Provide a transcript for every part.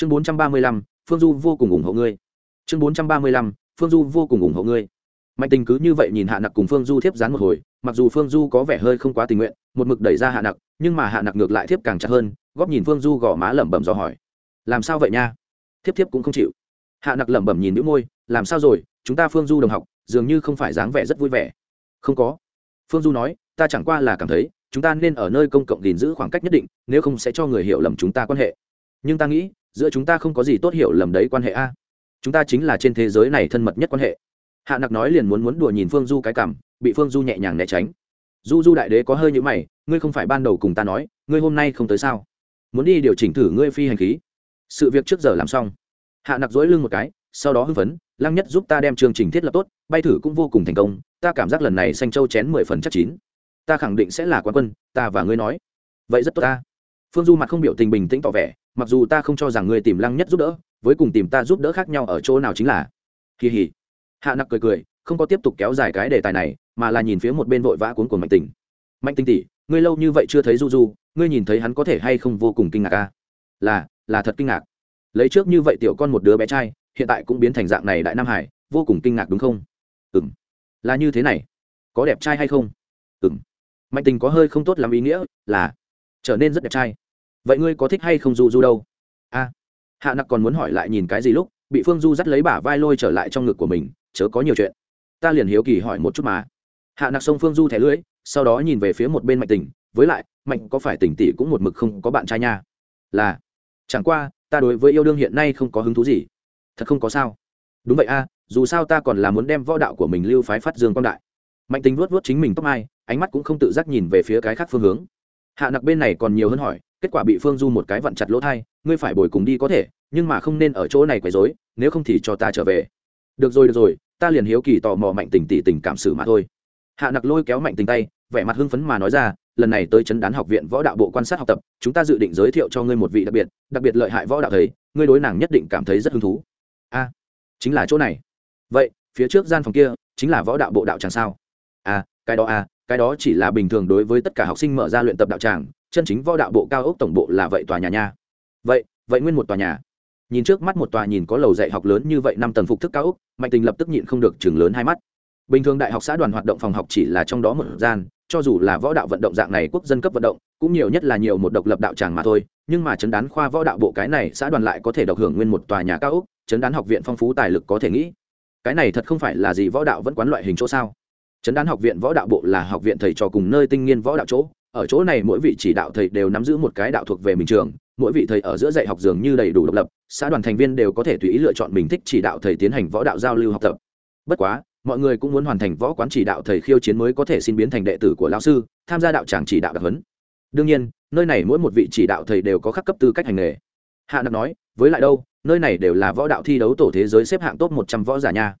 chương bốn trăm ba mươi lăm, phương du vô cùng ủng hộ ngươi. Chương bốn trăm ba mươi lăm, phương du vô cùng ủng hộ ngươi. Mạnh tình cứ như vậy nhìn hạ nặc cùng phương du thiếp dán một hồi, mặc dù phương du có vẻ hơi không quá tình nguyện, một mực đẩy ra hạ nặc, nhưng mà hạ nặc ngược lại thiếp càng chặt hơn góp nhìn phương du gõ má lẩm bẩm dò hỏi. Làm sao vậy nha? Thiếp thiếp cũng không chịu. Hạ nặc lẩm bẩm nhìn nữ môi, làm sao rồi, chúng ta phương du đồng học, dường như không phải dáng vẻ rất vui vẻ. Không có. Phương du nói, ta chẳng qua là cảm thấy, chúng ta nên ở nơi công cộng gìn giữ khoảng cách nhất định, nếu không sẽ cho người hiểu lầm chúng ta quan hệ. Nhưng ta nghĩ giữa chúng ta không có gì tốt hiểu lầm đấy quan hệ a. Chúng ta chính là trên thế giới này thân mật nhất quan hệ. Hạ nặc nói liền muốn muốn đùa nhìn phương du cái cảm, bị phương du nhẹ nhàng né tránh. Du du đại đế có hơi như mày, ngươi không phải ban đầu cùng ta nói, ngươi hôm nay không tới sao? Muốn đi điều chỉnh thử ngươi phi hành khí. Sự việc trước giờ làm xong. Hạ nặc dối lưng một cái, sau đó hưng phấn, lăng nhất giúp ta đem chương trình thiết lập tốt, bay thử cũng vô cùng thành công, ta cảm giác lần này xanh châu chén mười phần chắc chín. Ta khẳng định sẽ là quán quân, ta và ngươi nói. Vậy rất tốt ta. Phương du mặt không biểu tình bình tĩnh tỏ vẻ mặc dù ta không cho rằng ngươi tìm lăng nhất giúp đỡ, với cùng tìm ta giúp đỡ khác nhau ở chỗ nào chính là. Kỳ hỉ. Hạ nặc cười cười, không có tiếp tục kéo dài cái đề tài này, mà là nhìn phía một bên vội vã cuốn của mạnh tình. Mạnh tình tỉ ngươi lâu như vậy chưa thấy du du, ngươi nhìn thấy hắn có thể hay không vô cùng kinh ngạc à? là là thật kinh ngạc. Lấy trước như vậy tiểu con một đứa bé trai, hiện tại cũng biến thành dạng này đại nam hải, vô cùng kinh ngạc đúng không? Ừ m là như thế này. Có đẹp trai hay không? Ừ m mạnh tình có hơi không tốt làm ý nghĩa là trở nên rất đẹp trai vậy ngươi có thích hay không du du đâu? A. Hạ nặc còn muốn hỏi lại nhìn cái gì lúc, bị phương du dắt lấy bả vai lôi trở lại trong ngực của mình, chớ có nhiều chuyện. Ta liền hiếu kỳ hỏi một chút mà. Hạ nặc sông phương du thẻ lưỡi, sau đó nhìn về phía một bên mạnh tình với lại, mạnh có phải tỉnh tỷ cũng một mực không có bạn trai nha? Là. Chẳng qua, ta đối với yêu đương hiện nay không có hứng thú gì. Thật không có sao. Đúng vậy a, dù sao ta còn là muốn đem võ đạo của mình lưu phái phát dương quang đại. Mạnh tình vuốt vuốt chính mình tóc mai, ánh mắt cũng không tự giác nhìn về phía cái khác phương hướng. Hạ nặc bên này còn nhiều hơn hỏi kết quả bị phương du một cái vặn chặt lỗ thai, ngươi phải bồi cùng đi có thể, nhưng mà không nên ở chỗ này quấy dối nếu không thì cho ta trở về. Được rồi được rồi, ta liền hiếu kỳ tò mò mạnh tình tỷ tình cảm xử mà thôi. Hạ nặc lôi kéo mạnh tình tay, vẻ mặt hưng phấn mà nói ra, lần này tới chấn đán học viện võ đạo bộ quan sát học tập, chúng ta dự định giới thiệu cho ngươi một vị đặc biệt đặc biệt lợi hại võ đạo thầy, ngươi đối nàng nhất định cảm thấy rất hứng thú. A, chính là chỗ này. Vậy, phía trước gian phòng kia chính là võ đạo bộ đạo tràng sao? À cái đó à cái đó chỉ là bình thường đối với tất cả học sinh mở ra luyện tập đạo tràng chân chính võ đạo bộ cao ốc tổng bộ là vậy tòa nhà nha. Vậy vậy nguyên một tòa nhà. Nhìn trước mắt một tòa nhìn có lầu dạy học lớn như vậy năm tầng phục thức cao ốc, mạnh tình lập tức nhịn không được chừng lớn hai mắt. Bình thường đại học xã đoàn hoạt động phòng học chỉ là trong đó một gian, cho dù là võ đạo vận động dạng này quốc dân cấp vận động, cũng nhiều nhất là nhiều một độc lập đạo tràng mà thôi, nhưng mà chấn đán khoa võ đạo bộ cái này xã đoàn lại có thể độc hưởng nguyên một tòa nhà cao ốc, chấn đán học viện phong phú tài lực có thể nghĩ. Cái này thật không phải là gì võ đạo vẫn quán loại hình chỗ sao? Chấn đán học viện võ đạo bộ là học viện thầy trò cùng nơi tinh nghiên võ đạo chỗ ở chỗ này mỗi vị chỉ đạo thầy đều nắm giữ một cái đạo thuộc về mình trường, mỗi vị thầy ở giữa dạy học dường như đầy đủ độc lập, xã đoàn thành viên đều có thể tùy ý lựa chọn mình thích chỉ đạo thầy tiến hành võ đạo giao lưu học tập. Bất quá, mọi người cũng muốn hoàn thành võ quán chỉ đạo thầy khiêu chiến mới có thể xin biến thành đệ tử của lao sư, tham gia đạo tràng chỉ đạo đặc huấn. Đương nhiên, nơi này mỗi một vị chỉ đạo thầy đều có khắc cấp tư cách hành nghề. Hạ nặc nói, với lại đâu, nơi này đều là võ đạo thi đấu tổ thế giới xếp hạng top một trăm võ giả nha.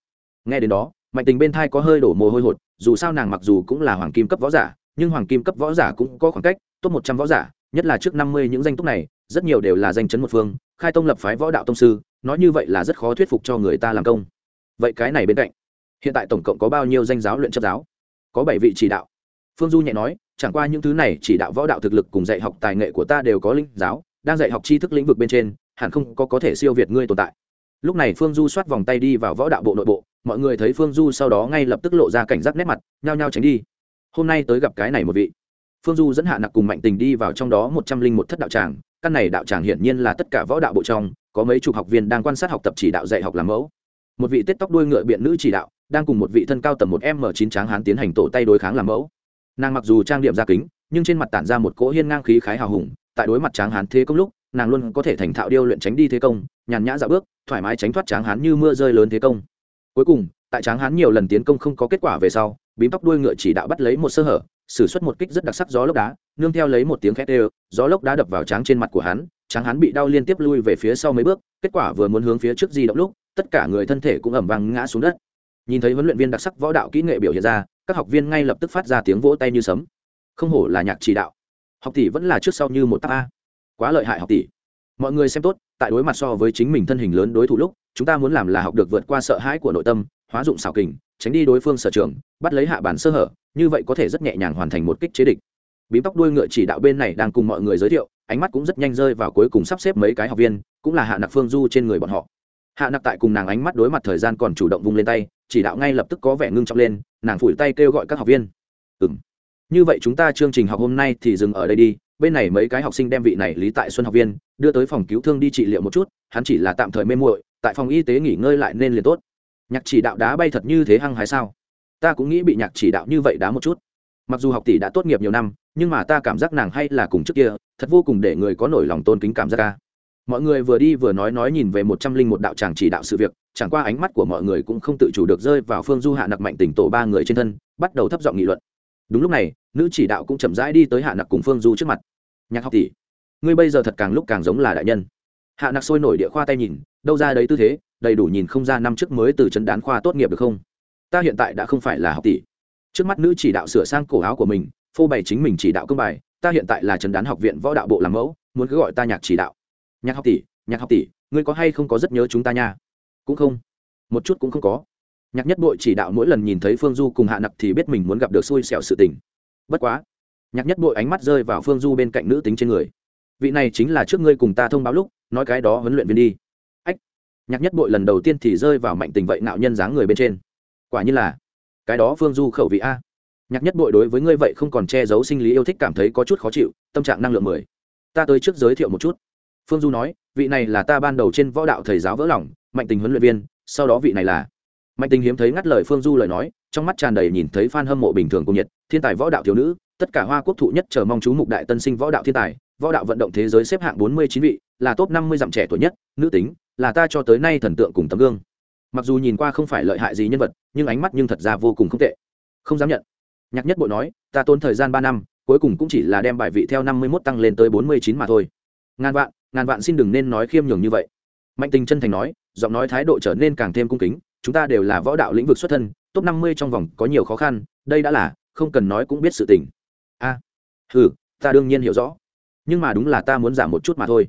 Nghe đến đó, mạnh tình bên thai có hơi đổ mồ hôi hột, dù sao nàng mặc dù cũng là hoàng kim cấp võ giả nhưng hoàng kim cấp võ giả cũng có khoảng cách, top một trăm võ giả, nhất là trước năm mươi những danh túc này, rất nhiều đều là danh chấn một phương, khai tông lập phái võ đạo tông sư, nói như vậy là rất khó thuyết phục cho người ta làm công. Vậy cái này bên cạnh, hiện tại tổng cộng có bao nhiêu danh giáo luyện chấp giáo? Có bảy vị chỉ đạo. Phương du nhẹ nói, chẳng qua những thứ này chỉ đạo võ đạo thực lực cùng dạy học tài nghệ của ta đều có linh giáo, đang dạy học tri thức lĩnh vực bên trên, hẳn không có có thể siêu việt ngươi tồn tại. Lúc này phương du xoát vòng tay đi vào võ đạo bộ nội bộ, mọi người thấy phương du sau đó ngay lập tức lộ ra cảnh giác nét mặt, nhao nhao tránh đi hôm nay tới gặp cái này một vị. Phương du dẫn hạ nặc cùng mạnh tình đi vào trong đó một trăm linh một thất đạo tràng. Căn này đạo tràng hiển nhiên là tất cả võ đạo bộ trong, có mấy chục học viên đang quan sát học tập chỉ đạo dạy học làm mẫu. Một vị tết tóc đuôi ngựa biện nữ chỉ đạo, đang cùng một vị thân cao tầm một m chín tráng hán tiến hành tổ tay đối kháng làm mẫu. Nàng mặc dù trang điểm ra kính, nhưng trên mặt tản ra một cỗ hiên ngang khí khái hào hùng. Tại đối mặt tráng hán thế công lúc, nàng luôn có thể thành thạo điêu luyện tránh đi thế công, nhàn nhã dạo bước, thoải mái tránh thoát tráng hán như mưa rơi lớn thế công. Cuối cùng, tại tráng hán nhiều lần tiến công không có kết quả về sau bím tóc đuôi ngựa chỉ đạo bắt lấy một sơ hở sử xuất một kích rất đặc sắc gió lốc đá, nương theo lấy một tiếng khét đều, gió lốc đá đập vào tráng trên mặt của hắn, tráng hắn bị đau liên tiếp lui về phía sau mấy bước, kết quả vừa muốn hướng phía trước di động lúc, tất cả người thân thể cũng ẩm vang ngã xuống đất. Nhìn thấy huấn luyện viên đặc sắc võ đạo kỹ nghệ biểu hiện ra, các học viên ngay lập tức phát ra tiếng vỗ tay như sấm. Không hổ là nhạc chỉ đạo. Học tỷ vẫn là trước sau như một tác a. Quá lợi hại học tỷ. Mọi người xem tốt, tại đối mặt so với chính mình thân hình lớn đối thủ lúc, chúng ta muốn làm là học được vượt qua sợ hãi của nội tâm, hóa dụng xảo kình tránh đi đối phương sở trường, bắt lấy hạ bản sơ hở, như vậy có thể rất nhẹ nhàng hoàn thành một kích chế địch. Bím tóc đuôi ngựa chỉ đạo bên này đang cùng mọi người giới thiệu, ánh mắt cũng rất nhanh rơi vào cuối cùng sắp xếp mấy cái học viên, cũng là hạ nặc phương du trên người bọn họ. Hạ nặc tại cùng nàng ánh mắt đối mặt thời gian còn chủ động vung lên tay, chỉ đạo ngay lập tức có vẻ ngưng trọng lên, nàng phủi tay kêu gọi các học viên. Ừ m như vậy chúng ta chương trình học hôm nay thì dừng ở đây đi, bên này mấy cái học sinh đem vị này lý tại xuân học viên đưa tới phòng cứu thương đi trị liệu một chút, hắn chỉ là tạm thời mê muội, tại phòng y tế nghỉ ngơi lại nên liền tốt nhạc chỉ đạo đá bay thật như thế hăng hái sao? Ta cũng nghĩ bị nhạc chỉ đạo như vậy đá một chút. Mặc dù học tỷ đã tốt nghiệp nhiều năm, nhưng mà ta cảm giác nàng hay là cùng trước kia, thật vô cùng để người có nổi lòng tôn kính cảm giác ca. Mọi người vừa đi vừa nói nói nhìn về một trăm linh một đạo tràng chỉ đạo sự việc, chẳng qua ánh mắt của mọi người cũng không tự chủ được rơi vào phương du hạ nặc mạnh tỉnh tổ ba người trên thân, bắt đầu thấp giọng nghị luận. Đúng lúc này, nữ chỉ đạo cũng chậm rãi đi tới hạ nặc cùng phương du trước mặt. Nhạc học tỷ, ngươi bây giờ thật càng lúc càng giống là đại nhân. Hạ nặc sôi nổi địa khoa tay nhìn, đâu ra đấy tư thế đầy đủ nhìn không ra năm trước mới từ trấn đán khoa tốt nghiệp được không? Ta hiện tại đã không phải là học tỷ. Trước mắt nữ chỉ đạo sửa sang cổ áo của mình, phô bày chính mình chỉ đạo công bài, ta hiện tại là trấn đán học viện võ đạo bộ làm mẫu, muốn cứ gọi ta nhạc chỉ đạo. Nhạc học tỷ, nhạc học tỷ, ngươi có hay không có rất nhớ chúng ta nha? Cũng không. Một chút cũng không có. Nhạc nhất bội chỉ đạo mỗi lần nhìn thấy phương du cùng hạ nặc thì biết mình muốn gặp được xui xẻo sự tình. Bất quá, nhạc nhất bội ánh mắt rơi vào phương du bên cạnh nữ tính trên người. Vị này chính là trước ngươi cùng ta thông báo lúc, nói cái đó huấn luyện viên đi nhạc nhất bội lần đầu tiên thì rơi vào mạnh tình vậy nạo nhân dáng người bên trên. Quả như là, cái đó phương du khẩu vị a. Nhạc nhất bội đối với ngươi vậy không còn che giấu sinh lý yêu thích cảm thấy có chút khó chịu, tâm trạng năng lượng mười. Ta tới trước giới thiệu một chút. Phương du nói, vị này là ta ban đầu trên võ đạo thầy giáo vỡ lòng, mạnh tình huấn luyện viên, sau đó vị này là. Mạnh tình hiếm thấy ngắt lời phương du lời nói, trong mắt tràn đầy nhìn thấy f a n hâm mộ bình thường cùng nhiệt, thiên tài võ đạo thiếu nữ, tất cả hoa quốc thụ nhất chờ mong chú mục đại tân sinh võ đạo thiên tài, võ đạo vận động thế giới xếp hạng bốn mươi chín vị, là top năm mươi dặm trẻ tuổi nhất, nữ tính là ta cho tới nay thần tượng cùng tấm gương. Mặc dù nhìn qua không phải lợi hại gì nhân vật nhưng ánh mắt nhưng thật ra vô cùng không tệ. Không dám nhận. Nhạc nhất bội nói ta tốn thời gian ba năm cuối cùng cũng chỉ là đem bài vị theo năm mươi mốt tăng lên tới bốn mươi chín mà thôi. Ngàn vạn ngàn vạn xin đừng nên nói khiêm nhường như vậy. Mạnh tình chân thành nói giọng nói thái độ trở nên càng thêm cung kính chúng ta đều là võ đạo lĩnh vực xuất thân top năm mươi trong vòng có nhiều khó khăn đây đã là không cần nói cũng biết sự tình. A à, ừ ta đương nhiên hiểu rõ. Nhưng mà đúng là ta muốn giảm một chút mà thôi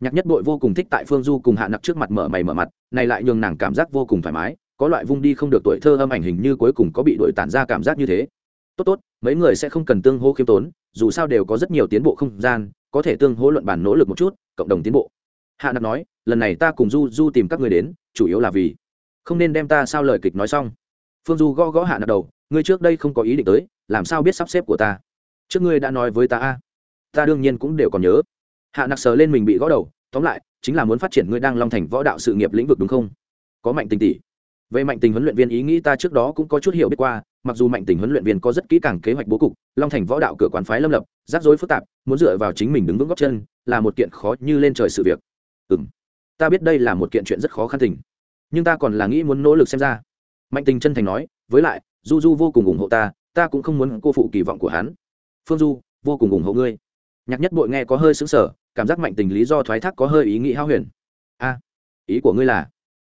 nhạc nhất bội vô cùng thích tại phương du cùng hạ nặc trước mặt mở mày mở mặt, này lại nhường nàng cảm giác vô cùng thoải mái, có loại vung đi không được tuổi thơ âm ảnh hình như cuối cùng có bị đội tản ra cảm giác như thế. Tốt tốt, mấy người sẽ không cần tương hô khiêm tốn, dù sao đều có rất nhiều tiến bộ không gian, có thể tương hỗ luận bàn nỗ lực một chút, cộng đồng tiến bộ. Hạ nặc nói, lần này ta cùng du du tìm các người đến, chủ yếu là vì không nên đem ta sao lời kịch nói xong. Phương du gõ gõ hạ nặc đầu, ngươi trước đây không có ý định tới, làm sao biết sắp xếp của ta? Trước ngươi đã nói với ta a, ta đương nhiên cũng đều còn nhớ hạ nặc sờ lên mình bị gõ đầu, tóm lại, chính là muốn phát triển ngươi đang long thành võ đạo sự nghiệp lĩnh vực đúng không? Có mạnh tình tỷ. Về mạnh tình huấn luyện viên ý nghĩ ta trước đó cũng có chút hiểu biết qua, mặc dù mạnh tình huấn luyện viên có rất kỹ càng kế hoạch bố cục, long thành võ đạo cửa quán phái lâm lập, rắc rối phức tạp, muốn dựa vào chính mình đứng vững góc chân, là một kiện khó như lên trời sự việc. Ừ m ta biết đây là một kiện chuyện rất khó khăn tình. Nhưng ta còn là nghĩ muốn nỗ lực xem ra. Mạnh tình chân thành nói, với lại du du vô cùng ủng hộ ta ta cũng không muốn cô phụ kỳ vọng của hắn. Phương du vô cùng ủng hộ ngươi nhạc nhất bội nghe có hơi xứng sở cảm giác mạnh tình lý do thoái thác có hơi ý nghĩ hao huyền. A, ý của ngươi là,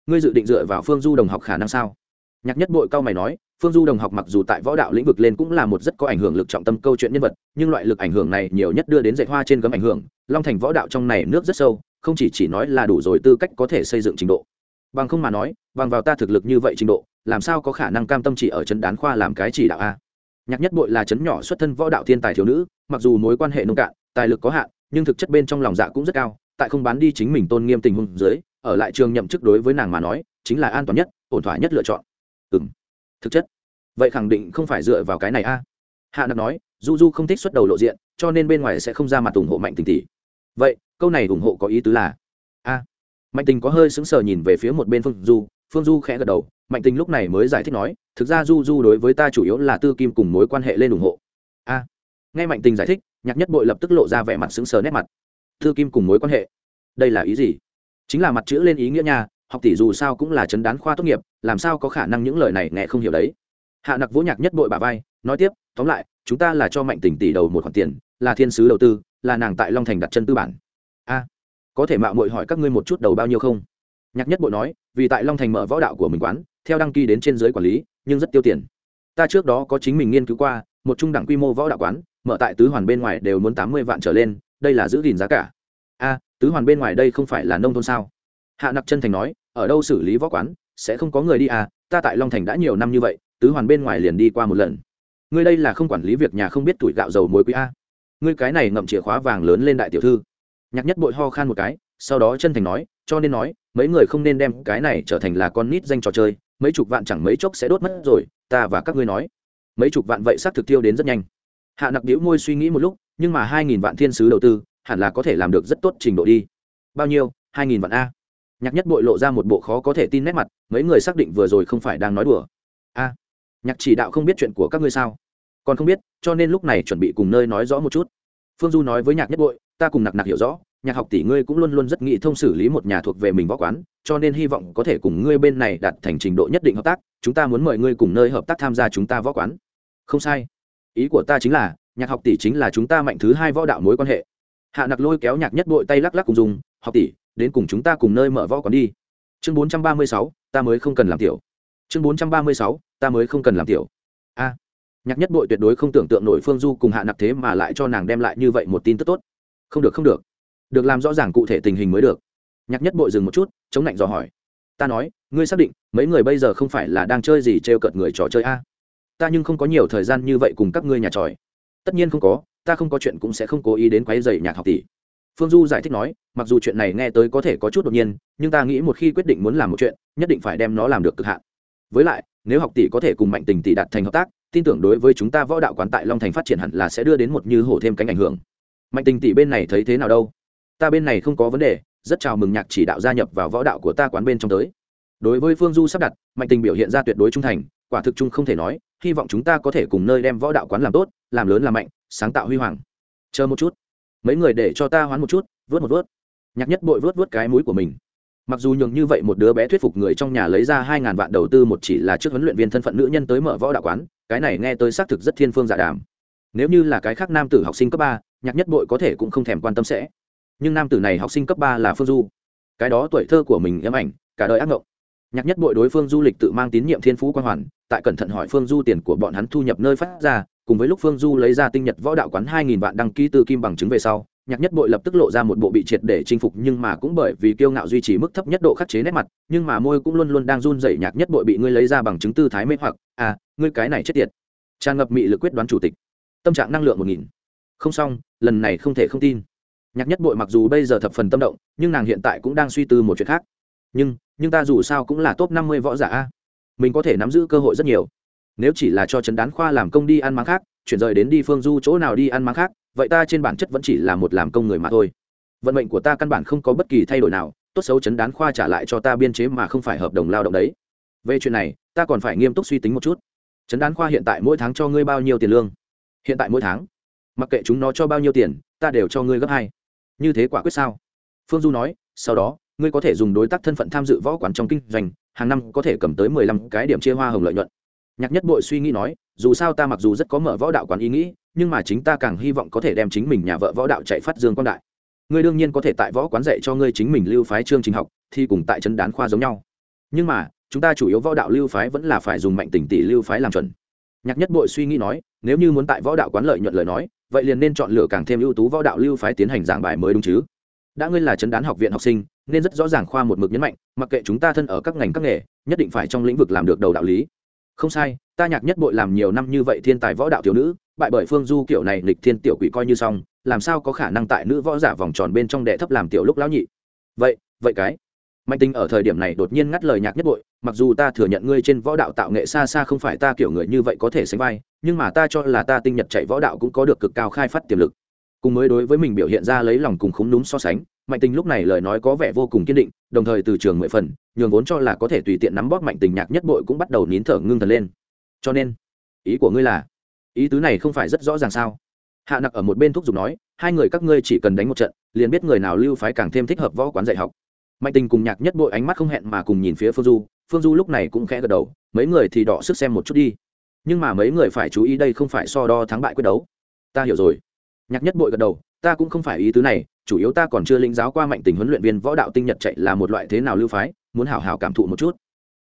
ngươi dự định dựa vào phương du đồng học khả năng sao? Nhạc nhất bội cao mày nói, phương du đồng học mặc dù tại võ đạo lĩnh vực lên cũng là một rất có ảnh hưởng lực trọng tâm câu chuyện nhân vật, nhưng loại lực ảnh hưởng này nhiều nhất đưa đến dạy hoa trên gấm ảnh hưởng, long thành võ đạo trong này nước rất sâu, không chỉ chỉ nói là đủ rồi tư cách có thể xây dựng trình độ. Bằng không mà nói, bằng vào ta thực lực như vậy trình độ, làm sao có khả năng cam tâm chỉ ở chân đán khoa làm cái chỉ đạo a? Nhạc nhất bội là trấn nhỏ xuất thân võ đạo thiên tài thiếu nữ, mặc dù mối quan hệ nông cạn tài lực có hạn, nhưng thực chất bên trong lòng dạ cũng rất cao, tại không bán đi chính mình tôn nghiêm tình huống dưới, ở lại trường nhậm chức đối với nàng mà nói, chính là an toàn nhất, ổn thỏa nhất lựa chọn. Ừ m thực chất. Vậy khẳng định không phải dựa vào cái này a. Hạ nặc nói, du du không thích xuất đầu lộ diện, cho nên bên ngoài sẽ không ra mặt ủng hộ mạnh tình tỷ. Vậy, câu này ủng hộ có ý tứ là? A. Mạnh tình có hơi sững sờ nhìn về phía một bên phương du phương du khẽ gật đầu, mạnh tình lúc này mới giải thích nói, thực ra du du đối với ta chủ yếu là tư kim cùng mối quan hệ lên ủng hộ. A. Nghe mạnh tình giải thích nhạc nhất bội lập tức lộ ra vẻ mặt sững sờ nét mặt. Thư kim cùng mối quan hệ. Đây là ý gì? Chính là mặt chữ lên ý nghĩa nha, học tỷ dù sao cũng là chấn đán khoa tốt nghiệp, làm sao có khả năng những lời này nghe không hiểu đấy? Hạ nặc vỗ nhạc nhất bội bà vai, nói tiếp, tóm lại, chúng ta là cho mạnh tỉnh tỷ đầu một khoản tiền, là thiên sứ đầu tư, là nàng tại long thành đặt chân tư bản. A, có thể mạo mội hỏi các ngươi một chút đầu bao nhiêu không? Nhạc nhất bội nói, vì tại long thành mở võ đạo của mình quán, theo đăng ký đến trên giới quản lý, nhưng rất tiêu tiền. Ta trước đó có chính mình nghiên cứu qua, một trung đẳng quy mô võ đạo quán mở tại tứ hoàn bên ngoài đều muốn tám mươi vạn trở lên, đây là giữ gìn giá cả. A, tứ hoàn bên ngoài đây không phải là nông thôn sao? Hạ nặc chân thành nói, ở đâu xử lý võ quán, sẽ không có người đi à ta tại long thành đã nhiều năm như vậy, tứ hoàn bên ngoài liền đi qua một lần. Ngươi đây là không quản lý việc nhà không biết tuổi gạo dầu muối quý a. Ngươi cái này ngậm chìa khóa vàng lớn lên đại tiểu thư. Nhạc nhất bội ho khan một cái, sau đó chân thành nói, cho nên nói, mấy người không nên đem cái này trở thành là con nít danh trò chơi, mấy chục vạn chẳng mấy chốc sẽ đốt mất rồi, ta và các ngươi nói. Mấy chục vạn vậy xác thực tiêu đến rất nhanh hạ nặc đĩu môi suy nghĩ một lúc, nhưng mà hai nghìn vạn thiên sứ đầu tư, hẳn là có thể làm được rất tốt trình độ đi. Bao nhiêu? hai nghìn vạn a. Nhạc nhất bội lộ ra một bộ khó có thể tin nét mặt, mấy người xác định vừa rồi không phải đang nói đùa. A. Nhạc chỉ đạo không biết chuyện của các ngươi sao? Còn không biết, cho nên lúc này chuẩn bị cùng nơi nói rõ một chút. Phương du nói với nhạc nhất bội, ta cùng nặc nặc hiểu rõ, nhạc học tỷ ngươi cũng luôn luôn rất nghĩ thông xử lý một nhà thuộc về mình võ quán, cho nên hy vọng có thể cùng ngươi bên này đạt thành trình độ nhất định hợp tác, chúng ta muốn mời ngươi cùng nơi hợp tác tham gia chúng ta võ quán. Không sai ý của ta chính là, nhạc học tỷ chính là chúng ta mạnh thứ hai võ đạo mối quan hệ. Hạ nặc lôi kéo nhạc nhất bội tay lắc lắc cùng dùng, học tỷ, đến cùng chúng ta cùng nơi mở võ quán đi. Chương bốn trăm ba mươi sáu, ta mới không cần làm tiểu. Chương bốn trăm ba mươi sáu, ta mới không cần làm tiểu. A. Nhạc nhất bội tuyệt đối không tưởng tượng nổi phương du cùng hạ nặc thế mà lại cho nàng đem lại như vậy một tin tức tốt. Không được không được. Được làm rõ ràng cụ thể tình hình mới được. Nhạc nhất bội dừng một chút, chống lạnh dò hỏi. Ta nói, ngươi xác định, mấy người bây giờ không phải là đang chơi gì t r e o cợt người trò chơi a? Ta nhưng không có nhiều thời gian như vậy cùng các ngươi nhà tròi. Tất nhiên không có, ta không có chuyện cũng sẽ không cố ý đến quáy dày nhạc học tỷ. Phương du giải thích nói, mặc dù chuyện này nghe tới có thể có chút đột nhiên, nhưng ta nghĩ một khi quyết định muốn làm một chuyện, nhất định phải đem nó làm được cực hạn. Với lại, nếu học tỷ có thể cùng mạnh tình tỷ đạt thành hợp tác, tin tưởng đối với chúng ta võ đạo quán tại long thành phát triển hẳn là sẽ đưa đến một như hổ thêm cánh ảnh hưởng. Mạnh tình tỷ bên này thấy thế nào đâu? Ta bên này không có vấn đề, rất chào mừng nhạc chỉ đạo gia nhập vào võ đạo của ta quán bên trong tới. Đối với phương du sắp đặt, mạnh tình biểu hiện ra tuyệt đối trung thành, quả thực chung không thể nói hy vọng chúng ta có thể cùng nơi đem võ đạo quán làm tốt, làm lớn làm mạnh, sáng tạo huy hoàng. Chờ một chút. Mấy người để cho ta hoán một chút, vớt một vớt. Nhạc nhất bội vớt vớt cái mũi của mình. Mặc dù nhường như vậy một đứa bé thuyết phục người trong nhà lấy ra hai ngàn vạn đầu tư một chỉ là trước huấn luyện viên thân phận nữ nhân tới mở võ đạo quán, cái này nghe tới xác thực rất thiên phương dạ đàm. Nếu như là cái khác nam tử học sinh cấp ba, nhạc nhất bội có thể cũng không thèm quan tâm sẽ. Nhưng nam tử này học sinh cấp ba là phương du. Cái đó tuổi thơ của mình ấm ảnh, cả đời ác mộng nhạc nhất bội đối phương du lịch tự mang tín nhiệm thiên phú quan hoàn, tại cẩn thận hỏi phương du tiền của bọn hắn thu nhập nơi phát ra, cùng với lúc phương du lấy ra tinh nhật võ đạo quán hai nghìn vạn đăng ký từ kim bằng chứng về sau, nhạc nhất bội lập tức lộ ra một bộ bị triệt để chinh phục nhưng mà cũng bởi vì kiêu ngạo duy trì mức thấp nhất độ khắc chế nét mặt, nhưng mà môi cũng luôn luôn đang run dậy nhạc nhất bội bị ngươi lấy ra bằng chứng tư thái mê hoặc à ngươi cái này chết tiệt. Tràn ngập mị lực quyết đoán chủ tịch. Tâm trạng năng lượng một nghìn. Không xong, lần này không thể không tin. Nhạc nhất bội mặc dù bây giờ thập phần tâm động, nhưng nàng hiện tại cũng đang suy tư một chuyện khác nhưng nhưng ta dù sao cũng là top năm mươi võ giả a. Mình có thể nắm giữ cơ hội rất nhiều. Nếu chỉ là cho trấn đán khoa làm công đi ăn máng khác, chuyển rời đến đi phương du chỗ nào đi ăn máng khác, vậy ta trên bản chất vẫn chỉ là một làm công người mà thôi. Vận mệnh của ta căn bản không có bất kỳ thay đổi nào, tốt xấu chấn đán khoa trả lại cho ta biên chế mà không phải hợp đồng lao động đấy. Về chuyện này, ta còn phải nghiêm túc suy tính một chút. Chấn đán khoa hiện tại mỗi tháng cho ngươi bao nhiêu tiền lương? Hiện tại mỗi tháng, mặc kệ chúng nó cho bao nhiêu tiền, ta đều cho ngươi gấp hai. Như thế quả quyết sao? Phương du nói, sau đó ngươi có thể dùng đối tác thân phận tham dự võ quán trong kinh doanh, hàng năm có thể cầm tới mười lăm cái điểm chia hoa hồng lợi nhuận. Nhạc nhất bội suy nghĩ nói, dù sao ta mặc dù rất có mở võ đạo quán ý nghĩ, nhưng mà chính ta càng hy vọng có thể đem chính mình nhà vợ võ đạo chạy phát dương quang đại. Ngươi đương nhiên có thể tại võ quán dạy cho ngươi chính mình lưu phái chương trình học thì cùng tại trấn đán khoa giống nhau. Nhưng mà, chúng ta chủ yếu võ đạo lưu phái vẫn là phải dùng mạnh tình tỷ lưu phái làm chuẩn. Nhạc nhất bội suy nghĩ nói, nếu như muốn tại võ đạo quán lợi nhuận lời nói, vậy liền nên chọn lựa càng thêm ưu tú võ đạo lưu phái tiến hành giảng bài mới đúng chứ? Đã ngươi là trấn đán học viện học sinh nên rất rõ ràng khoa một mực nhấn mạnh, mặc kệ chúng ta thân ở các ngành các nghề, nhất định phải trong lĩnh vực làm được đầu đạo lý. Không sai, ta nhạc nhất bội làm nhiều năm như vậy thiên tài võ đạo thiếu nữ, bại bởi phương du kiểu này lịch thiên tiểu quỷ coi như xong, làm sao có khả năng tại nữ võ giả vòng tròn bên trong đệ thấp làm tiểu lúc lão nhị? Vậy vậy cái. Mạnh tinh ở thời điểm này đột nhiên ngắt lời nhạc nhất bội, mặc dù ta thừa nhận ngươi trên võ đạo tạo nghệ xa xa không phải ta kiểu người như vậy có thể sánh vai, nhưng mà ta cho là ta tinh nhật chạy võ đạo cũng có được cực cao khai phát tiềm lực cùng mới đối với mình biểu hiện ra lấy lòng cùng khúng đúng so sánh, mạnh tình lúc này lời nói có vẻ vô cùng kiên định, đồng thời từ trường mười phần, nhường vốn cho là có thể tùy tiện nắm bóp mạnh tình nhạc nhất bội cũng bắt đầu nín thở ngưng thần lên. Cho nên, ý của ngươi là, ý tứ này không phải rất rõ ràng sao? Hạ nặc ở một bên thúc giục nói, hai người các ngươi chỉ cần đánh một trận, liền biết người nào lưu phái càng thêm thích hợp võ quán dạy học. Mạnh tình cùng nhạc nhất bội ánh mắt không hẹn mà cùng nhìn phía phương du phương du lúc này cũng khẽ gật đầu, mấy người thì đỏ sức xem một chút đi. Nhưng mà mấy người phải chú ý đây không phải so đo thắng bại quyết đấu. Ta hiểu rồi nhạc nhất bội gật đầu, ta cũng không phải ý tứ này, chủ yếu ta còn chưa lĩnh giáo qua mạnh tình huấn luyện viên võ đạo tinh nhật chạy là một loại thế nào lưu phái, muốn hảo hảo cảm thụ một chút.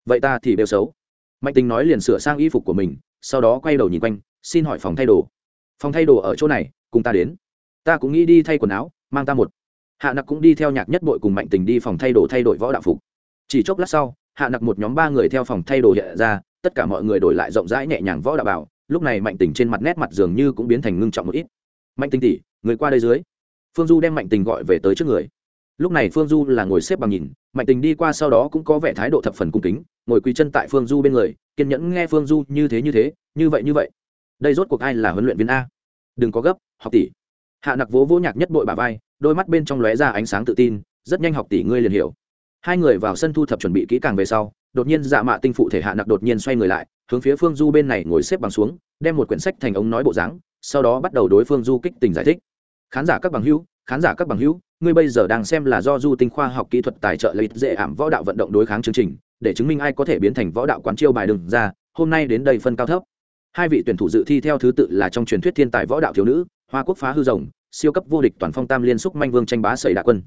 Vậy ta thì đều xấu. Mạnh tình nói liền sửa sang y phục của mình, sau đó quay đầu nhìn quanh, xin hỏi phòng thay đồ. Phòng thay đồ ở chỗ này, cùng ta đến. Ta cũng nghĩ đi thay quần áo, mang ta một. Hạ nặc cũng đi theo nhạc nhất bội cùng mạnh tình đi phòng thay đồ thay đổi võ đạo phục. Chỉ chốc lát sau, hạ nặc một nhóm ba người theo phòng thay đồ hiện ra, tất cả mọi người đổi lại rộng rãi nhẹ nhàng võ đạo bảo lúc này mạnh tình trên mặt nét mặt dường như cũng biến thành ngưng trọng một ít mạnh tình tỷ, người qua đây dưới. Phương du đem mạnh tình gọi về tới trước người. Lúc này phương du là ngồi xếp bằng nhìn, mạnh tình đi qua sau đó cũng có vẻ thái độ thập phần cung kính, ngồi quỳ chân tại phương du bên người, kiên nhẫn nghe phương du như thế như thế, như vậy như vậy. Đây rốt cuộc ai là huấn luyện viên a? Đừng có gấp, học tỷ. Hạ nặc vỗ vỗ nhạc nhất bội bà vai, đôi mắt bên trong lóe ra ánh sáng tự tin, rất nhanh học tỷ ngươi liền hiểu. Hai người vào sân thu thập chuẩn bị kỹ càng về sau, đột nhiên dạ mạ tinh phụ thể hạ nặc đột nhiên xoay người lại, hướng phía phương du bên này ngồi xếp bằng xuống, đem một quyển sách thành ống nói bộ dáng sau đó bắt đầu đối phương du kích tình giải thích. Khán giả các bằng hữu, khán giả các bằng hữu, ngươi bây giờ đang xem là do du tinh khoa học kỹ thuật tài trợ lợi dễ ảm võ đạo vận động đối kháng chương trình, để chứng minh ai có thể biến thành võ đạo quán chiêu bài đừng ra, hôm nay đến đây phân cao thấp. Hai vị tuyển thủ dự thi theo thứ tự là trong truyền thuyết thiên tài võ đạo thiếu nữ, hoa quốc phá hư rồng, siêu cấp vô địch toàn phong tam liên xúc manh vương tranh bá sẩy đạ quân.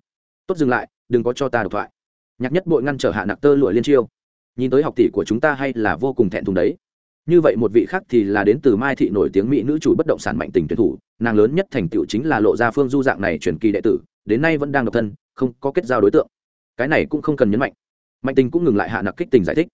Tốt dừng lại, đừng có cho ta độc thoại. Nhạc nhất bội ngăn trở hạ nặc tơ lụa liên chiêu. Nhìn tới học tỷ của chúng ta hay là vô cùng thẹn thùng đấy như vậy một vị khác thì là đến từ mai thị nổi tiếng mỹ nữ chủ bất động sản mạnh tình tuyển thủ, nàng lớn nhất thành tựu chính là lộ ra phương du dạng này truyền kỳ đệ tử, đến nay vẫn đang độc thân, không có kết giao đối tượng. Cái này cũng không cần nhấn mạnh. Mạnh tình cũng ngừng lại hạ nặc kích tình giải thích.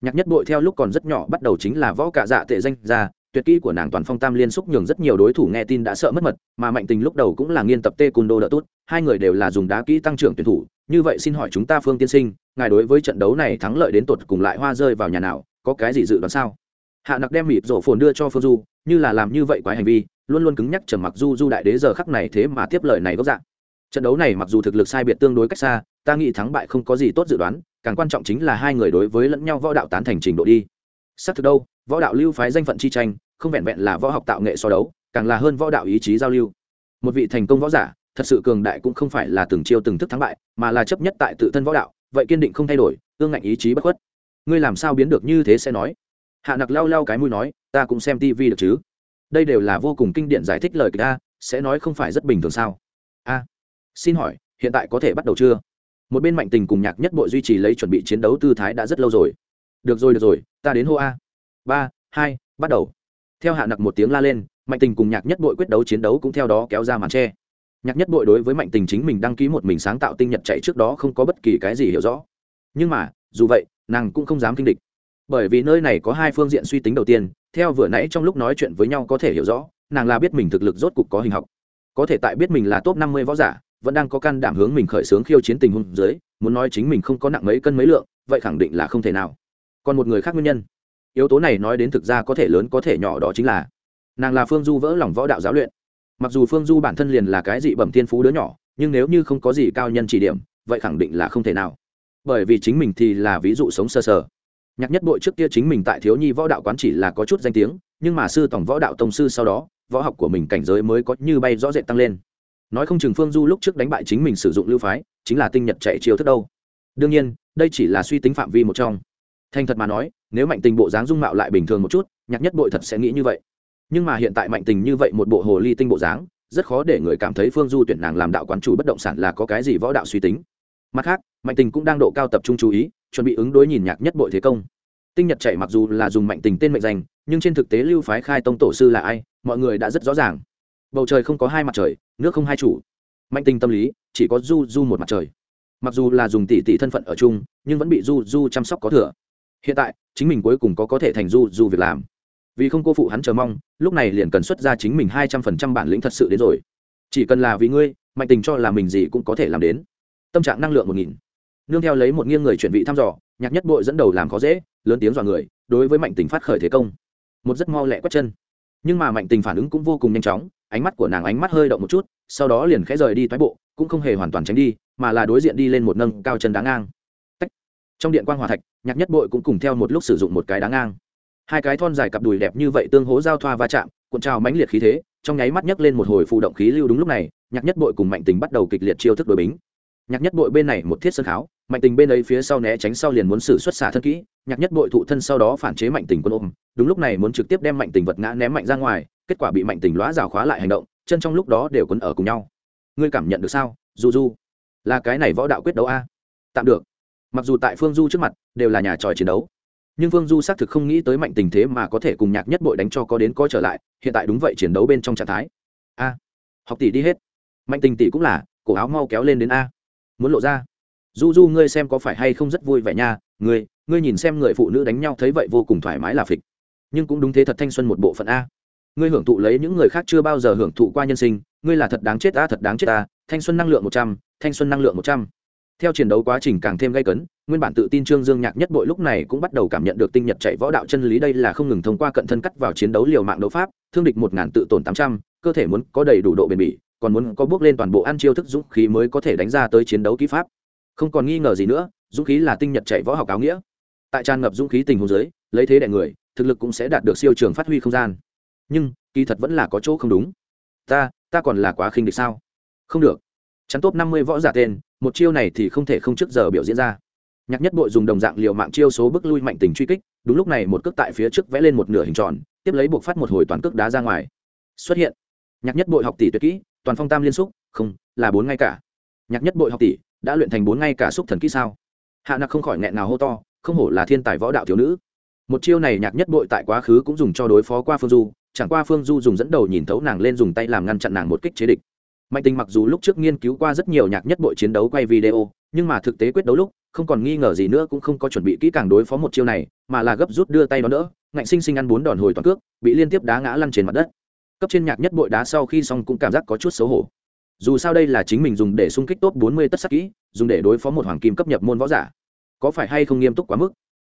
Nhạc nhất bội theo lúc còn rất nhỏ bắt đầu chính là võ cạ dạ tệ danh ra, tuyệt kỹ của nàng toàn phong tam liên xúc nhường rất nhiều đối thủ nghe tin đã sợ mất mật, mà mạnh tình lúc đầu cũng là nghiên tập tê cùng đô đỡ tốt hai người đều là dùng đá kỹ tăng trưởng tuyển thủ. Như vậy xin hỏi chúng ta phương tiên sinh, ngài đối với trận đấu này thắng lợi đến tột cùng lại hoa rơi vào nhà nào, có cái gì dự đoán sao? Hạ nặc đem mịp rổ phồn đưa cho phương du, như là làm như vậy quái hành vi, luôn luôn cứng nhắc trầm mặc du du đại đế giờ khắc này thế mà tiếp lời này gốc dạng. Trận đấu này mặc dù thực lực sai biệt tương đối cách xa, ta nghĩ thắng bại không có gì tốt dự đoán, càng quan trọng chính là hai người đối với lẫn nhau võ đạo tán thành trình độ đi. Xác thực đâu, võ đạo lưu phái danh phận chi tranh, không vẹn vẹn là võ học tạo nghệ so đấu, càng là hơn võ đạo ý chí giao lưu. Một vị thành công võ giả, thật sự cường đại cũng không phải là từng chiêu từng thức thắng bại, mà là chấp nhất tại tự thân võ đạo, vậy kiên định không thay đổi, ương ngạnh ý chí bất khuất. Ngươi làm sao biến được như thế sẽ nói? Hạ nặc lau lau cái mũi nói, ta cũng xem tv được chứ. Đây đều là vô cùng kinh điển giải thích lời kịch sẽ nói không phải rất bình thường sao? A, xin hỏi, hiện tại có thể bắt đầu chưa? Một bên mạnh tình cùng nhạc nhất bội duy trì lấy chuẩn bị chiến đấu tư thái đã rất lâu rồi. Được rồi được rồi, ta đến hô a. Ba, hai, bắt đầu. Theo hạ nặc một tiếng la lên, mạnh tình cùng nhạc nhất bội quyết đấu chiến đấu cũng theo đó kéo ra màn tre. Nhạc nhất bội đối với mạnh tình chính mình đăng ký một mình sáng tạo tinh nhật chạy trước đó không có bất kỳ cái gì hiểu rõ. Nhưng mà, dù vậy, nàng cũng không dám kinh địch bởi vì nơi này có hai phương diện suy tính đầu tiên theo vừa nãy trong lúc nói chuyện với nhau có thể hiểu rõ nàng là biết mình thực lực rốt cục có hình học. Có thể tại biết mình là top năm mươi võ giả vẫn đang có căn đảm hướng mình khởi xướng khiêu chiến tình huống dưới muốn nói chính mình không có nặng mấy cân mấy lượng vậy khẳng định là không thể nào. Còn một người khác nguyên nhân. Yếu tố này nói đến thực ra có thể lớn có thể nhỏ đó chính là nàng là phương du vỡ lòng võ đạo giáo luyện. Mặc dù phương du bản thân liền là cái dị bẩm thiên phú đứa nhỏ nhưng nếu như không có gì cao nhân chỉ điểm vậy khẳng định là không thể nào. Bởi vì chính mình thì là ví dụ sống sơ sờ, sờ nhạc nhất bội trước kia chính mình tại thiếu nhi võ đạo quán chỉ là có chút danh tiếng, nhưng mà sư tổng võ đạo tông sư sau đó, võ học của mình cảnh giới mới có như bay rõ rệt tăng lên. Nói không chừng phương du lúc trước đánh bại chính mình sử dụng lưu phái, chính là tinh nhật chạy chiêu thức đâu. Đương nhiên, đây chỉ là suy tính phạm vi một trong. Thành thật mà nói, nếu mạnh tình bộ dáng dung mạo lại bình thường một chút, nhạc nhất bội thật sẽ nghĩ như vậy. Nhưng mà hiện tại mạnh tình như vậy một bộ hồ ly tinh bộ dáng, rất khó để người cảm thấy phương du tuyển nàng làm đạo quán chủ bất động sản là có cái gì võ đạo suy tính. Mặt khác, mạnh tình cũng đang độ cao tập trung chú ý chuẩn bị ứng đối nhìn nhạc nhất bội thế công. Tinh nhật chạy mặc dù là dùng mạnh tình tên mệnh danh, nhưng trên thực tế lưu phái khai tông tổ sư là ai, mọi người đã rất rõ ràng. Bầu trời không có hai mặt trời, nước không hai chủ. Mạnh tình tâm lý, chỉ có du du một mặt trời. Mặc dù là dùng tỷ tỷ thân phận ở chung, nhưng vẫn bị du du chăm sóc có thừa. Hiện tại, chính mình cuối cùng có có thể thành du du việc làm. Vì không cô phụ hắn chờ mong, lúc này liền cần xuất ra chính mình hai trăm phần trăm bản lĩnh thật sự đến rồi. Chỉ cần là vì ngươi, mạnh tình cho là mình gì cũng có thể làm đến. Tâm trạng năng lượng một nghìn nương theo lấy một nghiêng người chuẩn bị thăm dò, nhạc nhất bội dẫn đầu làm khó dễ, lớn tiếng dọa người, đối với mạnh tình phát khởi thế công. Một rất mau lẹ quất chân. Nhưng mà mạnh tình phản ứng cũng vô cùng nhanh chóng, ánh mắt của nàng ánh mắt hơi động một chút, sau đó liền khẽ rời đi thoái bộ, cũng không hề hoàn toàn tránh đi, mà là đối diện đi lên một nâng cao chân đá ngang. Tách. trong điện quan hòa thạch, nhạc nhất bội cũng cùng theo một lúc sử dụng một cái đá ngang. Hai cái thon dài cặp đùi đẹp như vậy tương hố giao thoa va chạm, cuộn trào mãnh liệt khí thế, trong nháy mắt nhấc lên một hồi phụ động khí lưu đúng lúc này, nhạc nhất bội cùng mạnh tình bắt đầu kịch liệt chiêu thức đối bính. Nhạc nhất bội bên này một thiết sân kháo mạnh tình bên ấy phía sau né tránh sau liền muốn xử xuất xả thân kỹ, nhạc nhất bội thụ thân sau đó phản chế mạnh tình quân ôm. Đúng lúc này muốn trực tiếp đem mạnh tình vật ngã ném mạnh ra ngoài, kết quả bị mạnh tình lóa rào khóa lại hành động, chân trong lúc đó đều quấn ở cùng nhau. Ngươi cảm nhận được sao du du là cái này võ đạo quyết đấu a? Tạm được. Mặc dù tại phương du trước mặt, đều là nhà tròi chiến đấu, nhưng phương du xác thực không nghĩ tới mạnh tình thế mà có thể cùng nhạc nhất bội đánh cho có đến có trở lại, hiện tại đúng vậy chiến đấu bên trong trạng thái. A. Học tỷ đi hết. Mạnh tình tỷ cũng là, cổ áo mau kéo lên đến a. Muốn lộ ra du du ngươi xem có phải hay không rất vui vẻ nha, ngươi ngươi nhìn xem người phụ nữ đánh nhau thấy vậy vô cùng thoải mái là phịch. Nhưng cũng đúng thế thật thanh xuân một bộ phận a. Ngươi hưởng thụ lấy những người khác chưa bao giờ hưởng thụ qua nhân sinh, ngươi là thật đáng chết ta thật đáng chết ta thanh xuân năng lượng một trăm, thanh xuân năng lượng một trăm. Theo chiến đấu quá trình càng thêm gay cấn, nguyên bản tự tin trương dương nhạc nhất bội lúc này cũng bắt đầu cảm nhận được tinh nhật chạy võ đạo chân lý đây là không ngừng thông qua cận thân cắt vào chiến đấu liều mạng đấu pháp, thương địch một ngàn tự tổn tám trăm, cơ thể muốn có đầy đủ độ bền bỉ, còn muốn có bước lên toàn bộ ăn chiêu thức dũng khí mới có thể đánh ra tới chiến đấu kỹ pháp không còn nghi ngờ gì nữa, dũng khí là tinh nhật chạy võ học áo nghĩa. Tại tràn ngập dũng khí tình hồ giới lấy thế đại người, thực lực cũng sẽ đạt được siêu trường phát huy không gian. Nhưng, kỳ thật vẫn là có chỗ không đúng. Ta ta còn là quá khinh địch sao? Không được. Chắn top năm mươi võ giả tên, một chiêu này thì không thể không trước giờ biểu diễn ra. Nhạc nhất bội dùng đồng dạng liều mạng chiêu số bước lui mạnh tình truy kích, đúng lúc này một cước tại phía trước vẽ lên một nửa hình tròn, tiếp lấy buộc phát một hồi toàn cước đá ra ngoài. Xuất hiện. Nhạc nhất bội học tỷ tuyệt kỹ, toàn phong tam liên xúc, không, là bốn ngay cả. Nhạc nhất bội học tỷ đã luyện thành bốn ngay cả xúc thần kỹ sao? Hạ nặc không khỏi nghẹn nào hô to, không hổ là thiên tài võ đạo thiếu nữ. Một chiêu này nhạc nhất bội tại quá khứ cũng dùng cho đối phó qua phương du, chẳng qua phương du dùng dẫn đầu nhìn thấu nàng lên dùng tay làm ngăn chặn nàng một kích chế địch. Mạnh tình mặc dù lúc trước nghiên cứu qua rất nhiều nhạc nhất bội chiến đấu quay video, nhưng mà thực tế quyết đấu lúc, không còn nghi ngờ gì nữa cũng không có chuẩn bị kỹ càng đối phó một chiêu này, mà là gấp rút đưa tay đón đỡ, ngạnh sinh sinh ăn bốn đòn hồi toàn cước, bị liên tiếp đá ngã lăn trên mặt đất. Cấp trên nhạc nhất bội đá sau khi xong cũng cảm giác có chút xấu hổ dù sao đây là chính mình dùng để xung kích tốt bốn mươi tất sắc kỹ, dùng để đối phó một hoàng kim cấp nhập môn võ giả. Có phải hay không nghiêm túc quá mức?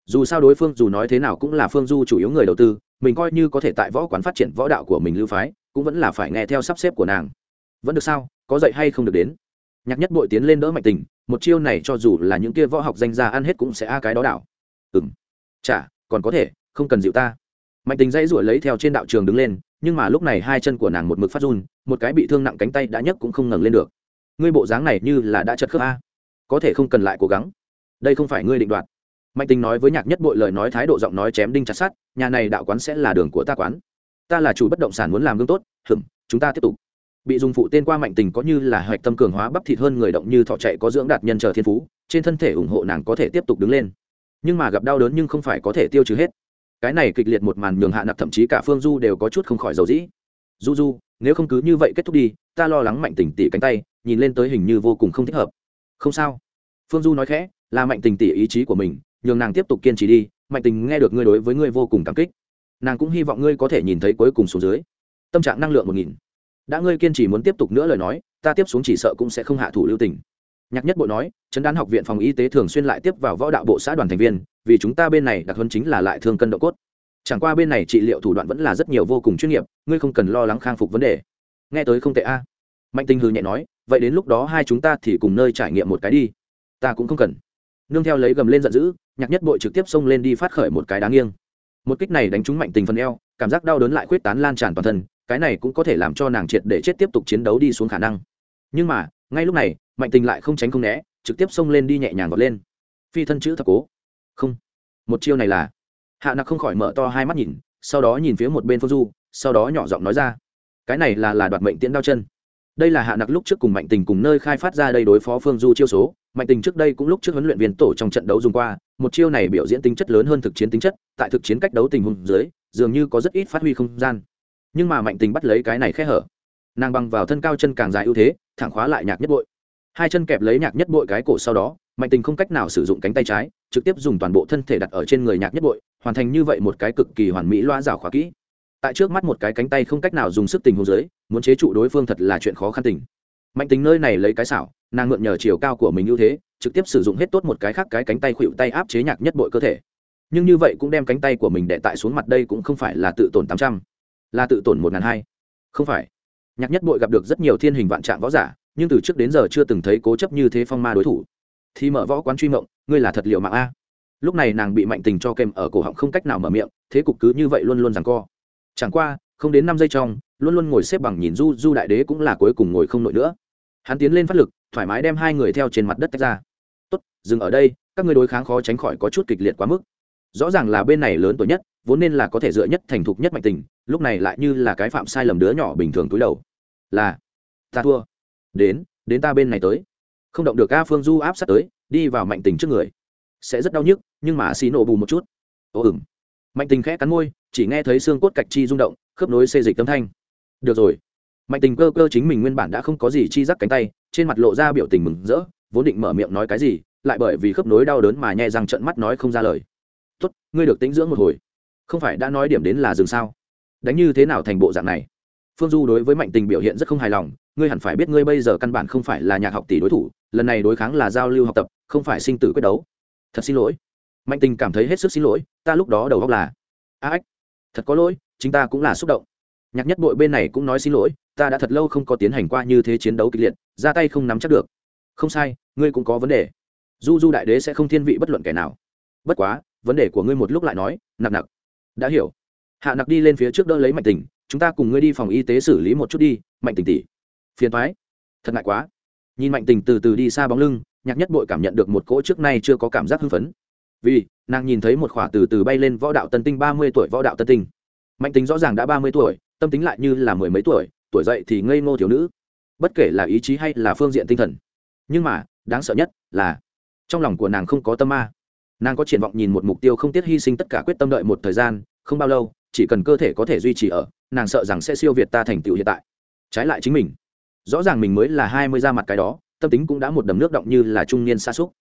Dù sao đối phương dù nói thế nào cũng là phương du chủ yếu người đầu tư, mình coi như có thể tại võ quán phát triển võ đạo của mình lưu phái, cũng vẫn là phải nghe theo sắp xếp của nàng. Vẫn được sao? Có dạy hay không được đến? Nhạc nhất bội tiến lên đỡ mạnh tình, một chiêu này cho dù là những kia võ học danh gia ăn hết cũng sẽ a cái đó đảo. Ừng chả, còn có thể, không cần dịu ta. Mạnh tình dãy ruổi lấy theo trên đạo trường đứng lên nhưng mà lúc này hai chân của nàng một mực phát run một cái bị thương nặng cánh tay đã nhấc cũng không ngẩng lên được. Ngươi bộ dáng này như là đã chật khớp a. Có thể không cần lại cố gắng. Đây không phải ngươi định đoạt. Mạnh tình nói với nhạc nhất bội lời nói thái độ giọng nói chém đinh chặt sát nhà này đạo quán sẽ là đường của ta quán. Ta là chủ bất động sản muốn làm gương tốt hửm, chúng ta tiếp tục. Bị dùng phụ tên qua mạnh tình có như là hoạch tâm cường hóa bắp thịt hơn người động như thọ chạy có dưỡng đạt nhân chờ thiên phú trên thân thể ủng hộ nàng có thể tiếp tục đứng lên. Nhưng mà gặp đau đớn nhưng không phải có thể tiêu trừ hết cái này kịch liệt một màn nhường hạ nặc thậm chí cả phương du đều có chút không khỏi dầu dĩ. Du du, nếu không cứ như vậy kết thúc đi, ta lo lắng mạnh tình tỉ cánh tay, nhìn lên tới hình như vô cùng không thích hợp. Không sao. Phương du nói khẽ, là mạnh tình tỉ ý chí của mình, nhường nàng tiếp tục kiên trì đi, mạnh tình nghe được ngươi đối với ngươi vô cùng cảm kích. Nàng cũng hy vọng ngươi có thể nhìn thấy cuối cùng số dưới. Tâm trạng năng lượng một nghìn. Đã ngươi kiên trì muốn tiếp tục nữa lời nói, ta tiếp xuống chỉ sợ cũng sẽ không hạ thủ lưu tình. Nhạc nhất bộ nói chấn đán học viện phòng y tế thường xuyên lại tiếp vào võ đạo bộ xã đoàn thành viên vì chúng ta bên này đặc huấn chính là lại thương cân độ cốt. Chẳng qua bên này trị liệu thủ đoạn vẫn là rất nhiều vô cùng chuyên nghiệp, ngươi không cần lo lắng khang phục vấn đề. Nghe tới không tệ a. Mạnh tinh hư nhẹ nói, vậy đến lúc đó hai chúng ta thì cùng nơi trải nghiệm một cái đi. Ta cũng không cần. Nương theo lấy gầm lên giận dữ, nhạc nhất bội trực tiếp xông lên đi phát khởi một cái đáng nghiêng. Một kích này đánh trúng mạnh tình phần eo, cảm giác đau đớn lại khuyết tán lan tràn toàn thân, cái này cũng có thể làm cho nàng triệt để chết tiếp tục chiến đấu đi xuống khả năng. Nhưng mà, ngay lúc này, mạnh tình lại không tránh không né, trực tiếp xông lên đi nhẹ nhàng vọt lên. Phi thân chữ thập cố không. Một chiêu này là. Hạ nặc không khỏi mở to hai mắt nhìn, sau đó nhìn phía một bên phương du, sau đó nhỏ giọng nói ra. Cái này là là đoạt mệnh tiễn đao chân. Đây là hạ nặc lúc trước cùng mạnh tình cùng nơi khai phát ra đây đối phó phương du chiêu số. Mạnh tình trước đây cũng lúc trước huấn luyện viên tổ trong trận đấu dùng qua. Một chiêu này biểu diễn tính chất lớn hơn thực chiến tính chất. Tại thực chiến cách đấu tình huống dưới, dường như có rất ít phát huy không gian. Nhưng mà mạnh tình bắt lấy cái này khe hở. Nàng băng vào thân cao chân càng dài ưu thế, thẳng khóa lại nhạc nhất bội. Hai chân kẹp lấy nhạc nhất bội cái cổ sau đó mạnh tình không cách nào sử dụng cánh tay trái, trực tiếp dùng toàn bộ thân thể đặt ở trên người nhạc nhất bội, hoàn thành như vậy một cái cực kỳ hoàn mỹ loa rào khóa kỹ. Tại trước mắt một cái cánh tay không cách nào dùng sức tình hồ dưới, muốn chế trụ đối phương thật là chuyện khó khăn tình. Mạnh tình nơi này lấy cái xảo, nàng mượn nhờ chiều cao của mình ưu thế, trực tiếp sử dụng hết tốt một cái khác cái cánh tay khuỵu tay áp chế nhạc nhất bội cơ thể. Nhưng như vậy cũng đem cánh tay của mình đệ tại xuống mặt đây cũng không phải là tự tổn tám trăm, là tự tổn một ngàn hai. Không phải. Nhạc nhất bội gặp được rất nhiều thiên hình vạn trạng võ giả, nhưng từ trước đến giờ chưa từng thấy cố chấp như thế phong ma đối thủ thì mở võ quán truy mộng, ngươi là thật liệu mạng a. Lúc này nàng bị mạnh tình cho kèm ở cổ họng không cách nào mở miệng, thế cục cứ như vậy luôn luôn rằng co. Chẳng qua, không đến năm giây trong, luôn luôn ngồi xếp bằng nhìn du du đại đế cũng là cuối cùng ngồi không nổi nữa. Hắn tiến lên phát lực, thoải mái đem hai người theo trên mặt đất tách ra. Tốt, dừng ở đây, các người đối kháng khó tránh khỏi có chút kịch liệt quá mức. Rõ ràng là bên này lớn tuổi nhất, vốn nên là có thể dựa nhất thành thục nhất mạnh tình, lúc này lại như là cái phạm sai lầm đứa nhỏ bình thường túi đầu. Là, ta thua. Đến đến ta bên này tới không động được a phương du áp sát tới, đi vào mạnh tình trước người. Sẽ rất đau nhức, nhưng mà xì nổ bù một chút. Ồ ừng mạnh tình khẽ cắn môi, chỉ nghe thấy xương cốt cạch chi rung động, khớp nối xê dịch tâm thanh. Được rồi. Mạnh tình cơ cơ chính mình nguyên bản đã không có gì chi rắc cánh tay, trên mặt lộ ra biểu tình mừng rỡ, vốn định mở miệng nói cái gì, lại bởi vì khớp nối đau đớn mà nhẹ răng trận mắt nói không ra lời. Tốt, ngươi được tính dưỡng một hồi. Không phải đã nói điểm đến là dừng sao? Đánh như thế nào thành bộ dạng này? Phương du đối với mạnh tình biểu hiện rất không hài lòng ngươi hẳn phải biết ngươi bây giờ căn bản không phải là nhạc học tỷ đối thủ, lần này đối kháng là giao lưu học tập, không phải sinh tử quyết đấu. Thật xin lỗi. Mạnh tình cảm thấy hết sức xin lỗi, ta lúc đó đầu góc là, a ếch thật có lỗi, chính ta cũng là xúc động. Nhạc nhất bội bên này cũng nói xin lỗi, ta đã thật lâu không có tiến hành qua như thế chiến đấu kịch liệt, ra tay không nắm chắc được. Không sai, ngươi cũng có vấn đề. Du du đại đế sẽ không thiên vị bất luận kẻ nào. Bất quá, vấn đề của ngươi một lúc lại nói nặng nặng đã hiểu. Hạ nặc đi lên phía trước đỡ lấy mạnh tình, chúng ta cùng ngươi đi phòng y tế xử lý một chút đi, mạnh tình tỉ phiền thoái thật ngại quá. Nhìn mạnh tình từ từ đi xa bóng lưng, nhạc nhất bội cảm nhận được một cỗ trước nay chưa có cảm giác hưng phấn. Vì, nàng nhìn thấy một khỏa từ từ bay lên võ đạo tân tinh ba mươi tuổi võ đạo tân tinh. Mạnh tính rõ ràng đã ba mươi tuổi, tâm tính lại như là mười mấy tuổi tuổi dậy thì ngây ngô thiếu nữ. Bất kể là ý chí hay là phương diện tinh thần. Nhưng mà, đáng sợ nhất là, trong lòng của nàng không có tâm ma. Nàng có triển vọng nhìn một mục tiêu không tiếc hy sinh tất cả quyết tâm đợi một thời gian, không bao lâu, chỉ cần cơ thể có thể duy trì ở, nàng sợ rằng sẽ siêu việt ta thành tựu hiện tại. Trái lại chính mình rõ ràng mình mới là hai mươi ra mặt cái đó, tâm tính cũng đã một đầm nước động như là trung niên xa xúc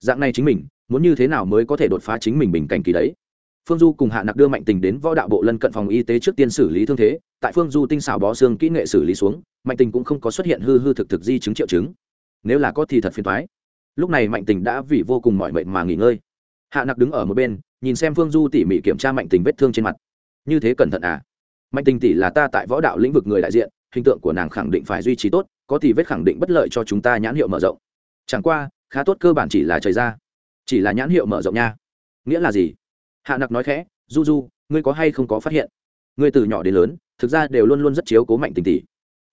dạng này chính mình, muốn như thế nào mới có thể đột phá chính mình bình cảnh kỳ đấy? Phương du cùng hạ nặc đưa mạnh tình đến võ đạo bộ lân cận phòng y tế trước tiên xử lý thương thế, tại phương du tinh xảo bó xương kỹ nghệ xử lý xuống, mạnh tình cũng không có xuất hiện hư hư thực thực di chứng triệu chứng. Nếu là có thì thật phiền thoái lúc này mạnh tình đã vì vô cùng mọi mệnh mà nghỉ ngơi. Hạ nặc đứng ở một bên, nhìn xem phương du tỉ mỉ kiểm tra mạnh tình vết thương trên mặt. Như thế cẩn thận à? Mạnh tình tỷ là ta tại võ đạo lĩnh vực người đại diện hình tượng của nàng khẳng định phải duy trì tốt, có thì vết khẳng định bất lợi cho chúng ta nhãn hiệu mở rộng. Chẳng qua, khá tốt cơ bản chỉ là trời ra. Chỉ là nhãn hiệu mở rộng nha. Nghĩa là gì? Hạ nặc nói khẽ, du du, ngươi có hay không có phát hiện? Ngươi từ nhỏ đến lớn, thực ra đều luôn luôn rất chiếu cố mạnh tình tỷ.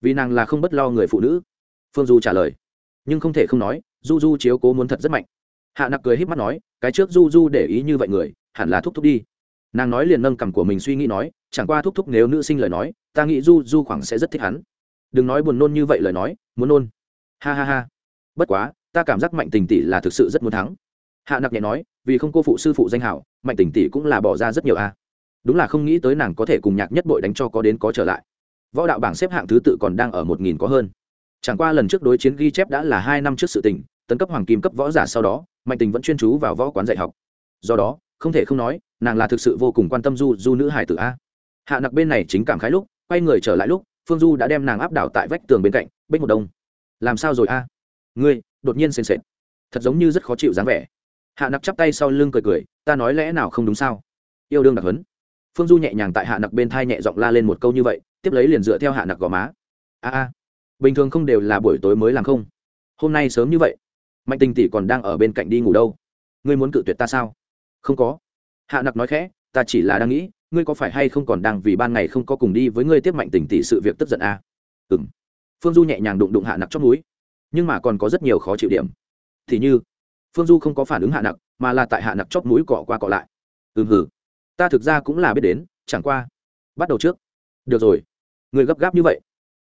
Vì nàng là không bất lo người phụ nữ. Phương du trả lời. Nhưng không thể không nói, du du chiếu cố muốn thật rất mạnh. Hạ nặc cười h í p mắt nói, cái trước du du để ý như vậy người, hẳn là thúc thúc đi nàng nói liền nâng cằm của mình suy nghĩ nói, chẳng qua thúc thúc nếu nữ sinh lời nói, ta nghĩ du du khoảng sẽ rất thích hắn. Đừng nói buồn nôn như vậy lời nói, muốn nôn. Ha ha ha. Bất quá, ta cảm giác mạnh tình tỷ là thực sự rất muốn thắng. Hạ nặc nhẹ nói, vì không cô phụ sư phụ danh hảo, mạnh tình tỷ cũng là bỏ ra rất nhiều a. Đúng là không nghĩ tới nàng có thể cùng nhạc nhất bội đánh cho có đến có trở lại. Võ đạo bảng xếp hạng thứ tự còn đang ở một nghìn có hơn. Chẳng qua lần trước đối chiến ghi chép đã là hai năm trước sự tình, tấn cấp hoàng kim cấp võ giả sau đó, mạnh tình vẫn chuyên chú vào võ quán dạy học. Do đó không thể không nói, nàng là thực sự vô cùng quan tâm du du nữ hải tử a. Hạ nặc bên này chính cảm khái lúc, quay người trở lại lúc, phương du đã đem nàng áp đảo tại vách tường bên cạnh, bích một đông. Làm sao rồi a? Ngươi, đột nhiên sền sệt. Thật giống như rất khó chịu dáng vẻ. Hạ nặc chắp tay sau lưng cười cười, ta nói lẽ nào không đúng sao? Yêu đương đặc hấn phương du nhẹ nhàng tại hạ nặc bên thai nhẹ giọng la lên một câu như vậy, tiếp lấy liền dựa theo hạ nặc gò má. A a, bình thường không đều là buổi tối mới làm không? Hôm nay sớm như vậy. Mạnh tình tỷ còn đang ở bên cạnh đi ngủ đâu? Ngươi muốn cự tuyệt ta sao? Không có. Hạ nặc nói khẽ, ta chỉ là đang nghĩ, ngươi có phải hay không còn đang vì ban ngày không có cùng đi với ngươi tiếp mạnh tình tỷ sự việc tức giận à? ừ phương du nhẹ nhàng đụng đụng hạ nặc trong núi nhưng mà còn có rất nhiều khó chịu điểm. Thì như, phương du không có phản ứng hạ nặc, mà là tại hạ nặc chóp mũi cọ qua cọ lại. Ừm hử ta thực ra cũng là biết đến, chẳng qua, bắt đầu trước. Được rồi. Người gấp gáp như vậy.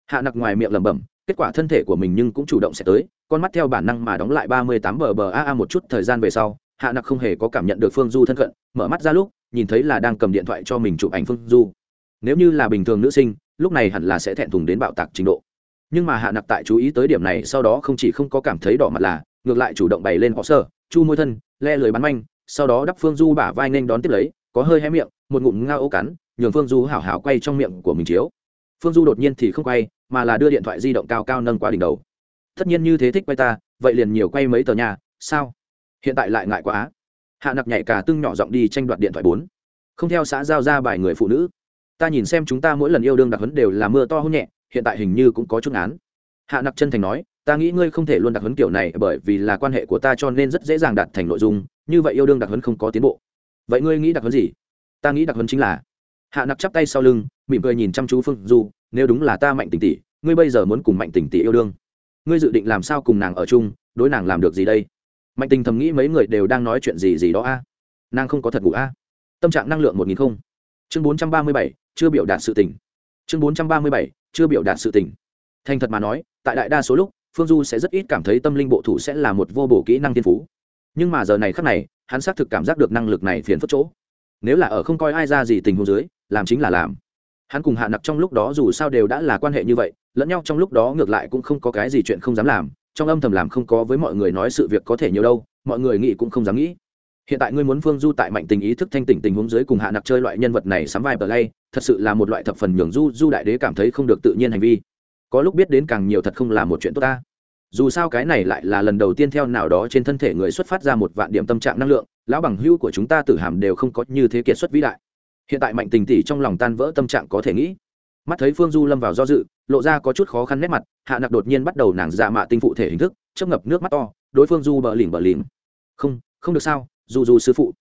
Hạ nặc ngoài miệng lẩm bẩm, kết quả thân thể của mình nhưng cũng chủ động sẽ tới, con mắt theo bản năng mà đóng lại ba mươi tám bờ bờ a a một chút thời gian về sau hạ nặc không hề có cảm nhận được phương du thân cận, mở mắt ra lúc, nhìn thấy là đang cầm điện thoại cho mình chụp ảnh phương du. Nếu như là bình thường nữ sinh, lúc này hẳn là sẽ thẹn thùng đến bạo tạc trình độ. Nhưng mà hạ nặc tại chú ý tới điểm này, sau đó không chỉ không có cảm thấy đỏ mặt là, ngược lại chủ động bày lên họ sơ, chu môi thân, le lưới bắn manh, sau đó đắp phương du bả vai nên đón tiếp lấy, có hơi hé miệng, một ngụm ngao ô cắn, nhường phương du hảo hảo quay trong miệng của mình chiếu. Phương du đột nhiên thì không quay, mà là đưa điện thoại di động cao cao nâng qua đỉnh đầu. Tất nhiên như thế thích quay ta, vậy liền nhiều quay mấy tờ nhà, sao? Hiện tại lại ngại quá. Hạ nặc nhảy cả tưng nhỏ giọng đi tranh đoạt điện thoại bốn. Không theo xã giao ra bài người phụ nữ. Ta nhìn xem chúng ta mỗi lần yêu đương đặc hấn đều là mưa to hôn nhẹ, hiện tại hình như cũng có chút án hạ nặc chân thành nói, ta nghĩ ngươi không thể luôn đặc hấn kiểu này bởi vì là quan hệ của ta cho nên rất dễ dàng đạt thành nội dung, như vậy yêu đương đặc hấn không có tiến bộ. Vậy ngươi nghĩ đặc hấn gì? Ta nghĩ đặc hấn chính là. Hạ nặc chắp tay sau lưng, mỉm cười nhìn chăm chú phương du, nếu đúng là ta mạnh tình tỷ, ngươi bây giờ muốn cùng mạnh tình tỷ yêu đương. Ngươi dự định làm sao cùng nàng ở chung, đối nàng làm được gì đây? Mạnh tình thầm nghĩ mấy người đều đang nói chuyện gì gì đó a. Nàng không có thật ngủ a. Tâm trạng năng lượng một nghìn không. Chương bốn trăm ba mươi bảy, chưa biểu đạt sự tỉnh chương bốn trăm ba mươi bảy, chưa biểu đạt sự tỉnh thành thật mà nói, tại đại đa số lúc, phương du sẽ rất ít cảm thấy tâm linh bộ thủ sẽ là một vô bổ kỹ năng tiên phú. Nhưng mà giờ này khắc này, hắn xác thực cảm giác được năng lực này phiền phức chỗ. Nếu là ở không coi ai ra gì tình huống dưới, làm chính là làm. Hắn cùng hạ nặc trong lúc đó dù sao đều đã là quan hệ như vậy, lẫn nhau trong lúc đó ngược lại cũng không có cái gì chuyện không dám làm trong âm thầm làm không có với mọi người nói sự việc có thể nhiều đâu, mọi người nghĩ cũng không dám nghĩ. Hiện tại ngươi muốn phương du tại mạnh tình ý thức thanh tỉnh tình huống dưới cùng hạ nặc chơi loại nhân vật này sắm vai play, thật sự là một loại thập phần nhường du du đại đế cảm thấy không được tự nhiên hành vi. Có lúc biết đến càng nhiều thật không là một chuyện tốt ta. Dù sao cái này lại là lần đầu tiên theo nào đó trên thân thể người xuất phát ra một vạn điểm tâm trạng năng lượng, lão bằng hữu của chúng ta tử hàm đều không có như thế kiệt xuất vĩ đại. Hiện tại mạnh tình tỷ trong lòng tan vỡ tâm trạng có thể nghĩ. Mắt thấy phương du lâm vào do dự lộ ra có chút khó khăn nét mặt, hạ nặc đột nhiên bắt đầu nàng dạ mạ tinh phụ thể hình thức chấp ngập nước mắt to, đối phương du bờ lỉnh bờ lỉnh không không được sao du du sư phụ.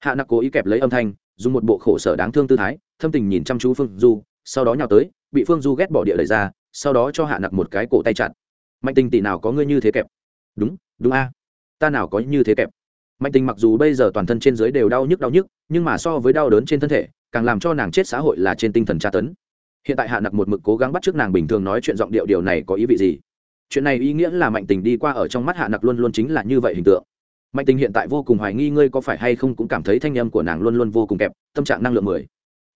Hạ nặc cố ý kẹp lấy âm thanh, dùng một bộ khổ sở đáng thương tư thái, thâm tình nhìn chăm chú phương du, sau đó nhào tới, bị phương du ghét bỏ địa lời ra, sau đó cho hạ nặc một cái cổ tay chặt. Mạnh tình tỷ nào có ngươi như thế kẹp? Đúng đúng a, ta nào có như thế kẹp? Mạnh tình mặc dù bây giờ toàn thân trên dưới đều đau nhức đau nhức, nhưng mà so với đau đớn trên thân thể, càng làm cho nàng chết xã hội là trên tinh thần tra tấn hiện tại hạ nặc một mực cố gắng bắt t r ư ớ c nàng bình thường nói chuyện giọng điệu điều này có ý vị gì? Chuyện này ý nghĩa là mạnh tình đi qua ở trong mắt hạ nặc luôn luôn chính là như vậy hình tượng. Mạnh tình hiện tại vô cùng hoài nghi ngươi có phải hay không cũng cảm thấy thanh âm của nàng luôn luôn vô cùng kẹp, tâm trạng năng lượng mười.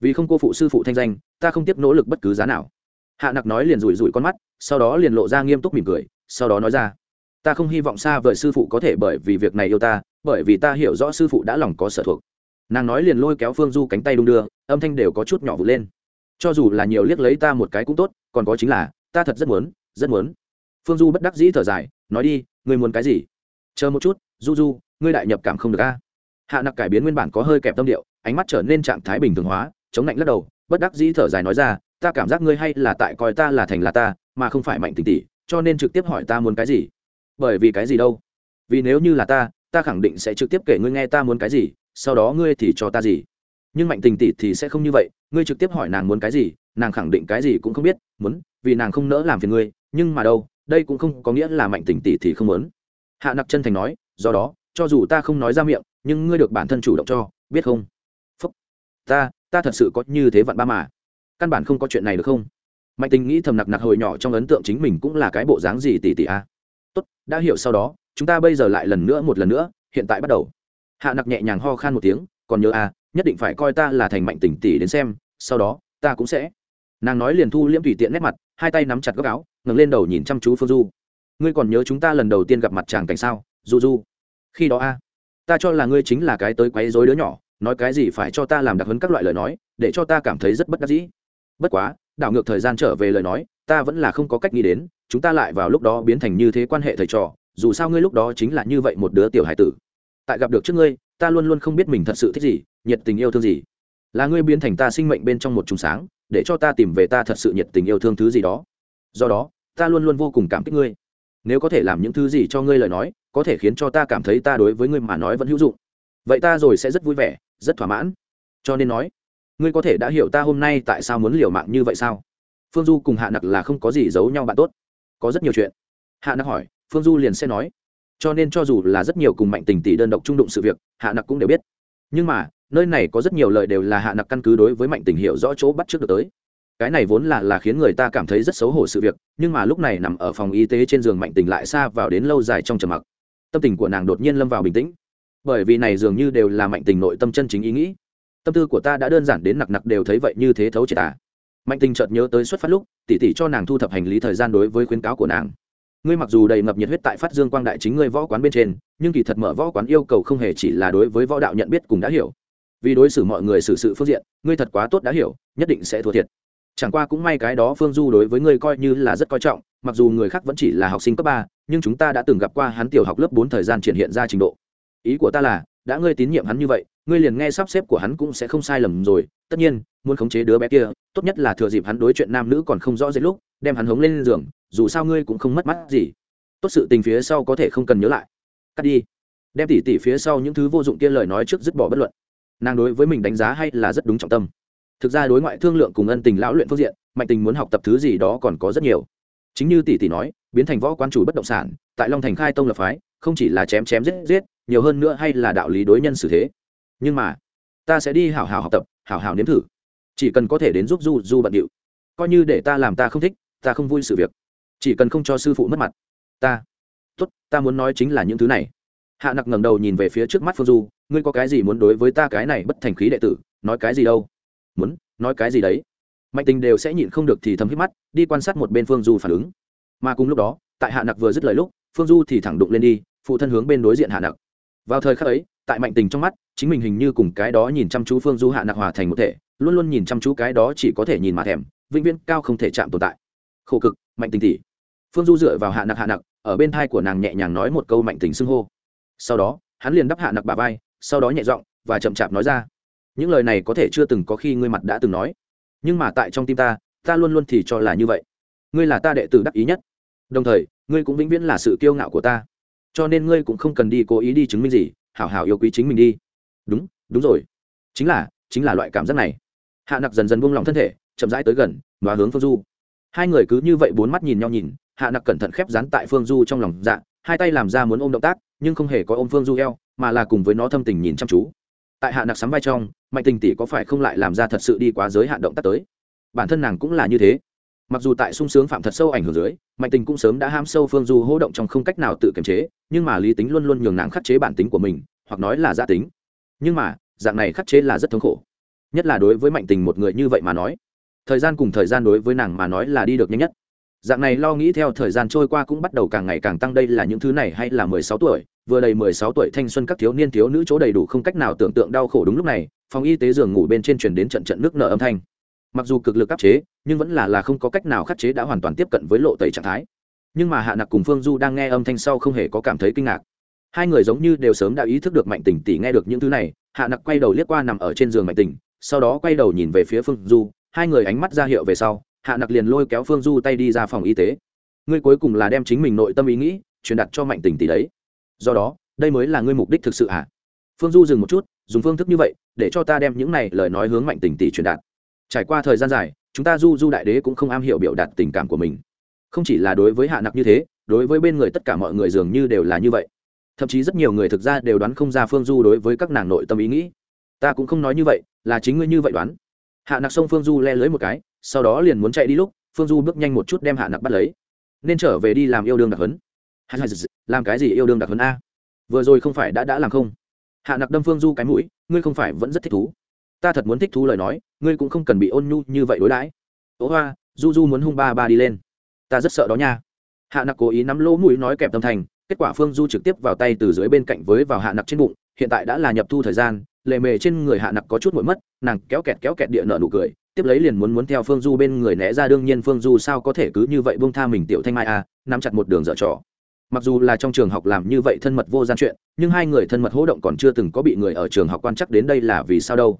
Vì không cô phụ sư phụ thanh danh, ta không tiếp nỗ lực bất cứ giá nào. Hạ nặc nói liền rủi rủi con mắt, sau đó liền lộ ra nghiêm túc mỉm cười, sau đó nói ra, ta không hy vọng xa vời sư phụ có thể bởi vì việc này yêu ta, bởi vì ta hiểu rõ sư phụ đã lòng có sở thuộc. Nàng nói liền lôi kéo phương du cánh tay đung đưa, âm thanh đều có chút nhỏ vụt lên cho dù là nhiều liếc lấy ta một cái cũng tốt, còn có chính là, ta thật rất muốn rất muốn. Phương du bất đắc dĩ thở dài, nói đi, ngươi muốn cái gì? Chờ một chút, du du, ngươi đại nhập cảm không được a. Hạ nặc cải biến nguyên bản có hơi kẹp tâm điệu, ánh mắt trở nên trạng thái bình thường hóa, chống lạnh lắc đầu, bất đắc dĩ thở dài nói ra, ta cảm giác ngươi hay là tại coi ta là thành là ta, mà không phải mạnh tình tỷ cho nên trực tiếp hỏi ta muốn cái gì? Bởi vì cái gì đâu? Vì nếu như là ta ta khẳng định sẽ trực tiếp kể ngươi nghe ta muốn cái gì, sau đó ngươi thì cho ta gì? Nhưng mạnh tình tỷ thì sẽ không như vậy ngươi trực tiếp hỏi nàng muốn cái gì, nàng khẳng định cái gì cũng không biết, muốn, vì nàng không nỡ làm phiền ngươi, nhưng mà đâu, đây cũng không có nghĩa là mạnh tình tỷ thì không muốn. Hạ nặc chân thành nói, do đó, cho dù ta không nói ra miệng, nhưng ngươi được bản thân chủ động cho, biết không? Phúc, ta ta thật sự có như thế vặn ba mà. Căn bản không có chuyện này được không? Mạnh tình nghĩ thầm nặc nặc hồi nhỏ trong ấn tượng chính mình cũng là cái bộ dáng gì tỷ tỷ a. Tốt, đã hiểu sau đó, chúng ta bây giờ lại lần nữa một lần nữa, hiện tại bắt đầu. Hạ nặc nhẹ nhàng ho khan một tiếng, còn nhớ à? Nhất định phải coi ta là thành mạnh tỉnh tỷ đến xem, sau đó, ta cũng sẽ. Nàng nói liền thu liễm tùy tiện nét mặt, hai tay nắm chặt góc áo, ngẩng lên đầu nhìn chăm chú phương du. Ngươi còn nhớ chúng ta lần đầu tiên gặp mặt chàng cảnh sao, du du? Khi đó a, ta cho là ngươi chính là cái tới quấy rối đứa nhỏ, nói cái gì phải cho ta làm đặc hấn các loại lời nói, để cho ta cảm thấy rất bất đắc dĩ. Bất quá, đảo ngược thời gian trở về lời nói, ta vẫn là không có cách nghĩ đến, chúng ta lại vào lúc đó biến thành như thế quan hệ thầy trò, dù sao ngươi lúc đó chính là như vậy một đứa tiểu hải tử. Tại gặp được trước ngươi ta luôn luôn không biết mình thật sự thích gì, nhiệt tình yêu thương gì. Là ngươi biến thành ta sinh mệnh bên trong một trùng sáng, để cho ta tìm về ta thật sự nhiệt tình yêu thương thứ gì đó. Do đó, ta luôn luôn vô cùng cảm kích ngươi. Nếu có thể làm những thứ gì cho ngươi lời nói, có thể khiến cho ta cảm thấy ta đối với ngươi mà nói vẫn hữu dụng. Vậy ta rồi sẽ rất vui vẻ, rất thỏa mãn. Cho nên nói, ngươi có thể đã hiểu ta hôm nay tại sao muốn liều mạng như vậy sao? Phương du cùng hạ nặc là không có gì giấu nhau bạn tốt. Có rất nhiều chuyện. Hạ nặc hỏi, phương du liền sẽ nói cho nên cho dù là rất nhiều cùng mạnh tình tỷ đơn độc trung đụng sự việc, hạ nặc cũng đều biết. Nhưng mà, nơi này có rất nhiều lời đều là hạ nặc căn cứ đối với mạnh tình hiểu rõ chỗ bắt trước được tới. Cái này vốn là là khiến người ta cảm thấy rất xấu hổ sự việc, nhưng mà lúc này nằm ở phòng y tế trên giường mạnh tình lại xa vào đến lâu dài trong trầm mặc. Tâm tình của nàng đột nhiên lâm vào bình tĩnh. Bởi vì này dường như đều là mạnh tình nội tâm chân chính ý nghĩ. Tâm tư của ta đã đơn giản đến nặc nặc đều thấy vậy như thế thấu triệt à. mạnh tình chợt nhớ tới xuất phát lúc, tỉ tỉ cho nàng thu thập hành lý thời gian đối với khuyến cáo của nàng ngươi mặc dù đầy ngập nhiệt huyết tại phát dương quang đại chính ngươi võ quán bên trên, nhưng kỳ thật mở võ quán yêu cầu không hề chỉ là đối với võ đạo nhận biết cùng đã hiểu. Vì đối xử mọi người xử sự phương diện, ngươi thật quá tốt đã hiểu, nhất định sẽ thua thiệt. Chẳng qua cũng may cái đó phương du đối với ngươi coi như là rất coi trọng, mặc dù người khác vẫn chỉ là học sinh cấp ba, nhưng chúng ta đã từng gặp qua hắn tiểu học lớp bốn thời gian triển hiện ra trình độ. Ý của ta là, đã ngươi tín nhiệm hắn như vậy, ngươi liền nghe sắp xếp của hắn cũng sẽ không sai lầm rồi. Tất nhiên, muốn khống chế đứa bé kia, tốt nhất là thừa dịp hắn đối chuyện nam nữ còn không rõ rệt lúc, đem hắn hống lên giường dù sao ngươi cũng không mất mắt gì. Tốt sự tình phía sau có thể không cần nhớ lại. Cắt đi. Đem tỉ tỉ phía sau những thứ vô dụng kia lời nói trước dứt bỏ bất luận. Nàng đối với mình đánh giá hay là rất đúng trọng tâm. Thực ra đối ngoại thương lượng cùng ân tình lão luyện phương diện, mạnh tình muốn học tập thứ gì đó còn có rất nhiều. Chính như tỷ tỷ nói, biến thành võ quan chủ bất động sản, tại long thành khai tông lập phái, không chỉ là chém chém giết giết, nhiều hơn nữa hay là đạo lý đối nhân xử thế. Nhưng mà, ta sẽ đi hảo hảo học tập, hảo hảo nếm thử. Chỉ cần có thể đến giúp du du bận điệu. Coi như để ta làm ta không thích, ta không vui sự việc chỉ cần không cho sư phụ mất mặt. Ta. Tốt, ta muốn nói chính là những thứ này. Hạ nặc ngẩng đầu nhìn về phía trước mắt phương du, ngươi có cái gì muốn đối với ta cái này bất thành khí đệ tử, nói cái gì đâu? Muốn, nói cái gì đấy? Mạnh tình đều sẽ nhịn không được thì thầm hít mắt, đi quan sát một bên phương du phản ứng. Mà cùng lúc đó, tại hạ nặc vừa dứt lời lúc, phương du thì thẳng đụng lên đi, phụ thân hướng bên đối diện hạ nặc. Vào thời khắc ấy, tại mạnh tình trong mắt, chính mình hình như cùng cái đó nhìn chăm chú phương du hạ nặc hòa thành một thể, luôn luôn nhìn chăm chú cái đó chỉ có thể nhìn mà thèm, vĩnh viễn cao không thể chạm tồn tại. Khổ cực, mạnh tình tỷ phương du dựa vào hạ nặc hạ nặc, ở bên thai của nàng nhẹ nhàng nói một câu mạnh tình xưng hô. Sau đó, hắn liền đắp hạ nặc bà vai, sau đó nhẹ giọng và chậm chạp nói ra, những lời này có thể chưa từng có khi ngươi mặt đã từng nói, nhưng mà tại trong tim ta ta luôn luôn thì cho là như vậy. Ngươi là ta đệ tử đắc ý nhất. Đồng thời, ngươi cũng vĩnh viễn là sự kiêu ngạo của ta. Cho nên ngươi cũng không cần đi cố ý đi chứng minh gì, hảo hảo yêu quý chính mình đi. Đúng đúng rồi. Chính là chính là loại cảm giác này. Hạ nặc dần dần buông lỏng thân thể, chậm rãi tới gần và hướng phương du. Hai người cứ như vậy bốn mắt nhìn nhau nhìn hạ nặc cẩn thận khép dán tại phương du trong lòng dạ hai tay làm ra muốn ôm động tác, nhưng không hề có ôm phương du eo, mà là cùng với nó thâm tình nhìn chăm chú. Tại hạ nặc sắm vai trong, mạnh tình tỷ có phải không lại làm ra thật sự đi quá giới hạn động tác tới? Bản thân nàng cũng là như thế. Mặc dù tại sung sướng phạm thật sâu ảnh hưởng dưới, mạnh tình cũng sớm đã ham sâu phương du hỗ động trong không cách nào tự kiềm chế, nhưng mà lý tính luôn luôn nhường nàng khắc chế bản tính của mình, hoặc nói là gia tính. Nhưng mà, dạng này khắc chế là rất thống khổ. Nhất là đối với mạnh tình một người như vậy mà nói. Thời gian cùng thời gian đối với nàng mà nói là đi được nhanh nhất dạng này lo nghĩ theo thời gian trôi qua cũng bắt đầu càng ngày càng tăng. Đây là những thứ này hay là mười sáu tuổi? Vừa đầy mười sáu tuổi thanh xuân các thiếu niên thiếu nữ chỗ đầy đủ không cách nào tưởng tượng đau khổ đúng lúc này, phòng y tế giường ngủ bên trên truyền đến trận trận nước nở âm thanh. Mặc dù cực lực áp chế, nhưng vẫn là là không có cách nào khắc chế đã hoàn toàn tiếp cận với lộ tẩy trạng thái. Nhưng mà hạ nặc cùng phương du đang nghe âm thanh sau không hề có cảm thấy kinh ngạc. Hai người giống như đều sớm đã ý thức được mạnh tỉnh tỷ nghe được những thứ này, hạ nặc quay đầu liếc qua nằm ở trên giường mạnh tỉnh, sau đó quay đầu nhìn về phía phương du. Hai người ánh mắt ra hiệu về sau hạ nặc liền lôi kéo phương du tay đi ra phòng y tế. Ngươi cuối cùng là đem chính mình nội tâm ý nghĩ truyền đặt cho mạnh tình tỷ đấy. Do đó, đây mới là ngươi mục đích thực sự hả? Phương du dừng một chút, dùng phương thức như vậy, để cho ta đem những này lời nói hướng mạnh tình tỷ truyền đạt. Trải qua thời gian dài, chúng ta du du đại đế cũng không am hiểu biểu đạt tình cảm của mình. Không chỉ là đối với hạ nặc như thế, đối với bên người tất cả mọi người dường như đều là như vậy. Thậm chí rất nhiều người thực ra đều đoán không ra phương du đối với các nàng nội tâm ý nghĩ. Ta cũng không nói như vậy, là chính ngươi như vậy đoán hạ nặc xông phương du le lưới một cái, sau đó liền muốn chạy đi lúc, phương du bước nhanh một chút đem hạ nặc bắt lấy. Nên trở về đi làm yêu đương đặc hấn làm cái gì yêu đương đặc hấn a? Vừa rồi không phải đã đã làm không? Hạ nặc đâm phương du cái mũi, ngươi không phải vẫn rất thích thú. Ta thật muốn thích thú lời nói, ngươi cũng không cần bị ôn nhu như vậy đối đãi. Ố hoa, du du muốn hung ba ba đi lên. Ta rất sợ đó nha. Hạ nặc cố ý nắm lỗ mũi nói kẹp tâm thành, kết quả phương du trực tiếp vào tay từ dưới bên cạnh với vào hạ nặc trên bụng, hiện tại đã là nhập thu thời gian lệ mề trên người hạ nặc có chút mũi mất nàng kéo kẹt kéo kẹt địa nợ nụ cười tiếp lấy liền muốn muốn theo phương du bên người né ra đương nhiên phương du sao có thể cứ như vậy bông tha mình tiểu thanh mai a à, nắm chặt một đường dở trò. Mặc dù là trong trường học làm như vậy thân mật vô gian chuyện nhưng hai người thân mật hỗ động còn chưa từng có bị người ở trường học quan chắc đến đây là vì sao đâu.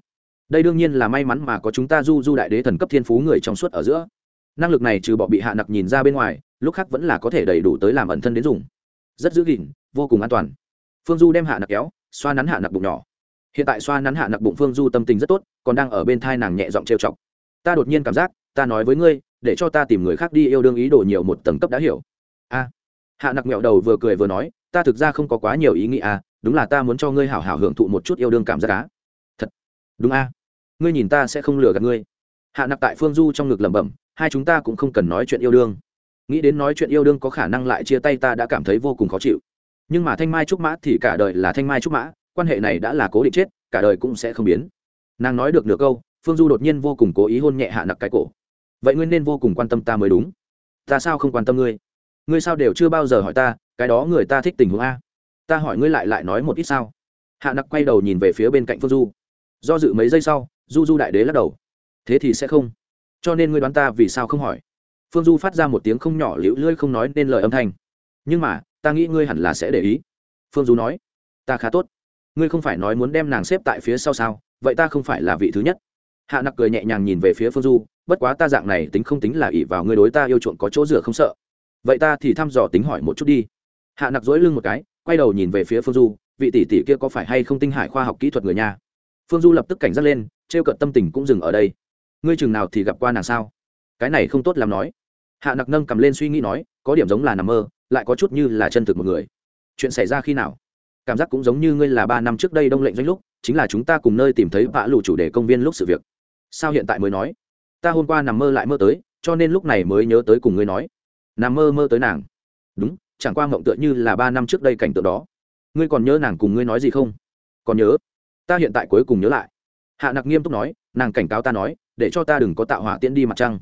Đây đương nhiên là may mắn mà có chúng ta du du đại đế thần cấp thiên phú người trong suốt ở giữa. Năng lực này trừ bỏ bị hạ nặc nhìn ra bên ngoài lúc khác vẫn là có thể đầy đủ tới làm ẩn thân đến dùng. Rất giữ gìn vô cùng an toàn. Phương du đem hạ nặc kéo xoa nắn hạ nặc bụng nhỏ hiện tại xoa nắn hạ nặc bụng phương du tâm tình rất tốt, còn đang ở bên thai nàng nhẹ giọng trêu chọc. Ta đột nhiên cảm giác, ta nói với ngươi, để cho ta tìm người khác đi yêu đương ý đồ nhiều một tầng cấp đã hiểu. A. Hạ nặc mẹo đầu vừa cười vừa nói, ta thực ra không có quá nhiều ý nghĩ à đúng là ta muốn cho ngươi hảo hảo hưởng thụ một chút yêu đương cảm giác cá thật. Đúng a. Ngươi nhìn ta sẽ không lừa gạt ngươi. Hạ nặc tại phương du trong ngực lẩm bẩm, hai chúng ta cũng không cần nói chuyện yêu đương. Nghĩ đến nói chuyện yêu đương có khả năng lại chia tay ta đã cảm thấy vô cùng khó chịu. Nhưng mà thanh mai trúc mã thì cả đời là thanh mai trúc mã quan hệ này đã là cố định chết, cả đời cũng sẽ không biến. Nàng nói được nửa câu, phương du đột nhiên vô cùng cố ý hôn nhẹ hạ nặc cái cổ. Vậy ngươi nên vô cùng quan tâm ta mới đúng. Ta sao không quan tâm ngươi? Ngươi sao đều chưa bao giờ hỏi ta, cái đó người ta thích tình huống a. Ta hỏi ngươi lại lại nói một ít sao? Hạ nặc quay đầu nhìn về phía bên cạnh phương du. Do dự mấy giây sau, du du đại đế lắc đầu. Thế thì sẽ không. Cho nên ngươi đoán ta vì sao không hỏi? Phương du phát ra một tiếng không nhỏ liễu lưỡi không nói nên lời âm thanh. Nhưng mà, ta nghĩ ngươi hẳn là sẽ để ý. Phương du nói. Ta khá tốt ngươi không phải nói muốn đem nàng xếp tại phía sau sao, vậy ta không phải là vị thứ nhất. Hạ nặc cười nhẹ nhàng nhìn về phía phương du, bất quá ta dạng này tính không tính là ỷ vào ngươi đối ta yêu chuộng có chỗ rửa không sợ. Vậy ta thì thăm dò tính hỏi một chút đi. Hạ nặc dối lưng một cái, quay đầu nhìn về phía phương du, vị tỷ tỷ kia có phải hay không tinh hải khoa học kỹ thuật người nha? Phương du lập tức cảnh giác lên t r e o cận tâm tình cũng dừng ở đây. Ngươi chừng nào thì gặp qua nàng sao? Cái này không tốt làm nói. Hạ nặc nâng cầm lên suy nghĩ nói, có điểm giống là nằm mơ, lại có chút như là chân thực một người. Chuyện xảy ra khi nào? Cảm giác cũng giống như ngươi là ba năm trước đây đông lệnh doanh lúc, chính là chúng ta cùng nơi tìm thấy vạ lù chủ đề công viên lúc sự việc. Sao hiện tại mới nói? Ta hôm qua nằm mơ lại mơ tới, cho nên lúc này mới nhớ tới cùng ngươi nói. Nằm mơ mơ tới nàng. Đúng, chẳng qua mộng tựa như là ba năm trước đây cảnh tượng đó. Ngươi còn nhớ nàng cùng ngươi nói gì không? Còn nhớ? Ta hiện tại cuối cùng nhớ lại. Hạ nặc nghiêm túc nói, nàng cảnh cáo ta nói, để cho ta đừng có tạo hỏa tiễn đi mặt trăng.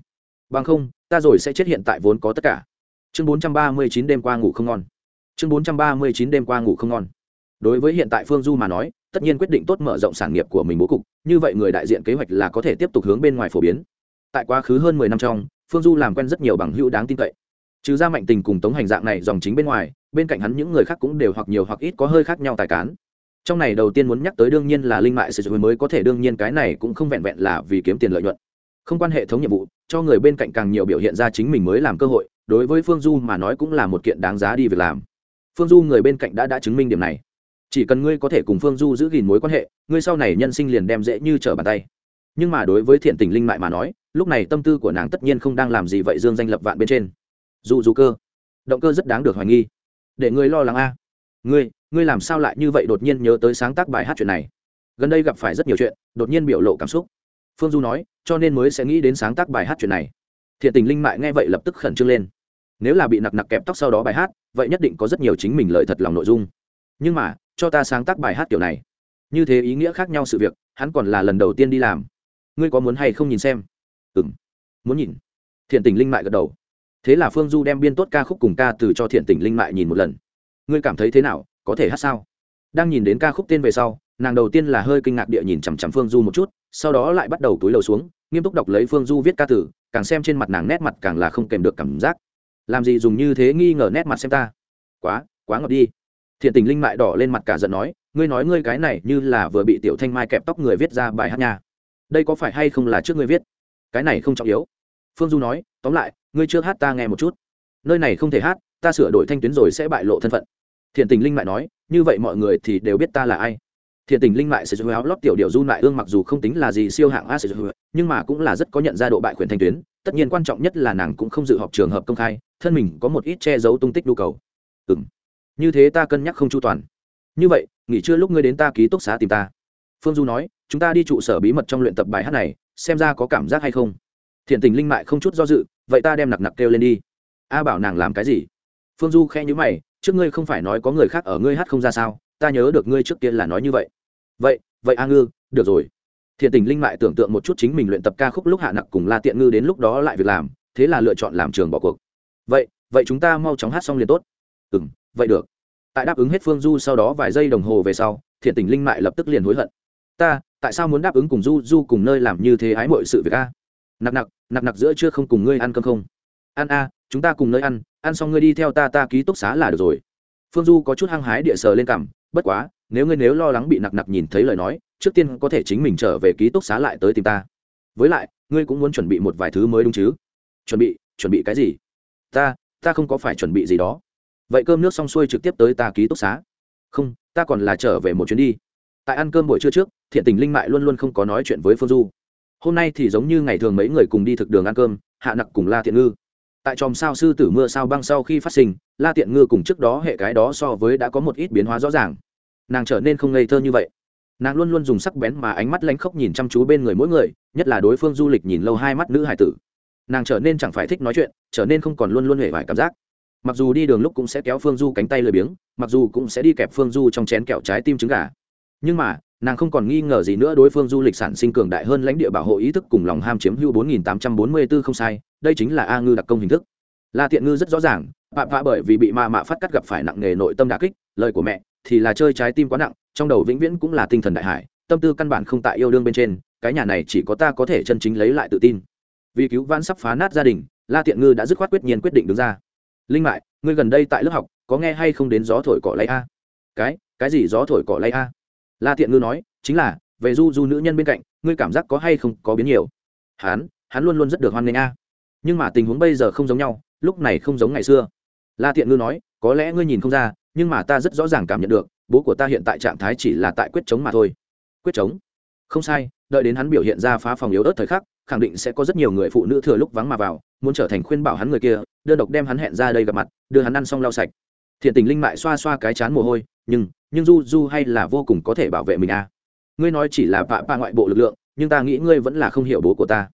Bằng không, ta rồi sẽ chết hiện tại vốn có tất cả. Chương bốn trăm ba mươi chín đêm qua ngủ không ngon. Chương bốn trăm ba mươi chín đêm qua ngủ không ngon đối với hiện tại phương du mà nói, tất nhiên quyết định tốt mở rộng sản nghiệp của mình bố cục, như vậy người đại diện kế hoạch là có thể tiếp tục hướng bên ngoài phổ biến. Tại quá khứ hơn mười năm trong, phương du làm quen rất nhiều bằng hữu đáng tin cậy. Trừ ra mạnh tình cùng tống hành dạng này dòng chính bên ngoài, bên cạnh hắn những người khác cũng đều hoặc nhiều hoặc ít có hơi khác nhau tài cán. Trong này đầu tiên muốn nhắc tới đương nhiên là linh mại sử dụng mới có thể đương nhiên cái này cũng không vẹn vẹn là vì kiếm tiền lợi nhuận. Không quan hệ thống nhiệm vụ, cho người bên cạnh càng nhiều biểu hiện ra chính mình mới làm cơ hội, đối với phương du mà nói cũng là một kiện đáng giá đi việc làm. Phương du người bên cạnh đã đã chứng minh điểm này chỉ cần ngươi có thể cùng phương du giữ gìn mối quan hệ, ngươi sau này nhân sinh liền đem dễ như trở bàn tay. Nhưng mà đối với thiện tình linh mại mà nói, lúc này tâm tư của nàng tất nhiên không đang làm gì vậy dương danh lập vạn bên trên. Dù dù cơ, động cơ rất đáng được hoài nghi. Để ngươi lo lắng a. Ngươi ngươi làm sao lại như vậy đột nhiên nhớ tới sáng tác bài hát chuyện này? Gần đây gặp phải rất nhiều chuyện, đột nhiên biểu lộ cảm xúc. Phương du nói, cho nên mới sẽ nghĩ đến sáng tác bài hát chuyện này. Thiện tình linh mại nghe vậy lập tức khẩn trương lên. Nếu là bị nặc nặc kẹp tóc sau đó bài hát, vậy nhất định có rất nhiều chính mình lợi thật lòng nội dung. Nhưng mà cho ta sáng tác bài hát kiểu này. Như thế ý nghĩa khác nhau sự việc hắn còn là lần đầu tiên đi làm. Ngươi có muốn hay không nhìn xem? Ừ m muốn nhìn. Thiện tình linh mại gật đầu. Thế là phương du đem biên tốt ca khúc cùng ca từ cho thiện tình linh mại nhìn một lần. Ngươi cảm thấy thế nào? Có thể hát sao? Đang nhìn đến ca khúc tên về sau nàng đầu tiên là hơi kinh ngạc địa nhìn chằm chằm phương du một chút sau đó lại bắt đầu túi lầu xuống nghiêm túc đọc lấy phương du viết ca từ, càng xem trên mặt nàng nét mặt càng là không kèm được cảm giác. Làm gì dùng như thế nghi ngờ nét mặt xem ta? Quá quá ngọt đi thiện tình linh mại đỏ lên mặt cả giận nói, ngươi nói ngươi cái này như là vừa bị tiểu thanh mai kẹp tóc người viết ra bài hát nha. Đây có phải hay không là trước ngươi viết? Cái này không trọng yếu. Phương du nói, tóm lại, ngươi trước hát ta nghe một chút. Nơi này không thể hát, ta sửa đổi thanh tuyến rồi sẽ bại lộ thân phận. Thiện tình linh mại nói, như vậy mọi người thì đều biết ta là ai. Thiện tình linh mại sẽ dụng áo lót tiểu điệu du lại ương mặc dù không tính là gì siêu hạng a sẽ nhưng mà cũng là rất có nhận ra độ bại quyền thanh tuyến. Tất nhiên quan trọng nhất là nàng cũng không dự họp trường hợp công khai, thân mình có một ít che giấu tung tích nhu cầu. Ừ m như thế ta cân nhắc không chu toàn. Như vậy, nghỉ trưa lúc ngươi đến ta ký túc xá tìm ta. Phương du nói, chúng ta đi trụ sở bí mật trong luyện tập bài hát này, xem ra có cảm giác hay không. Thiện tình linh mại không chút do dự, vậy ta đem nặc nặc kêu lên đi. A bảo nàng làm cái gì? Phương du khe nhữ mày, trước ngươi không phải nói có người khác ở ngươi hát không ra sao, ta nhớ được ngươi trước kia là nói như vậy. Vậy vậy a ngư, được rồi. Thiện tình linh mại tưởng tượng một chút chính mình luyện tập ca khúc lúc hạ nặc cùng la tiện ngư đến lúc đó lại việc làm, thế là lựa chọn làm trường bỏ cuộc. Vậy vậy chúng ta mau chóng hát xong liền tốt. Ừ m vậy được. Tại đáp ứng hết phương du sau đó vài giây đồng hồ về sau, thiện tình linh mại lập tức liền hối hận. Ta, tại sao muốn đáp ứng cùng du? Du cùng nơi làm như thế ái mọi sự việc a? Nặc nặc nặc nặc giữa chưa không cùng ngươi ăn cơm không? Ăn a, chúng ta cùng nơi ăn ăn xong ngươi đi theo ta ta ký túc xá là được rồi. Phương du có chút hăng hái địa sờ lên cằm, bất quá, nếu ngươi nếu lo lắng bị nặc nặc nhìn thấy lời nói, trước tiên có thể chính mình trở về ký túc xá lại tới tìm ta. Với lại, ngươi cũng muốn chuẩn bị một vài thứ mới đúng chứ? Chuẩn bị chuẩn bị cái gì? Ta ta không có phải chuẩn bị gì đó vậy cơm nước xong xuôi trực tiếp tới ta ký túc xá. Không, ta còn là trở về một chuyến đi. Tại ăn cơm buổi trưa trước, thiện tình linh mại luôn luôn không có nói chuyện với phương du. Hôm nay thì giống như ngày thường mấy người cùng đi thực đường ăn cơm, hạ nặc cùng la thiện ngư. Tại chòm sao sư tử mưa sao băng sau khi phát sinh, la tiện ngư cùng trước đó hệ cái đó so với đã có một ít biến hóa rõ ràng. Nàng trở nên không ngây thơ như vậy. Nàng luôn luôn dùng sắc bén mà ánh mắt lánh khóc nhìn chăm chú bên người mỗi người, nhất là đối phương du lịch nhìn lâu hai mắt nữ hải tử. Nàng trở nên chẳng phải thích nói chuyện, trở nên không còn luôn luôn hề vải cảm giác mặc dù đi đường lúc cũng sẽ kéo phương du cánh tay lười biếng, mặc dù cũng sẽ đi kẹp phương du trong chén kẹo trái tim trứng gà. Nhưng mà, nàng không còn nghi ngờ gì nữa đối phương du lịch sản sinh cường đại hơn lãnh địa bảo hộ ý thức cùng lòng ham chiếm hữu 4844 không sai, đây chính là a ngư đặc công hình thức. La tiện ngư rất rõ ràng bạ vạ bởi vì bị ma mạ phát cắt gặp phải nặng nghề nội tâm đà kích, lời của mẹ thì là chơi trái tim quá nặng, trong đầu vĩnh viễn cũng là tinh thần đại hải, tâm tư căn bản không tại yêu đương bên trên, cái nhà này chỉ có ta có thể chân chính lấy lại tự tin. Vì cứu vãn sắp phá nát gia đình, la tiện ngư đã dứt khoát quyết nhiên quyết định đứng ra linh mại, ngươi gần đây tại lớp học, có nghe hay không đến gió thổi cỏ lay a? Cái cái gì gió thổi cỏ lay a? La tiện ngư nói, chính là, về du du nữ nhân bên cạnh, ngươi cảm giác có hay không có biến nhiều. Hắn hắn luôn luôn rất được hoan nghênh a. Nhưng mà tình huống bây giờ không giống nhau, lúc này không giống ngày xưa. La tiện ngư nói, có lẽ ngươi nhìn không ra, nhưng mà ta rất rõ ràng cảm nhận được, bố của ta hiện tại trạng thái chỉ là tại quyết chống mà thôi. Quyết chống? Không sai, đợi đến hắn biểu hiện ra phá phòng yếu ớt thời khắc khẳng định sẽ có rất nhiều người phụ nữ thừa lúc vắng mà vào, muốn trở thành khuyên bảo hắn người kia, đơn độc đem hắn hẹn ra đây gặp mặt, đưa hắn ăn xong lau sạch. Thiện tình linh mại xoa xoa cái chán mồ hôi, nhưng nhưng du du hay là vô cùng có thể bảo vệ mình à? Ngươi nói chỉ là bạ bạ ngoại bộ lực lượng, nhưng ta nghĩ ngươi vẫn là không hiểu bố của ta.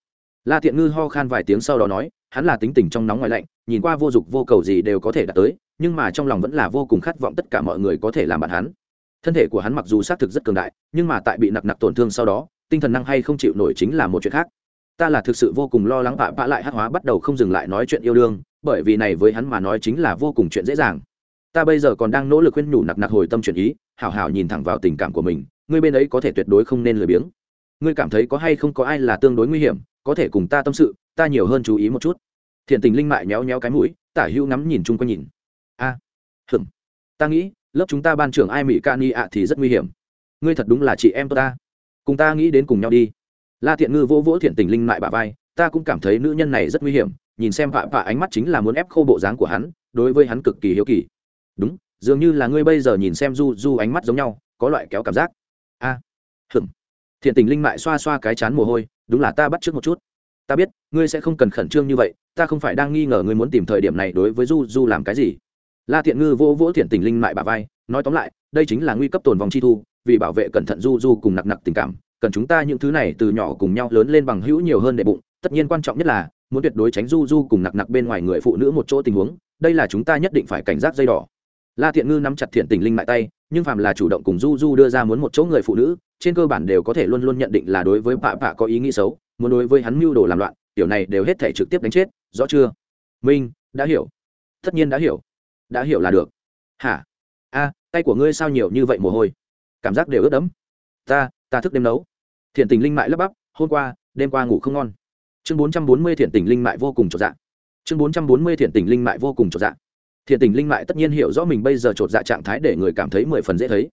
La thiện ngư ho khan vài tiếng sau đó nói, hắn là tính tình trong nóng ngoài lạnh, nhìn qua vô dụng vô cầu gì đều có thể đạt tới, nhưng mà trong lòng vẫn là vô cùng khát vọng tất cả mọi người có thể làm bạn hắn. Thân thể của hắn mặc dù xác thực rất cường đại, nhưng mà tại bị nặc nặc tổn thương sau đó, tinh thần năng hay không chịu nổi chính là một chuyện khác ta là thực sự vô cùng lo lắng bạ bạ lại hát hóa bắt đầu không dừng lại nói chuyện yêu đương bởi vì này với hắn mà nói chính là vô cùng chuyện dễ dàng. Ta bây giờ còn đang nỗ lực khuyên nhủ nặc nặc hồi tâm chuyển ý hảo hảo nhìn thẳng vào tình cảm của mình ngươi bên ấy có thể tuyệt đối không nên lười biếng. Ngươi cảm thấy có hay không có ai là tương đối nguy hiểm có thể cùng ta tâm sự ta nhiều hơn chú ý một chút. Thiện tình linh mại méo méo cái mũi tả hữu ngắm nhìn chung quanh nhìn. A à, hừm ta nghĩ lớp chúng ta ban trưởng ai mỹ ca ni ạ thì rất nguy hiểm. Ngươi thật đúng là chị em tôi ta. Cùng ta nghĩ đến cùng nhau đi la thiện ngư vỗ vỗ thiện tình linh mại bà vai ta cũng cảm thấy nữ nhân này rất nguy hiểm nhìn xem vạ vạ ánh mắt chính là muốn ép khô bộ dáng của hắn đối với hắn cực kỳ hiếu kỳ. Đúng dường như là ngươi bây giờ nhìn xem du du ánh mắt giống nhau có loại kéo cảm giác. A à, thiện tình linh mại xoa xoa cái chán mồ hôi đúng là ta bắt trước một chút. Ta biết ngươi sẽ không cần khẩn trương như vậy ta không phải đang nghi ngờ ngươi muốn tìm thời điểm này đối với du du làm cái gì. La thiện ngư vỗ vỗ thiện tình linh mại bà vai nói tóm lại đây chính là nguy cấp tồn vòng chi thu vì bảo vệ cẩn thận du du cùng nặc nặc tình cảm cần chúng ta những thứ này từ nhỏ cùng nhau lớn lên bằng hữu nhiều hơn để bụng, tất nhiên quan trọng nhất là, muốn tuyệt đối tránh du du cùng nặc nặc bên ngoài người phụ nữ một chỗ tình huống, đây là chúng ta nhất định phải cảnh giác dây đỏ. La thiện ngư nắm chặt thiện tình linh mại tay, nhưng phàm là chủ động cùng du du đưa ra muốn một chỗ người phụ nữ, trên cơ bản đều có thể luôn luôn nhận định là đối với bạ bạ có ý nghĩ xấu, muốn đối với hắn mưu đồ làm loạn, tiểu này đều hết thể trực tiếp đánh chết, rõ chưa? Minh, đã hiểu. Tất nhiên đã hiểu. Đã hiểu là được. Hả? A, tay của ngươi sao nhiều như vậy mồ hôi? Cảm giác đều ướt đẫm. Ta ta thức đêm nấu. Thiện tình linh mại lấp bắp, hôm qua, đêm qua ngủ không ngon. Chương bốn trăm bốn mươi thiện tình linh mại vô cùng trọn dạ. Chương bốn trăm bốn mươi thiện tình linh mại vô cùng trọn dạ. Thiện tình linh mại tất nhiên hiểu rõ mình bây giờ trột dạ trạng thái để người cảm thấy mười phần dễ thấy.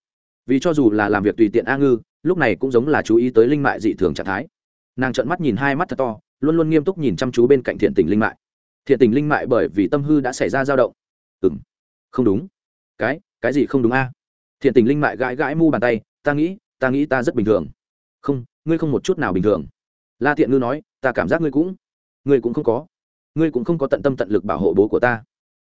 Vì cho dù là làm việc tùy tiện a ngư, lúc này cũng giống là chú ý tới linh mại dị thường trạng thái. Nàng trợn mắt nhìn hai mắt thật to, luôn luôn nghiêm túc nhìn chăm chú bên cạnh thiện tình linh mại. Thiện tình linh mại bởi vì tâm hư đã xảy ra dao động. Ừ m không đúng. Cái cái gì không đúng a? Thiện tình linh mại gãi gãi mu bàn tay, ta nghĩ ta nghĩ ta rất bình thường. Không, ngươi không một chút nào bình thường. La thiện ngư nói, ta cảm giác ngươi cũng ngươi cũng không có. Ngươi cũng không có tận tâm tận lực bảo hộ bố của ta.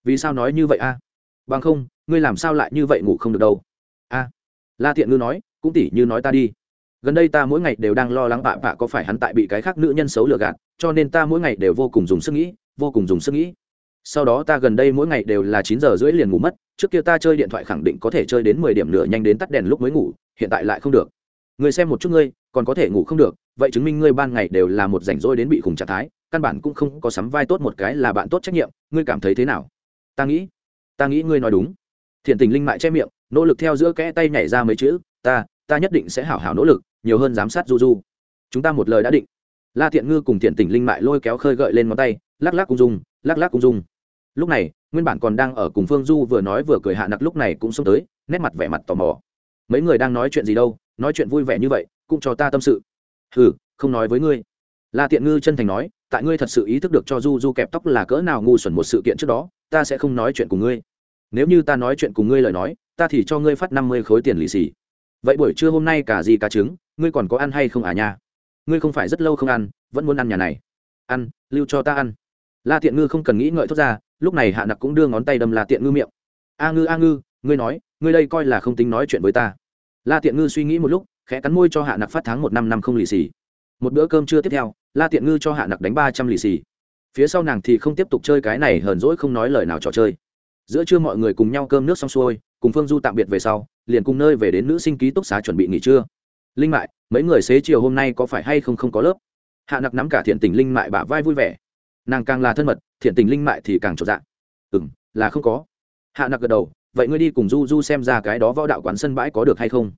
Vì sao nói như vậy a? Bằng không, ngươi làm sao lại như vậy ngủ không được đâu? A. La thiện ngư nói, cũng tỉ như nói ta đi. Gần đây ta mỗi ngày đều đang lo lắng bạ bạ có phải hắn tại bị cái khác nữ nhân xấu lừa gạt, cho nên ta mỗi ngày đều vô cùng dùng sức nghĩ, vô cùng dùng sức nghĩ sau đó ta gần đây mỗi ngày đều là chín giờ rưỡi liền ngủ mất, trước kia ta chơi điện thoại khẳng định có thể chơi đến mười điểm nửa nhanh đến tắt đèn lúc mới ngủ, hiện tại lại không được. Người xem một chút ngươi, còn có thể ngủ không được, vậy chứng minh ngươi ban ngày đều là một rảnh rỗi đến bị khủng trạng thái, căn bản cũng không có sắm vai tốt một cái là bạn tốt trách nhiệm, ngươi cảm thấy thế nào? Ta nghĩ ta nghĩ ngươi nói đúng. Thiện tình linh mại che miệng, nỗ lực theo giữa kẽ tay nhảy ra mấy chữ, ta ta nhất định sẽ hảo hảo nỗ lực, nhiều hơn giám sát du du. Chúng ta một lời đã định. La thiện ngư cùng thiện tình linh mại lôi kéo khơi gợi lên ngón tay, lắc lắc cung dung lắc lắc cung dung lúc này, nguyên bản còn đang ở cùng phương du vừa nói vừa cười hạ nặc lúc này cũng xông tới, nét mặt vẻ mặt tò mò. Mấy người đang nói chuyện gì đâu, nói chuyện vui vẻ như vậy, cũng cho ta tâm sự. Ừ không nói với ngươi. La tiện ngư chân thành nói, tại ngươi thật sự ý thức được cho du du kẹp tóc là cỡ nào ngu xuẩn một sự kiện trước đó, ta sẽ không nói chuyện cùng ngươi. Nếu như ta nói chuyện cùng ngươi lời nói, ta thì cho ngươi phát năm mươi khối tiền lì xì. Vậy buổi trưa hôm nay cả gì cả trứng, ngươi còn có ăn hay không à nha? Ngươi không phải rất lâu không ăn, vẫn muốn ăn nhà này. Ăn, lưu cho ta ăn. La tiện ngư không cần nghĩ ngợi thốt ra lúc này hạ nặc cũng đưa ngón tay đâm la tiện ngư miệng. A ngư a ngư, ngươi nói, ngươi đây coi là không tính nói chuyện với ta. La tiện ngư suy nghĩ một lúc, khẽ cắn môi cho hạ nặc phát tháng một năm năm không lì xì. Một bữa cơm trưa tiếp theo, la tiện ngư cho hạ nặc đánh ba trăm lì xì. Phía sau nàng thì không tiếp tục chơi cái này hờn dỗi không nói lời nào trò chơi. Giữa trưa mọi người cùng nhau cơm nước xong xuôi, cùng phương du tạm biệt về sau, liền cùng nơi về đến nữ sinh ký túc xá chuẩn bị nghỉ trưa. Linh mại, mấy người xế chiều hôm nay có phải hay không không có lớp? Hạ nặc nắm cả thiện tình linh mại bả vai vui vẻ nàng càng là thân mật, thiện tình linh mại thì càng trọn dạng. Ừ m là không có. Hạ nặc gật đầu, vậy ngươi đi cùng du du xem ra cái đó võ đạo quán sân bãi có được hay không?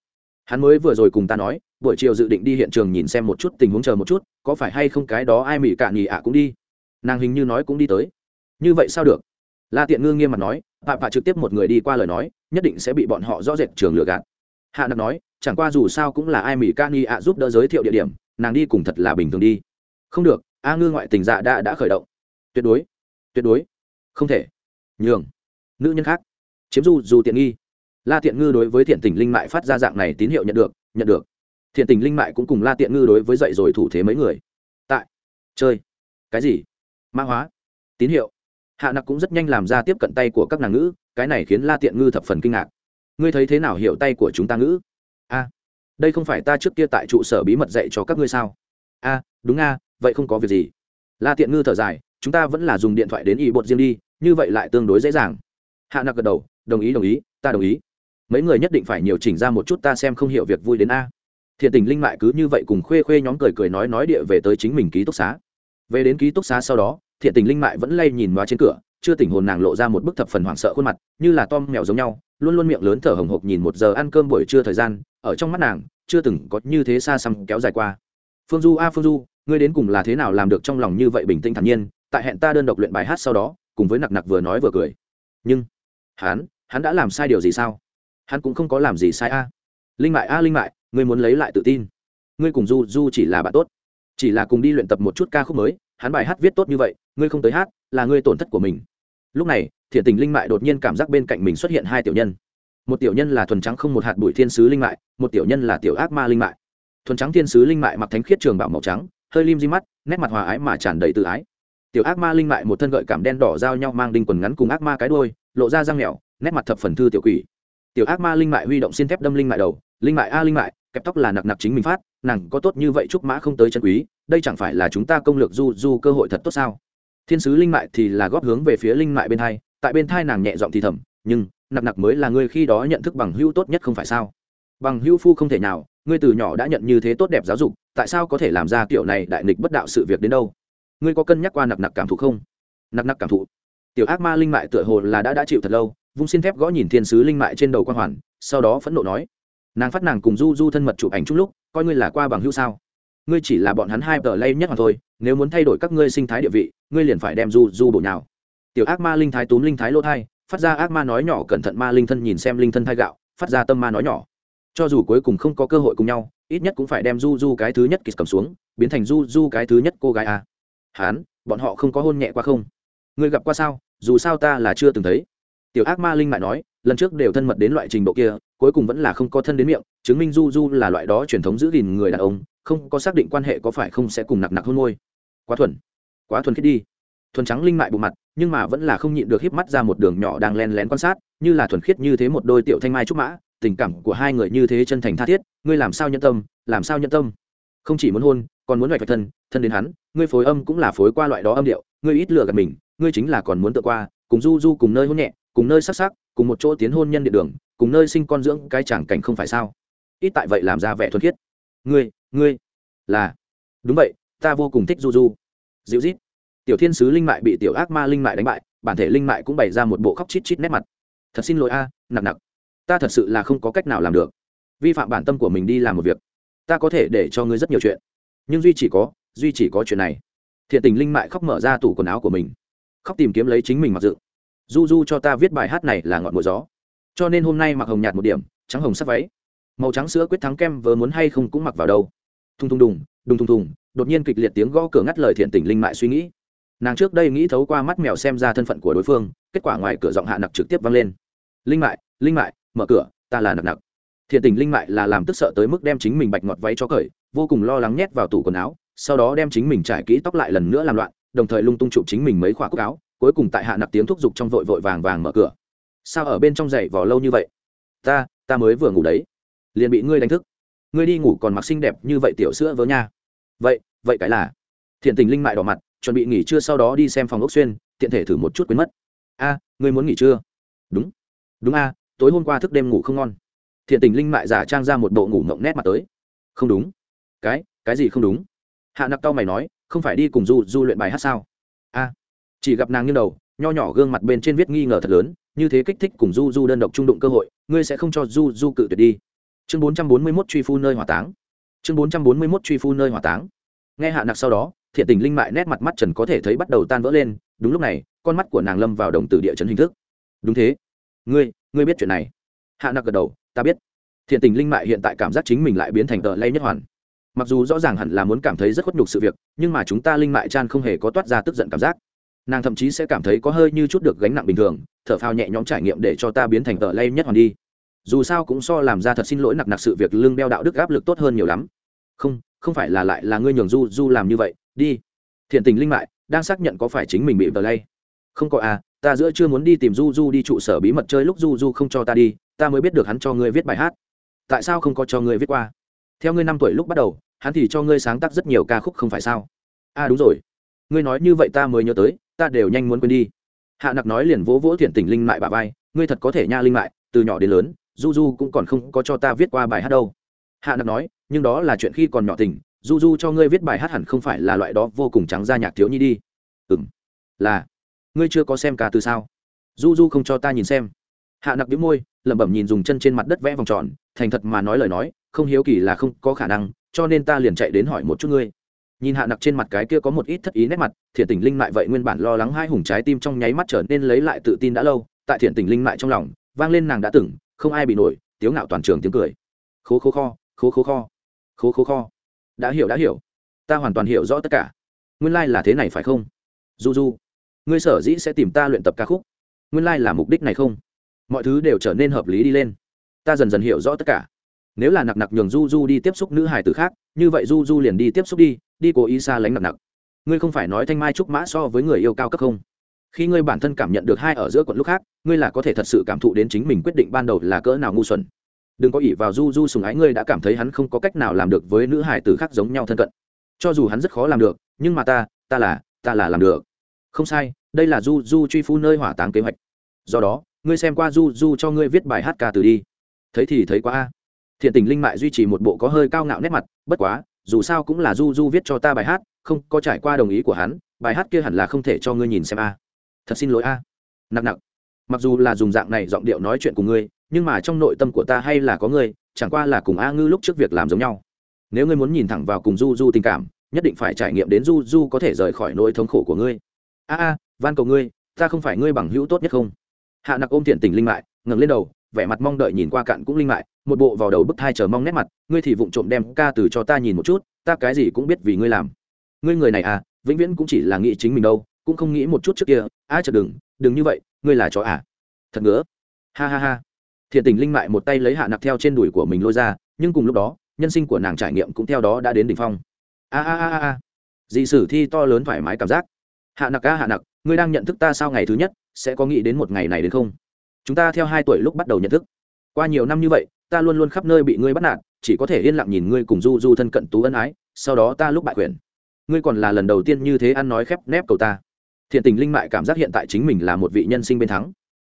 Hắn mới vừa rồi cùng ta nói, buổi chiều dự định đi hiện trường nhìn xem một chút tình huống chờ một chút, có phải hay không cái đó ai mỹ cạn nhì ạ à cũng đi. Nàng hình như nói cũng đi tới. Như vậy sao được? La tiện ngư nghiêm mặt nói bà bà trực tiếp một người đi qua lời nói, nhất định sẽ bị bọn họ rõ rệt trường lừa gạt. Hạ nặc nói, chẳng qua dù sao cũng là ai mỹ cạn nhì ạ à giúp đỡ giới thiệu địa điểm, nàng đi cùng thật là bình thường đi. Không được a ngư ngoại tình dạ đã đã khởi động. Tuyệt đối. Tuyệt đối. Không thể. Nhường. Nữ nhân khác. Chiếm du dù tiện nghi. La tiện ngư đối với thiện tình linh mại phát ra dạng này tín hiệu nhận được nhận được. Thiện tình linh mại cũng cùng la tiện ngư đối với dậy rồi thủ thế mấy người. Tại. Chơi. Cái gì? Mã hóa. Tín hiệu. Hạ nặc cũng rất nhanh làm ra tiếp cận tay của các nàng ngữ, cái này khiến la tiện ngư thập phần kinh ngạc. Ngươi thấy thế nào hiểu tay của chúng ta ngữ? A. Đây không phải ta trước kia tại trụ sở bí mật dạy cho các ngươi sao? A, đúng a vậy không có việc gì. La tiện ngư thở dài, chúng ta vẫn là dùng điện thoại đến y bột riêng đi, như vậy lại tương đối dễ dàng. Hạ nặc gật đầu, đồng ý đồng ý, ta đồng ý. Mấy người nhất định phải nhiều chỉnh ra một chút ta xem không hiểu việc vui đến a. Thiện tình linh mại cứ như vậy cùng khuê khuê nhóm cười cười nói nói địa về tới chính mình ký túc xá. Về đến ký túc xá sau đó, thiện tình linh mại vẫn lay nhìn loa trên cửa, chưa tỉnh hồn nàng lộ ra một bức thập phần hoảng sợ khuôn mặt, như là tom mèo giống nhau, luôn luôn miệng lớn thở hồng hộc nhìn một giờ ăn cơm buổi trưa thời gian, ở trong mắt nàng, chưa từng có như thế xa xăm kéo dài qua phương du, a, phương du, ngươi đến cùng là thế nào làm được trong lòng như vậy bình tĩnh thản nhiên? Tại hẹn ta đơn độc luyện bài hát sau đó, cùng với nặc nặc vừa nói vừa cười. Nhưng, hắn hắn đã làm sai điều gì sao? Hắn cũng không có làm gì sai, a. Linh mại, a, linh mại, ngươi muốn lấy lại tự tin. Ngươi cùng du du chỉ là bạn tốt. Chỉ là cùng đi luyện tập một chút ca khúc mới, hắn bài hát viết tốt như vậy, ngươi không tới hát, là ngươi tổn thất của mình. Lúc này, thiện tình linh mại đột nhiên cảm giác bên cạnh mình xuất hiện hai tiểu nhân. Một tiểu nhân là thuần trắng không một hạt bụi thiên sứ linh mại, một tiểu nhân là tiểu ác ma linh mại thuần trắng thiên sứ linh mại mặc thánh khiết trường bảo màu trắng, hơi lim di mắt, nét mặt hòa ái mà tràn đầy tự ái. Tiểu ác ma linh mại một thân gợi cảm đen đỏ giao nhau mang đinh quần ngắn cùng ác ma cái đôi lộ ra răng mèo nét mặt thập phần thư tiểu quỷ. Tiểu ác ma linh mại huy động xin thép đâm linh mại đầu, linh mại a linh mại, kẹp tóc là nặc nặc chính mình phát, nàng có tốt như vậy chúc mã không tới chân quý, đây chẳng phải là chúng ta công lược du du cơ hội thật tốt sao? Thiên sứ linh mại thì là góp hướng về phía linh mại bên thai tại bên thai nàng nhẹ giọng thì thầm, nhưng, nặc nặc mới là người khi đó nhận thức bằng hữu tốt nhất không phải sao? Bằng hữu phu không thể nào ngươi từ nhỏ đã nhận như thế tốt đẹp giáo dục, tại sao có thể làm ra kiểu này đại nghịch bất đạo sự việc đến đâu? Ngươi có cân nhắc qua nặc nặc cảm thụ không? Nặc nặc cảm thụ. Tiểu ác ma linh mại tựa hồ là đã đã chịu thật lâu, vung xin thép gõ nhìn thiên sứ linh mại trên đầu quan hoàn, sau đó phẫn nộ nói, nàng phát nàng cùng du du thân mật chụp ảnh chung lúc, coi ngươi là qua bằng hữu sao? Ngươi chỉ là bọn hắn hai tờ lay nhất mà thôi, nếu muốn thay đổi các ngươi sinh thái địa vị, ngươi liền phải đem du du bổ nhào. Tiểu ác ma linh thái túm linh thái lỗ thai, phát ra ác ma nói nhỏ cẩn thận ma linh thân nhìn xem linh thân thai gạo, phát ra tâm ma nói nhỏ cho dù cuối cùng không có cơ hội cùng nhau, ít nhất cũng phải đem du du cái thứ nhất kịch cầm xuống, biến thành du du cái thứ nhất cô gái à. hán, bọn họ không có hôn nhẹ qua không? Ngươi gặp qua sao? Dù sao ta là chưa từng thấy. Tiểu ác ma linh mại nói, lần trước đều thân mật đến loại trình độ kia, cuối cùng vẫn là không có thân đến miệng, chứng minh du du là loại đó truyền thống giữ gìn người đàn ông, không có xác định quan hệ có phải không sẽ cùng nặc nặc hôn môi. Quá thuần. Quá thuần khiết đi. Thuần trắng linh mại bộ mặt, nhưng mà vẫn là không nhịn được híp mắt ra một đường nhỏ đang len lén quan sát, như là thuần khiết như thế một đôi tiểu thanh mai trúc mã tình cảm của hai người như thế chân thành tha thiết, ngươi làm sao nhân tâm, làm sao nhân tâm? Không chỉ muốn hôn, còn muốn loại phải thân thân đến hắn, ngươi phối âm cũng là phối qua loại đó âm điệu, ngươi ít lừa gạt mình, ngươi chính là còn muốn tự qua, cùng du du cùng nơi hôn nhẹ, cùng nơi sắc sắc, cùng một chỗ tiến hôn nhân địa đường, cùng nơi sinh con dưỡng cái chẳng cảnh không phải sao? Ít tại vậy làm ra vẻ thuần khiết. Ngươi ngươi, là. Đúng vậy, ta vô cùng thích du du. Dịu rít tiểu thiên sứ linh mại bị tiểu ác ma linh mại đánh bại, bản thể linh mại cũng bày ra một bộ khóc chít chít nét mặt. Thật xin lỗi a, nặng nặng ta thật sự là không có cách nào làm được. Vi phạm bản tâm của mình đi làm một việc. Ta có thể để cho ngươi rất nhiều chuyện. Nhưng duy chỉ có, duy chỉ có chuyện này. Thiện tình linh mại khóc mở ra tủ quần áo của mình. Khóc tìm kiếm lấy chính mình mặc dự du du cho ta viết bài hát này là ngọn mùa gió. Cho nên hôm nay mặc hồng nhạt một điểm, trắng hồng sắc váy. Màu trắng sữa quyết thắng kem vớ muốn hay không cũng mặc vào đâu. Thùng thùng đùng đùng thùng thùng, đột nhiên kịch liệt tiếng gõ cửa ngắt lời thiện tình linh mại suy nghĩ. Nàng trước đây nghĩ thấu qua mắt mèo xem ra thân phận của đối phương, kết quả ngoài cửa giọng hạ nặc trực tiếp vang lên. Linh mại linh mại mở cửa, ta là nặc nặc. Thiện tình linh mại là làm tức sợ tới mức đem chính mình bạch ngọt váy cho cởi, vô cùng lo lắng nhét vào tủ quần áo, sau đó đem chính mình trải kỹ tóc lại lần nữa làm loạn, đồng thời lung tung chụp chính mình mấy khoả cúc áo, cuối cùng tại hạ nặc tiếng thúc giục trong vội vội vàng vàng mở cửa. Sao ở bên trong giày vò lâu như vậy? Ta ta mới vừa ngủ đấy. Liền bị ngươi đánh thức. Ngươi đi ngủ còn mặc xinh đẹp như vậy tiểu sữa vớ nha. Vậy vậy cái là. Thiện tình linh mại đỏ mặt, chuẩn bị nghỉ trưa sau đó đi xem phòng ốc xuyên, tiện thể thử một chút quên mất. A, ngươi muốn nghỉ trưa? Đúng. Đúng a tối hôm qua thức đêm ngủ không ngon. Thiện tình linh mại giả trang ra một bộ ngủ mộng nét mặt tới. Không đúng. Cái cái gì không đúng? Hạ nặc tao mày nói, không phải đi cùng du du luyện bài hát sao? A. Chỉ gặp nàng như đầu, nho nhỏ gương mặt bên trên viết nghi ngờ thật lớn, như thế kích thích cùng du du đơn độc trung đụng cơ hội, ngươi sẽ không cho du du cự tuyệt đi. Chương bốn trăm bốn mươi mốt truy phu nơi hỏa táng. Chương bốn trăm bốn mươi mốt truy phu nơi hỏa táng. Nghe hạ nặc sau đó, thiện tình linh mại nét mặt mắt trần có thể thấy bắt đầu tan vỡ lên, đúng lúc này, con mắt của nàng lâm vào đồng tử địa chấn hình thức. Đúng thế. Ngươi ngươi biết chuyện này. Hạ nặc gật đầu, ta biết. Thiện tình linh mại hiện tại cảm giác chính mình lại biến thành tờ lay nhất hoàn. Mặc dù rõ ràng hẳn là muốn cảm thấy rất khuất nhục sự việc, nhưng mà chúng ta linh mại chan không hề có toát ra tức giận cảm giác. Nàng thậm chí sẽ cảm thấy có hơi như chút được gánh nặng bình thường, thở phao nhẹ nhõm trải nghiệm để cho ta biến thành tờ lay nhất hoàn đi. Dù sao cũng so làm ra thật xin lỗi nặc nặc sự việc lương đeo đạo đức áp lực tốt hơn nhiều lắm. Không không phải là lại là ngươi nhường du du làm như vậy, đi. Thiện tình linh mại đang xác nhận có phải chính mình bị tờ lay. Không có à ta giữa chưa muốn đi tìm du du đi trụ sở bí mật chơi lúc du du không cho ta đi, ta mới biết được hắn cho ngươi viết bài hát. Tại sao không có cho ngươi viết qua? Theo ngươi năm tuổi lúc bắt đầu, hắn thì cho ngươi sáng tác rất nhiều ca khúc không phải sao? À đúng rồi. Ngươi nói như vậy ta mới nhớ tới, ta đều nhanh muốn quên đi. Hạ nặc nói liền vỗ vỗ thiện tình linh mại bà vai, ngươi thật có thể nha linh mại, từ nhỏ đến lớn du du cũng còn không có cho ta viết qua bài hát đâu. Hạ nặc nói, nhưng đó là chuyện khi còn nhỏ tình du du cho ngươi viết bài hát hẳn không phải là loại đó vô cùng trắng ra nhạc thiếu nhi đi. Ừ m là ngươi chưa có xem ca từ sao? Du du không cho ta nhìn xem. Hạ nặc đĩu môi, lẩm bẩm nhìn dùng chân trên mặt đất vẽ vòng tròn, thành thật mà nói lời nói, không hiếu kỳ là không có khả năng, cho nên ta liền chạy đến hỏi một chút ngươi. Nhìn hạ nặc trên mặt cái kia có một ít thất ý nét mặt, thiện tình linh mại vậy nguyên bản lo lắng hai hùng trái tim trong nháy mắt trở nên lấy lại tự tin đã lâu, tại thiện tình linh mại trong lòng, vang lên nàng đã từng, không ai bị nổi, tiếu ngạo toàn trường tiếng cười. Khố khố kho, khố khố kho, khố khố kho. Đã hiểu đã hiểu. Ta hoàn toàn hiểu rõ tất cả. Nguyên lai、like、là thế này phải không? Du du ngươi sở dĩ sẽ tìm ta luyện tập ca khúc? Nguyên lai、like、là mục đích này không? Mọi thứ đều trở nên hợp lý đi lên. Ta dần dần hiểu rõ tất cả. Nếu là nặc nặc nhường du du đi tiếp xúc nữ hải tử khác, như vậy du du liền đi tiếp xúc đi đi cố ý xa lánh nặc nặc. Ngươi không phải nói thanh mai trúc mã so với người yêu cao cấp không? Khi ngươi bản thân cảm nhận được hai ở giữa quận lúc khác, ngươi là có thể thật sự cảm thụ đến chính mình quyết định ban đầu là cỡ nào ngu xuẩn. Đừng có ỷ vào du du sùng ái ngươi đã cảm thấy hắn không có cách nào làm được với nữ hải tử khác giống nhau thân cận. Cho dù hắn rất khó làm được, nhưng mà ta ta là ta là làm được không sai, đây là du du truy phu nơi hỏa táng kế hoạch. Do đó, ngươi xem qua du du cho ngươi viết bài hát ca từ đi. Thấy thì thấy quá a. Thiện tình linh mại duy trì một bộ có hơi cao ngạo nét mặt, bất quá, dù sao cũng là du du viết cho ta bài hát, không có trải qua đồng ý của hắn, bài hát kia hẳn là không thể cho ngươi nhìn xem a. Thật xin lỗi a. Nặng nặng. Mặc dù là dùng dạng này giọng điệu nói chuyện cùng ngươi, nhưng mà trong nội tâm của ta hay là có ngươi, chẳng qua là cùng a ngư lúc trước việc làm giống nhau. Nếu ngươi muốn nhìn thẳng vào cùng du du tình cảm, nhất định phải trải nghiệm đến du du có thể rời khỏi nỗi thống khổ của ngươi a a, van cầu ngươi, ta không phải ngươi bằng hữu tốt nhất không? Hạ nặc ôm thiện tình linh mại, ngẩng lên đầu, vẻ mặt mong đợi nhìn qua cạn cũng linh mại, một bộ vào đầu bức thai chờ mong nét mặt, ngươi thì vụng trộm đem ca từ cho ta nhìn một chút, ta cái gì cũng biết vì ngươi làm. Ngươi người này à vĩnh viễn cũng chỉ là nghĩ chính mình đâu, cũng không nghĩ một chút trước kia, a chợt đừng đừng như vậy, ngươi là chó à? Thật ngứa. Ha ha ha. Thiện tình linh mại một tay lấy hạ nặc theo trên đùi của mình lôi ra, nhưng cùng lúc đó, nhân sinh của nàng trải nghiệm cũng theo đó đã đến đỉnh phong. A a a a dị sử thi to lớn thoải mái cảm giác hạ nặc a hạ nặc, ngươi đang nhận thức ta sau ngày thứ nhất, sẽ có nghĩ đến một ngày này đến không? Chúng ta theo hai tuổi lúc bắt đầu nhận thức. Qua nhiều năm như vậy, ta luôn luôn khắp nơi bị ngươi bắt nạt, chỉ có thể yên lặng nhìn ngươi cùng du du thân cận tú ân ái, sau đó ta lúc bại quyền. Ngươi còn là lần đầu tiên như thế ăn nói khép nép cầu ta. Thiện tình linh mại cảm giác hiện tại chính mình là một vị nhân sinh bên thắng.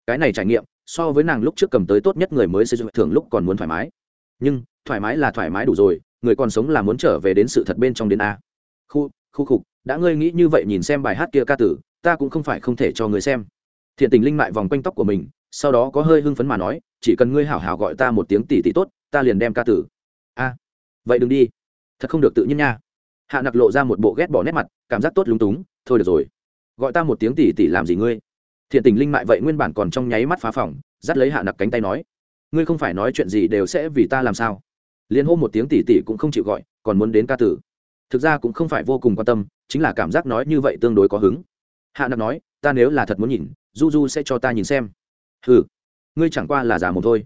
Cái này trải nghiệm, so với nàng lúc trước cầm tới tốt nhất người mới xây dựng thường lúc còn muốn thoải mái. Nhưng, thoải mái là thoải mái đủ rồi, người còn sống là muốn trở về đến sự thật bên trong đến a. Khu khu khục đã ngươi nghĩ như vậy nhìn xem bài hát kia ca tử, ta cũng không phải không thể cho người xem. Thiện tình linh mại vòng quanh tóc của mình, sau đó có hơi hưng phấn mà nói, chỉ cần ngươi hảo hảo gọi ta một tiếng tỷ tỷ tốt, ta liền đem ca tử. A, vậy đừng đi. Thật không được tự nhiên nha. Hạ nặc lộ ra một bộ ghét bỏ nét mặt, cảm giác tốt lúng túng, thôi được rồi. Gọi ta một tiếng tỷ tỷ làm gì ngươi? Thiện tình linh mại vậy nguyên bản còn trong nháy mắt phá phòng, dắt lấy hạ nặc cánh tay nói, ngươi không phải nói chuyện gì đều sẽ vì ta làm sao? Liên hô một tiếng tỷ tỷ cũng không chịu gọi, còn muốn đến ca tử thực ra cũng không phải vô cùng quan tâm, chính là cảm giác nói như vậy tương đối có hứng. Hạ nặc nói, ta nếu là thật muốn nhìn, du du sẽ cho ta nhìn xem. Ừ ngươi chẳng qua là giả mồm thôi.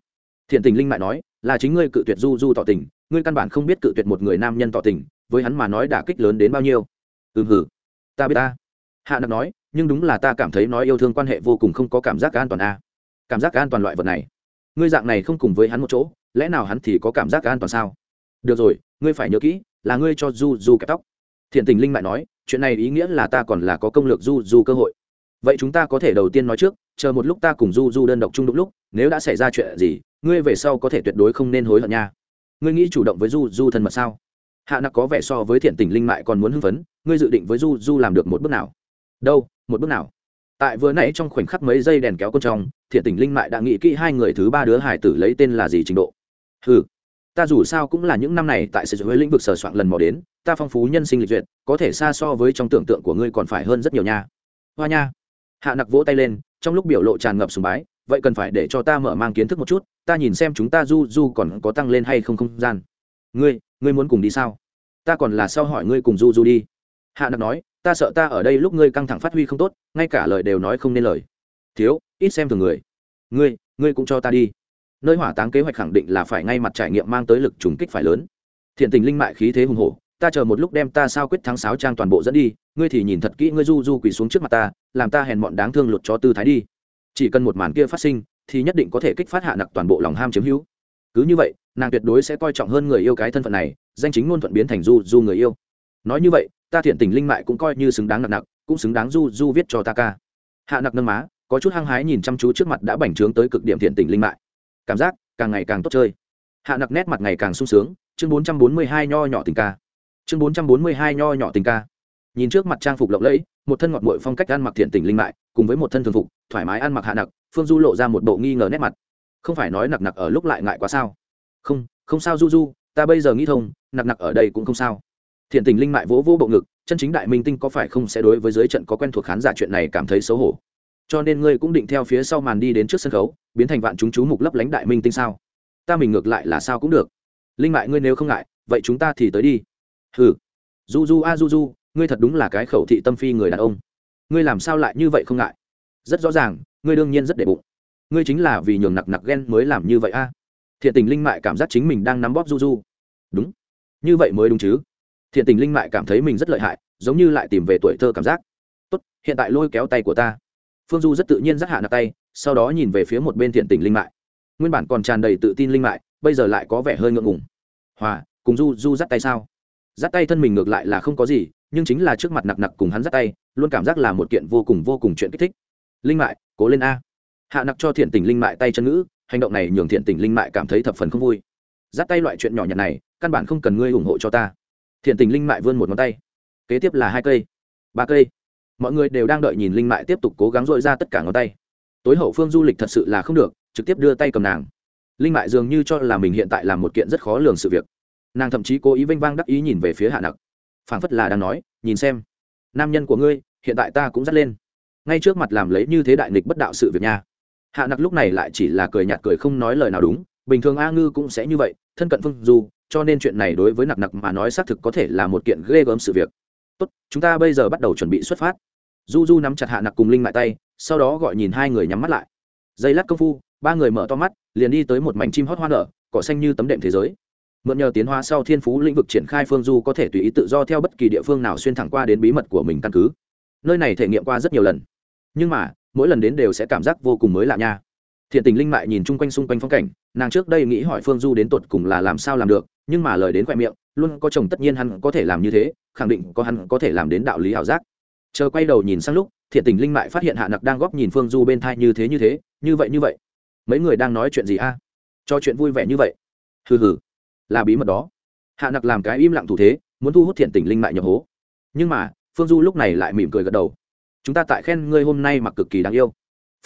Thiện tình linh mại nói, là chính ngươi cự tuyệt du du tỏ tình, ngươi căn bản không biết cự tuyệt một người nam nhân tỏ tình, với hắn mà nói đả kích lớn đến bao nhiêu. Ừ hử ta biết ta. Hạ nặc nói, nhưng đúng là ta cảm thấy nói yêu thương quan hệ vô cùng không có cảm giác an toàn a. À. cảm giác an toàn loại vật này, ngươi dạng này không cùng với hắn một chỗ, lẽ nào hắn thì có cảm giác an toàn sao? Được rồi, ngươi phải nhớ kỹ là ngươi cho du du kẹp tóc. Thiện tình linh mại nói, chuyện này ý nghĩa là ta còn là có công lược du du cơ hội. Vậy chúng ta có thể đầu tiên nói trước, chờ một lúc ta cùng du du đơn độc chung đụng lúc, nếu đã xảy ra chuyện gì, ngươi về sau có thể tuyệt đối không nên hối hận nha. Ngươi nghĩ chủ động với du du thân mật sao? Hạ nặc có vẻ so với thiện tình linh mại còn muốn hưng phấn, ngươi dự định với du du làm được một bước nào? Đâu, một bước nào? Tại vừa nãy trong khoảnh khắc mấy giây đèn kéo con trong thiện tình linh mại đã nghĩ kỹ hai người thứ ba đứa hải tử lấy tên là gì trình độ. Ừ ta dù sao cũng là những năm này tại sự dụng lĩnh vực sở soạn lần mò đến, ta phong phú nhân sinh lịch duyệt, có thể xa so với trong tưởng tượng của ngươi còn phải hơn rất nhiều nha. Hoa nha. Hạ nặc vỗ tay lên, trong lúc biểu lộ tràn ngập sùng bái, vậy cần phải để cho ta mở mang kiến thức một chút, ta nhìn xem chúng ta du du còn có tăng lên hay không không gian. Ngươi ngươi muốn cùng đi sao? Ta còn là sao hỏi ngươi cùng du du đi. Hạ nặc nói, ta sợ ta ở đây lúc ngươi căng thẳng phát huy không tốt, ngay cả lời đều nói không nên lời. Thiếu, ít xem thường người. Ngươi ngươi cũng cho ta đi nơi hỏa táng kế hoạch khẳng định là phải ngay mặt trải nghiệm mang tới lực trùng kích phải lớn. Thiện tình linh mại khí thế hùng hổ, ta chờ một lúc đem ta sao quyết thắng sáo trang toàn bộ dẫn đi, ngươi thì nhìn thật kỹ ngươi du du quỳ xuống trước mặt ta, làm ta hèn mọn đáng thương lột cho tư thái đi. Chỉ cần một màn kia phát sinh, thì nhất định có thể kích phát hạ nặc toàn bộ lòng ham chiếm hữu. Cứ như vậy, nàng tuyệt đối sẽ coi trọng hơn người yêu cái thân phận này, danh chính ngôn thuận biến thành du du người yêu. Nói như vậy, ta thiện tình linh mại cũng coi như xứng đáng nặc nặc, cũng xứng đáng du du viết cho ta ca. Hạ nặc nâng má, có chút hăng hái nhìn chăm chú trước mặt đã bành trướng tới cực điểm thiện tình linh mại cảm giác càng ngày càng tốt chơi. Hạ nặc nét mặt ngày càng sung sướng, chương bốn trăm bốn mươi hai nho nhỏ tình ca. Chương bốn trăm bốn mươi hai nho nhỏ tình ca. Nhìn trước mặt trang phục lộng lẫy, một thân ngọt mội phong cách ăn mặc thiện tình linh mại, cùng với một thân thường phục, thoải mái ăn mặc hạ nặc, phương du lộ ra một bộ nghi ngờ nét mặt. Không phải nói nặc nặc ở lúc lại ngại quá sao? Không không sao du du, ta bây giờ nghĩ thông, nặc nặc ở đây cũng không sao. Thiện tình linh mại vỗ vỗ bộ ngực, chân chính đại minh tinh có phải không sẽ đối với giới trận có quen thuộc khán giả chuyện này cảm thấy xấu hổ? Cho nên ngươi cũng định theo phía sau màn đi đến trước sân khấu, biến thành vạn chúng chú mục lấp lánh đại minh tinh sao? Ta mình ngược lại là sao cũng được. Linh mại ngươi nếu không ngại, vậy chúng ta thì tới đi. Hừ. Du du a du du ngươi thật đúng là cái khẩu thị tâm phi người đàn ông. Ngươi làm sao lại như vậy không ngại? Rất rõ ràng, ngươi đương nhiên rất để bụng. Ngươi chính là vì nhường nặc nặc ghen mới làm như vậy a. Thiện tình linh mại cảm giác chính mình đang nắm bóp du du đúng. Như vậy mới đúng chứ. Thiện tình linh mại cảm thấy mình rất lợi hại, giống như lại tìm về tuổi thơ cảm giác. Tốt, hiện tại lôi kéo tay của ta phương du rất tự nhiên dắt hạ nạp tay, sau đó nhìn về phía một bên thiện tình linh mại. Nguyên bản còn tràn đầy tự tin linh mại, bây giờ lại có vẻ hơi ngượng ngùng. Hòa, cùng du du dắt tay sao? Dắt tay thân mình ngược lại là không có gì, nhưng chính là trước mặt nặc nặc cùng hắn dắt tay, luôn cảm giác là một kiện vô cùng vô cùng chuyện kích thích. Linh mại, cố lên a. Hạ nặc cho thiện tình linh mại tay chân ngữ, hành động này nhường thiện tình linh mại cảm thấy thập phần không vui. Dắt tay loại chuyện nhỏ nhặt này, căn bản không cần ngươi ủng hộ cho ta. Thiện tình linh mại vươn một ngón tay. Kế tiếp là hai cây. Ba cây mọi người đều đang đợi nhìn linh mại tiếp tục cố gắng dội ra tất cả ngón tay. Tối hậu phương du lịch thật sự là không được, trực tiếp đưa tay cầm nàng. Linh mại dường như cho là mình hiện tại làm một kiện rất khó lường sự việc. Nàng thậm chí cố ý vênh vang đắc ý nhìn về phía hạ nặc. Phảng phất là đang nói, nhìn xem, nam nhân của ngươi, hiện tại ta cũng dắt lên. Ngay trước mặt làm lấy như thế đại nghịch bất đạo sự việc nha. Hạ nặc lúc này lại chỉ là cười nhạt cười không nói lời nào đúng, bình thường a ngư cũng sẽ như vậy, thân cận phương du, cho nên chuyện này đối với nặc nặc mà nói xác thực có thể là một kiện ghê gớm sự việc tốt, chúng ta bây giờ bắt đầu chuẩn bị xuất phát. Du du nắm chặt hạ nặc cùng linh lại tay, sau đó gọi nhìn hai người nhắm mắt lại. Giây lát công phu, ba người mở to mắt, liền đi tới một mảnh chim hót hoa nở, cỏ xanh như tấm đệm thế giới. Mượn nhờ tiến hóa sau thiên phú lĩnh vực triển khai phương du có thể tùy ý tự do theo bất kỳ địa phương nào xuyên thẳng qua đến bí mật của mình căn cứ. Nơi này thể nghiệm qua rất nhiều lần. Nhưng mà, mỗi lần đến đều sẽ cảm giác vô cùng mới lạ nha. Thiện tình linh mại nhìn chung quanh xung quanh phong cảnh, nàng trước đây nghĩ hỏi phương du đến tột cùng là làm sao làm được, nhưng mà lời đến khoe miệng luôn có chồng tất nhiên hắn có thể làm như thế, khẳng định có hắn có thể làm đến đạo lý ảo giác. Chờ quay đầu nhìn sang lúc, thiện tình linh mại phát hiện hạ nặc đang góp nhìn phương du bên thai như thế như thế, như vậy như vậy. Mấy người đang nói chuyện gì a? Cho chuyện vui vẻ như vậy. Hừ hừ, là bí mật đó. Hạ nặc làm cái im lặng thủ thế, muốn thu hút thiện tình linh mại nhập hố. Nhưng mà, phương du lúc này lại mỉm cười gật đầu. Chúng ta tại khen ngươi hôm nay mặc cực kỳ đáng yêu.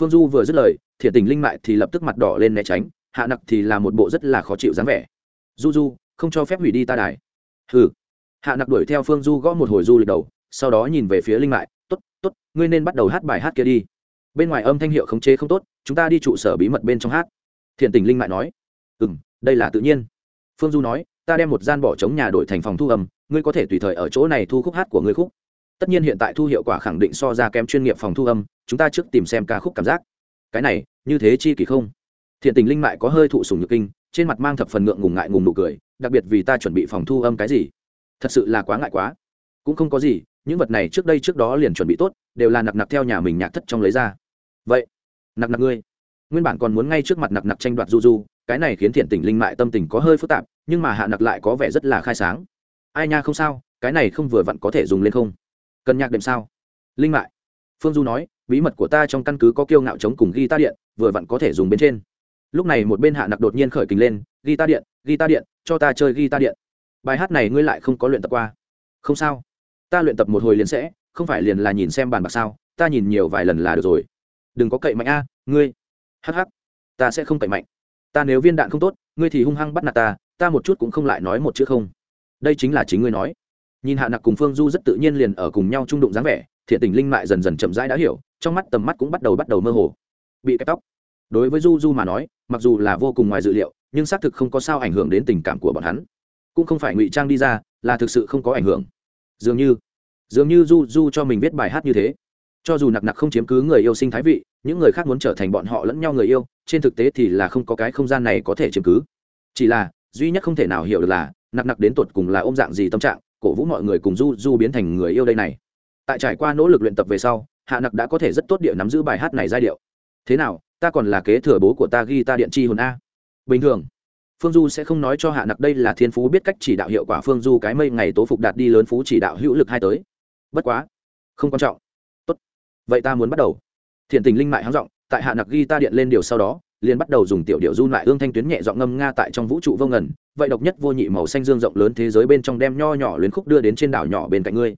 Phương du vừa dứt lời, thiện tình linh mại thì lập tức mặt đỏ lên né tránh, hạ nặc thì là một bộ rất là khó chịu dáng vẻ. Du du không cho phép hủy đi ta đài. Hừ. Hạ nặc đuổi theo phương du gõ một hồi du lịch đầu, sau đó nhìn về phía linh mại t ố t t ố t ngươi nên bắt đầu hát bài hát kia đi. Bên ngoài âm thanh hiệu khống chế không tốt, chúng ta đi trụ sở bí mật bên trong hát. Thiện tình linh mại nói. Ừ m đây là tự nhiên. Phương du nói, ta đem một gian bỏ trống nhà đổi thành phòng thu âm, ngươi có thể tùy thời ở chỗ này thu khúc hát của ngươi khúc. Tất nhiên hiện tại thu hiệu quả khẳng định so ra kém chuyên nghiệp phòng thu âm, chúng ta trước tìm xem ca khúc cảm giác. Cái này, như thế chi kỳ không? Thiện tình linh mại có hơi thụ sùng nhược kinh trên mặt mang thập phần ngượng ngùng ngại ngùng nụ cười, đặc biệt vì ta chuẩn bị phòng thu âm cái gì. Thật sự là quá ngại quá. Cũng không có gì, những vật này trước đây trước đó liền chuẩn bị tốt, đều là nặc nặc theo nhà mình nhạc thất trong lấy ra. Vậy, nặc nặc ngươi. Nguyên bản còn muốn ngay trước mặt nặc nặc tranh đoạt du du, cái này khiến thiện tình linh mại tâm tình có hơi phức tạp, nhưng mà hạ nặc lại có vẻ rất là khai sáng. Ai nha không sao, cái này không vừa vặn có thể dùng lên không? Cần nhạc đệm sao? Linh mại. Phương du nói, bí mật của ta trong căn cứ có kiêu ngạo chống cùng ghi ta điện, vừa vặn có thể dùng bên trên lúc này một bên hạ nặc đột nhiên khởi kình lên, ghi ta điện, ghi ta điện, cho ta chơi ghi ta điện. Bài hát này ngươi lại không có luyện tập qua. Không sao. Ta luyện tập một hồi liền sẽ, không phải liền là nhìn xem bàn bạc sao, ta nhìn nhiều vài lần là được rồi. Đừng có cậy mạnh a, ngươi. Hh ta sẽ không cậy mạnh. Ta nếu viên đạn không tốt, ngươi thì hung hăng bắt nạt ta ta một chút cũng không lại nói một chữ không. Đây chính là chính ngươi nói. Nhìn hạ nặc cùng phương du rất tự nhiên liền ở cùng nhau trung đụng dáng vẻ, thiện tình linh mại dần dần chậm rãi đã hiểu, trong mắt tầm mắt cũng bắt đầu bắt đầu mơ hồ. Bị kẹp tóc. Đối với du du mà nói mặc dù là vô cùng ngoài dự liệu, nhưng xác thực không có sao ảnh hưởng đến tình cảm của bọn hắn. Cũng không phải ngụy trang đi ra, là thực sự không có ảnh hưởng. Dường như dường như du du cho mình viết bài hát như thế. Cho dù nặc nặc không chiếm cứ người yêu sinh thái vị, những người khác muốn trở thành bọn họ lẫn nhau người yêu, trên thực tế thì là không có cái không gian này có thể chiếm cứ. Chỉ là, duy nhất không thể nào hiểu được là, nặc nặc đến tột cùng là ôm dạng gì tâm trạng, cổ vũ mọi người cùng du du biến thành người yêu đây này. Tại trải qua nỗ lực luyện tập về sau, hạ nặc đã có thể rất tốt điệu nắm giữ bài hát này giai điệu. Thế nào ta còn là kế thừa bố của ta ghi ta điện chi hồn a. Bình thường, phương du sẽ không nói cho hạ nặc đây là thiên phú biết cách chỉ đạo hiệu quả phương du cái mây ngày tố phục đạt đi lớn phú chỉ đạo hữu lực hai tới. Bất quá, không quan trọng. Tốt, vậy ta muốn bắt đầu. Thiện tình linh mại háng giọng, tại hạ nặc ghi ta điện lên điều sau đó, liền bắt đầu dùng tiểu điệu run lại ương thanh tuyến nhẹ giọng ngâm nga tại trong vũ trụ vô ngần, vậy độc nhất vô nhị màu xanh dương rộng lớn thế giới bên trong đem nho nhỏ luyến khúc đưa đến trên đảo nhỏ bên cạnh ngươi.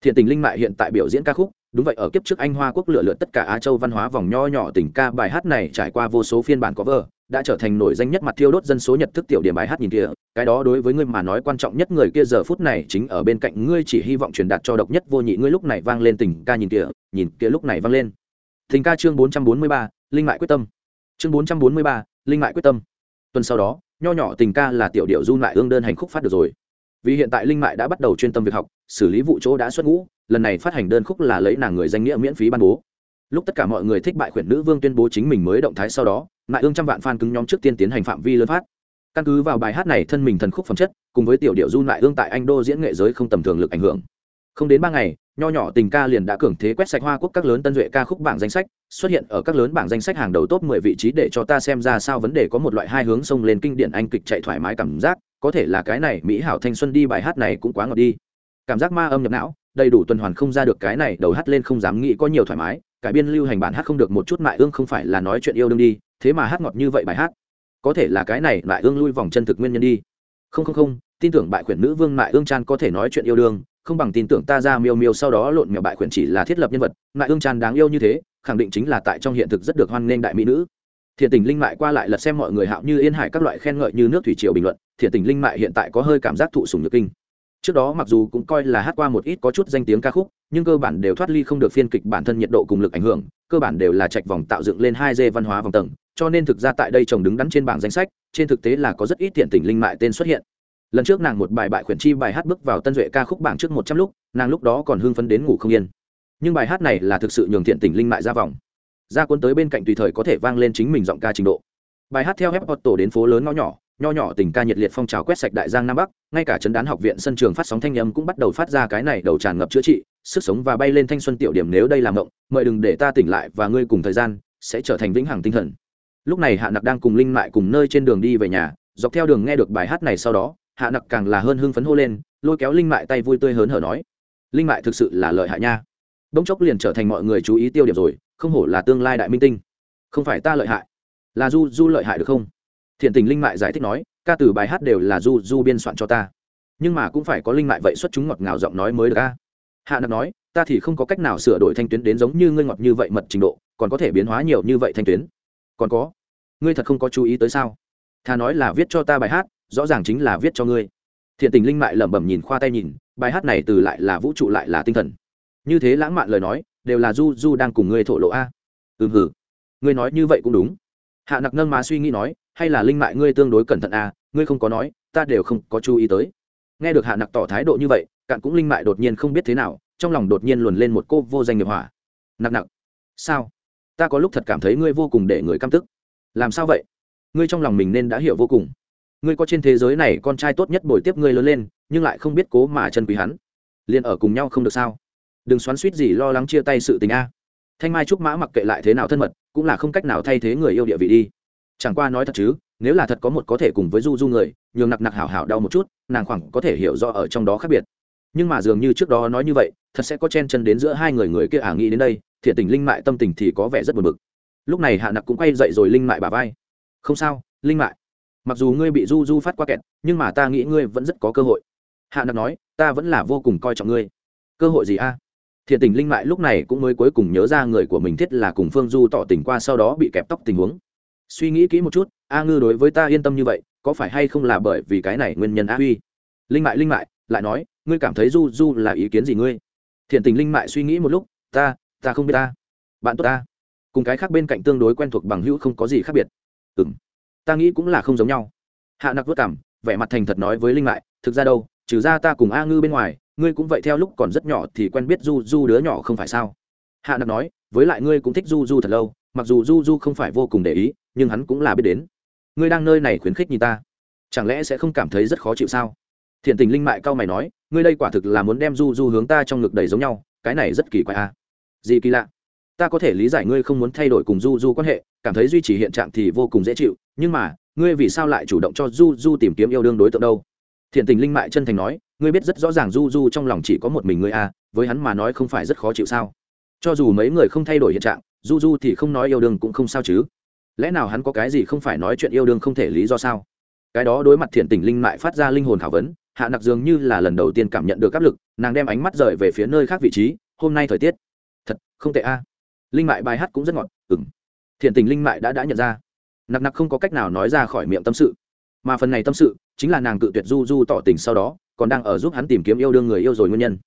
Thiện tình linh mại hiện tại biểu diễn ca khúc đúng vậy, ở kiếp trước anh hoa quốc lựa lượt tất cả á châu văn hóa vòng nho nhỏ tình ca bài hát này trải qua vô số phiên bản có đã trở thành nổi danh nhất mặt thiêu đốt dân số nhật thức tiểu điểm bài hát nhìn kia cái đó đối với ngươi mà nói quan trọng nhất người kia giờ phút này chính ở bên cạnh ngươi chỉ hy vọng truyền đạt cho độc nhất vô nhị ngươi lúc này vang lên tình ca nhìn kia nhìn kia lúc này vang lên. Tình ca chương bốn trăm bốn mươi ba, linh mại quyết tâm. Chương bốn trăm bốn mươi ba, linh mại quyết tâm. Tuần sau đó, nho nhỏ tình ca là tiểu điệu du lại ương đơn hành khúc phát được rồi. Vì hiện tại linh mại đã bắt đầu chuyên tâm việc học, xử lý vụ chỗ đã xuất ngũ lần này phát hành đơn khúc là lấy nàng người danh nghĩa miễn phí ban bố. Lúc tất cả mọi người thích bại khuyển nữ vương tuyên bố chính mình mới động thái sau đó lại ương trăm vạn fan cứng nhóm trước tiên tiến hành phạm vi lớn phát. Căn cứ vào bài hát này thân mình thần khúc phẩm chất, cùng với tiểu điệu du lại ương tại anh đô diễn nghệ giới không tầm thường lực ảnh hưởng. Không đến ba ngày, nho nhỏ tình ca liền đã cường thế quét sạch hoa quốc các lớn tân duệ ca khúc bảng danh sách, xuất hiện ở các lớn bảng danh sách hàng đầu top 10 vị trí để cho ta xem ra sao vấn đề có một loại hai hướng sông lên kinh điển anh kịch chạy thoải mái cảm giác, có thể là cái này mỹ hảo thanh xuân đi bài hát này cũng quá ngọt đi cảm giác ma âm nhập não, đầy đủ tuần hoàn không ra được cái này, đầu hát lên không dám nghĩ có nhiều thoải mái, cải biên lưu hành bản hát không được một chút mại ương không phải là nói chuyện yêu đương đi, thế mà hát ngọt như vậy bài hát. Có thể là cái này mại ương lui vòng chân thực nguyên nhân đi. Không không không, tin tưởng bại khuyển nữ vương mại ương chan có thể nói chuyện yêu đương, không bằng tin tưởng ta ra miêu miêu sau đó lộn mèo bại khuyển chỉ là thiết lập nhân vật, mại ương chan đáng yêu như thế, khẳng định chính là tại trong hiện thực rất được hoan nghênh đại mỹ nữ. Thiện tình linh mại qua lại lật xem mọi người hạo như yên hải các loại khen ngợi như nước thủy triều bình luận, thiện tình linh mại hiện tại có hơi cảm giác thụ sùng nhược kinh trước đó mặc dù cũng coi là hát qua một ít có chút danh tiếng ca khúc, nhưng cơ bản đều thoát ly không được phiên kịch bản thân nhiệt độ cùng lực ảnh hưởng, cơ bản đều là trạch vòng tạo dựng lên hai dê văn hóa vòng tầng, cho nên thực ra tại đây chồng đứng đắn trên bảng danh sách, trên thực tế là có rất ít thiện tình linh mại tên xuất hiện. Lần trước nàng một bài bại khuyển chi bài hát bước vào tân duệ ca khúc bảng trước một trăm lúc, nàng lúc đó còn hưng phấn đến ngủ không yên. Nhưng bài hát này là thực sự nhường thiện tình linh mại ra vòng. Ra cuốn tới bên cạnh tùy thời có thể vang lên chính mình giọng ca trình độ. Bài hát theo hép tổ đến phố lớn ngõ nhỏ nho nhỏ tình ca nhiệt liệt phong trào quét sạch đại giang nam bắc, ngay cả chấn đán học viện sân trường phát sóng thanh âm cũng bắt đầu phát ra cái này đầu tràn ngập chữa trị, sức sống và bay lên thanh xuân tiểu điểm nếu đây là mộng, mời đừng để ta tỉnh lại và ngươi cùng thời gian, sẽ trở thành vĩnh hằng tinh thần. Lúc này hạ nặc đang cùng linh mại cùng nơi trên đường đi về nhà, dọc theo đường nghe được bài hát này sau đó, hạ nặc càng là hơn hưng phấn hô lên, lôi kéo linh mại tay vui tươi hớn hở nói, linh mại thực sự là lợi hại nha. Bỗng chốc liền trở thành mọi người chú ý tiêu điểm rồi, không hổ là tương lai đại minh tinh. Không phải ta lợi hại, là du du lợi hại được không? Thiện tình linh mại giải thích nói, ca từ bài hát đều là du du biên soạn cho ta. Nhưng mà cũng phải có linh mại vậy xuất chúng ngọt ngào giọng nói mới được ca hạ nặc nói, ta thì không có cách nào sửa đổi thanh tuyến đến giống như ngươi ngọt như vậy mật trình độ, còn có thể biến hóa nhiều như vậy thanh tuyến. Còn có? Ngươi thật không có chú ý tới sao? Thà nói là viết cho ta bài hát, rõ ràng chính là viết cho ngươi. Thiện tình linh mại lẩm bẩm nhìn khoa tay nhìn, bài hát này từ lại là vũ trụ lại là tinh thần. Như thế lãng mạn lời nói, đều là du du đang cùng ngươi thổ lộ a. Ừ hử, ngươi nói như vậy cũng đúng. Hạ nặc nâng má suy nghĩ nói hay là linh mại ngươi tương đối cẩn thận à? ngươi không có nói, ta đều không có chú ý tới. Nghe được hạ nặc tỏ thái độ như vậy, cạn cũng linh mại đột nhiên không biết thế nào, trong lòng đột nhiên luồn lên một cô vô danh nghiệp hỏa. Nặc nặc. Sao? Ta có lúc thật cảm thấy ngươi vô cùng để người căm tức. Làm sao vậy? Ngươi trong lòng mình nên đã hiểu vô cùng. Ngươi có trên thế giới này con trai tốt nhất bồi tiếp ngươi lớn lên, nhưng lại không biết cố mà chân quý hắn. Liền ở cùng nhau không được sao? Đừng xoắn suýt gì lo lắng chia tay sự tình a. Thanh mai trúc mã mặc kệ lại thế nào thân mật, cũng là không cách nào thay thế người yêu địa vị đi chẳng qua nói thật chứ, nếu là thật có một có thể cùng với du du người, nhường nặc nặc hảo hảo đau một chút, nàng khoảng có thể hiểu rõ ở trong đó khác biệt. Nhưng mà dường như trước đó nói như vậy, thật sẽ có chen chân đến giữa hai người người kia ả nghĩ đến đây, thiện tình linh mại tâm tình thì có vẻ rất buồn bực. Lúc này hạ nặc cũng quay dậy rồi linh mại bà vai. Không sao, linh mại, mặc dù ngươi bị du du phát qua kẹt, nhưng mà ta nghĩ ngươi vẫn rất có cơ hội. Hạ nặc nói, ta vẫn là vô cùng coi trọng ngươi. Cơ hội gì a? Thiện tình linh mại lúc này cũng mới cuối cùng nhớ ra người của mình thiết là cùng phương du tỏ tình qua sau đó bị kẹp tóc tình huống suy nghĩ kỹ một chút, a ngư đối với ta yên tâm như vậy, có phải hay không là bởi vì cái này nguyên nhân a huy? Linh mại linh mại, lại nói, ngươi cảm thấy du du là ý kiến gì ngươi? Thiện tình linh mại suy nghĩ một lúc, ta ta không biết ta. Bạn tốt ta. Cùng cái khác bên cạnh tương đối quen thuộc bằng hữu không có gì khác biệt. Ừ m ta nghĩ cũng là không giống nhau. Hạ nặc vất cảm vẻ mặt thành thật nói với linh mại, thực ra đâu, trừ ra ta cùng a ngư bên ngoài, ngươi cũng vậy theo lúc còn rất nhỏ thì quen biết du du đứa nhỏ không phải sao? Hạ nặc nói, với lại ngươi cũng thích du du thật lâu mặc dù du du không phải vô cùng để ý, nhưng hắn cũng là biết đến. Ngươi đang nơi này khuyến khích nhìn ta. Chẳng lẽ sẽ không cảm thấy rất khó chịu sao? Thiện tình linh mại cao mày nói, ngươi đây quả thực là muốn đem du du hướng ta trong ngực đầy giống nhau, cái này rất kỳ quái à. gì kỳ lạ? Ta có thể lý giải ngươi không muốn thay đổi cùng du du quan hệ, cảm thấy duy trì hiện trạng thì vô cùng dễ chịu, nhưng mà, ngươi vì sao lại chủ động cho du du tìm kiếm yêu đương đối tượng đâu? Thiện tình linh mại chân thành nói, ngươi biết rất rõ ràng du du trong lòng chỉ có một mình ngươi à với hắn mà nói không phải rất khó chịu sao? Cho dù mấy người không thay đổi hiện trạng du du thì không nói yêu đương cũng không sao chứ. Lẽ nào hắn có cái gì không phải nói chuyện yêu đương không thể lý do sao? Cái đó đối mặt thiện tình linh mại phát ra linh hồn thảo vấn, hạ nặc dường như là lần đầu tiên cảm nhận được áp lực, nàng đem ánh mắt rời về phía nơi khác vị trí, hôm nay thời tiết. Thật, không tệ a. Linh mại bài hát cũng rất ngọt ừng thiện tình linh mại đã đã nhận ra. Nặc nặc không có cách nào nói ra khỏi miệng tâm sự. Mà phần này tâm sự chính là nàng cự tuyệt du du tỏ tình sau đó, còn đang ở giúp hắn tìm kiếm yêu đương người yêu rồi nguyên nhân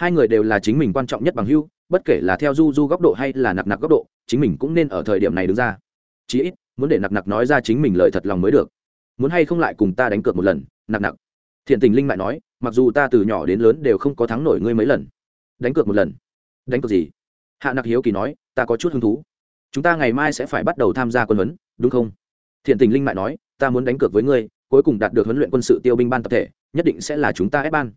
hai người đều là chính mình quan trọng nhất bằng hưu, bất kể là theo du du góc độ hay là nặc nặc góc độ, chính mình cũng nên ở thời điểm này đứng ra. Chí ít, muốn để nặc nặc nói ra chính mình lời thật lòng mới được. Muốn hay không lại cùng ta đánh cược một lần, nặc nặc. Thiện tình linh mại nói, mặc dù ta từ nhỏ đến lớn đều không có thắng nổi ngươi mấy lần. Đánh cược một lần. Đánh cược gì? Hạ nặc hiếu kỳ nói, ta có chút hứng thú. Chúng ta ngày mai sẽ phải bắt đầu tham gia quân huấn, đúng không? Thiện tình linh mại nói, ta muốn đánh cược với ngươi, cuối cùng đạt được huấn luyện quân sự tiêu binh ban tập thể, nhất định sẽ là chúng ta ép ban.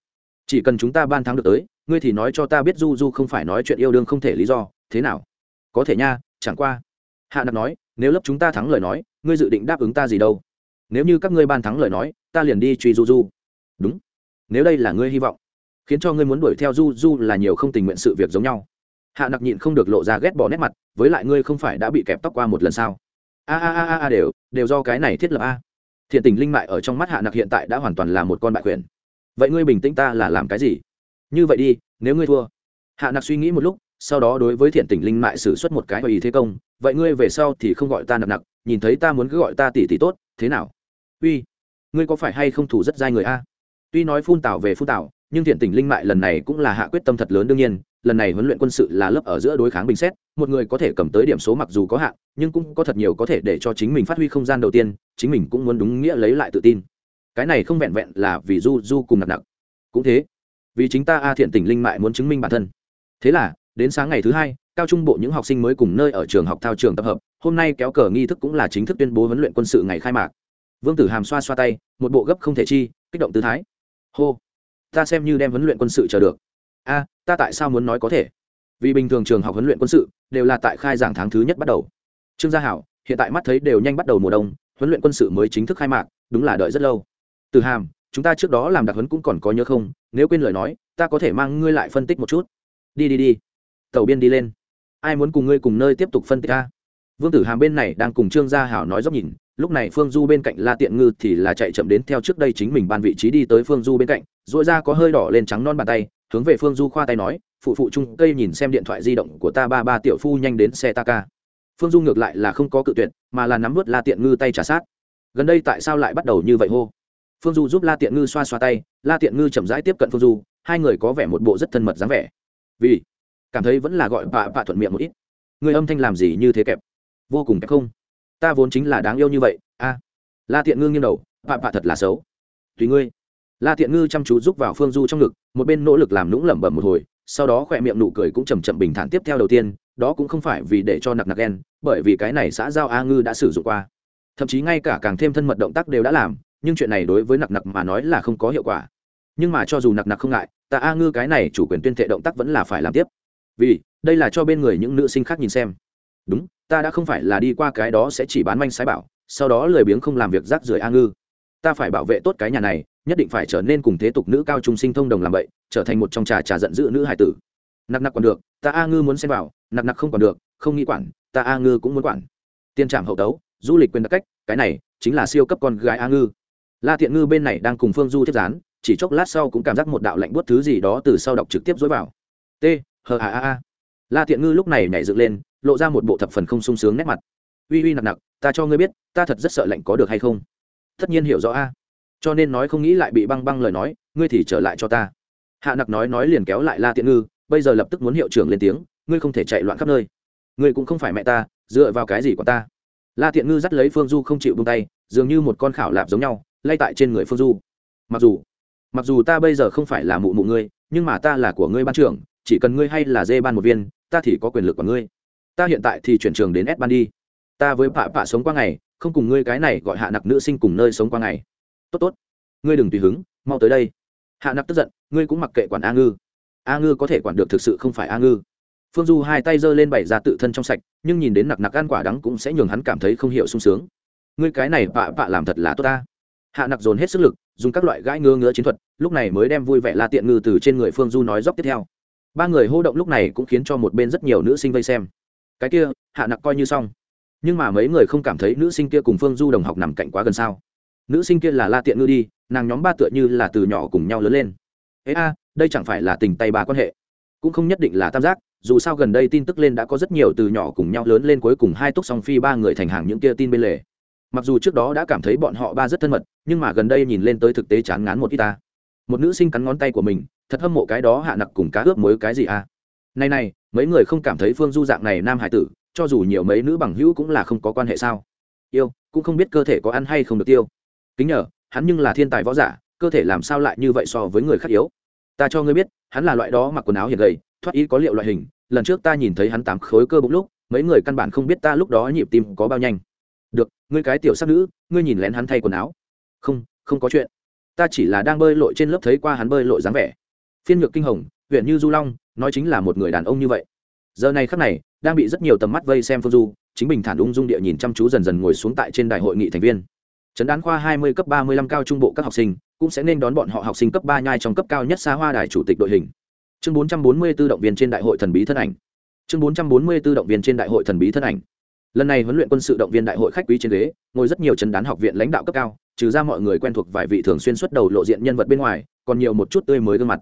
Chỉ cần chúng ta ban thắng được tới ngươi thì nói cho ta biết du du không phải nói chuyện yêu đương không thể lý do, thế nào? Có thể nha, chẳng qua. Hạ nặc nói, nếu lớp chúng ta thắng lời nói, ngươi dự định đáp ứng ta gì đâu? Nếu như các ngươi ban thắng lời nói, ta liền đi truy du du. Đúng. Nếu đây là ngươi hy vọng, khiến cho ngươi muốn đuổi theo du du là nhiều không tình nguyện sự việc giống nhau. Hạ nặc nhịn không được lộ ra ghét bỏ nét mặt, với lại ngươi không phải đã bị kẹp tóc qua một lần sao? A a a a đều đều do cái này thiết lập a. Thiện tình linh mại ở trong mắt hạ nặc hiện tại đã hoàn toàn là một con bại quyền. Vậy ngươi bình tĩnh ta là làm cái gì? Như vậy đi, nếu ngươi thua. Hạ nặc suy nghĩ một lúc, sau đó đối với thiện tình linh mại xử suất một cái ý thế công, vậy ngươi về sau thì không gọi ta nặc nặc, nhìn thấy ta muốn cứ gọi ta tỷ tỷ tốt, thế nào? Uy, ngươi có phải hay không thủ rất dai người a? Tuy nói phun tảo về phun tảo, nhưng thiện tình linh mại lần này cũng là hạ quyết tâm thật lớn đương nhiên, lần này huấn luyện quân sự là lớp ở giữa đối kháng bình xét, một người có thể cầm tới điểm số mặc dù có hạn, nhưng cũng có thật nhiều có thể để cho chính mình phát huy không gian đầu tiên, chính mình cũng muốn đúng nghĩa lấy lại tự tin. Cái này không vẹn vẹn là vì du du cùng nặc nặc. cũng thế vì chính ta a thiện tỉnh linh mại muốn chứng minh bản thân. Thế là, đến sáng ngày thứ hai, cao trung bộ những học sinh mới cùng nơi ở trường học thao trường tập hợp, hôm nay kéo cờ nghi thức cũng là chính thức tuyên bố huấn luyện quân sự ngày khai mạc. Vương tử hàm xoa xoa tay, một bộ gấp không thể chi, kích động tư thái. Hô, ta xem như đem huấn luyện quân sự chờ được. A, ta tại sao muốn nói có thể? Vì bình thường trường học huấn luyện quân sự, đều là tại khai giảng tháng thứ nhất bắt đầu. Trương gia hảo, hiện tại mắt thấy đều nhanh bắt đầu mùa đông, huấn luyện quân sự mới chính thức khai mạc, đúng là đợi rất lâu. Từ hàm chúng ta trước đó làm đặc huấn cũng còn có nhớ không? Nếu quên lời nói, ta có thể mang ngươi lại phân tích một chút. Đi đi đi. Tàu biên đi lên. Ai muốn cùng ngươi cùng nơi tiếp tục phân tích a? Vương tử hàm bên này đang cùng trương gia hảo nói dốc nhìn. Lúc này phương du bên cạnh la tiện ngư thì là chạy chậm đến theo trước đây chính mình ban vị trí đi tới phương du bên cạnh. Dội ra có hơi đỏ lên trắng non bàn tay, hướng về phương du khoa tay nói, phụ phụ trung cây nhìn xem điện thoại di động của ta ba ba tiểu phu nhanh đến xe ta ca phương du ngược lại là không có cự tuyệt, mà là nắm vớt la tiện ngư tay trả sát. Gần đây tại sao lại bắt đầu như vậy hô? Phương du giúp la tiện ngư xoa xoa tay, la tiện ngư chậm rãi tiếp cận phương du, hai người có vẻ một bộ rất thân mật dáng vẻ. Vì, cảm thấy vẫn là gọi bạ bạ thuận miệng một ít. Người âm thanh làm gì như thế kẹp? Vô cùng kẹp không? Ta vốn chính là đáng yêu như vậy, a. La tiện ngư nghiêng đầu bạ bạ thật là xấu. Tùy ngươi. La tiện ngư chăm chú giúp vào phương du trong ngực, một bên nỗ lực làm nũng lẩm bẩm một hồi, sau đó khỏe miệng nụ cười cũng chầm chậm bình thản tiếp theo đầu tiên, đó cũng không phải vì để cho nặc nặc ghen, bởi vì cái này xã giao a ngư đã sử dụng qua. Thậm chí ngay cả càng thêm thân mật động tác đều đã làm nhưng chuyện này đối với nặc nặc mà nói là không có hiệu quả. Nhưng mà cho dù nặc nặc không ngại, ta a ngư cái này chủ quyền tuyên thệ động tác vẫn là phải làm tiếp. Vì, đây là cho bên người những nữ sinh khác nhìn xem. Đúng, ta đã không phải là đi qua cái đó sẽ chỉ bán manh sái bảo, sau đó lười biếng không làm việc rác rưởi a ngư. Ta phải bảo vệ tốt cái nhà này, nhất định phải trở nên cùng thế tục nữ cao trung sinh thông đồng làm vậy trở thành một trong trà trà giận dữ nữ hải tử. Nặc nặc còn được, ta a ngư muốn xem vào, nặc nặc không còn được, không nghĩ quản, ta a ngư cũng muốn quản. Tiên trạm hậu tấu, du lịch quyền đặc cách, cái này chính là siêu cấp con gái a ngư la thiện ngư bên này đang cùng phương du tiếp gián, chỉ chốc lát sau cũng cảm giác một đạo lạnh buốt thứ gì đó từ sau đọc trực tiếp dối vào. T hờ a a a. La thiện ngư lúc này nhảy dựng lên, lộ ra một bộ thập phần không sung sướng nét mặt. Uy uy nặc nặc ta cho ngươi biết, ta thật rất sợ lạnh có được hay không? Tất nhiên hiểu rõ a. Cho nên nói không nghĩ lại bị băng băng lời nói, ngươi thì trở lại cho ta. Hạ nặc nói nói liền kéo lại la tiện ngư, bây giờ lập tức muốn hiệu trưởng lên tiếng, ngươi không thể chạy loạn khắp nơi. Ngươi cũng không phải mẹ ta, dựa vào cái gì của ta? La tiện ngư dắt lấy phương du không chịu bung tay, dường như một con khảo lạp giống nhau lay tại trên người phương du. Mặc dù mặc dù ta bây giờ không phải là mụ mụ ngươi, nhưng mà ta là của ngươi ban trưởng, chỉ cần ngươi hay là dê ban một viên, ta thì có quyền lực của ngươi. Ta hiện tại thì chuyển trường đến s ban đi. Ta với pạ pạ sống qua ngày, không cùng ngươi cái này gọi hạ nặc nữ sinh cùng nơi sống qua ngày. Tốt tốt. Ngươi đừng tùy hứng, mau tới đây. Hạ nặc tức giận, ngươi cũng mặc kệ quản a ngư. A ngư có thể quản được thực sự không phải a ngư. Phương du hai tay giơ lên bày ra tự thân trong sạch, nhưng nhìn đến nặc nặc ăn quả đắng cũng sẽ nhường hắn cảm thấy không hiểu sung sướng. Ngươi cái này bạ bạ làm thật là tốt ta hạ nặc dồn hết sức lực, dùng các loại gãi ngứa ngứa chiến thuật, lúc này mới đem vui vẻ la tiện ngư từ trên người phương du nói dốc tiếp theo. Ba người hô động lúc này cũng khiến cho một bên rất nhiều nữ sinh vây xem. Cái kia, hạ nặc coi như xong. Nhưng mà mấy người không cảm thấy nữ sinh kia cùng phương du đồng học nằm cạnh quá gần sao. Nữ sinh kia là la tiện ngư đi, nàng nhóm ba tựa như là từ nhỏ cùng nhau lớn lên. Ế a, đây chẳng phải là tình tay ba quan hệ. Cũng không nhất định là tam giác, dù sao gần đây tin tức lên đã có rất nhiều từ nhỏ cùng nhau lớn lên cuối cùng hai túc song phi ba người thành hàng những kia tin bên lề mặc dù trước đó đã cảm thấy bọn họ ba rất thân mật, nhưng mà gần đây nhìn lên tới thực tế chán ngán một ít ta. Một nữ sinh cắn ngón tay của mình, thật hâm mộ cái đó hạ nặc cùng cá ướp mối cái gì à? Này này, mấy người không cảm thấy phương du dạng này nam hải tử, cho dù nhiều mấy nữ bằng hữu cũng là không có quan hệ sao? Yêu, cũng không biết cơ thể có ăn hay không được tiêu. Kính nhờ, hắn nhưng là thiên tài võ giả, cơ thể làm sao lại như vậy so với người khác yếu? Ta cho ngươi biết, hắn là loại đó mặc quần áo hiền gầy, thoát ý có liệu loại hình, lần trước ta nhìn thấy hắn tám khối cơ bụng lúc, mấy người căn bản không biết ta lúc đó nhịp tim có bao nhanh được, ngươi cái tiểu sắc nữ, ngươi nhìn lén hắn thay quần áo. Không không có chuyện. Ta chỉ là đang bơi lội trên lớp thấy qua hắn bơi lội dáng vẻ. Phiên nhược kinh hồng, huyện như du long, nói chính là một người đàn ông như vậy. Giờ này khắc này, đang bị rất nhiều tầm mắt vây xem phương du, chính bình thản ung dung địa nhìn chăm chú dần dần ngồi xuống tại trên đại hội nghị thành viên. Trấn đán khoa hai mươi cấp ba mươi lăm cao trung bộ các học sinh cũng sẽ nên đón bọn họ học sinh cấp ba nhai trong cấp cao nhất xa hoa đài chủ tịch đội hình. Chương bốn trăm bốn mươi 444 động viên trên đại hội thần bí thân ảnh. Chương bốn trăm bốn mươi 444 động viên trên đại hội thần bí thân ảnh lần này huấn luyện quân sự động viên đại hội khách quý trên ghế, ngồi rất nhiều chân đán học viện lãnh đạo cấp cao, trừ ra mọi người quen thuộc vài vị thường xuyên xuất đầu lộ diện nhân vật bên ngoài, còn nhiều một chút tươi mới gương mặt.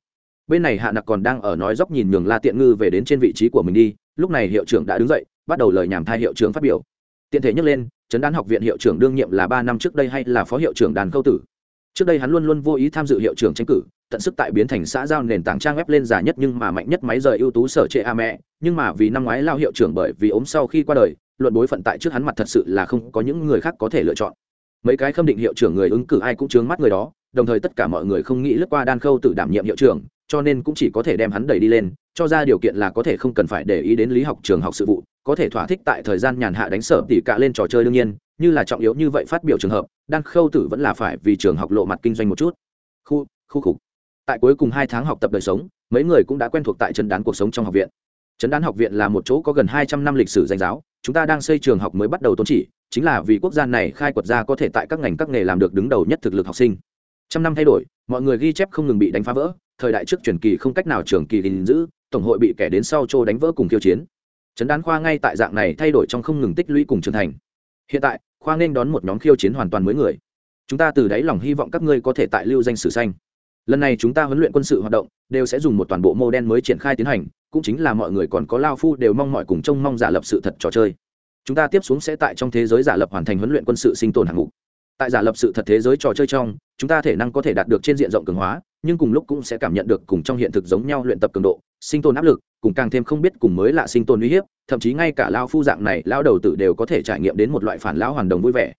Bên này hạ nặc còn đang ở nói dốc nhìn nhường la tiện ngư về đến trên vị trí của mình đi, lúc này hiệu trưởng đã đứng dậy, bắt đầu lời nhảm thai hiệu trưởng phát biểu. Tiện thể nhắc lên trấn đán học viện hiệu trưởng đương nhiệm là ba năm trước đây hay là phó hiệu trưởng đàn câu tử? Trước đây hắn luôn luôn vô ý tham dự hiệu trưởng tranh cử, tận sức tại biến thành xã giao nền tảng trang web lên giả nhất nhưng mà mạnh nhất máy rời ưu tú sở trệ a mẹ, nhưng mà vì năm ngoái lao hiệu trưởng bởi vì ốm sau khi qua đời luận bối phận tại trước hắn mặt thật sự là không có những người khác có thể lựa chọn. Mấy cái khâm định hiệu trưởng người ứng cử ai cũng chướng mắt người đó, đồng thời tất cả mọi người không nghĩ lướt qua đan khâu tự đảm nhiệm hiệu trưởng, cho nên cũng chỉ có thể đem hắn đẩy đi lên, cho ra điều kiện là có thể không cần phải để ý đến lý học trường học sự vụ, có thể thỏa thích tại thời gian nhàn hạ đánh sở tỉ cả lên trò chơi đương nhiên, như là trọng yếu như vậy phát biểu trường hợp, đan khâu tử vẫn là phải vì trường học lộ mặt kinh doanh một chút. Khu khu khục. Tại cuối cùng hai tháng học tập đời sống, mấy người cũng đã quen thuộc tại trần đán cuộc sống trong học viện. Trấn đán học viện là một chỗ có gần hai trăm năm lịch sử danh giáo chúng ta đang xây trường học mới bắt đầu tôn chỉ, chính là vì quốc gia này khai quật ra có thể tại các ngành các nghề làm được đứng đầu nhất thực lực học sinh. Trăm năm thay đổi, mọi người ghi chép không ngừng bị đánh phá vỡ, thời đại trước truyền kỳ không cách nào trường kỳ gìn giữ, tổng hội bị kẻ đến sau trô đánh vỡ cùng tiêu chiến. Trấn đán khoa ngay tại dạng này thay đổi trong không ngừng tích lũy cùng trưởng thành. Hiện tại, khoa nên đón một nhóm khiêu chiến hoàn toàn mới người. Chúng ta từ đáy lòng hy vọng các ngươi có thể tại lưu danh sử xanh lần này chúng ta huấn luyện quân sự hoạt động, đều sẽ dùng một toàn bộ mô đen mới triển khai tiến hành, cũng chính là mọi người còn có lao phu đều mong mọi cùng trông mong giả lập sự thật trò chơi. Chúng ta tiếp xuống sẽ tại trong thế giới giả lập hoàn thành huấn luyện quân sự sinh tồn hạng mục. Tại giả lập sự thật thế giới trò chơi trong, chúng ta thể năng có thể đạt được trên diện rộng cường hóa, nhưng cùng lúc cũng sẽ cảm nhận được cùng trong hiện thực giống nhau luyện tập cường độ, sinh tồn áp lực, cùng càng thêm không biết cùng mới lạ sinh tồn uy hiếp, thậm chí ngay cả lao phu dạng này lao đầu tử đều có thể trải nghiệm đến một loại phản lão hoàn đồng vui vẻ.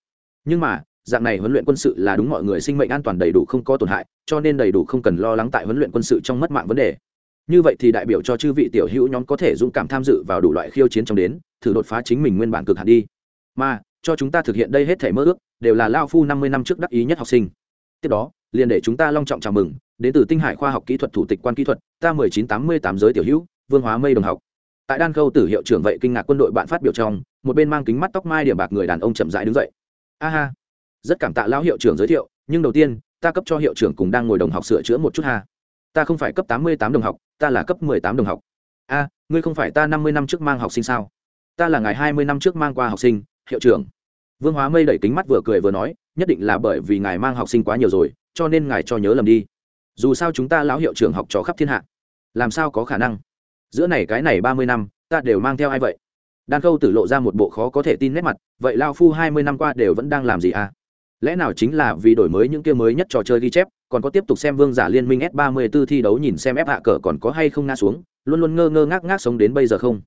Nhưng mà dạng này huấn luyện quân sự là đúng mọi người sinh mệnh an toàn đầy đủ không có tổn hại, cho nên đầy đủ không cần lo lắng tại huấn luyện quân sự trong mất mạng vấn đề. Như vậy thì đại biểu cho chư vị tiểu hữu nhóm có thể dũng cảm tham dự vào đủ loại khiêu chiến trong đến, thử đột phá chính mình nguyên bản cực hạn đi. Mà, cho chúng ta thực hiện đây hết thể mơ ước, đều là lao phu năm mươi năm trước đắc ý nhất học sinh. Tiếp đó, liền để chúng ta long trọng chào mừng, đến từ tinh hải khoa học kỹ thuật thủ tịch quan kỹ thuật, ta mười chín tám mươi tám giới tiểu hữu, vương hóa mây đồng học. Tại đan khâu tử hiệu trưởng vậy kinh ngạc quân đội bạn phát biểu trong, một bên mang kính mắt tóc mai điểm bạc người đàn ông chậm rãi đứng dậy. Aha rất cảm tạ lão hiệu trưởng giới thiệu, nhưng đầu tiên, ta cấp cho hiệu trưởng cùng đang ngồi đồng học sửa chữa một chút ha. Ta không phải cấp tám mươi tám đồng học, ta là cấp mười tám đồng học. A, ngươi không phải ta năm mươi năm trước mang học sinh sao? Ta là ngày hai mươi năm trước mang qua học sinh, hiệu trưởng. Vương hóa mây đẩy kính mắt vừa cười vừa nói, nhất định là bởi vì ngài mang học sinh quá nhiều rồi, cho nên ngài cho nhớ lầm đi. Dù sao chúng ta lão hiệu trưởng học trò khắp thiên hạ. Làm sao có khả năng? Giữa này cái này ba mươi năm, ta đều mang theo ai vậy? Đan khâu tử lộ ra một bộ khó có thể tin nét mặt, vậy lao phu hai mươi năm qua đều vẫn đang làm gì à? Lẽ nào chính là vì đổi mới những kia mới nhất trò chơi ghi chép, còn có tiếp tục xem vương giả liên minh s 34 thi đấu nhìn xem ép hạ cờ còn có hay không ngã xuống, luôn luôn ngơ ngơ ngác ngác sống đến bây giờ không?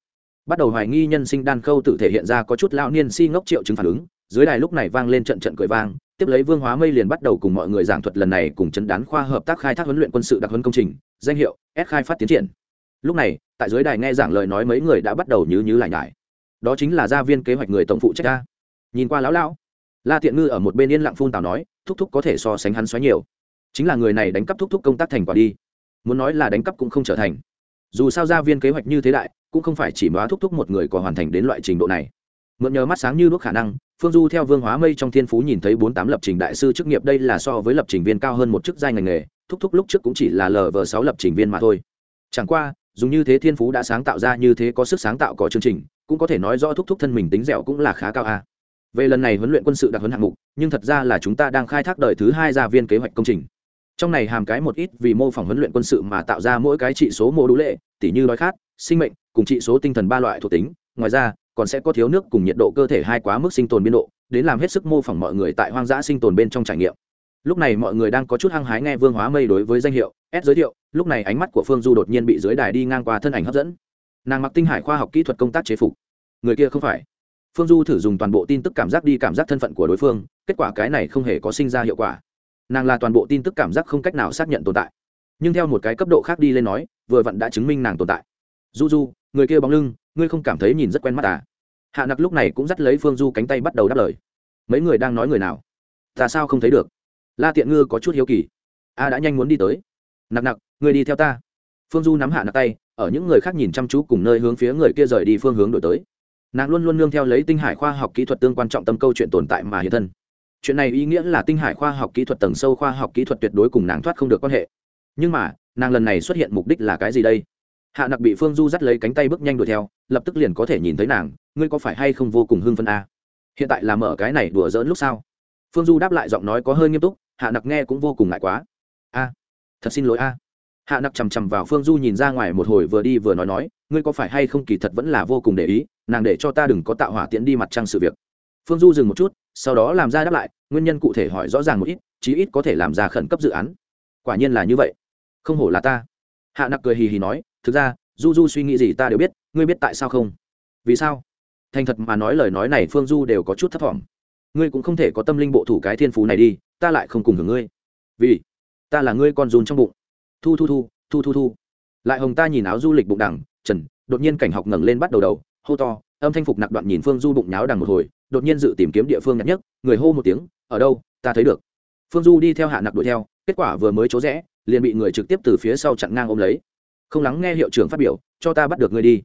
Bắt đầu hoài nghi nhân sinh đan khâu tự thể hiện ra có chút lão niên si ngốc triệu chứng phản ứng, dưới đài lúc này vang lên trận trận cười vang, tiếp lấy vương hóa mây liền bắt đầu cùng mọi người giảng thuật lần này cùng chấn đán khoa hợp tác khai thác huấn luyện quân sự đặc huấn công trình, danh hiệu s khai phát tiến triển. Lúc này, tại dưới đài nghe giảng lời nói mấy người đã bắt đầu nhứ nhứ lại nhải. Đó chính là gia viên kế hoạch người tổng phụ trách ta. Nhìn qua lão lão la tiện ngư ở một bên yên lặng phun tào nói, thúc thúc có thể so sánh hắn xoáy nhiều. Chính là người này đánh cắp thúc thúc công tác thành quả đi. Muốn nói là đánh cắp cũng không trở thành. Dù sao gia viên kế hoạch như thế đại, cũng không phải chỉ hóa thúc thúc một người có hoàn thành đến loại trình độ này. Mượn nhờ mắt sáng như đuốc khả năng, phương du theo vương hóa mây trong thiên phú nhìn thấy bốn tám lập trình đại sư chức nghiệp đây là so với lập trình viên cao hơn một chức giai ngành nghề, thúc thúc lúc trước cũng chỉ là lv sáu lập trình viên mà thôi. Chẳng qua, dùng như thế thiên phú đã sáng tạo ra như thế có sức sáng tạo có chương trình, cũng có thể nói rõ thúc thúc thân mình tính dẻo cũng là khá cao a về lần này huấn luyện quân sự đặc huấn hạng mục, nhưng thật ra là chúng ta đang khai thác đời thứ hai gia viên kế hoạch công trình. Trong này hàm cái một ít vì mô phỏng huấn luyện quân sự mà tạo ra mỗi cái trị số mô đủ lệ, tỉ như đói khát, sinh mệnh, cùng trị số tinh thần ba loại thuộc tính. Ngoài ra, còn sẽ có thiếu nước cùng nhiệt độ cơ thể hai quá mức sinh tồn biên độ, đến làm hết sức mô phỏng mọi người tại hoang dã sinh tồn bên trong trải nghiệm. Lúc này mọi người đang có chút hăng hái nghe vương hóa mây đối với danh hiệu s giới thiệu, lúc này ánh mắt của phương du đột nhiên bị dưới đài đi ngang qua thân ảnh hấp dẫn. Nàng mặc tinh hải khoa học kỹ thuật công tác chế phục. Người kia không phải phương du thử dùng toàn bộ tin tức cảm giác đi cảm giác thân phận của đối phương, kết quả cái này không hề có sinh ra hiệu quả. Nàng là toàn bộ tin tức cảm giác không cách nào xác nhận tồn tại. Nhưng theo một cái cấp độ khác đi lên nói, vừa vặn đã chứng minh nàng tồn tại. Du du, người kia bóng lưng, ngươi không cảm thấy nhìn rất quen mắt à? Hạ nặc lúc này cũng dắt lấy phương du cánh tay bắt đầu đáp lời. Mấy người đang nói người nào? Ta sao không thấy được? La tiện ngư có chút hiếu kỳ. A, đã nhanh muốn đi tới. Nặc nặc người đi theo ta. Phương du nắm hạ nặc tay, ở những người khác nhìn chăm chú cùng nơi hướng phía người kia rời đi phương hướng đổi tới nàng luôn luôn nương theo lấy tinh hải khoa học kỹ thuật tương quan trọng tâm câu chuyện tồn tại mà hiện thân. Chuyện này ý nghĩa là tinh hải khoa học kỹ thuật tầng sâu khoa học kỹ thuật tuyệt đối cùng nàng thoát không được quan hệ. Nhưng mà, nàng lần này xuất hiện mục đích là cái gì đây? Hạ nặc bị phương du dắt lấy cánh tay bước nhanh đuổi theo, lập tức liền có thể nhìn thấy nàng, ngươi có phải hay không vô cùng hưng phân a à? hiện tại là mở cái này đùa dỡn lúc sau phương du đáp lại giọng nói có hơi nghiêm túc, hạ nặc nghe cũng vô cùng ngại quá. A, thật xin lỗi a. Hạ nặc chằm chằm vào phương du nhìn ra ngoài một hồi vừa đi vừa nói nói, ngươi có phải hay không kỳ thật vẫn là vô cùng để ý? Nàng để cho ta đừng có tạo hỏa tiễn đi mặt trăng sự việc. Phương du dừng một chút, sau đó làm ra đáp lại, nguyên nhân cụ thể hỏi rõ ràng một ít, chí ít có thể làm ra khẩn cấp dự án. Quả nhiên là như vậy. Không hổ là ta. Hạ nặc cười hì hì nói, thực ra, du du suy nghĩ gì ta đều biết, ngươi biết tại sao không? Vì sao? Thành thật mà nói lời nói này phương du đều có chút thấp t ngươi cũng không thể có tâm linh bộ thủ cái thiên phú này đi, ta lại không cùng hưởng ngươi. Vì, ta là ngươi con dùn trong bụng. Thu thu thu thu thu thu. Lại hồng ta nhìn áo du lịch bụng đằng, trần, đột nhiên cảnh học ngẩng lên bắt đầu đầu hô to, âm thanh phục nặc đoạn nhìn phương du bụng nháo đằng một hồi, đột nhiên dự tìm kiếm địa phương nhặt nhất người hô một tiếng, ở đâu? Ta thấy được. Phương du đi theo hạ nặc đuổi theo, kết quả vừa mới chỗ rẽ, liền bị người trực tiếp từ phía sau chặn ngang ôm lấy. Không lắng nghe hiệu trưởng phát biểu, cho ta bắt được ngươi đi.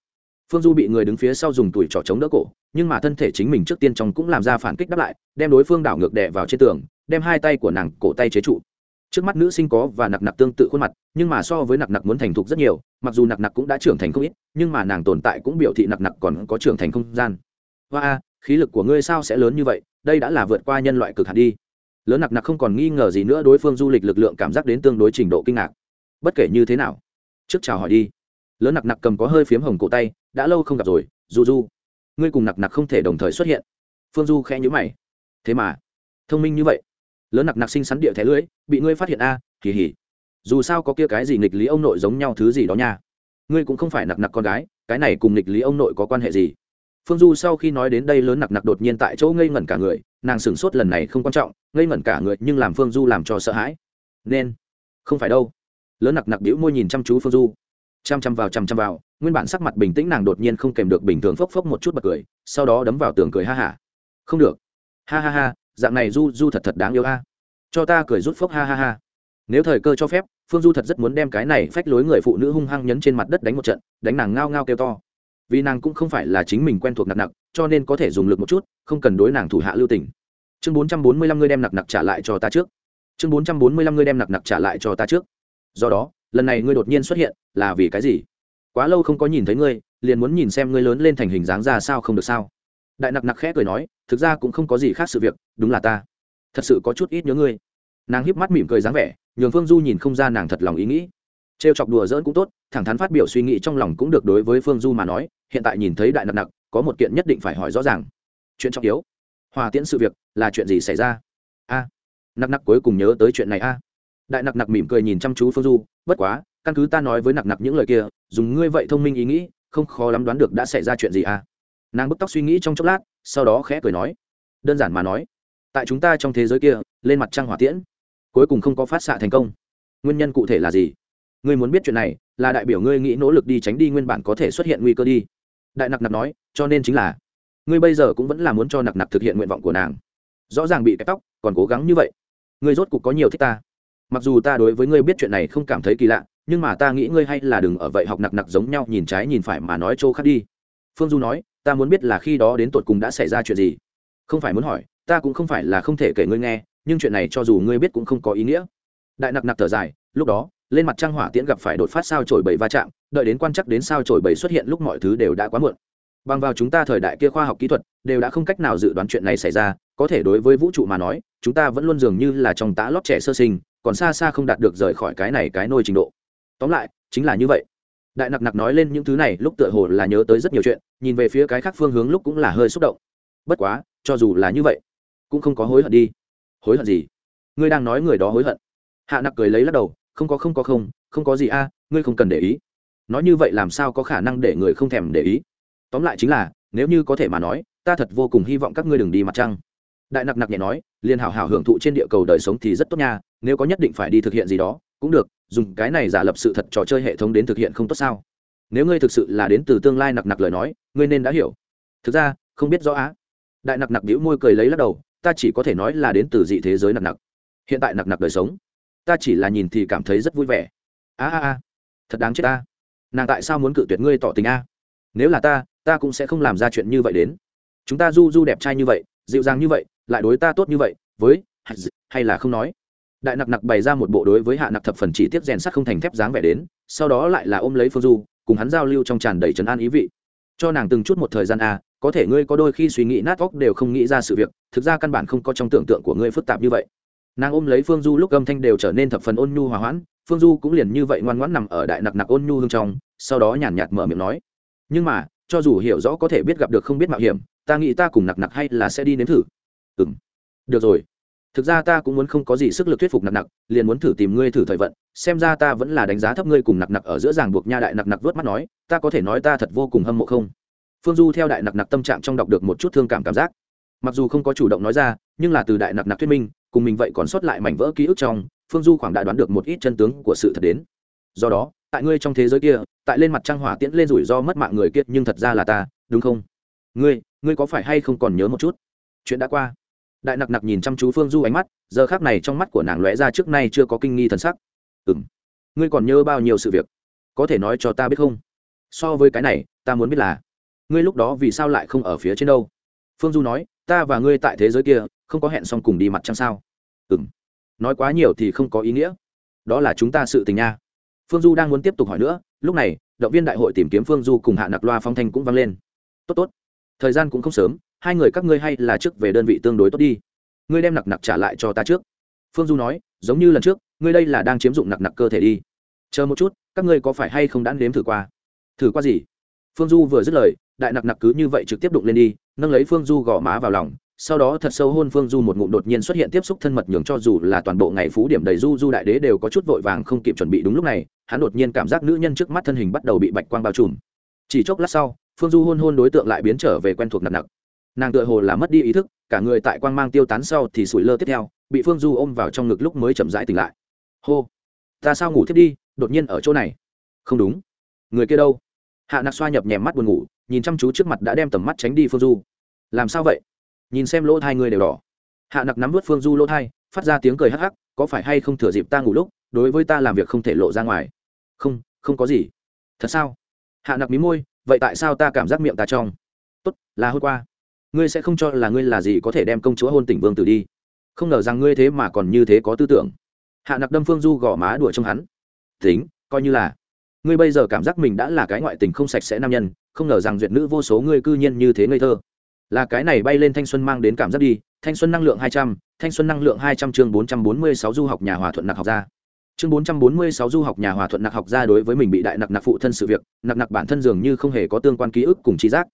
Phương du bị người đứng phía sau dùng tuổi trỏ chống đỡ cổ, nhưng mà thân thể chính mình trước tiên trong cũng làm ra phản kích đáp lại, đem đối phương đảo ngược đè vào trên tường, đem hai tay của nàng cổ tay chế trụ trước mắt nữ sinh có và nặc nặc tương tự khuôn mặt, nhưng mà so với nặc nặc muốn thành thục rất nhiều, mặc dù nặc nặc cũng đã trưởng thành không ít, nhưng mà nàng tồn tại cũng biểu thị nặc nặc còn có trưởng thành không gian. Hoa, khí lực của ngươi sao sẽ lớn như vậy? Đây đã là vượt qua nhân loại cực hạt đi. Lớn nặc nặc không còn nghi ngờ gì nữa, đối phương du lịch lực lượng cảm giác đến tương đối trình độ kinh ngạc. Bất kể như thế nào, trước chào hỏi đi. Lớn nặc nặc cầm có hơi phiếm hồng cổ tay, đã lâu không gặp rồi du du ngươi cùng nặc nặc không thể đồng thời xuất hiện. Phương du khẽ nhữ mày. Thế mà, thông minh như vậy lớn nặc nặc sinh sắn địa thẻ lưới bị ngươi phát hiện a à, kỳ hỉ dù sao có kia cái gì nghịch lý ông nội giống nhau thứ gì đó nha. Ngươi cũng không phải nặc nặc con gái cái này cùng nghịch lý ông nội có quan hệ gì? Phương du sau khi nói đến đây lớn nặc nặc đột nhiên tại chỗ ngây ngẩn cả người nàng sửng sốt lần này không quan trọng ngây ngẩn cả người nhưng làm phương du làm cho sợ hãi. Nên không phải đâu. Lớn nặc nặc đĩu môi nhìn chăm chú phương du. Chăm chăm vào chăm chăm vào nguyên bản sắc mặt bình tĩnh nàng đột nhiên không kèm được bình thường phốc phốc một chút bật cười sau đó đấm vào tường cười ha hả. Không được. Ha ha ha dạng này du du thật thật đáng yêu a. Cho ta cười rút phốc ha ha ha. Nếu thời cơ cho phép, phương du thật rất muốn đem cái này phách lối người phụ nữ hung hăng nhấn trên mặt đất đánh một trận, đánh nàng ngao ngao kêu to. Vì nàng cũng không phải là chính mình quen thuộc nặc nặc, cho nên có thể dùng lực một chút, không cần đối nàng thủ hạ lưu tình. Chương bốn trăm bốn mươi lăm ngươi đem nặc nặc trả lại cho ta trước. Chương bốn trăm bốn mươi lăm ngươi đem nặc nặc trả lại cho ta trước. Do đó, lần này ngươi đột nhiên xuất hiện, là vì cái gì? Quá lâu không có nhìn thấy ngươi, liền muốn nhìn xem ngươi lớn lên thành hình dáng ra sao không được sao? Đại nặc nặc khẽ cười nói, thực ra cũng không có gì khác sự việc, đúng là ta. Thật sự có chút ít nhớ ngươi. Nàng híp mắt mỉm cười dáng vẻ, nhường phương du nhìn không ra nàng thật lòng ý nghĩ. Trêu chọc đùa dỡn cũng tốt, thẳng thắn phát biểu suy nghĩ trong lòng cũng được đối với phương du mà nói, hiện tại nhìn thấy đại nặc nặc, có một kiện nhất định phải hỏi rõ ràng. Chuyện trọng yếu. Hòa tiễn sự việc là chuyện gì xảy ra? A. Nặc nặc cuối cùng nhớ tới chuyện này a. Đại nặc nặc mỉm cười nhìn chăm chú phương du, bất quá, căn cứ ta nói với nặc nặc những lời kia, dùng ngươi vậy thông minh ý nghĩ, không khó lắm đoán được đã xảy ra chuyện gì a nàng bức tóc suy nghĩ trong chốc lát, sau đó khẽ cười nói, đơn giản mà nói, tại chúng ta trong thế giới kia, lên mặt trăng hỏa tiễn, cuối cùng không có phát xạ thành công. Nguyên nhân cụ thể là gì? Ngươi muốn biết chuyện này, là đại biểu ngươi nghĩ nỗ lực đi tránh đi nguyên bản có thể xuất hiện nguy cơ đi. Đại nặc nặc nói, cho nên chính là, ngươi bây giờ cũng vẫn là muốn cho nặc nặc thực hiện nguyện vọng của nàng. Rõ ràng bị kẹp tóc, còn cố gắng như vậy. Ngươi rốt cuộc có nhiều thích ta. Mặc dù ta đối với ngươi biết chuyện này không cảm thấy kỳ lạ, nhưng mà ta nghĩ ngươi hay là đừng ở vậy học nặc nặc giống nhau nhìn trái nhìn phải mà nói chỗ khác đi phương du nói, ta muốn biết là khi đó đến tột cùng đã xảy ra chuyện gì. Không phải muốn hỏi, ta cũng không phải là không thể kể ngươi nghe, nhưng chuyện này cho dù ngươi biết cũng không có ý nghĩa. Đại nặc nặc thở dài, lúc đó, lên mặt trăng hỏa tiễn gặp phải đột phát sao trổi bầy va chạm, đợi đến quan chắc đến sao trổi bầy xuất hiện lúc mọi thứ đều đã quá muộn. Bằng vào chúng ta thời đại kia khoa học kỹ thuật, đều đã không cách nào dự đoán chuyện này xảy ra, có thể đối với vũ trụ mà nói, chúng ta vẫn luôn dường như là trong tá lót trẻ sơ sinh, còn xa xa không đạt được rời khỏi cái này cái nôi trình độ. Tóm lại, chính là như vậy đại nặc nặc nói lên những thứ này lúc tựa hồ là nhớ tới rất nhiều chuyện, nhìn về phía cái khác phương hướng lúc cũng là hơi xúc động. Bất quá, cho dù là như vậy, cũng không có hối hận đi. Hối hận gì? Ngươi đang nói người đó hối hận. Hạ nặc cười lấy lắc đầu, không có không có không không có gì a, ngươi không cần để ý. Nói như vậy làm sao có khả năng để người không thèm để ý? Tóm lại chính là, nếu như có thể mà nói, ta thật vô cùng hy vọng các ngươi đừng đi mặt trăng. Đại nặc nặc nhẹ nói, liền hảo hảo hưởng thụ trên địa cầu đời sống thì rất tốt nha, nếu có nhất định phải đi thực hiện gì đó, cũng được dùng cái này giả lập sự thật trò chơi hệ thống đến thực hiện không tốt sao? Nếu ngươi thực sự là đến từ tương lai nặc nặc lời nói, ngươi nên đã hiểu. Thực ra, không biết rõ á. Đại nặc nặc đĩu môi cười lấy lắc đầu, ta chỉ có thể nói là đến từ dị thế giới nặc nặc. Hiện tại nặc nặc đời sống, ta chỉ là nhìn thì cảm thấy rất vui vẻ. A a a, thật đáng chết ta. Nàng tại sao muốn cự tuyệt ngươi tỏ tình a? Nếu là ta ta cũng sẽ không làm ra chuyện như vậy đến. Chúng ta du du đẹp trai như vậy, dịu dàng như vậy, lại đối ta tốt như vậy, với hay là không nói đại nặc nặc bày ra một bộ đối với hạ nặc thập phần chỉ tiết rèn sắt không thành thép dáng vẻ đến, sau đó lại là ôm lấy phương du, cùng hắn giao lưu trong tràn đầy trấn an ý vị. Cho nàng từng chút một thời gian a, có thể ngươi có đôi khi suy nghĩ nát óc đều không nghĩ ra sự việc, thực ra căn bản không có trong tưởng tượng của ngươi phức tạp như vậy. Nàng ôm lấy phương du lúc âm thanh đều trở nên thập phần ôn nhu hòa hoãn, phương du cũng liền như vậy ngoan ngoãn nằm ở đại nặc nặc ôn nhu hương trong, sau đó nhàn nhạt mở miệng nói, nhưng mà, cho dù hiểu rõ có thể biết gặp được không biết mạo hiểm, ta nghĩ ta cùng nặc nặc hay là sẽ đi nếm thử. Ừ m được rồi thực ra ta cũng muốn không có gì sức lực thuyết phục nặc nặc, liền muốn thử tìm ngươi thử thời vận. Xem ra ta vẫn là đánh giá thấp ngươi cùng nặc nặc ở giữa ràng buộc nha đại nặc nặc vớt mắt nói, ta có thể nói ta thật vô cùng hâm mộ không? Phương du theo đại nặc nặc tâm trạng trong đọc được một chút thương cảm cảm giác. Mặc dù không có chủ động nói ra, nhưng là từ đại nặc nặc thuyết minh, cùng mình vậy còn sót lại mảnh vỡ ký ức trong, phương du khoảng đã đoán được một ít chân tướng của sự thật đến. Do đó, tại ngươi trong thế giới kia, tại lên mặt trăng hỏa tiễn lên rủi ro mất mạng người kiệt nhưng thật ra là ta, đúng không? Ngươi ngươi có phải hay không còn nhớ một chút? Chuyện đã qua đại nặc nặc nhìn chăm chú phương du ánh mắt, giờ khác này trong mắt của nàng lóe ra trước nay chưa có kinh nghi thần sắc. Ừ m ngươi còn nhớ bao nhiêu sự việc? Có thể nói cho ta biết không? So với cái này, ta muốn biết là, ngươi lúc đó vì sao lại không ở phía trên đâu? Phương du nói, ta và ngươi tại thế giới kia, không có hẹn xong cùng đi mặt trăng sao? Ừ m nói quá nhiều thì không có ý nghĩa. Đó là chúng ta sự tình nha. Phương du đang muốn tiếp tục hỏi nữa, lúc này, động viên đại hội tìm kiếm phương du cùng hạ nặc loa phong thanh cũng vang lên. Tốt tốt, thời gian cũng không sớm hai người các ngươi hay là trước về đơn vị tương đối tốt đi. Ngươi đem nặc nặc trả lại cho ta trước. Phương du nói, giống như lần trước, ngươi đây là đang chiếm dụng nặc nặc cơ thể đi. Chờ một chút, các ngươi có phải hay không đã nếm thử qua? Thử qua gì? Phương du vừa dứt lời, đại nặc nặc cứ như vậy trực tiếp đụng lên đi, nâng lấy phương du gõ má vào lòng. Sau đó thật sâu hôn phương du một ngụm đột nhiên xuất hiện tiếp xúc thân mật nhường cho dù là toàn bộ ngày phú điểm đầy du du đại đế đều có chút vội vàng không kịp chuẩn bị đúng lúc này, hắn đột nhiên cảm giác nữ nhân trước mắt thân hình bắt đầu bị bạch quang bao trùm. Chỉ chốc lát sau, phương du hôn hôn đối tượng lại biến trở về quen thuộc nặc nặc nàng tựa hồ là mất đi ý thức, cả người tại quang mang tiêu tán sau thì sủi lơ tiếp theo, bị phương du ôm vào trong ngực lúc mới chậm rãi tỉnh lại. Hô, ta sao ngủ thiết đi, đột nhiên ở chỗ này. Không đúng. Người kia đâu? Hạ nặc xoa nhập nhèm mắt buồn ngủ, nhìn chăm chú trước mặt đã đem tầm mắt tránh đi phương du. Làm sao vậy? Nhìn xem lỗ thai người đều đỏ. Hạ nặc nắm vớt phương du lỗ thai, phát ra tiếng cười hắc hắc, có phải hay không thừa dịp ta ngủ lúc, đối với ta làm việc không thể lộ ra ngoài? Không không có gì. Thật sao? Hạ nặc mí môi, vậy tại sao ta cảm giác miệng ta trong? Tốt, là hôm qua ngươi sẽ không cho là ngươi là gì có thể đem công chúa hôn tỉnh vương tử đi. Không ngờ rằng ngươi thế mà còn như thế có tư tưởng. Hạ nặc đâm phương du gõ má đùa trong hắn. Tính, coi như là. Ngươi bây giờ cảm giác mình đã là cái ngoại tình không sạch sẽ nam nhân, không ngờ rằng duyệt nữ vô số ngươi cư nhiên như thế ngây thơ. Là cái này bay lên thanh xuân mang đến cảm giác đi. Thanh xuân năng lượng hai trăm, thanh xuân năng lượng hai trăm chương bốn trăm bốn mươi sáu du học nhà hòa thuận nặc học ra. Chương bốn trăm bốn mươi sáu du học nhà hòa thuận nặc học ra đối với mình bị đại nặc nặc phụ thân sự việc, nặc nặc bản thân dường như không hề có tương quan ký ức cùng trí giác.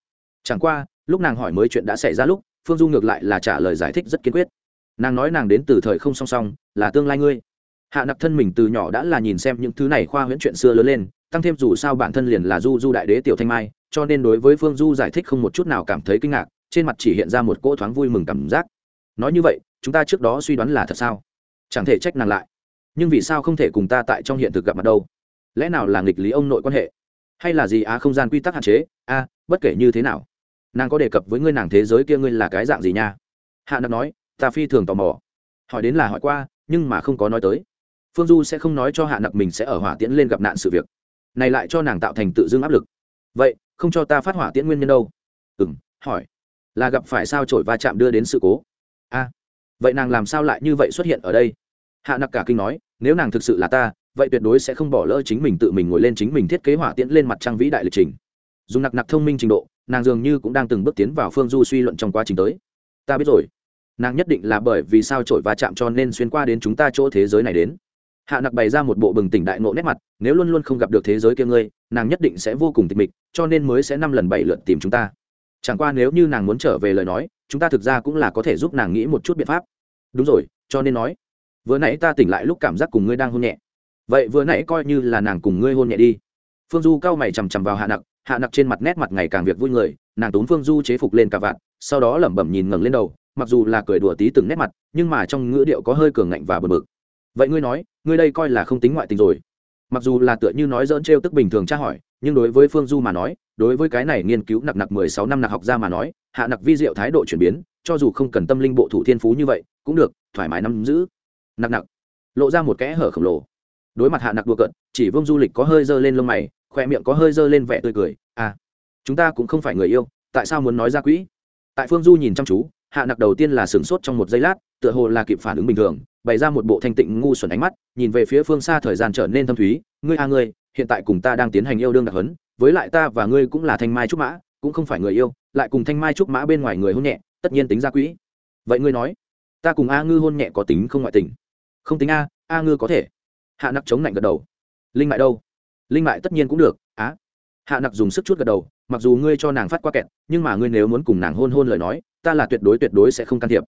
Chẳng qua lúc nàng hỏi mới chuyện đã xảy ra lúc, phương du ngược lại là trả lời giải thích rất kiên quyết. Nàng nói nàng đến từ thời không song song, là tương lai ngươi. Hạ nặc thân mình từ nhỏ đã là nhìn xem những thứ này khoa huyễn chuyện xưa lớn lên, tăng thêm dù sao bản thân liền là du du đại đế tiểu thanh mai, cho nên đối với phương du giải thích không một chút nào cảm thấy kinh ngạc, trên mặt chỉ hiện ra một cỗ thoáng vui mừng cảm giác. Nói như vậy, chúng ta trước đó suy đoán là thật sao? Chẳng thể trách nàng lại. Nhưng vì sao không thể cùng ta tại trong hiện thực gặp mặt đâu? Lẽ nào là nghịch lý ông nội quan hệ? Hay là gì á không gian quy tắc hạn chế? A, bất kể như thế nào nàng có đề cập với ngươi nàng thế giới kia ngươi là cái dạng gì nha? Hạ nặc nói, ta phi thường tò mò. Hỏi đến là hỏi qua, nhưng mà không có nói tới. Phương du sẽ không nói cho hạ nặc mình sẽ ở hỏa tiễn lên gặp nạn sự việc. Này lại cho nàng tạo thành tự dưng áp lực. Vậy, không cho ta phát hỏa tiễn nguyên nhân đâu? Ừ m hỏi. Là gặp phải sao trổi va chạm đưa đến sự cố? A. Vậy nàng làm sao lại như vậy xuất hiện ở đây? Hạ nặc cả kinh nói, nếu nàng thực sự là ta, vậy tuyệt đối sẽ không bỏ lỡ chính mình tự mình ngồi lên chính mình thiết kế hỏa tiễn lên mặt trăng vĩ đại lịch trình. Dùng nặc nặc thông minh trình độ nàng dường như cũng đang từng bước tiến vào phương du suy luận trong quá trình tới. Ta biết rồi. Nàng nhất định là bởi vì sao trổi va chạm cho nên xuyên qua đến chúng ta chỗ thế giới này đến. Hạ nặc bày ra một bộ bừng tỉnh đại nộ nét mặt, nếu luôn luôn không gặp được thế giới kia ngươi, nàng nhất định sẽ vô cùng tịch mịch, cho nên mới sẽ năm lần bảy lượt tìm chúng ta. Chẳng qua nếu như nàng muốn trở về lời nói, chúng ta thực ra cũng là có thể giúp nàng nghĩ một chút biện pháp. Đúng rồi, cho nên nói. Vừa nãy ta tỉnh lại lúc cảm giác cùng ngươi đang hôn nhẹ. Vậy vừa nãy coi như là nàng cùng ngươi hôn nhẹ đi. Phương du cao mày chằm chằm vào hạ nặc hạ nặc trên mặt nét mặt ngày càng việc vui người, nàng tốn phương du chế phục lên cả vạn, sau đó lẩm bẩm nhìn ngẩng lên đầu, mặc dù là cười đùa tí từng nét mặt, nhưng mà trong ngữ điệu có hơi cường ngạnh và bờ bực. Vậy ngươi nói, ngươi đây coi là không tính ngoại tình rồi. Mặc dù là tựa như nói dỡn t r e o tức bình thường tra hỏi, nhưng đối với phương du mà nói, đối với cái này nghiên cứu nặc nặc mười sáu năm nặc học ra mà nói, hạ nặc vi diệu thái độ chuyển biến, cho dù không cần tâm linh bộ thủ thiên phú như vậy, cũng được, thoải mái nắm giữ. Nặc nặc, lộ ra một kẽ hở khổng lồ. Đối mặt hạ nặc đua cận chỉ vương du lịch có hơi dơ lên lông mày khoe miệng có hơi dơ lên vẻ tươi cười à chúng ta cũng không phải người yêu, tại sao muốn nói ra quỹ? Tại phương du nhìn chăm chú, hạ nặc đầu tiên là sửng sốt trong một giây lát, tựa hồ là kịp phản ứng bình thường, bày ra một bộ thanh tịnh ngu xuẩn ánh mắt, nhìn về phía phương xa thời gian trở nên thâm thúy, ngươi a à ngươi, hiện tại cùng ta đang tiến hành yêu đương đặc hấn với lại ta và ngươi cũng là thanh mai trúc mã, cũng không phải người yêu, lại cùng thanh mai trúc mã bên ngoài người hôn nhẹ, tất nhiên tính ra quỹ. Vậy ngươi nói, ta cùng a ngư hôn nhẹ có tính không ngoại tình? Không tính a a ngư có thể. Hạ nặc chống lạnh gật đầu. Linh mại đâu? Linh mại tất nhiên cũng được, á. Hạ nặc dùng sức chút gật đầu, mặc dù ngươi cho nàng phát qua kẹt, nhưng mà ngươi nếu muốn cùng nàng hôn hôn lời nói, ta là tuyệt đối tuyệt đối sẽ không can thiệp.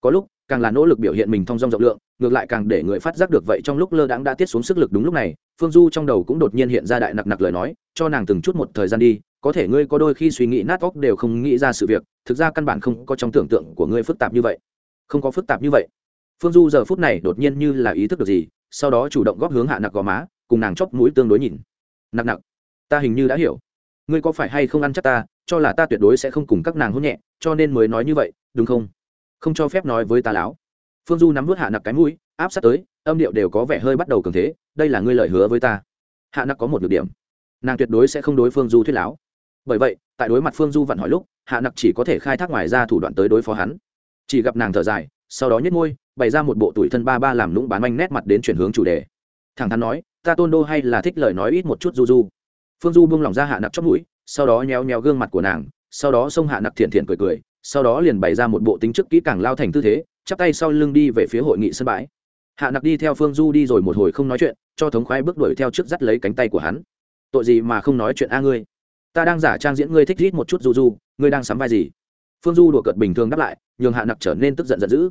Có lúc, càng là nỗ lực biểu hiện mình thong dong rộng lượng, ngược lại càng để người phát giác được vậy trong lúc lơ đãng đã tiết xuống sức lực đúng lúc này, phương du trong đầu cũng đột nhiên hiện ra đại nặc nặc lời nói, cho nàng từng chút một thời gian đi, có thể ngươi có đôi khi suy nghĩ nát óc đều không nghĩ ra sự việc, thực ra căn bản không có trong tưởng tượng của ngươi phức tạp như vậy. Không có phức tạp như vậy. Phương du giờ phút này đột nhiên như là ý thức được gì, sau đó chủ động góp hướng hạ nặc gò má cùng nàng chóp mũi tương đối nhìn. Nặng nặc ta hình như đã hiểu. Ngươi có phải hay không ăn chắc ta, cho là ta tuyệt đối sẽ không cùng các nàng hôn nhẹ, cho nên mới nói như vậy, đúng không? Không cho phép nói với ta láo. Phương du nắm vút hạ nặc cái mũi, áp sát tới, âm điệu đều có vẻ hơi bắt đầu cường thế, đây là ngươi lời hứa với ta. Hạ nặc có một nhược điểm. Nàng tuyệt đối sẽ không đối phương du thuyết láo. Bởi vậy, tại đối mặt phương du vặn hỏi lúc, hạ nặc chỉ có thể khai thác ngoài ra thủ đoạn tới đối phó hắn. Chỉ gặp nàng thở dài, sau đó nhét ngôi bày ra một bộ tuổi thân ba ba làm lũng bán manh nét mặt đến chuyển hướng chủ đề. Thẳng thắn nói ta tôn đô hay là thích lời nói ít một chút du du? Phương du buông lỏng ra hạ nặc chót mũi, sau đó nhéo nhéo gương mặt của nàng, sau đó xông hạ nặc thiện thiện cười cười, sau đó liền bày ra một bộ tính chức kỹ càng lao thành tư thế, chắp tay sau lưng đi về phía hội nghị sân bãi. Hạ nặc đi theo phương du đi rồi một hồi không nói chuyện, cho thống khoái bước đuổi theo trước dắt lấy cánh tay của hắn. Tội gì mà không nói chuyện a ngươi? Ta đang giả trang diễn ngươi thích rít một chút du du, ngươi đang sắm vai gì? Phương du đùa cợt bình thường đáp lại, nhường hạ nặc trở nên tức giận giận dữ.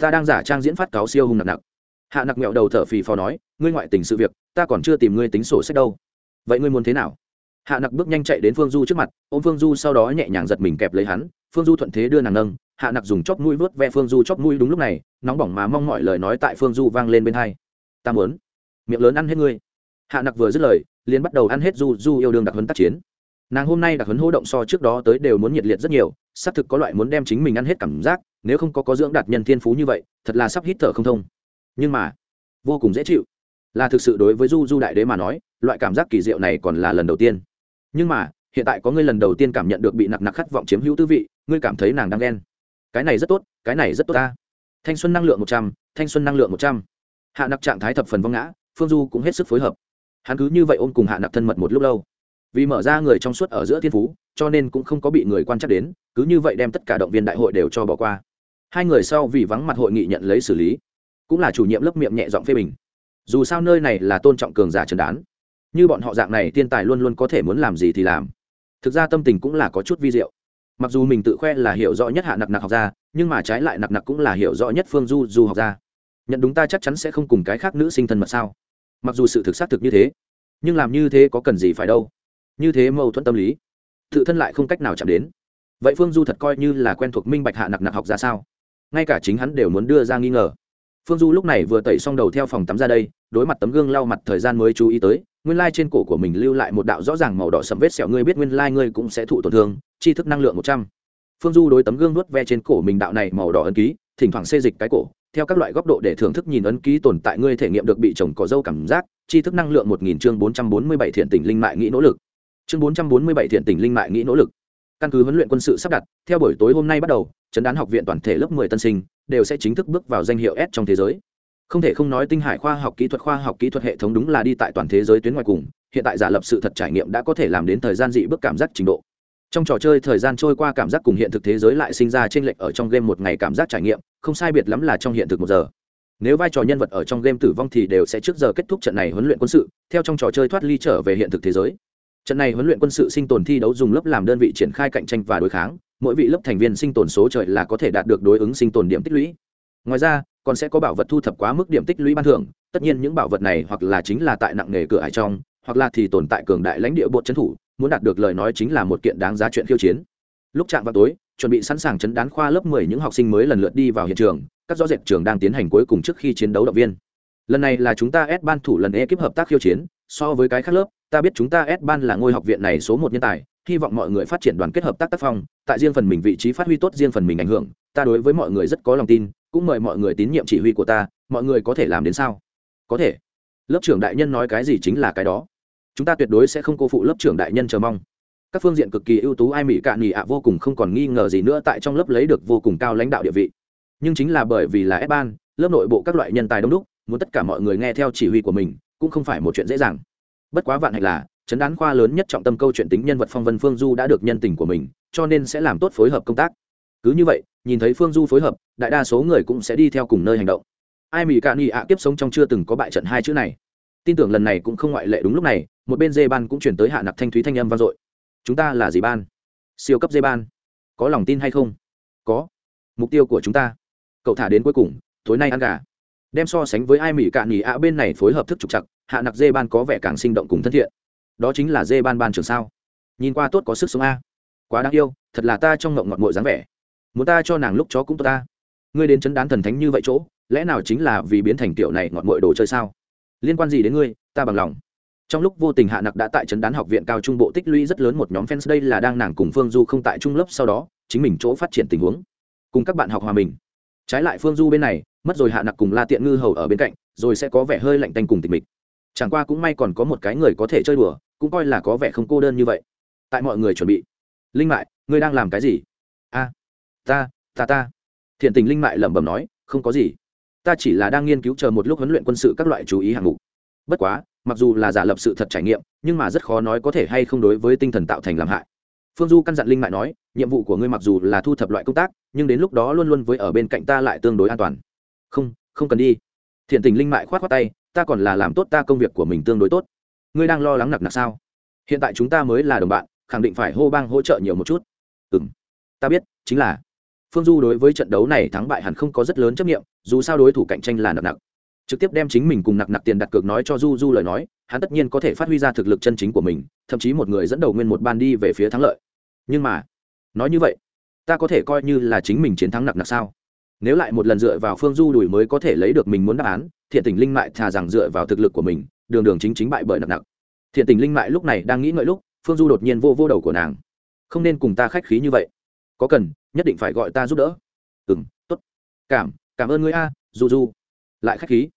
Ta đang giả trang diễn phát cáo siêu hùng nặc nặc hạ nặc mẹo đầu thở phì phò nói, ngươi ngoại tình sự việc, ta còn chưa tìm ngươi tính sổ sách đâu. Vậy ngươi muốn thế nào? Hạ nặc bước nhanh chạy đến phương du trước mặt ô m phương du sau đó nhẹ nhàng giật mình kẹp lấy hắn. Phương du thuận thế đưa nàng nâng, hạ nặc dùng chóp mũi vớt ve phương du chóp mũi đúng lúc này, nóng bỏng mà mong mọi lời nói tại phương du vang lên bên hai. Ta muốn. Miệng lớn ăn hết ngươi. Hạ nặc vừa dứt lời, liền bắt đầu ăn hết du du yêu đương đặc huấn tác chiến. Nàng hôm nay đặc huấn hỗ động so trước đó tới đều muốn nhiệt liệt rất nhiều, xác thực có loại muốn đem chính mình ăn hết cảm giác, nếu không có có dưỡng đạt nhân thiên phú như vậy, thật là sắp hít thở không thông nhưng mà, vô cùng dễ chịu. Là thực sự đối với du du đại đế mà nói, loại cảm giác kỳ diệu này còn là lần đầu tiên. Nhưng mà, hiện tại có ngươi lần đầu tiên cảm nhận được bị nặc nặc khát vọng chiếm hữu tư vị, ngươi cảm thấy nàng đang ghen. Cái này rất tốt, cái này rất tốt ta. Thanh xuân năng lượng một trăm, thanh xuân năng lượng một trăm. Hạ nặc trạng thái thập phần vong ngã, phương du cũng hết sức phối hợp. Hắn cứ như vậy ôm cùng hạ nặc thân mật một lúc lâu. Vì mở ra người trong suốt ở giữa thiên phú, cho nên cũng không có bị người quan trắc đến, cứ như vậy đem tất cả động viên đại hội đều cho bỏ qua. Hai người sau vì vắng mặt hội nghị nhận lấy xử lý cũng là chủ nhiệm lớp miệng nhẹ giọng phê bình. Dù sao nơi này là tôn trọng cường giả trần đán, như bọn họ dạng này thiên tài luôn luôn có thể muốn làm gì thì làm. Thực ra tâm tình cũng là có chút vi diệu. Mặc dù mình tự khoe là hiểu rõ nhất hạ nặc nặc học ra nhưng mà trái lại nặc nặc cũng là hiểu rõ nhất phương du du học ra nhận đúng ta chắc chắn sẽ không cùng cái khác nữ sinh thân mật sao? Mặc dù sự thực xác thực như thế, nhưng làm như thế có cần gì phải đâu? Như thế mâu thuẫn tâm lý, tự thân lại không cách nào chạm đến. Vậy phương du thật coi như là quen thuộc minh bạch hạ nặc nặc học ra sao? Ngay cả chính hắn đều muốn đưa ra nghi ngờ phương du lúc này vừa tẩy xong đầu theo phòng tắm ra đây, đối mặt tấm gương lau mặt thời gian mới chú ý tới, nguyên lai trên cổ của mình lưu lại một đạo rõ ràng màu đỏ sầm vết sẹo, ngươi biết nguyên lai ngươi cũng sẽ thụ tổn thương chi thức năng lượng một trăm. Phương du đối tấm gương nuốt ve trên cổ mình đạo này màu đỏ ấn ký, thỉnh thoảng xê dịch cái cổ, theo các loại góc độ để thưởng thức nhìn ấn ký tồn tại ngươi thể nghiệm được bị chồng cỏ dâu cảm giác chi thức năng lượng một nghìn chương bốn trăm bốn mươi bảy thiện tỉnh linh mại nghĩ nỗ lực. Chương bốn trăm bốn mươi bảy thiện tỉnh linh mại nghĩ nỗ lực. Căn cứ huấn luyện quân sự sắp đặt, theo buổi tối hôm nay bắt đầu chấn đán học viện toàn thể lớp 10 tân sinh đều sẽ chính thức bước vào danh hiệu S trong thế giới. Không thể không nói tinh hải khoa học kỹ thuật khoa học kỹ thuật hệ thống đúng là đi tại toàn thế giới tuyến ngoài cùng, hiện tại giả lập sự thật trải nghiệm đã có thể làm đến thời gian dị bước cảm giác trình độ. trong trò chơi thời gian trôi qua cảm giác cùng hiện thực thế giới lại sinh ra trên lệch ở trong game một ngày cảm giác trải nghiệm không sai biệt lắm là trong hiện thực một giờ nếu vai trò nhân vật ở trong game tử vong thì đều sẽ trước giờ kết thúc trận này huấn luyện quân sự theo trong trò chơi thoát ly trở về hiện thực thế giới trận này huấn luyện quân sự sinh tồn thi đấu dùng lớp làm đơn vị triển khai cạnh tranh và đối kháng mỗi vị lớp thành viên sinh tồn số trời là có thể đạt được đối ứng sinh tồn điểm tích lũy. Ngoài ra, còn sẽ có bảo vật thu thập quá mức điểm tích lũy ban thưởng, tất nhiên những bảo vật này hoặc là chính là tại nặng nghề cửa ải trong, hoặc là thì tồn tại cường đại lãnh địa bộ trấn thủ, muốn đạt được lời nói chính là một kiện đáng giá chuyện khiêu chiến. Lúc chạm vào tối, chuẩn bị sẵn sàng chấn đán khoa lớp 10 những học sinh mới lần lượt đi vào hiện trường, các rõ rệt trường đang tiến hành cuối cùng trước khi chiến đấu động viên. Lần này là chúng ta s ban thủ lần ekip hợp tác khiêu chiến, so với cái khác lớp, ta biết chúng ta s ban là ngôi học viện này số một nhân tài hy vọng mọi người phát triển đoàn kết hợp tác tác phong, tại riêng phần mình vị trí phát huy tốt riêng phần mình ảnh hưởng, ta đối với mọi người rất có lòng tin, cũng mời mọi người tín nhiệm chỉ huy của ta, mọi người có thể làm đến sao? Có thể. Lớp trưởng đại nhân nói cái gì chính là cái đó. Chúng ta tuyệt đối sẽ không cô phụ lớp trưởng đại nhân chờ mong. Các phương diện cực kỳ ưu tú ai mỹ cạn nhị ạ vô cùng không còn nghi ngờ gì nữa tại trong lớp lấy được vô cùng cao lãnh đạo địa vị. Nhưng chính là bởi vì là ép ban lớp nội bộ các loại nhân tài đông đúc, muốn tất cả mọi người nghe theo chỉ huy của mình, cũng không phải một chuyện dễ dàng. Bất quá vạn hạnh là chấn đán khoa lớn nhất trọng tâm câu chuyện tính nhân vật phong vân phương du đã được nhân tình của mình, cho nên sẽ làm tốt phối hợp công tác. Cứ như vậy, nhìn thấy phương du phối hợp, đại đa số người cũng sẽ đi theo cùng nơi hành động. Ai mỹ cạn nghị ạ kiếp sống trong chưa từng có bại trận hai chữ này. Tin tưởng lần này cũng không ngoại lệ đúng lúc này, một bên dê ban cũng chuyển tới hạ nặc thanh thúy thanh âm vang dội. Chúng ta là gì ban? Siêu cấp dê ban. Có lòng tin hay không? Có. Mục tiêu của chúng ta. Cậu thả đến cuối cùng, tối nay ăn gà. Đem so sánh với ai mỹ cạn nghỉ ạ bên này phối hợp thức trục chặt, hạ nặc dê ban có vẻ càng sinh động cùng thân thiện đó chính là dê ban ban trường sao. Nhìn qua tốt có sức sống a. Quá đáng yêu, thật là ta trong ngộng ngọt ngội dáng vẻ. Muốn ta cho nàng lúc chó cũng tốt ta. Ngươi đến chấn đán thần thánh như vậy chỗ, lẽ nào chính là vì biến thành tiểu này ngọt ngội đồ chơi sao? Liên quan gì đến ngươi, ta bằng lòng. Trong lúc vô tình hạ nặc đã tại trấn đán học viện cao trung bộ tích lũy rất lớn một nhóm fans đây là đang nàng cùng phương du không tại trung lớp sau đó, chính mình chỗ phát triển tình huống. Cùng các bạn học hòa mình. Trái lại phương du bên này, mất rồi hạ nặc cùng la tiện ngư hầu ở bên cạnh, rồi sẽ có vẻ hơi lạnh tanh cùng tịch mịch. Chẳng qua cũng may còn có một cái người có thể chơi đùa cũng coi là có vẻ không cô đơn như vậy. Tại mọi người chuẩn bị. Linh mại, ngươi đang làm cái gì? A, ta ta ta. Thiện tình linh mại lẩm bẩm nói, không có gì. Ta chỉ là đang nghiên cứu chờ một lúc huấn luyện quân sự các loại chú ý hạng mục. Bất quá, mặc dù là giả lập sự thật trải nghiệm, nhưng mà rất khó nói có thể hay không đối với tinh thần tạo thành làm hại. Phương du căn dặn linh mại nói, nhiệm vụ của ngươi mặc dù là thu thập loại công tác, nhưng đến lúc đó luôn luôn với ở bên cạnh ta lại tương đối an toàn. Không không cần đi. Thiện tình linh mại k h o á t khoác tay, ta còn là làm tốt ta công việc của mình tương đối tốt ngươi đang lo lắng nặc nặc sao? Hiện tại chúng ta mới là đồng bạn, khẳng định phải hô bang hỗ trợ nhiều một chút. Ừ m ta biết, chính là. Phương du đối với trận đấu này thắng bại hẳn không có rất lớn chấp nghiệm dù sao đối thủ cạnh tranh là nặc nặc. Trực tiếp đem chính mình cùng nặc nặc tiền đặt cược nói cho du du lời nói, hắn tất nhiên có thể phát huy ra thực lực chân chính của mình, thậm chí một người dẫn đầu nguyên một ban đi về phía thắng lợi. Nhưng mà, nói như vậy, ta có thể coi như là chính mình chiến thắng nặc nặc sao? Nếu lại một lần dựa vào phương du đuổi mới có thể lấy được mình muốn đáp án, thiện tình linh mại thà rằng dựa vào thực lực của mình đường đường chính chính bại bởi nặng nặng thiện tình linh mại lúc này đang nghĩ ngợi lúc, phương du đột nhiên vô vô đầu của nàng. Không nên cùng ta khách khí như vậy. Có cần, nhất định phải gọi ta giúp đỡ. Ừ m t ố t cảm cảm ơn ngươi a, du du. Lại khách khí.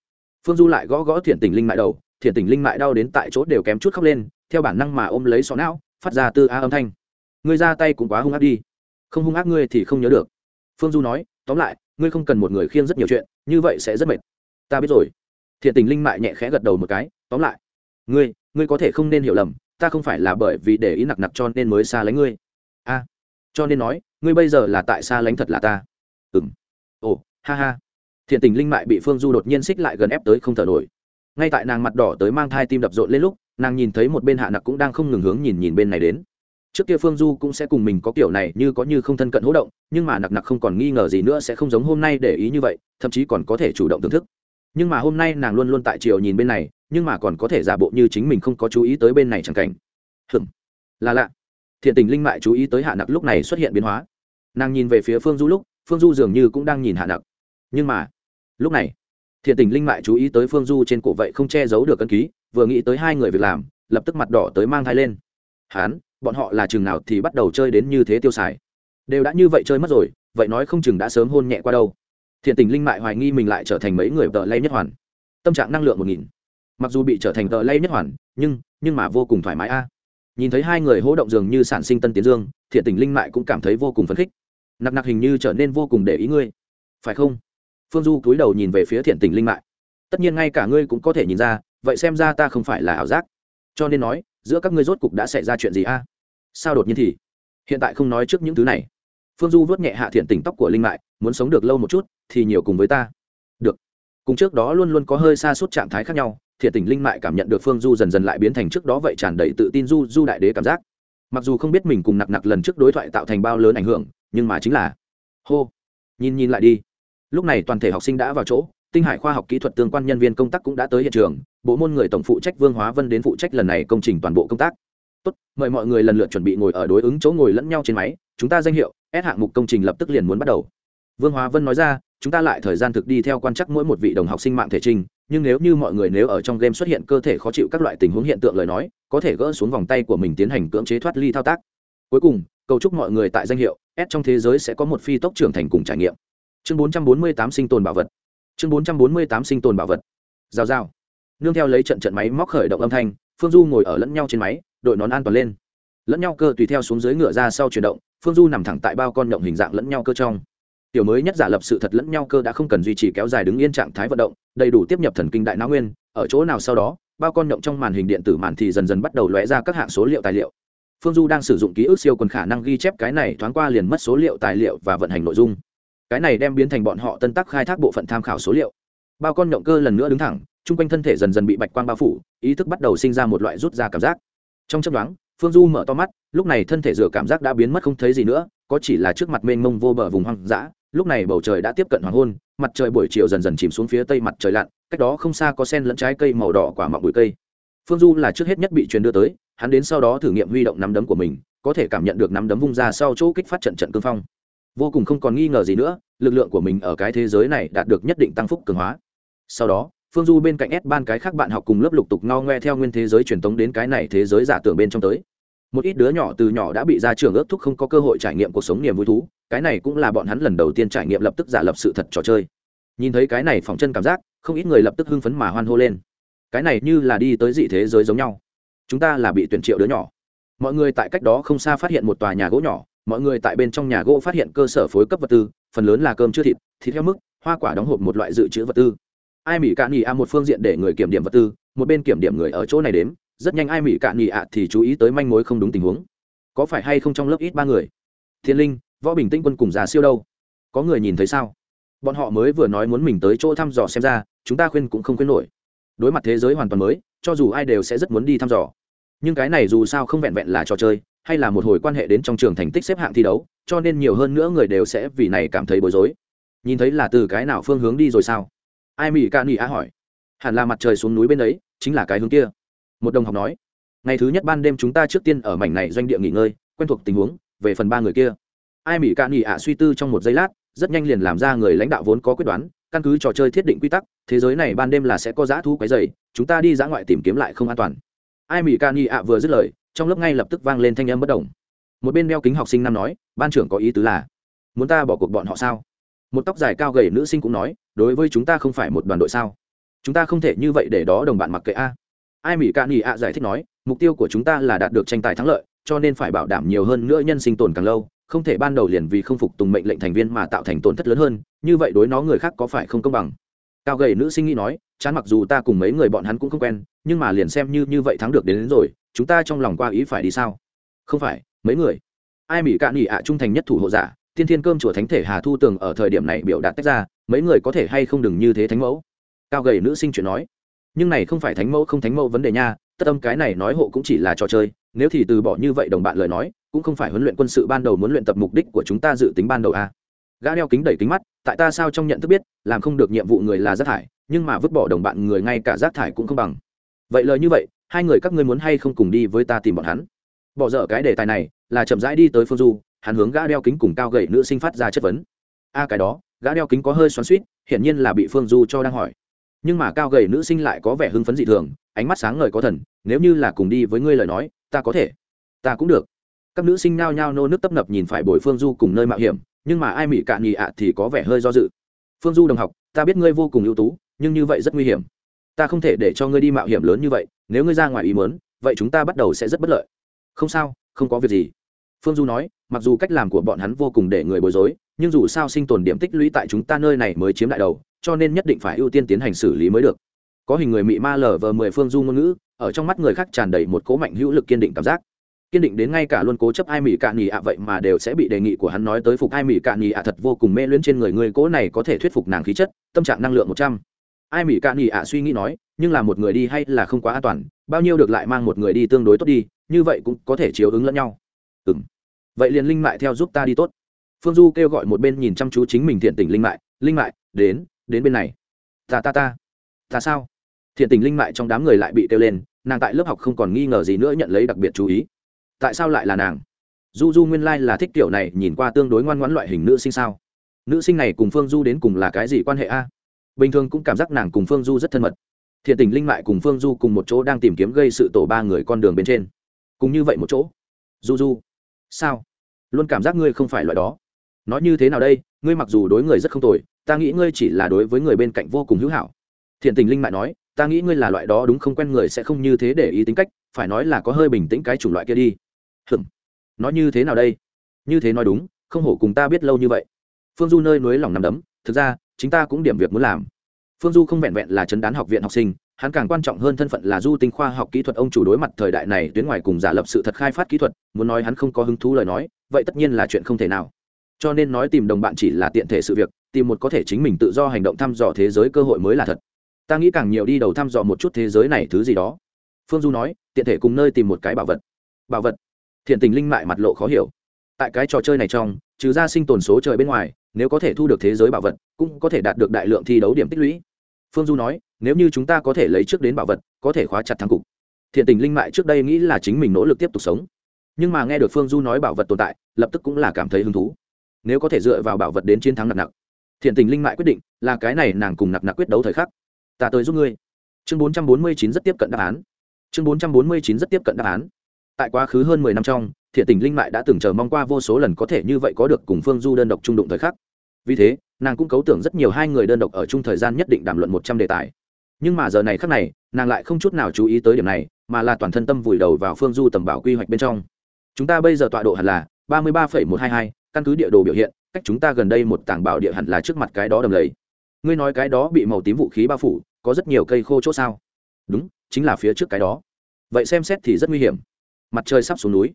Phương du lại gõ gõ thiện tình linh mại đầu, thiện tình linh mại đau đến tại chỗ đều kém chút khóc lên, theo bản năng mà ôm lấy xó não, phát ra tư a âm thanh. Ngươi ra tay cũng quá hung ác đi. Không hung ác ngươi thì không nhớ được. Phương du nói, tóm lại, ngươi không cần một người khiêng rất nhiều chuyện, như vậy sẽ rất mệt. Ta biết rồi. Thiện tình linh mại nhẹ khẽ gật đầu một cái tóm lại, ngươi ngươi có thể không nên hiểu lầm, ta không phải là bởi vì để ý nặc nặc cho nên mới xa lánh ngươi. A, cho nên nói, ngươi bây giờ là tại xa lánh thật là ta. Ừ m ồ, ha ha. Thiện tình linh mại bị phương du đột nhiên xích lại gần ép tới không thở nổi. Ngay tại nàng mặt đỏ tới mang thai tim đập rộn lên lúc, nàng nhìn thấy một bên hạ nặc cũng đang không ngừng hướng nhìn nhìn bên này đến. Trước kia phương du cũng sẽ cùng mình có kiểu này như có như không thân cận hỗ động, nhưng mà nặc nặc không còn nghi ngờ gì nữa sẽ không giống hôm nay để ý như vậy, thậm chí còn có thể chủ động thưởng thức. Nhưng mà hôm nay nàng luôn luôn tại chiều nhìn bên này nhưng mà còn có thể giả bộ như chính mình không có chú ý tới bên này chẳng cảnh. Hừm là lạ. Thiện tình linh mại chú ý tới hạ nặc lúc này xuất hiện biến hóa. Nàng nhìn về phía phương du lúc, phương du dường như cũng đang nhìn hạ nặc. Nhưng mà, lúc này, thiện tình linh mại chú ý tới phương du trên cổ vậy không che giấu được ân ký, vừa nghĩ tới hai người việc làm, lập tức mặt đỏ tới mang thai lên. Hán, bọn họ là chừng nào thì bắt đầu chơi đến như thế tiêu xài. Đều đã như vậy chơi mất rồi, vậy nói không chừng đã sớm hôn nhẹ qua đâu. Thiện tình linh mại hoài nghi mình lại trở thành mấy người vợ lay nhất hoàn. Tâm trạng năng lượng một nghìn mặc dù bị trở thành tờ lay nhất hoàn, nhưng nhưng mà vô cùng thoải mái a. Nhìn thấy hai người hỗ động dường như sản sinh tân tiến dương, thiện tình linh mại cũng cảm thấy vô cùng phấn khích. Nặc nặc hình như trở nên vô cùng để ý ngươi. Phải không? Phương du cúi đầu nhìn về phía thiện tình linh mại. Tất nhiên ngay cả ngươi cũng có thể nhìn ra, vậy xem ra ta không phải là ảo giác. Cho nên nói, giữa các ngươi rốt cục đã xảy ra chuyện gì a? Sao đột nhiên thì? Hiện tại không nói trước những thứ này. Phương du vớt nhẹ hạ thiện tỉnh tóc của linh mại, muốn sống được lâu một chút, thì nhiều cùng với ta. Được. Cùng trước đó luôn luôn có hơi xa suốt trạng thái khác nhau thiệt tình linh mại cảm nhận được phương du dần dần lại biến thành trước đó vậy tràn đầy tự tin du du đại đế cảm giác. Mặc dù không biết mình cùng nặc nặc lần trước đối thoại tạo thành bao lớn ảnh hưởng, nhưng mà chính là, hô, nhìn nhìn lại đi. Lúc này toàn thể học sinh đã vào chỗ, tinh hải khoa học kỹ thuật tương quan nhân viên công tác cũng đã tới hiện trường, bộ môn người tổng phụ trách vương hóa vân đến phụ trách lần này công trình toàn bộ công tác. Tốt, mời mọi người lần lượt chuẩn bị ngồi ở đối ứng chỗ ngồi lẫn nhau trên máy, chúng ta danh hiệu, S hạng mục công trình lập tức liền muốn bắt đầu. Vương hóa vân nói ra, chúng ta lại thời gian thực đi theo quan chắc mỗi một vị đồng học sinh mạng thể trình nhưng nếu như mọi người nếu ở trong game xuất hiện cơ thể khó chịu các loại tình huống hiện tượng lời nói, có thể gỡ xuống vòng tay của mình tiến hành cưỡng chế thoát ly thao tác. Cuối cùng, cầu chúc mọi người tại danh hiệu s trong thế giới sẽ có một phi tốc trưởng thành cùng trải nghiệm. Chương 448 sinh tồn bảo vật. Chương 448 sinh tồn bảo vật. Rào rào. Nương theo lấy trận trận máy móc khởi động âm thanh, phương du ngồi ở lẫn nhau trên máy, đội nón an toàn lên. Lẫn nhau cơ tùy theo xuống dưới ngựa ra sau chuyển động, phương du nằm thẳng tại bao con động hình dạng lẫn nhau cơ trong tiểu mới nhất giả lập sự thật lẫn nhau cơ đã không cần duy trì kéo dài đứng yên trạng thái vận động, đầy đủ tiếp nhập thần kinh đại não nguyên, ở chỗ nào sau đó, bao con nhộng trong màn hình điện tử màn thì dần dần bắt đầu lóe ra các hạng số liệu tài liệu. Phương du đang sử dụng ký ức siêu quần khả năng ghi chép cái này thoáng qua liền mất số liệu tài liệu và vận hành nội dung. Cái này đem biến thành bọn họ tân tắc khai thác bộ phận tham khảo số liệu. Bao con nhộng cơ lần nữa đứng thẳng, chung quanh thân thể dần dần bị bạch quang bao phủ, ý thức bắt đầu sinh ra một loại rút ra cảm giác. Trong chấp đoán phương du mở to mắt, lúc này thân thể rửa cảm giác đã biến mất không thấy gì nữa, có chỉ là trước mặt mênh mông vô bờ vùng hoang dã lúc này bầu trời đã tiếp cận hoàng hôn, mặt trời buổi chiều dần dần chìm xuống phía tây mặt trời lặn, cách đó không xa có sen lẫn trái cây màu đỏ quả mọng bụi cây. Phương du là trước hết nhất bị truyền đưa tới, hắn đến sau đó thử nghiệm huy động nắm đấm của mình, có thể cảm nhận được nắm đấm vung ra sau chỗ kích phát trận trận cương phong. Vô cùng không còn nghi ngờ gì nữa, lực lượng của mình ở cái thế giới này đạt được nhất định tăng phúc cường hóa. Sau đó, phương du bên cạnh ép ban cái khác bạn học cùng lớp lục tục ngao ngoe theo nguyên thế giới truyền tống đến cái này thế giới giả tưởng bên trong tới một ít đứa nhỏ từ nhỏ đã bị ra trường ước thúc không có cơ hội trải nghiệm cuộc sống niềm vui thú, cái này cũng là bọn hắn lần đầu tiên trải nghiệm lập tức giả lập sự thật trò chơi. Nhìn thấy cái này phòng chân cảm giác, không ít người lập tức hưng phấn mà hoan hô lên. Cái này như là đi tới dị thế giới giống nhau. Chúng ta là bị tuyển triệu đứa nhỏ. Mọi người tại cách đó không xa phát hiện một tòa nhà gỗ nhỏ, mọi người tại bên trong nhà gỗ phát hiện cơ sở phối cấp vật tư, phần lớn là cơm chưa thịt thịt theo mức hoa quả đóng hộp một loại dự trữ vật tư. Ai mỹ cạn nghỉ a một phương diện để người kiểm điểm vật tư, một bên kiểm điểm người ở chỗ này đếm rất nhanh ai mỹ cạn nhị ạ thì chú ý tới manh mối không đúng tình huống. Có phải hay không trong lớp ít ba người? Thiên linh, võ bình tĩnh quân cùng già siêu đâu? Có người nhìn thấy sao? Bọn họ mới vừa nói muốn mình tới chỗ thăm dò xem ra, chúng ta khuyên cũng không khuyên nổi. Đối mặt thế giới hoàn toàn mới, cho dù ai đều sẽ rất muốn đi thăm dò. Nhưng cái này dù sao không vẹn vẹn là trò chơi, hay là một hồi quan hệ đến trong trường thành tích xếp hạng thi đấu, cho nên nhiều hơn nữa người đều sẽ vì này cảm thấy bối rối. Nhìn thấy là từ cái nào phương hướng đi rồi sao? Ai mỹ ca nị á hỏi. Hẳn là mặt trời xuống núi bên ấy, chính là cái hướng kia một đồng học nói, ngày thứ nhất ban đêm chúng ta trước tiên ở mảnh này doanh địa nghỉ ngơi, quen thuộc tình huống, về phần ba người kia. Ai mỹ cạn nghỉ ạ suy tư trong một giây lát, rất nhanh liền làm ra người lãnh đạo vốn có quyết đoán, căn cứ trò chơi thiết định quy tắc, thế giới này ban đêm là sẽ có dã thú quấy dày chúng ta đi dã ngoại tìm kiếm lại không an toàn. Ai mỹ cạn nghỉ ạ vừa dứt lời, trong lớp ngay lập tức vang lên thanh âm bất đồng một bên đeo kính học sinh năm nói, ban trưởng có ý tứ là, muốn ta bỏ cuộc bọn họ sao? Một tóc dài cao gầy nữ sinh cũng nói, đối với chúng ta không phải một đoàn đội sao? Chúng ta không thể như vậy để đó đồng bạn mặc kệ a ai mỹ cạn nghỉ ạ giải thích nói mục tiêu của chúng ta là đạt được tranh tài thắng lợi cho nên phải bảo đảm nhiều hơn nữa nhân sinh tồn càng lâu không thể ban đầu liền vì không phục tùng mệnh lệnh thành viên mà tạo thành tổn thất lớn hơn như vậy đối nó người khác có phải không công bằng? Cao gầy nữ sinh nghĩ nói chán mặc dù ta cùng mấy người bọn hắn cũng không quen nhưng mà liền xem như như vậy thắng được đến, đến rồi chúng ta trong lòng qua ý phải đi sao? Không phải mấy người. Ai mỹ cạn nghỉ ạ trung thành nhất thủ hộ giả tiên thiên cơm chùa thánh thể hà thu tường ở thời điểm này biểu đạt tách ra mấy người có thể hay không đừng như thế thánh mẫu? Cao gầy nữ sinh chuyện nói nhưng này không phải thánh mẫu, không thánh mẫu vấn đề nha, tất âm cái này nói hộ cũng chỉ là trò chơi, nếu thì từ bỏ như vậy đồng bạn lời nói, cũng không phải huấn luyện quân sự ban đầu muốn luyện tập mục đích của chúng ta dự tính ban đầu a à. gã đeo kính đẩy kính mắt, tại ta sao trong nhận thức biết, làm không được nhiệm vụ người là rác thải, nhưng mà vứt bỏ đồng bạn người ngay cả rác thải cũng không bằng. Vậy lời như vậy, hai người các ngươi muốn hay không cùng đi với ta tìm bọn hắn? Bỏ dở cái đề tài này, là chậm rãi đi tới phương du, hắn hướng gã đeo kính cùng cao gậy nữ sinh phát ra chất vấn. A à, cái đó, gã đeo kính có hơi xoắn suýt hiển nhiên là bị phương du cho đang hỏi nhưng mà cao gầy nữ sinh lại có vẻ hưng phấn dị thường, ánh mắt sáng ngời có thần, nếu như là cùng đi với ngươi lời nói, ta có thể. Ta cũng được. Các nữ sinh nao nhao nô nước tấp nập nhìn phải bồi phương du cùng nơi mạo hiểm, nhưng mà ai mị cạn nhị ạ thì có vẻ hơi do dự. Phương du đồng học, ta biết ngươi vô cùng ưu tú, nhưng như vậy rất nguy hiểm. Ta không thể để cho ngươi đi mạo hiểm lớn như vậy, nếu ngươi ra ngoài ý mớn vậy chúng ta bắt đầu sẽ rất bất lợi. Không sao, không có việc gì. Phương du nói, mặc dù cách làm của bọn hắn vô cùng để người bối rối, nhưng dù sao sinh tồn điểm tích lũy tại chúng ta nơi này mới chiếm đại đầu cho nên nhất định phải ưu tiên tiến hành xử lý mới được. Có hình người mị ma lờ vờ mười phương du ngôn ngữ, ở trong mắt người khác tràn đầy một cố mạnh hữu lực kiên định cảm giác. Kiên định đến ngay cả luôn cố chấp ai mỹ cạn nhì ạ vậy mà đều sẽ bị đề nghị của hắn nói tới phục ai mỹ cạn nhì ạ thật vô cùng mê luyến trên người người cố này có thể thuyết phục nàng khí chất, tâm trạng năng lượng một trăm. Ai mỹ cạn nhì ạ suy nghĩ nói, nhưng là một người đi hay là không quá an toàn, bao nhiêu được lại mang một người đi tương đối tốt đi, như vậy cũng có thể chiếu ứng lẫn nhau. Ừ m vậy liền linh mại theo giúp ta đi tốt. Phương du kêu gọi một bên nhìn chăm chú chính mình thiện tình linh mại linh mại, đến đến bên này. Ta ta ta. Ta sao? Thiện tình linh mại trong đám người lại bị kêu lên, nàng tại lớp học không còn nghi ngờ gì nữa nhận lấy đặc biệt chú ý. Tại sao lại là nàng? Du du nguyên lai、like、là thích kiểu này, nhìn qua tương đối ngoan ngoãn loại hình nữ sinh sao? Nữ sinh này cùng phương du đến cùng là cái gì quan hệ a? Bình thường cũng cảm giác nàng cùng phương du rất thân mật. Thiện tình linh mại cùng phương du cùng một chỗ đang tìm kiếm gây sự tổ ba người con đường bên trên. Cùng như vậy một chỗ. Du du sao? Luôn cảm giác ngươi không phải loại đó nói như thế nào đây, ngươi mặc dù đối người rất không tồi, ta nghĩ ngươi chỉ là đối với người bên cạnh vô cùng hữu hảo. Thiện tình linh mại nói, ta nghĩ ngươi là loại đó đúng không quen người sẽ không như thế để ý tính cách, phải nói là có hơi bình tĩnh cái chủng loại kia đi. Hừm nói như thế nào đây? Như thế nói đúng, không hổ cùng ta biết lâu như vậy. Phương du nơi núi lòng nằm đấm, thực ra, chính ta cũng điểm việc muốn làm. Phương du không vẹn vẹn là chấn đán học viện học sinh, hắn càng quan trọng hơn thân phận là du tinh khoa học kỹ thuật ông chủ đối mặt thời đại này tuyến ngoài cùng giả lập sự thật khai phát kỹ thuật, muốn nói hắn không có hứng thú lời nói, vậy tất nhiên là chuyện không thể nào cho nên nói tìm đồng bạn chỉ là tiện thể sự việc, tìm một có thể chính mình tự do hành động thăm dò thế giới cơ hội mới là thật. Ta nghĩ càng nhiều đi đầu thăm dò một chút thế giới này thứ gì đó. Phương du nói, tiện thể cùng nơi tìm một cái bảo vật. Bảo vật? Thiện tình linh mại mặt lộ khó hiểu. Tại cái trò chơi này trong, trừ ra sinh tồn số trời bên ngoài, nếu có thể thu được thế giới bảo vật, cũng có thể đạt được đại lượng thi đấu điểm tích lũy. Phương du nói, nếu như chúng ta có thể lấy trước đến bảo vật, có thể khóa chặt thắng cục. Thiện tình linh mại trước đây nghĩ là chính mình nỗ lực tiếp tục sống. Nhưng mà nghe được phương du nói bảo vật tồn tại, lập tức cũng là cảm thấy hứng thú nếu có thể dựa vào bảo vật đến chiến thắng nặng nặng thiện tình linh mại quyết định, là cái này nàng cùng nặng nặng quyết đấu thời khắc. Ta tới giúp ngươi. Chương bốn trăm bốn mươi chín rất tiếp cận đáp án. Chương bốn trăm bốn mươi chín rất tiếp cận đáp án. Tại quá khứ hơn mười năm trong, thiện tình linh mại đã từng chờ mong qua vô số lần có thể như vậy có được cùng phương du đơn độc trung đụng thời khắc. Vì thế, nàng cũng cấu tưởng rất nhiều hai người đơn độc ở chung thời gian nhất định đàm luận một trăm đề tài. Nhưng mà giờ này khắc này, nàng lại không chút nào chú ý tới điểm này, mà là toàn thân tâm vùi đầu vào phương du tầm bảo quy hoạch bên trong. Chúng ta bây giờ tọa độ hẳn là ba mươi ba một hai hai căn cứ địa đồ biểu hiện, cách chúng ta gần đây một tảng bảo địa hẳn là trước mặt cái đó đầm lầy. Ngươi nói cái đó bị màu tím vũ khí bao phủ, có rất nhiều cây khô chỗ sao? Đúng, chính là phía trước cái đó. Vậy xem xét thì rất nguy hiểm. Mặt trời sắp xuống núi.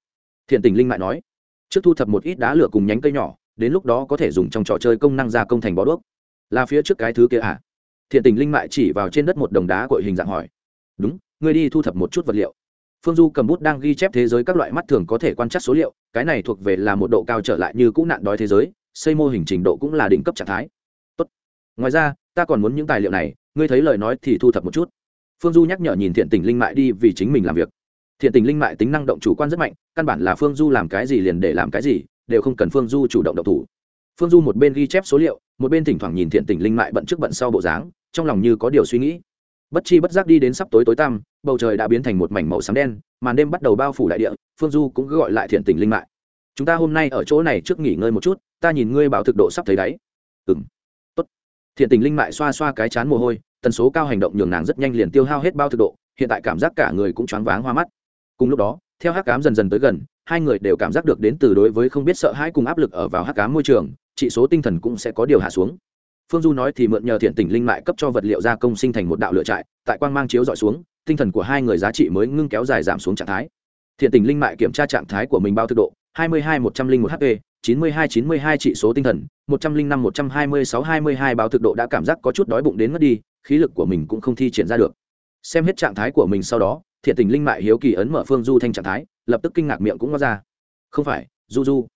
Thiện tình linh mại nói, trước thu thập một ít đá lửa cùng nhánh cây nhỏ, đến lúc đó có thể dùng trong trò chơi công năng gia công thành bó đuốc. Là phía trước cái thứ kia à? Thiện tình linh mại chỉ vào trên đất một đồng đá cội hình dạng hỏi, đúng, ngươi đi thu thập một chút vật liệu phương du cầm bút đang ghi chép thế giới các loại mắt thường có thể quan trắc số liệu, cái này thuộc về là một độ cao trở lại như cũ nạn đói thế giới, xây mô hình trình độ cũng là đỉnh cấp trạng thái. Tốt. ngoài ra, ta còn muốn những tài liệu này, ngươi thấy lời nói thì thu thập một chút. Phương du nhắc nhở nhìn thiện tình linh mại đi vì chính mình làm việc. Thiện tình linh mại tính năng động chủ quan rất mạnh, căn bản là phương du làm cái gì liền để làm cái gì, đều không cần phương du chủ động động thủ. Phương du một bên ghi chép số liệu, một bên thỉnh thoảng nhìn thiện tình linh mại bận trước bận sau bộ dáng, trong lòng như có điều suy nghĩ bất chi bất giác đi đến sắp tối tối tăm, bầu trời đã biến thành một mảnh màu xám đen, màn đêm bắt đầu bao phủ đại địa, phương du cũng gọi lại thiện tình linh mại chúng ta hôm nay ở chỗ này trước nghỉ ngơi một chút, ta nhìn ngươi bảo thực độ sắp thấy đáy. Ừng tốt. Thiện tình linh mại xoa xoa cái chán mồ hôi, tần số cao hành động nhường nàng rất nhanh liền tiêu hao hết bao thực độ, hiện tại cảm giác cả người cũng choáng váng hoa mắt. Cùng lúc đó, theo hắc cám dần dần tới gần, hai người đều cảm giác được đến từ đối với không biết sợ hãi cùng áp lực ở vào hắc cám môi trường trị số tinh thần cũng sẽ có điều hạ xuống phương du nói thì mượn nhờ thiện tình linh mại cấp cho vật liệu gia công sinh thành một đạo lựa trại, tại quang mang chiếu dọi xuống, tinh thần của hai người giá trị mới ngưng kéo dài giảm xuống trạng thái. Thiện tình linh mại kiểm tra trạng thái của mình bao thực độ, hai mươi hai một trăm linh một hp chín mươi hai chín mươi hai trị số tinh thần, một trăm linh năm một trăm hai mươi sáu hai mươi hai bao thực độ đã cảm giác có chút đói bụng đến mất đi, khí lực của mình cũng không thi triển ra được. Xem hết trạng thái của mình sau đó thiện tình linh mại hiếu kỳ ấn mở phương du thanh trạng thái, lập tức kinh ngạc miệng cũng ngó ra. Không phải, du du,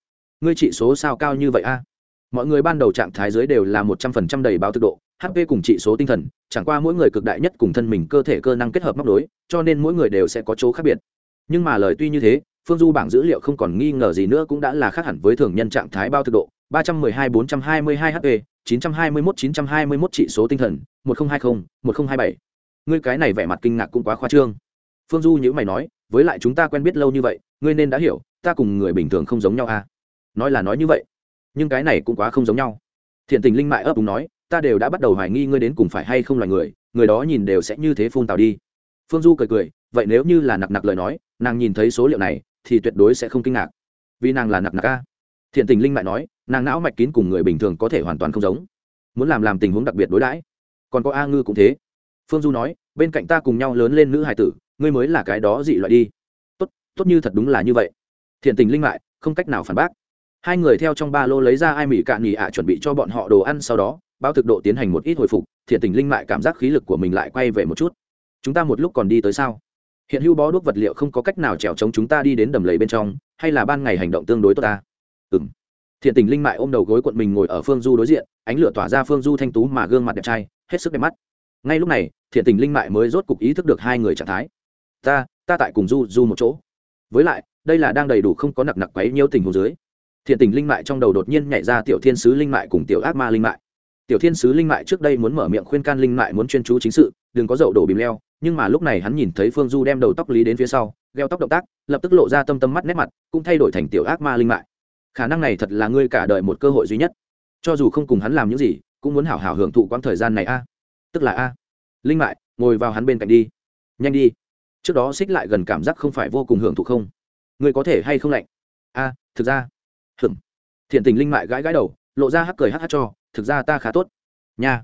ngươi trị số sao cao như vậy a? Mọi người ban đầu trạng thái dưới đều là một trăm phần trăm đầy báo thực độ hp cùng trị số tinh thần, chẳng qua mỗi người cực đại nhất cùng thân mình cơ thể cơ năng kết hợp móc đối cho nên mỗi người đều sẽ có chỗ khác biệt. Nhưng mà lời tuy như thế, phương du bảng dữ liệu không còn nghi ngờ gì nữa cũng đã là khác hẳn với thường nhân trạng thái bao thực độ, ba trăm mười hai, bốn trăm hai mươi hai hp chín trăm hai mươi mốt, chín trăm hai mươi mốt trị số tinh thần, một nghìn hai mươi một nghìn hai bảy. Ngươi cái này vẻ mặt kinh ngạc cũng quá khoa trương. Phương du nhữ mày nói, với lại chúng ta quen biết lâu như vậy, ngươi nên đã hiểu, ta cùng người bình thường không giống nhau à? Nói là nói như vậy nhưng cái này cũng quá không giống nhau. Thiện tình linh mại ấp đúng nói, ta đều đã bắt đầu hoài nghi ngươi đến cùng phải hay không là người người đó nhìn đều sẽ như thế phun tào đi. Phương du cười cười, vậy nếu như là nặc nặc lời nói, nàng nhìn thấy số liệu này, thì tuyệt đối sẽ không kinh ngạc. Vì nàng là nặc nặc a. Thiện tình linh mại nói, nàng não mạch kín cùng người bình thường có thể hoàn toàn không giống. Muốn làm làm tình huống đặc biệt đối đãi. Còn có a ngư cũng thế. Phương du nói, bên cạnh ta cùng nhau lớn lên nữ hài tử, ngươi mới là cái đó dị loại đi. Tốt tốt như thật đúng là như vậy. Thiện tình linh mại, không cách nào phản bác hai người theo trong ba lô lấy ra ai mỹ cạn nghỉ ạ chuẩn bị cho bọn họ đồ ăn, sau đó bao thực độ tiến hành một ít hồi phục, thiện tình linh mại cảm giác khí lực của mình lại quay về một chút. Chúng ta một lúc còn đi tới sao? Hiện hữu bó đuốc vật liệu không có cách nào trèo chống chúng ta đi đến đầm lầy bên trong, hay là ban ngày hành động tương đối tốt ta? Ừ m thiện tình linh mại ôm đầu gối quận mình ngồi ở phương du đối diện, ánh lửa tỏa ra phương du thanh tú mà gương mặt đẹp trai, hết sức đẹp mắt. Ngay lúc này, thiện tình linh mại mới rốt cục ý thức được hai người trạng thái. Ta ta tại cùng du du một chỗ. Với lại, đây là đang đầy đủ không có nặc nặc quấy nhiêu tình hồ dưới thiện tình linh mại trong đầu đột nhiên nhảy ra tiểu thiên sứ linh mại cùng tiểu ác ma linh mại. Tiểu thiên sứ linh mại trước đây muốn mở miệng khuyên can linh mại muốn chuyên chú chính sự, đừng có dậu đổ bìm leo, nhưng mà lúc này hắn nhìn thấy phương du đem đầu tóc lý đến phía sau gheo tóc động tác, lập tức lộ ra tâm tâm mắt nét mặt, cũng thay đổi thành tiểu ác ma linh mại. Khả năng này thật là ngươi cả đời một cơ hội duy nhất. Cho dù không cùng hắn làm những gì, cũng muốn hảo hảo hưởng thụ quãng thời gian này a. Tức là a. Linh mại, ngồi vào hắn bên cạnh đi. Nhanh đi. Trước đó xích lại gần cảm giác không phải vô cùng hưởng thụ không? Ngươi có thể hay không lạnh? A, thực ra hừm thiện tình linh mại gãi gãi đầu, lộ ra hắc cười hắc hắc cho, thực ra ta khá tốt. Nha.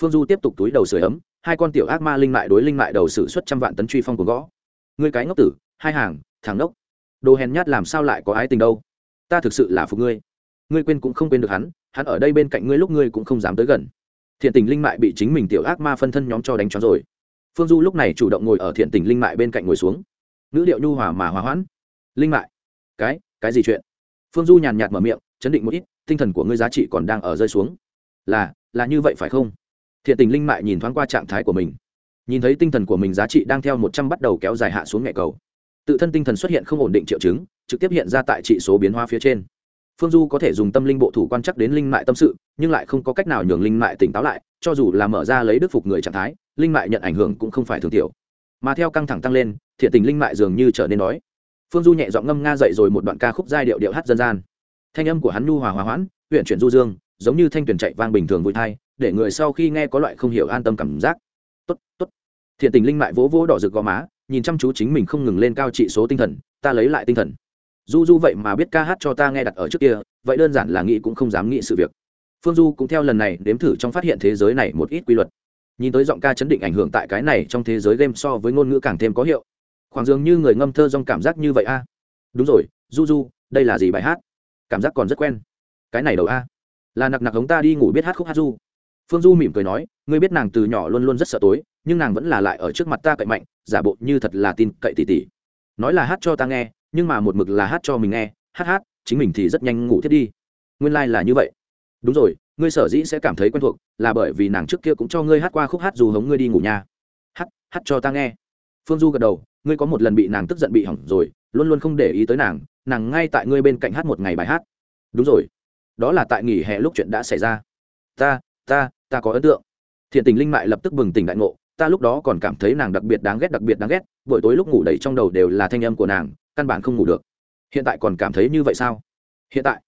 Phương du tiếp tục túi đầu sửa ấm, hai con tiểu ác ma linh mại đối linh mại đầu xử suất trăm vạn tấn truy phong của gõ. Ngươi cái ngốc tử, hai hàng, thằng ngốc. Đồ hèn nhát làm sao lại có ái tình đâu? Ta thực sự là phục ngươi. Ngươi quên cũng không quên được hắn hắn ở đây bên cạnh ngươi lúc ngươi cũng không dám tới gần. Thiện tình linh mại bị chính mình tiểu ác ma phân thân nhóm cho đánh cho rồi. Phương du lúc này chủ động ngồi ở thiện tình linh mại bên cạnh ngồi xuống. Nữ điệu nhu hòa mà hòa hoãn. Linh mại. Cái cái gì chuyện? Phương du nhàn nhạt mở miệng, chấn định một ít, tinh thần của ngươi giá trị còn đang ở rơi xuống. Là là như vậy phải không? Thiện tình linh mại nhìn thoáng qua trạng thái của mình. Nhìn thấy tinh thần của mình giá trị đang theo một trăm bắt đầu kéo dài hạ xuống nhẹ cầu. Tự thân tinh thần xuất hiện không ổn định triệu chứng, trực tiếp hiện ra tại trị số biến hóa phía trên. Phương du có thể dùng tâm linh bộ thủ quan chắc đến linh mại tâm sự, nhưng lại không có cách nào nhường linh mại tỉnh táo lại, cho dù là mở ra lấy đức phục người trạng thái, linh mại nhận ảnh hưởng cũng không phải thường tiểu. Mà theo căng thẳng tăng lên, thiện tình linh mại dường như trở nên đói phương du nhẹ giọng ngâm nga dậy rồi một đoạn ca khúc giai điệu điệu hát dân gian. Thanh âm của hắn nhu hòa hòa hoãn huyện chuyển du dương, giống như thanh tuyển chạy vang bình thường vui thai, để người sau khi nghe có loại không hiểu an tâm cảm giác. Tốt tốt. Thiện tình linh mại vỗ vỗ đỏ rực gò má, nhìn chăm chú chính mình không ngừng lên cao trị số tinh thần, ta lấy lại tinh thần. Du du vậy mà biết ca hát cho ta nghe đặt ở trước kia, vậy đơn giản là nghĩ cũng không dám nghĩ sự việc. Phương du cũng theo lần này đếm thử trong phát hiện thế giới này một ít quy luật. Nhìn tới giọng ca chấn định ảnh hưởng tại cái này trong thế giới game so với ngôn ngữ càng thêm có hiệu khoảng dường như người ngâm thơ dòng cảm giác như vậy a. Đúng rồi, du du, đây là gì bài hát? Cảm giác còn rất quen. Cái này đầu a. Là nặc nặc hống ta đi ngủ biết hát khúc hát du. Phương du mỉm cười nói, ngươi biết nàng từ nhỏ luôn luôn rất sợ tối, nhưng nàng vẫn là lại ở trước mặt ta cậy mạnh, giả bộ như thật là tin cậy tỉ tỉ. Nói là hát cho ta nghe, nhưng mà một mực là hát cho mình nghe, hát hát, chính mình thì rất nhanh ngủ thiết đi. Nguyên lai、like、là như vậy. Đúng rồi, ngươi sở dĩ sẽ cảm thấy quen thuộc, là bởi vì nàng trước kia cũng cho ngươi hát qua khúc hát dù hống ngươi đi ngủ nha. Hát hát cho ta nghe. Phương du gật đầu ngươi có một lần bị nàng tức giận bị hỏng rồi, luôn luôn không để ý tới nàng nàng ngay tại ngươi bên cạnh hát một ngày bài hát. Đúng rồi. Đó là tại nghỉ hè lúc chuyện đã xảy ra. Ta ta ta có ấn tượng. Thiện tình linh mại lập tức bừng tỉnh đại ngộ, ta lúc đó còn cảm thấy nàng đặc biệt đáng ghét, đặc biệt đáng ghét, buổi tối lúc ngủ đầy trong đầu đều là thanh âm của nàng, căn bản không ngủ được. Hiện tại còn cảm thấy như vậy sao? Hiện tại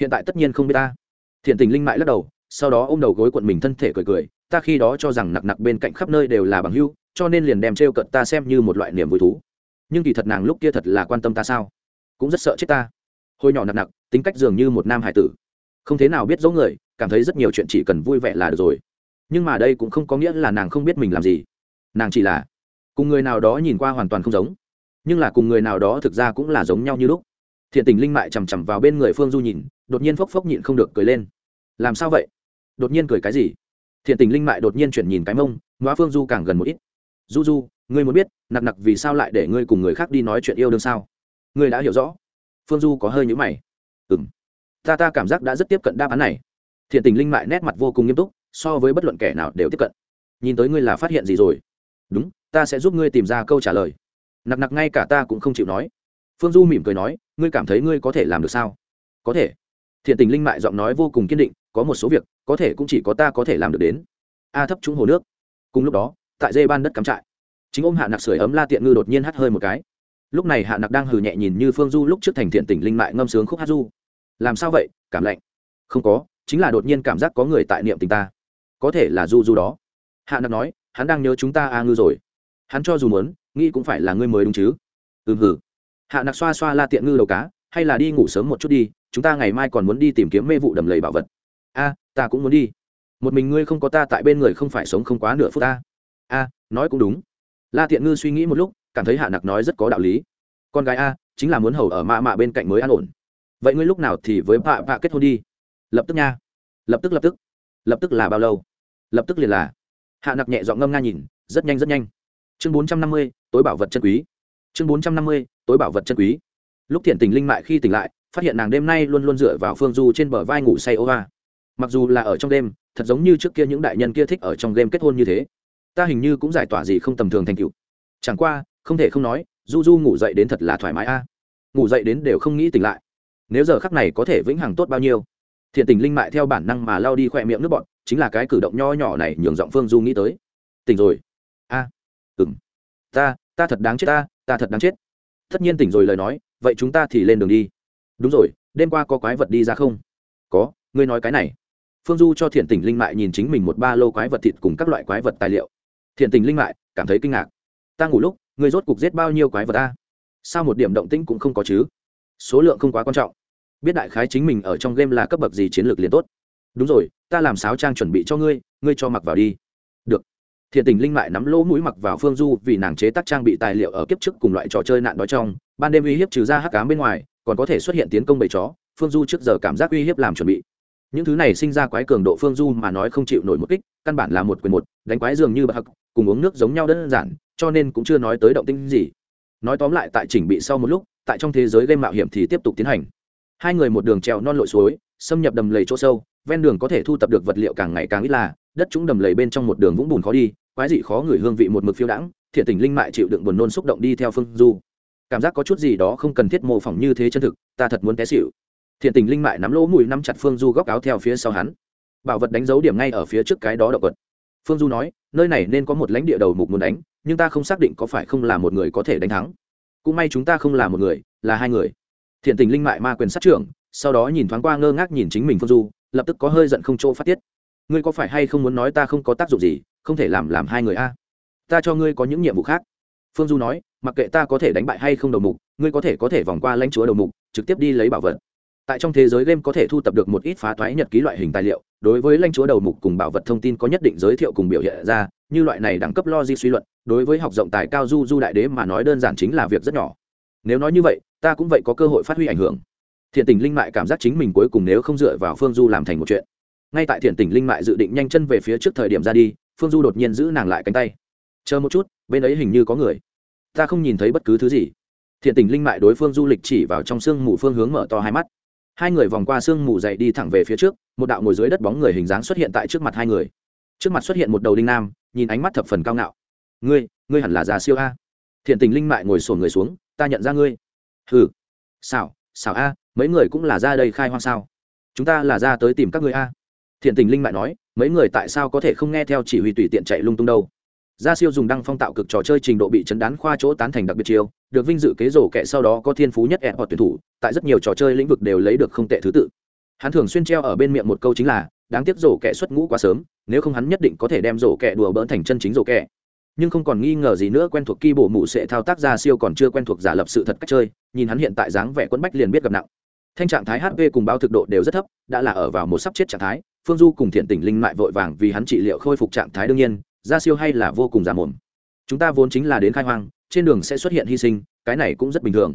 hiện tại tất nhiên không biết ta. Thiện tình linh mại lắc đầu sau đó ôm đầu gối quận mình thân thể cười cười, ta khi đó cho rằng nặc nặc bên cạnh khắp nơi đều là bằng hưu cho nên liền đem t r e o cận ta xem như một loại niềm vui thú. Nhưng kỳ thật nàng lúc kia thật là quan tâm ta sao? Cũng rất sợ chết ta. Hồi nhỏ nặc nặc, tính cách dường như một nam hải tử. Không thế nào biết dấu người, cảm thấy rất nhiều chuyện chỉ cần vui vẻ là được rồi. Nhưng mà đây cũng không có nghĩa là nàng không biết mình làm gì. Nàng chỉ là cùng người nào đó nhìn qua hoàn toàn không giống. Nhưng là cùng người nào đó thực ra cũng là giống nhau như lúc. Thiện tình linh mại chằm chằm vào bên người phương du nhìn, đột nhiên phốc phốc nhịn không được cười lên. Làm sao vậy? Đột nhiên cười cái gì? Thiện tình linh mại đột nhiên chuyển nhìn cái mông ngoa phương du càng gần một ít. Du du, ngươi muốn biết, nặc nặc vì sao lại để ngươi cùng người khác đi nói chuyện yêu đương sao? Ngươi đã hiểu rõ. Phương du có hơi nhữ mày. Ừ m ta ta cảm giác đã rất tiếp cận đáp án này. Thiện tình linh mại nét mặt vô cùng nghiêm túc, so với bất luận kẻ nào đều tiếp cận. Nhìn tới ngươi là phát hiện gì rồi? Đúng, ta sẽ giúp ngươi tìm ra câu trả lời. Nặc nặc ngay cả ta cũng không chịu nói. Phương du mỉm cười nói, ngươi cảm thấy ngươi có thể làm được sao? Có thể. Thiện tình linh mại giọng nói vô cùng kiên định có một số việc, có thể cũng chỉ có ta có thể làm được đến. A thấp trúng hồ nước. Cùng lúc đó, tại dê ban đất cắm trại, chính ôm hạ nặc sưởi ấm la tiện ngư đột nhiên hắt hơi một cái. Lúc này hạ nặc đang hừ nhẹ nhìn như phương du lúc trước thành thiện tỉnh linh mại ngâm sướng khúc hát du. Làm sao vậy? Cảm lạnh. Không có, chính là đột nhiên cảm giác có người tại niệm tình ta. Có thể là du du đó. Hạ nặc nói, hắn đang nhớ chúng ta a ngư rồi. Hắn cho dù muốn, nghĩ cũng phải là ngươi mới đúng chứ. Ừm hử hạ nặc xoa xoa la tiện ngư đầu cá, hay là đi ngủ sớm một chút đi, chúng ta ngày mai còn muốn đi tìm kiếm mê vụ đầm lầy bảo vật a, ta cũng muốn đi. Một mình ngươi không có ta tại bên người không phải sống không quá nửa phút ta. A, nói cũng đúng. La tiện ngư suy nghĩ một lúc, cảm thấy hạ nặc nói rất có đạo lý. Con gái a, chính là muốn hầu ở mạ mạ bên cạnh mới an ổn. Vậy ngươi lúc nào thì với bạ bạ kết hôn đi? Lập tức nha. Lập tức lập tức. Lập tức là bao lâu? Lập tức liền là. Hạ nặc nhẹ dọn ngâm nga nhìn, rất nhanh rất nhanh. Chương bốn trăm năm mươi, tối bảo vật chân quý. Chương bốn trăm năm mươi, tối bảo vật chân quý. Lúc thiện tình linh mại khi tỉnh lại, phát hiện nàng đêm nay luôn luôn dựa vào phương du trên bờ vai ngủ say ô hoa mặc dù là ở trong đêm thật giống như trước kia những đại nhân kia thích ở trong game kết hôn như thế. Ta hình như cũng giải tỏa gì không tầm thường thành cựu chẳng qua không thể không nói du du ngủ dậy đến thật là thoải mái a. Ngủ dậy đến đều không nghĩ tỉnh lại. Nếu giờ khắc này có thể vĩnh hằng tốt bao nhiêu? Thiện tình linh mại theo bản năng mà lao đi khỏe miệng nước bọn chính là cái cử động nho nhỏ này nhường giọng phương du nghĩ tới. Tỉnh rồi. A. À, ừng ta ta thật đáng chết ta ta thật đáng chết. Tất nhiên tỉnh rồi lời nói vậy chúng ta thì lên đường đi. Đúng rồi đêm qua có quái vật đi ra không? Có ngươi nói cái này phương du cho thiện tình linh mại nhìn chính mình một ba lô quái vật thịt cùng các loại quái vật tài liệu. Thiện tình linh mại, cảm thấy kinh ngạc. Ta ngủ lúc người rốt cục giết bao nhiêu quái vật ta? Sao một điểm động tĩnh cũng không có chứ? Số lượng không quá quan trọng. Biết đại khái chính mình ở trong game là cấp bậc gì chiến lược liền tốt. Đúng rồi, ta làm sáo trang chuẩn bị cho ngươi ngươi cho mặc vào đi. Được. Thiện tình linh mại nắm lỗ mũi mặc vào phương du vì nàng chế tác trang bị tài liệu ở kiếp trước cùng loại trò chơi nạn đói trong. Ban đêm uy hiếp trừ ra hắc cám bên ngoài, còn có thể xuất hiện tiến công bầy chó. Phương du trước giờ cảm giác uy hiếp làm chuẩn bị những thứ này sinh ra quái cường độ phương du mà nói không chịu nổi một kích, căn bản là một quyền một, đánh quái dường như bậc hắc cùng uống nước giống nhau đơn giản, cho nên cũng chưa nói tới động tinh gì. Nói tóm lại tại chỉnh bị sau một lúc, tại trong thế giới game mạo hiểm thì tiếp tục tiến hành. Hai người một đường trèo non lội suối, xâm nhập đầm lầy chỗ sâu, ven đường có thể thu tập được vật liệu càng ngày càng ít là, đất chúng đầm lầy bên trong một đường vũng bùn khó đi, quái dị khó người hương vị một mực phiêu đãng, thiện tình linh mại chịu đựng buồn nôn xúc động đi theo phương du. Cảm giác có chút gì đó không cần thiết mô phỏng như thế chân thực, ta thật muốn té xịu thiện tình linh mại nắm lỗ mùi nắm chặt phương du góc áo theo phía sau hắn. Bảo vật đánh dấu điểm ngay ở phía trước cái đó động vật. Phương du nói, nơi này nên có một lãnh địa đầu mục muốn đánh, nhưng ta không xác định có phải không là một người có thể đánh thắng. Cũng may chúng ta không là một người, là hai người. Thiện tình linh mại ma quyền sát trưởng, sau đó nhìn thoáng qua ngơ ngác nhìn chính mình phương du, lập tức có hơi giận không chỗ phát tiết. Ngươi có phải hay không muốn nói ta không có tác dụng gì, không thể làm làm hai người a? Ta cho ngươi có những nhiệm vụ khác. Phương du nói, mặc kệ ta có thể đánh bại hay không đầu mục, ngươi có thể có thể vòng qua lãnh chúa đầu mục, trực tiếp đi lấy bảo vật tại trong thế giới game có thể thu tập được một ít phá thoái nhật ký loại hình tài liệu, đối với lãnh chúa đầu mục cùng bảo vật thông tin có nhất định giới thiệu cùng biểu hiện ra, như loại này đẳng cấp logic suy luận, đối với học rộng tài cao du du đại đế mà nói đơn giản chính là việc rất nhỏ. Nếu nói như vậy, ta cũng vậy có cơ hội phát huy ảnh hưởng. Thiện tình linh mại cảm giác chính mình cuối cùng nếu không dựa vào phương du làm thành một chuyện. Ngay tại thiện tình linh mại dự định nhanh chân về phía trước thời điểm ra đi, phương du đột nhiên giữ nàng lại cánh tay. Chờ một chút, bên ấy hình như có người. Ta không nhìn thấy bất cứ thứ gì. Thiện tình linh mại đối phương du lịch chỉ vào trong sương mù phương hướng mở to hai mắt hai người vòng qua sương mù dậy đi thẳng về phía trước, một đạo ngồi dưới đất bóng người hình dáng xuất hiện tại trước mặt hai người. Trước mặt xuất hiện một đầu đinh nam, nhìn ánh mắt thập phần cao ngạo. Ngươi ngươi hẳn là già siêu a. Thiện tình linh mại ngồi sổn người xuống, ta nhận ra ngươi. Hừ. Xảo xảo a, mấy người cũng là ra đây khai hoang sao? Chúng ta là ra tới tìm các ngươi a. Thiện tình linh mại nói, mấy người tại sao có thể không nghe theo chỉ huy tùy tiện chạy lung tung đâu? Gia siêu dùng đăng phong tạo cực trò chơi trình độ bị chấn đán khoa chỗ tán thành đặc biệt chiêu, được vinh dự kế rổ kẻ sau đó có thiên phú nhất ẹ hoặc tuyển thủ, tại rất nhiều trò chơi lĩnh vực đều lấy được không tệ thứ tự. Hắn thường xuyên treo ở bên miệng một câu chính là, đáng tiếc rổ kẻ xuất ngũ quá sớm, nếu không hắn nhất định có thể đem rổ kẻ đùa bỡn thành chân chính rổ kẻ. Nhưng không còn nghi ngờ gì nữa, quen thuộc ki bổ mụ sẽ thao tác ra siêu còn chưa quen thuộc giả lập sự thật cách chơi, nhìn hắn hiện tại dáng vẻ quẫn bách liền biết gặp nặng. Thanh trạng thái hp cùng bao thực độ đều rất thấp, đã là ở vào một sắp chết trạng thái, phương du cùng thiện Tỉnh linh mại vội vàng vì hắn trị liệu khôi phục trạng thái đương nhiên ra siêu hay là vô cùng giả mồm? Chúng ta vốn chính là đến khai hoang, trên đường sẽ xuất hiện hy sinh, cái này cũng rất bình thường.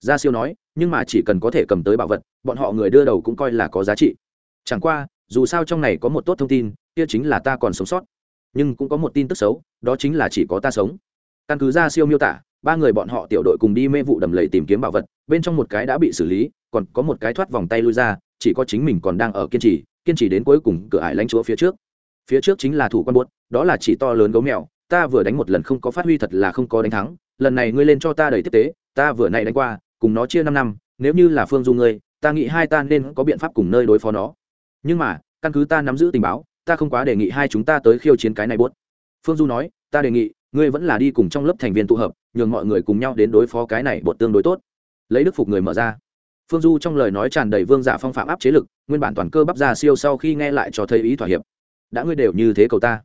Gia siêu nói, nhưng mà chỉ cần có thể cầm tới bảo vật, bọn họ người đưa đầu cũng coi là có giá trị. Chẳng qua, dù sao trong này có một tốt thông tin, kia chính là ta còn sống sót. Nhưng cũng có một tin tức xấu, đó chính là chỉ có ta sống. Căn cứ gia siêu miêu tả, ba người bọn họ tiểu đội cùng đi mê vụ đầm lầy tìm kiếm bảo vật, bên trong một cái đã bị xử lý, còn có một cái thoát vòng tay lui ra, chỉ có chính mình còn đang ở kiên trì kiên trì đến cuối cùng cửa ải lãnh chúa phía trước. Phía trước chính là thủ quan buốt đó là chỉ to lớn gấu mèo, ta vừa đánh một lần không có phát huy thật là không có đánh thắng, lần này ngươi lên cho ta đầy tiếp tế, ta vừa này đánh qua, cùng nó chia năm năm, nếu như là phương du ngươi, ta nghĩ hai ta nên có biện pháp cùng nơi đối phó nó. Nhưng mà, căn cứ ta nắm giữ tình báo, ta không quá đề nghị hai chúng ta tới khiêu chiến cái này buốt. Phương du nói, ta đề nghị, ngươi vẫn là đi cùng trong lớp thành viên tụ hợp, nhường mọi người cùng nhau đến đối phó cái này bột tương đối tốt. Lấy đức phục người mở ra. Phương du trong lời nói tràn đầy vương giả phong phạm áp chế lực, nguyên bản toàn cơ bắp ra siêu sau khi nghe lại cho thấy ý thỏa hiệp. Đã ngươi đều như thế cầu ta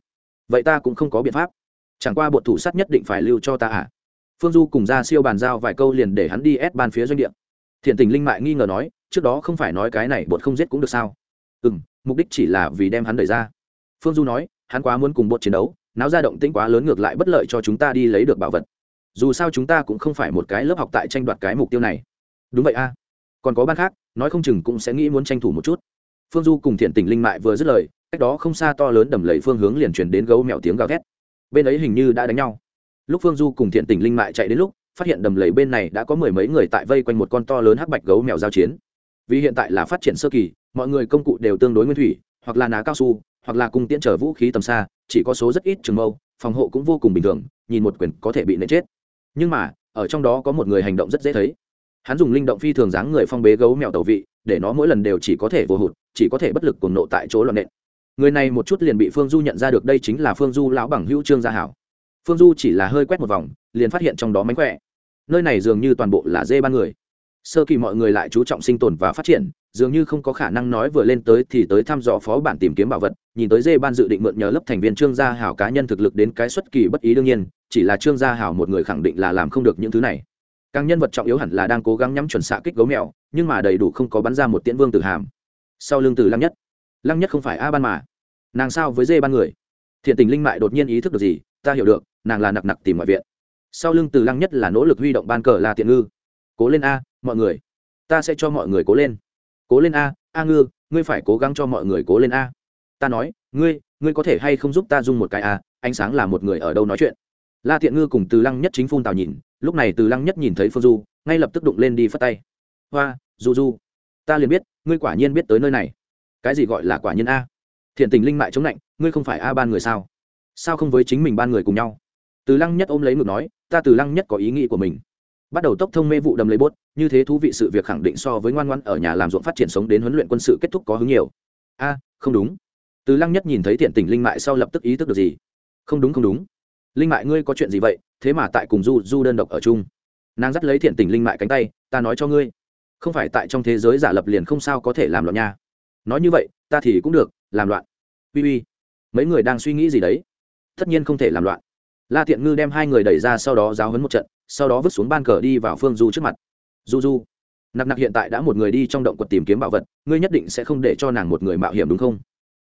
vậy ta cũng không có biện pháp. Chẳng qua bột thủ sắt nhất định phải lưu cho ta à? Phương du cùng ra siêu bàn giao vài câu liền để hắn đi ép ban phía doanh địa. Thiện tình linh mại nghi ngờ nói, trước đó không phải nói cái này bột không giết cũng được sao? Ừ m mục đích chỉ là vì đem hắn đẩy ra. Phương du nói, hắn quá muốn cùng bột chiến đấu, náo ra động tĩnh quá lớn ngược lại bất lợi cho chúng ta đi lấy được bảo vật. Dù sao chúng ta cũng không phải một cái lớp học tại tranh đoạt cái mục tiêu này. Đúng vậy a. Còn có ban khác, nói không chừng cũng sẽ nghĩ muốn tranh thủ một chút. Phương du cùng thiện tình linh mại vừa dứt lời cách đó không xa to lớn đầm lầy phương hướng liền chuyển đến gấu mèo tiếng gào thét. Bên ấy hình như đã đánh nhau. Lúc phương du cùng thiện tình linh mại chạy đến lúc, phát hiện đầm lầy bên này đã có mười mấy người tại vây quanh một con to lớn hắc bạch gấu mèo giao chiến. Vì hiện tại là phát triển sơ kỳ, mọi người công cụ đều tương đối nguyên thủy, hoặc là ná cao su, hoặc là cung tiễn trở vũ khí tầm xa, chỉ có số rất ít trường mâu, phòng hộ cũng vô cùng bình thường, nhìn một quyền có thể bị nện chết. Nhưng mà, ở trong đó có một người hành động rất dễ thấy. Hắn dùng linh động phi thường dáng người phong bế gấu mèo tẩu vị, để nó mỗi lần đều chỉ có thể vô hụt, chỉ có thể bất lực cuồng nộ tại chỗ loạn nện người này một chút liền bị phương du nhận ra được, đây chính là phương du lão bằng hữu trương gia hảo. Phương du chỉ là hơi quét một vòng, liền phát hiện trong đó mánh khỏe. Nơi này dường như toàn bộ là dê ban người. Sơ kỳ mọi người lại chú trọng sinh tồn và phát triển, dường như không có khả năng nói vừa lên tới thì tới thăm dò phó bản tìm kiếm bảo vật, nhìn tới dê ban dự định mượn nhờ lớp thành viên trương gia hảo cá nhân thực lực đến cái xuất kỳ bất ý đương nhiên, chỉ là trương gia hảo một người khẳng định là làm không được những thứ này. Càng nhân vật trọng yếu hẳn là đang cố gắng nhắm chuẩn xạ kích gấu mèo, nhưng mà đầy đủ không có bắn ra một tiễn vương tử hàm. Sau lương tử lăng nhất lăng nhất không phải a ban mà. Nàng sao với dê ban người? Thiện tình linh mại đột nhiên ý thức được gì? Ta hiểu được, nàng là nặc nặc tìm ngoại viện. Sau lưng từ lăng nhất là nỗ lực huy động ban cờ là tiện ngư. Cố lên a, mọi người. Ta sẽ cho mọi người cố lên. Cố lên a a ngư, ngươi phải cố gắng cho mọi người cố lên a. Ta nói, ngươi ngươi có thể hay không giúp ta dung một cái a? Ánh sáng là một người ở đâu nói chuyện? La tiện ngư cùng từ lăng nhất chính phun tào nhìn, lúc này từ lăng nhất nhìn thấy phương du, ngay lập tức đụng lên đi phất tay. Hoa, du du. Ta liền biết, ngươi quả nhiên biết tới nơi này cái gì gọi là quả nhân a? Thiện tình linh mại chống lạnh, ngươi không phải a ban người sao? Sao không với chính mình ban người cùng nhau? Từ lăng nhất ôm lấy ngực nói, ta từ lăng nhất có ý nghĩ của mình. Bắt đầu tốc thông mê vụ đầm lấy bốt, như thế thú vị sự việc khẳng định so với ngoan ngoan ở nhà làm ruộng phát triển sống đến huấn luyện quân sự kết thúc có hứng nhiều. A, không đúng. Từ lăng nhất nhìn thấy thiện tình linh mại sau lập tức ý thức được gì? Không đúng không đúng. Linh mại ngươi có chuyện gì vậy? Thế mà tại cùng du du đơn độc ở chung. Nàng dắt lấy thiện tình linh mại cánh tay, ta nói cho ngươi. Không phải tại trong thế giới giả lập liền không sao có thể làm loạn nha nói như vậy, ta thì cũng được, làm loạn. Uy uy, mấy người đang suy nghĩ gì đấy? Tất nhiên không thể làm loạn. La tiện ngư đem hai người đẩy ra sau đó giáo hấn một trận, sau đó vứt xuống ban cờ đi vào phương du trước mặt. Du du, nặc nặc hiện tại đã một người đi trong động quật tìm kiếm bảo vật, ngươi nhất định sẽ không để cho nàng một người mạo hiểm đúng không?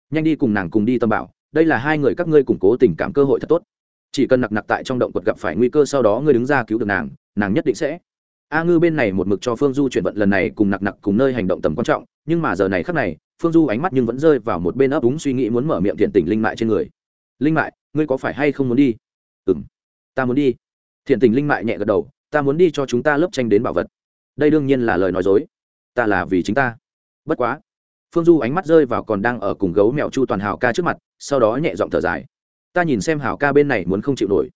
Nhanh đi cùng nàng cùng đi tâm bảo, đây là hai người các ngươi củng cố tình cảm cơ hội thật tốt. Chỉ cần nặc nặc tại trong động quật gặp phải nguy cơ sau đó ngươi đứng ra cứu được nàng nàng nhất định sẽ. A ngư bên này một mực cho phương du chuyển vận lần này cùng nặc nặc cùng nơi hành động tầm quan trọng, nhưng mà giờ này khắc này phương du ánh mắt nhưng vẫn rơi vào một bên ấp úng suy nghĩ muốn mở miệng thiện tình linh mại trên người. Linh mại, ngươi có phải hay không muốn đi? Ừ m ta muốn đi. Thiện tình linh mại nhẹ gật đầu, ta muốn đi cho chúng ta lớp tranh đến bảo vật. Đây đương nhiên là lời nói dối. Ta là vì chính ta. Bất quá. Phương du ánh mắt rơi vào còn đang ở cùng gấu mèo chu toàn hào ca trước mặt, sau đó nhẹ giọng thở dài. Ta nhìn xem hào ca bên này muốn không chịu nổi.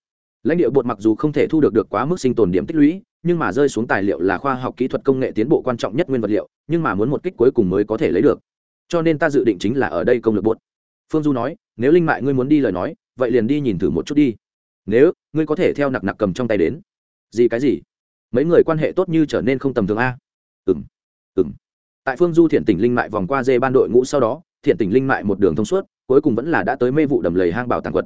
Lãnh địa bột mặc dù không thể thu được được quá mức sinh tồn điểm tích lũy, nhưng mà rơi xuống tài liệu là khoa học kỹ thuật công nghệ tiến bộ quan trọng nhất nguyên vật liệu, nhưng mà muốn một kích cuối cùng mới có thể lấy được cho nên ta dự định chính là ở đây công lược bột phương du nói, nếu linh mại ngươi muốn đi lời nói, vậy liền đi nhìn thử một chút đi. Nếu, ngươi có thể theo nặc nặc cầm trong tay đến. Gì cái gì? Mấy người quan hệ tốt như trở nên không tầm thường a. Ừng ừng tại phương du thiện tỉnh linh mại vòng qua dê ban đội ngũ sau đó, thiện tỉnh linh mại một đường thông suốt, cuối cùng vẫn là đã tới mê vụ đầm lầy hang bảo tàng quật.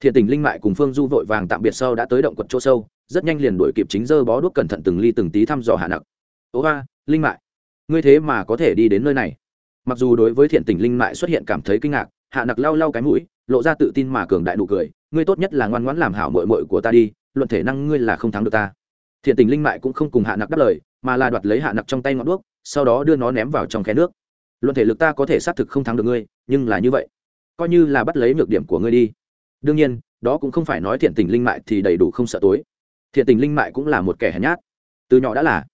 Thiện tỉnh linh mại cùng phương du vội vàng tạm biệt sau đã tới động quật chỗ sâu, rất nhanh liền đuổi kịp chính dơ bó đuốc cẩn thận từng ly từng tí thăm dò hạ nặc. Ố ba linh mại, ngươi thế mà có thể đi đến nơi này? Mặc dù đối với thiện tình linh mại xuất hiện cảm thấy kinh ngạc, hạ nặc lau lau cái mũi, lộ ra tự tin mà cường đại nụ cười, ngươi tốt nhất là ngoan ngoãn làm hảo mội mội của ta đi, luận thể năng ngươi là không thắng được ta. Thiện tình linh mại cũng không cùng hạ nặc đáp lời, mà là đoạt lấy hạ nặc trong tay ngọn đuốc, sau đó đưa nó ném vào trong khe nước. Luận thể lực ta có thể xác thực không thắng được ngươi, nhưng là như vậy, coi như là bắt lấy nhược điểm của ngươi đi. Đương nhiên, đó cũng không phải nói thiện tình linh mại thì đầy đủ không sợ tối. Thiện tình linh mại cũng là một kẻ hèn nhát. Từ nhỏ đã là.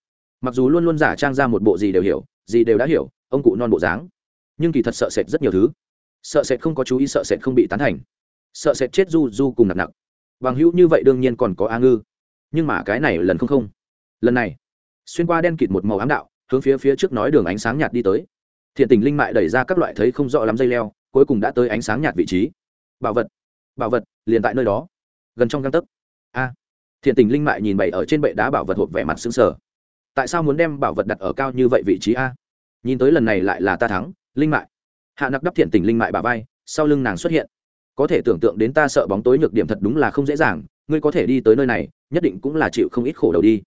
Mặc dù luôn luôn giả trang ra một bộ gì đều hiểu, gì đều đã hiểu ông cụ non bộ dáng. Nhưng kỳ thật sợ sệt rất nhiều thứ. Sợ sệt không có chú ý, sợ sệt không bị tán thành. Sợ sệt chết du du cùng nặng nặng. Bằng hữu như vậy đương nhiên còn có a ngư. Nhưng mà cái này lần không không. Lần này, xuyên qua đen kịt một màu ám đạo, hướng phía phía trước nói đường ánh sáng nhạt đi tới. Thiện tình linh mại đẩy ra các loại thấy không rõ lắm dây leo, cuối cùng đã tới ánh sáng nhạt vị trí. Bảo vật bảo vật, liền tại nơi đó. Gần trong găng tấc. A. Thiện tình linh mại nhìn bậy ở trên bệ đá bảo vật hộp vẻ mặt xứng sở tại sao muốn đem bảo vật đặt ở cao như vậy vị trí a? Nhìn tới lần này lại là ta thắng, linh mại. Hạ nặc đắp thiện tình linh mại bà vai, sau lưng nàng xuất hiện. Có thể tưởng tượng đến ta sợ bóng tối nhược điểm thật đúng là không dễ dàng, ngươi có thể đi tới nơi này, nhất định cũng là chịu không ít khổ đầu đi.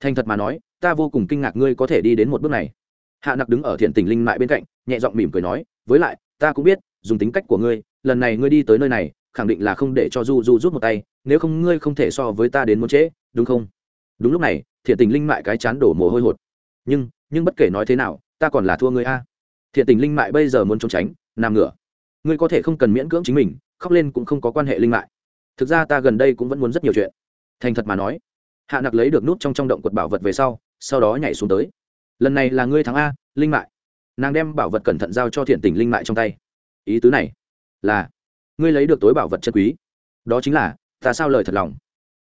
Thành thật mà nói, ta vô cùng kinh ngạc ngươi có thể đi đến một bước này. Hạ nặc đứng ở thiện tình linh mại bên cạnh, nhẹ giọng mỉm cười nói, với lại, ta cũng biết, dùng tính cách của ngươi, lần này ngươi đi tới nơi này, khẳng định là không để cho du du rút một tay, nếu không ngươi không thể so với ta đến muốn trễ, đúng không? Đúng lúc này, thiện tình linh mại cái chán đổ mồ hôi hột. Nhưng nhưng bất kể nói thế nào ta còn là thua ngươi a. Thiện tình linh mại bây giờ muốn trốn tránh, nằm ngửa. Ngươi có thể không cần miễn cưỡng chính mình, khóc lên cũng không có quan hệ linh mại. Thực ra ta gần đây cũng vẫn muốn rất nhiều chuyện. Thành thật mà nói, hạ nặc lấy được nút trong trong động quật bảo vật về sau sau đó nhảy xuống tới. Lần này là ngươi thắng a, linh mại. Nàng đem bảo vật cẩn thận giao cho thiện tình linh mại trong tay. Ý tứ này là, ngươi lấy được tối bảo vật chân quý. Đó chính là, ta sao lời thật lòng.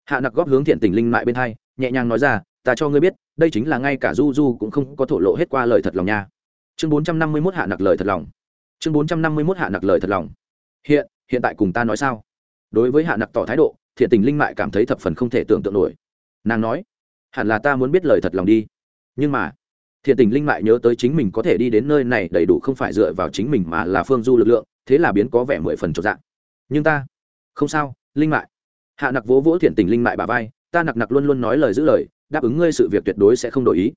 Hạ nặc góp hướng thiện tình linh mại bên hai, nhẹ nhàng nói ra, ta cho ngươi biết đây chính là ngay cả du du cũng không có thổ lộ hết qua lời thật lòng nha. Chương bốn trăm năm mươi mốt hạ nặc lời thật lòng. Chương bốn trăm năm mươi mốt hạ nặc lời thật lòng. Hiện hiện tại cùng ta nói sao? Đối với hạ nặc tỏ thái độ, thiện tình linh mại cảm thấy thập phần không thể tưởng tượng nổi. Nàng nói, hẳn là ta muốn biết lời thật lòng đi. Nhưng mà, thiện tình linh mại nhớ tới chính mình có thể đi đến nơi này đầy đủ không phải dựa vào chính mình mà là phương du lực lượng, thế là biến có vẻ mười phần trọn dạng nhưng ta, không sao, linh mại. Hạ nặc vỗ vỗ thiện tình linh mại bà vai, ta nặc nặc luôn luôn nói lời giữ lời đáp ứng ngươi sự việc tuyệt đối sẽ không đổi ý.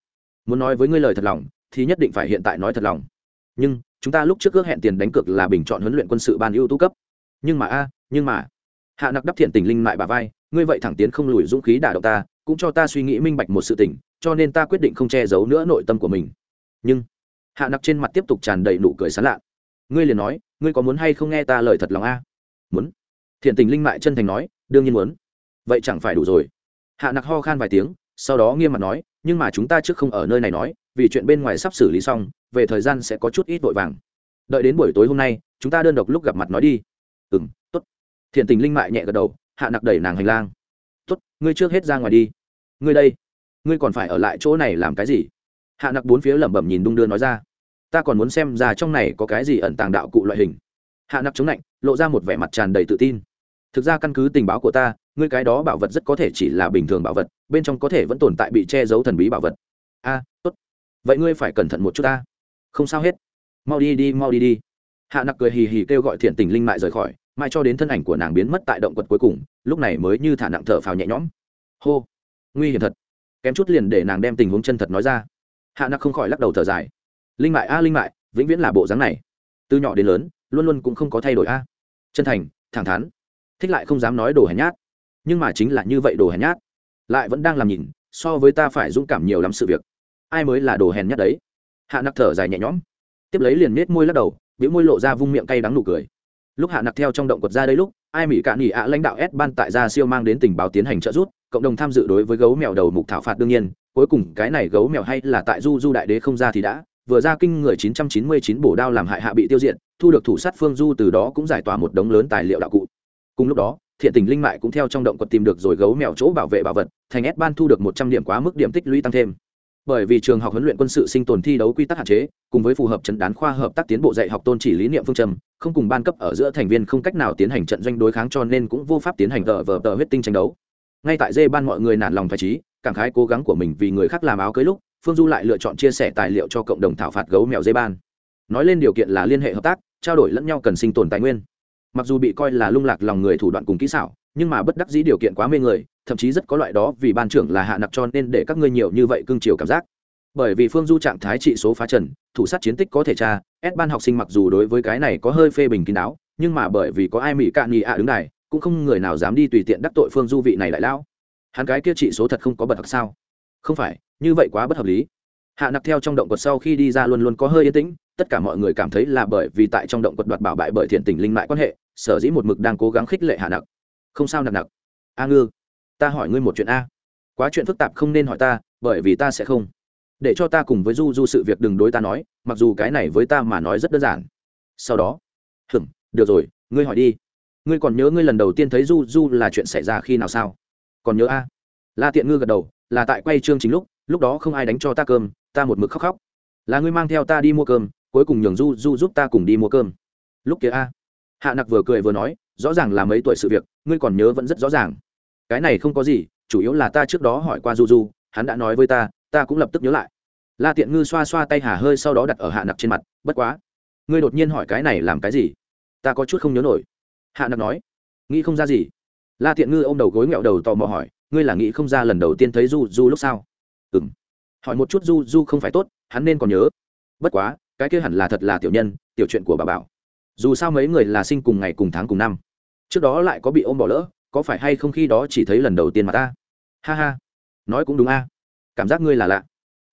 Muốn nói với ngươi lời thật lòng, thì nhất định phải hiện tại nói thật lòng. Nhưng, chúng ta lúc trước ước hẹn tiền đánh cược là bình chọn huấn luyện quân sự ban ưu tú cấp. Nhưng mà a, nhưng mà. Hạ nặc đắp thiện tình linh mại bà vai, ngươi vậy thẳng tiến không lùi dũng khí đả động ta, cũng cho ta suy nghĩ minh bạch một sự tình, cho nên ta quyết định không che giấu nữa nội tâm của mình. Nhưng, hạ nặc trên mặt tiếp tục tràn đầy nụ cười sán lạ. Ngươi liền nói, ngươi có muốn hay không nghe ta lời thật lòng a? Muốn. Thiện tình linh mại chân thành nói, đương nhiên muốn. Vậy chẳng phải đủ rồi. Hạ nặc ho khan vài tiếng sau đó nghiêm mặt nói, nhưng mà chúng ta trước không ở nơi này nói, vì chuyện bên ngoài sắp xử lý xong, về thời gian sẽ có chút ít vội vàng. Đợi đến buổi tối hôm nay, chúng ta đơn độc lúc gặp mặt nói đi. Ừ m t ố t thiện tình linh mại nhẹ gật đầu, hạ nặc đẩy nàng hành lang. T ố t ngươi trước hết ra ngoài đi. Ngươi đây, ngươi còn phải ở lại chỗ này làm cái gì? Hạ nặc bốn phía lẩm bẩm nhìn đung đưa nói ra. Ta còn muốn xem ra trong này có cái gì ẩn tàng đạo cụ loại hình. Hạ nặc chống lạnh lộ ra một vẻ mặt tràn đầy tự tin. Thực ra căn cứ tình báo của ta ngươi cái đó bảo vật rất có thể chỉ là bình thường bảo vật, bên trong có thể vẫn tồn tại bị che giấu thần bí bảo vật. A, tốt. Vậy ngươi phải cẩn thận một chút ta. Không sao hết. Mau đi đi, mau đi đi. Hạ nặc cười hì hì kêu gọi thiện tình linh mại rời khỏi mai cho đến thân ảnh của nàng biến mất tại động quật cuối cùng, lúc này mới như thả nặng thở phào nhẹ nhõm. Hô, nguy hiểm thật. Kém chút liền để nàng đem tình huống chân thật nói ra. Hạ nặc không khỏi lắc đầu thở dài. Linh mại, a, linh mại, vĩnh viễn là bộ dáng này. Từ nhỏ đến lớn, luôn luôn cũng không có thay đổi a. Chân thành, thẳng thắn. Thích lại không dám nói đồ hèn nhát nhưng mà chính là như vậy đồ hèn nhát. Lại vẫn đang làm nhìn, so với ta phải dũng cảm nhiều lắm sự việc. Ai mới là đồ hèn nhát đấy? Hạ nặc thở dài nhẹ nhõm. Tiếp lấy liền nết môi lắc đầu, biểu môi lộ ra vung miệng cay đắng nụ cười. Lúc hạ nặc theo trong động quật ra đây lúc, ai mỹ cạn nghỉ ạ lãnh đạo s ban tại gia siêu mang đến tình báo tiến hành trợ giúp, cộng đồng tham dự đối với gấu mèo đầu mục thảo phạt đương nhiên, cuối cùng cái này gấu mèo hay là tại du du đại đế không ra thì đã, vừa ra kinh người 999 bổ đao làm hại hạ bị tiêu diệt, thu được thủ sát phương du từ đó cũng giải tỏa một đống lớn tài liệu đạo cụ. Cùng lúc đó thiện tình linh mại cũng theo trong động quật tìm được rồi gấu mèo chỗ bảo vệ bảo vật, thành ép ban thu được một trăm điểm quá mức điểm tích lũy tăng thêm. Bởi vì trường học huấn luyện quân sự sinh tồn thi đấu quy tắc hạn chế, cùng với phù hợp trận đán khoa hợp tác tiến bộ dạy học tôn chỉ lý niệm phương châm, không cùng ban cấp ở giữa thành viên không cách nào tiến hành trận doanh đối kháng cho nên cũng vô pháp tiến hành tờ vờ tờ huyết tinh tranh đấu. Ngay tại dê ban mọi người nản lòng phải trí, cảm khái cố gắng của mình vì người khác làm áo cưới lúc, phương du lại lựa chọn chia sẻ tài liệu cho cộng đồng thảo phạt gấu mèo dê ban. Nói lên điều kiện là liên hệ hợp tác, trao đổi lẫn nhau cần sinh tồn tài nguyên mặc dù bị coi là lung lạc lòng người thủ đoạn cùng kỹ xảo, nhưng mà bất đắc dĩ điều kiện quá mê người, thậm chí rất có loại đó vì ban trưởng là hạ nặc cho nên để các ngươi nhiều như vậy cương chiều cảm giác. Bởi vì phương du trạng thái trị số phá trần, thủ sát chiến tích có thể tra ép ban học sinh mặc dù đối với cái này có hơi phê bình kín đáo, nhưng mà bởi vì có ai mỹ cạn nghị ạ đứng này cũng không người nào dám đi tùy tiện đắc tội phương du vị này lại lão. Hắn cái kia trị số thật không có bật thật sao? Không phải, như vậy quá bất hợp lý. Hạ nặc theo trong động quật sau khi đi ra luôn luôn có hơi yên tĩnh tất cả mọi người cảm thấy là bởi vì tại trong động quật đoạt bảo bại bởi thiện tình linh mại quan hệ, sở dĩ một mực đang cố gắng khích lệ hạ nặc. Không sao nặc nặc. A ngư, ta hỏi ngươi một chuyện a. Quá chuyện phức tạp không nên hỏi ta, bởi vì ta sẽ không. Để cho ta cùng với du du sự việc đừng đối ta nói, mặc dù cái này với ta mà nói rất đơn giản. Sau đó hừm được rồi, ngươi hỏi đi. Ngươi còn nhớ ngươi lần đầu tiên thấy du du là chuyện xảy ra khi nào sao? Còn nhớ a? La tiện ngư gật đầu, là tại quay chương chính lúc lúc đó không ai đánh cho ta cơm, ta một mực khóc khóc. Là ngươi mang theo ta đi mua cơm cuối cùng nhường du du giúp ta cùng đi mua cơm. Lúc kia a, hạ nặc vừa cười vừa nói, rõ ràng là mấy tuổi sự việc, ngươi còn nhớ vẫn rất rõ ràng. Cái này không có gì, chủ yếu là ta trước đó hỏi qua du du, hắn đã nói với ta ta cũng lập tức nhớ lại. La tiện ngư xoa xoa tay hà hơi sau đó đặt ở hạ nặc trên mặt, bất quá. Ngươi đột nhiên hỏi cái này làm cái gì? Ta có chút không nhớ nổi. Hạ nặc nói. Nghĩ không ra gì. La tiện ngư ô m đầu gối nghẹo đầu tò mò hỏi, ngươi là nghĩ không ra lần đầu tiên thấy du du lúc sao? Ừ m hỏi một chút du du không phải tốt, hắn nên còn nhớ. Bất quá cái kia hẳn là thật là tiểu nhân, tiểu chuyện của bà bảo. Dù sao mấy người là sinh cùng ngày cùng tháng cùng năm. Trước đó lại có bị ôm bỏ lỡ, có phải hay không khi đó chỉ thấy lần đầu tiên mà ta? Ha ha. Nói cũng đúng a. Cảm giác ngươi là lạ.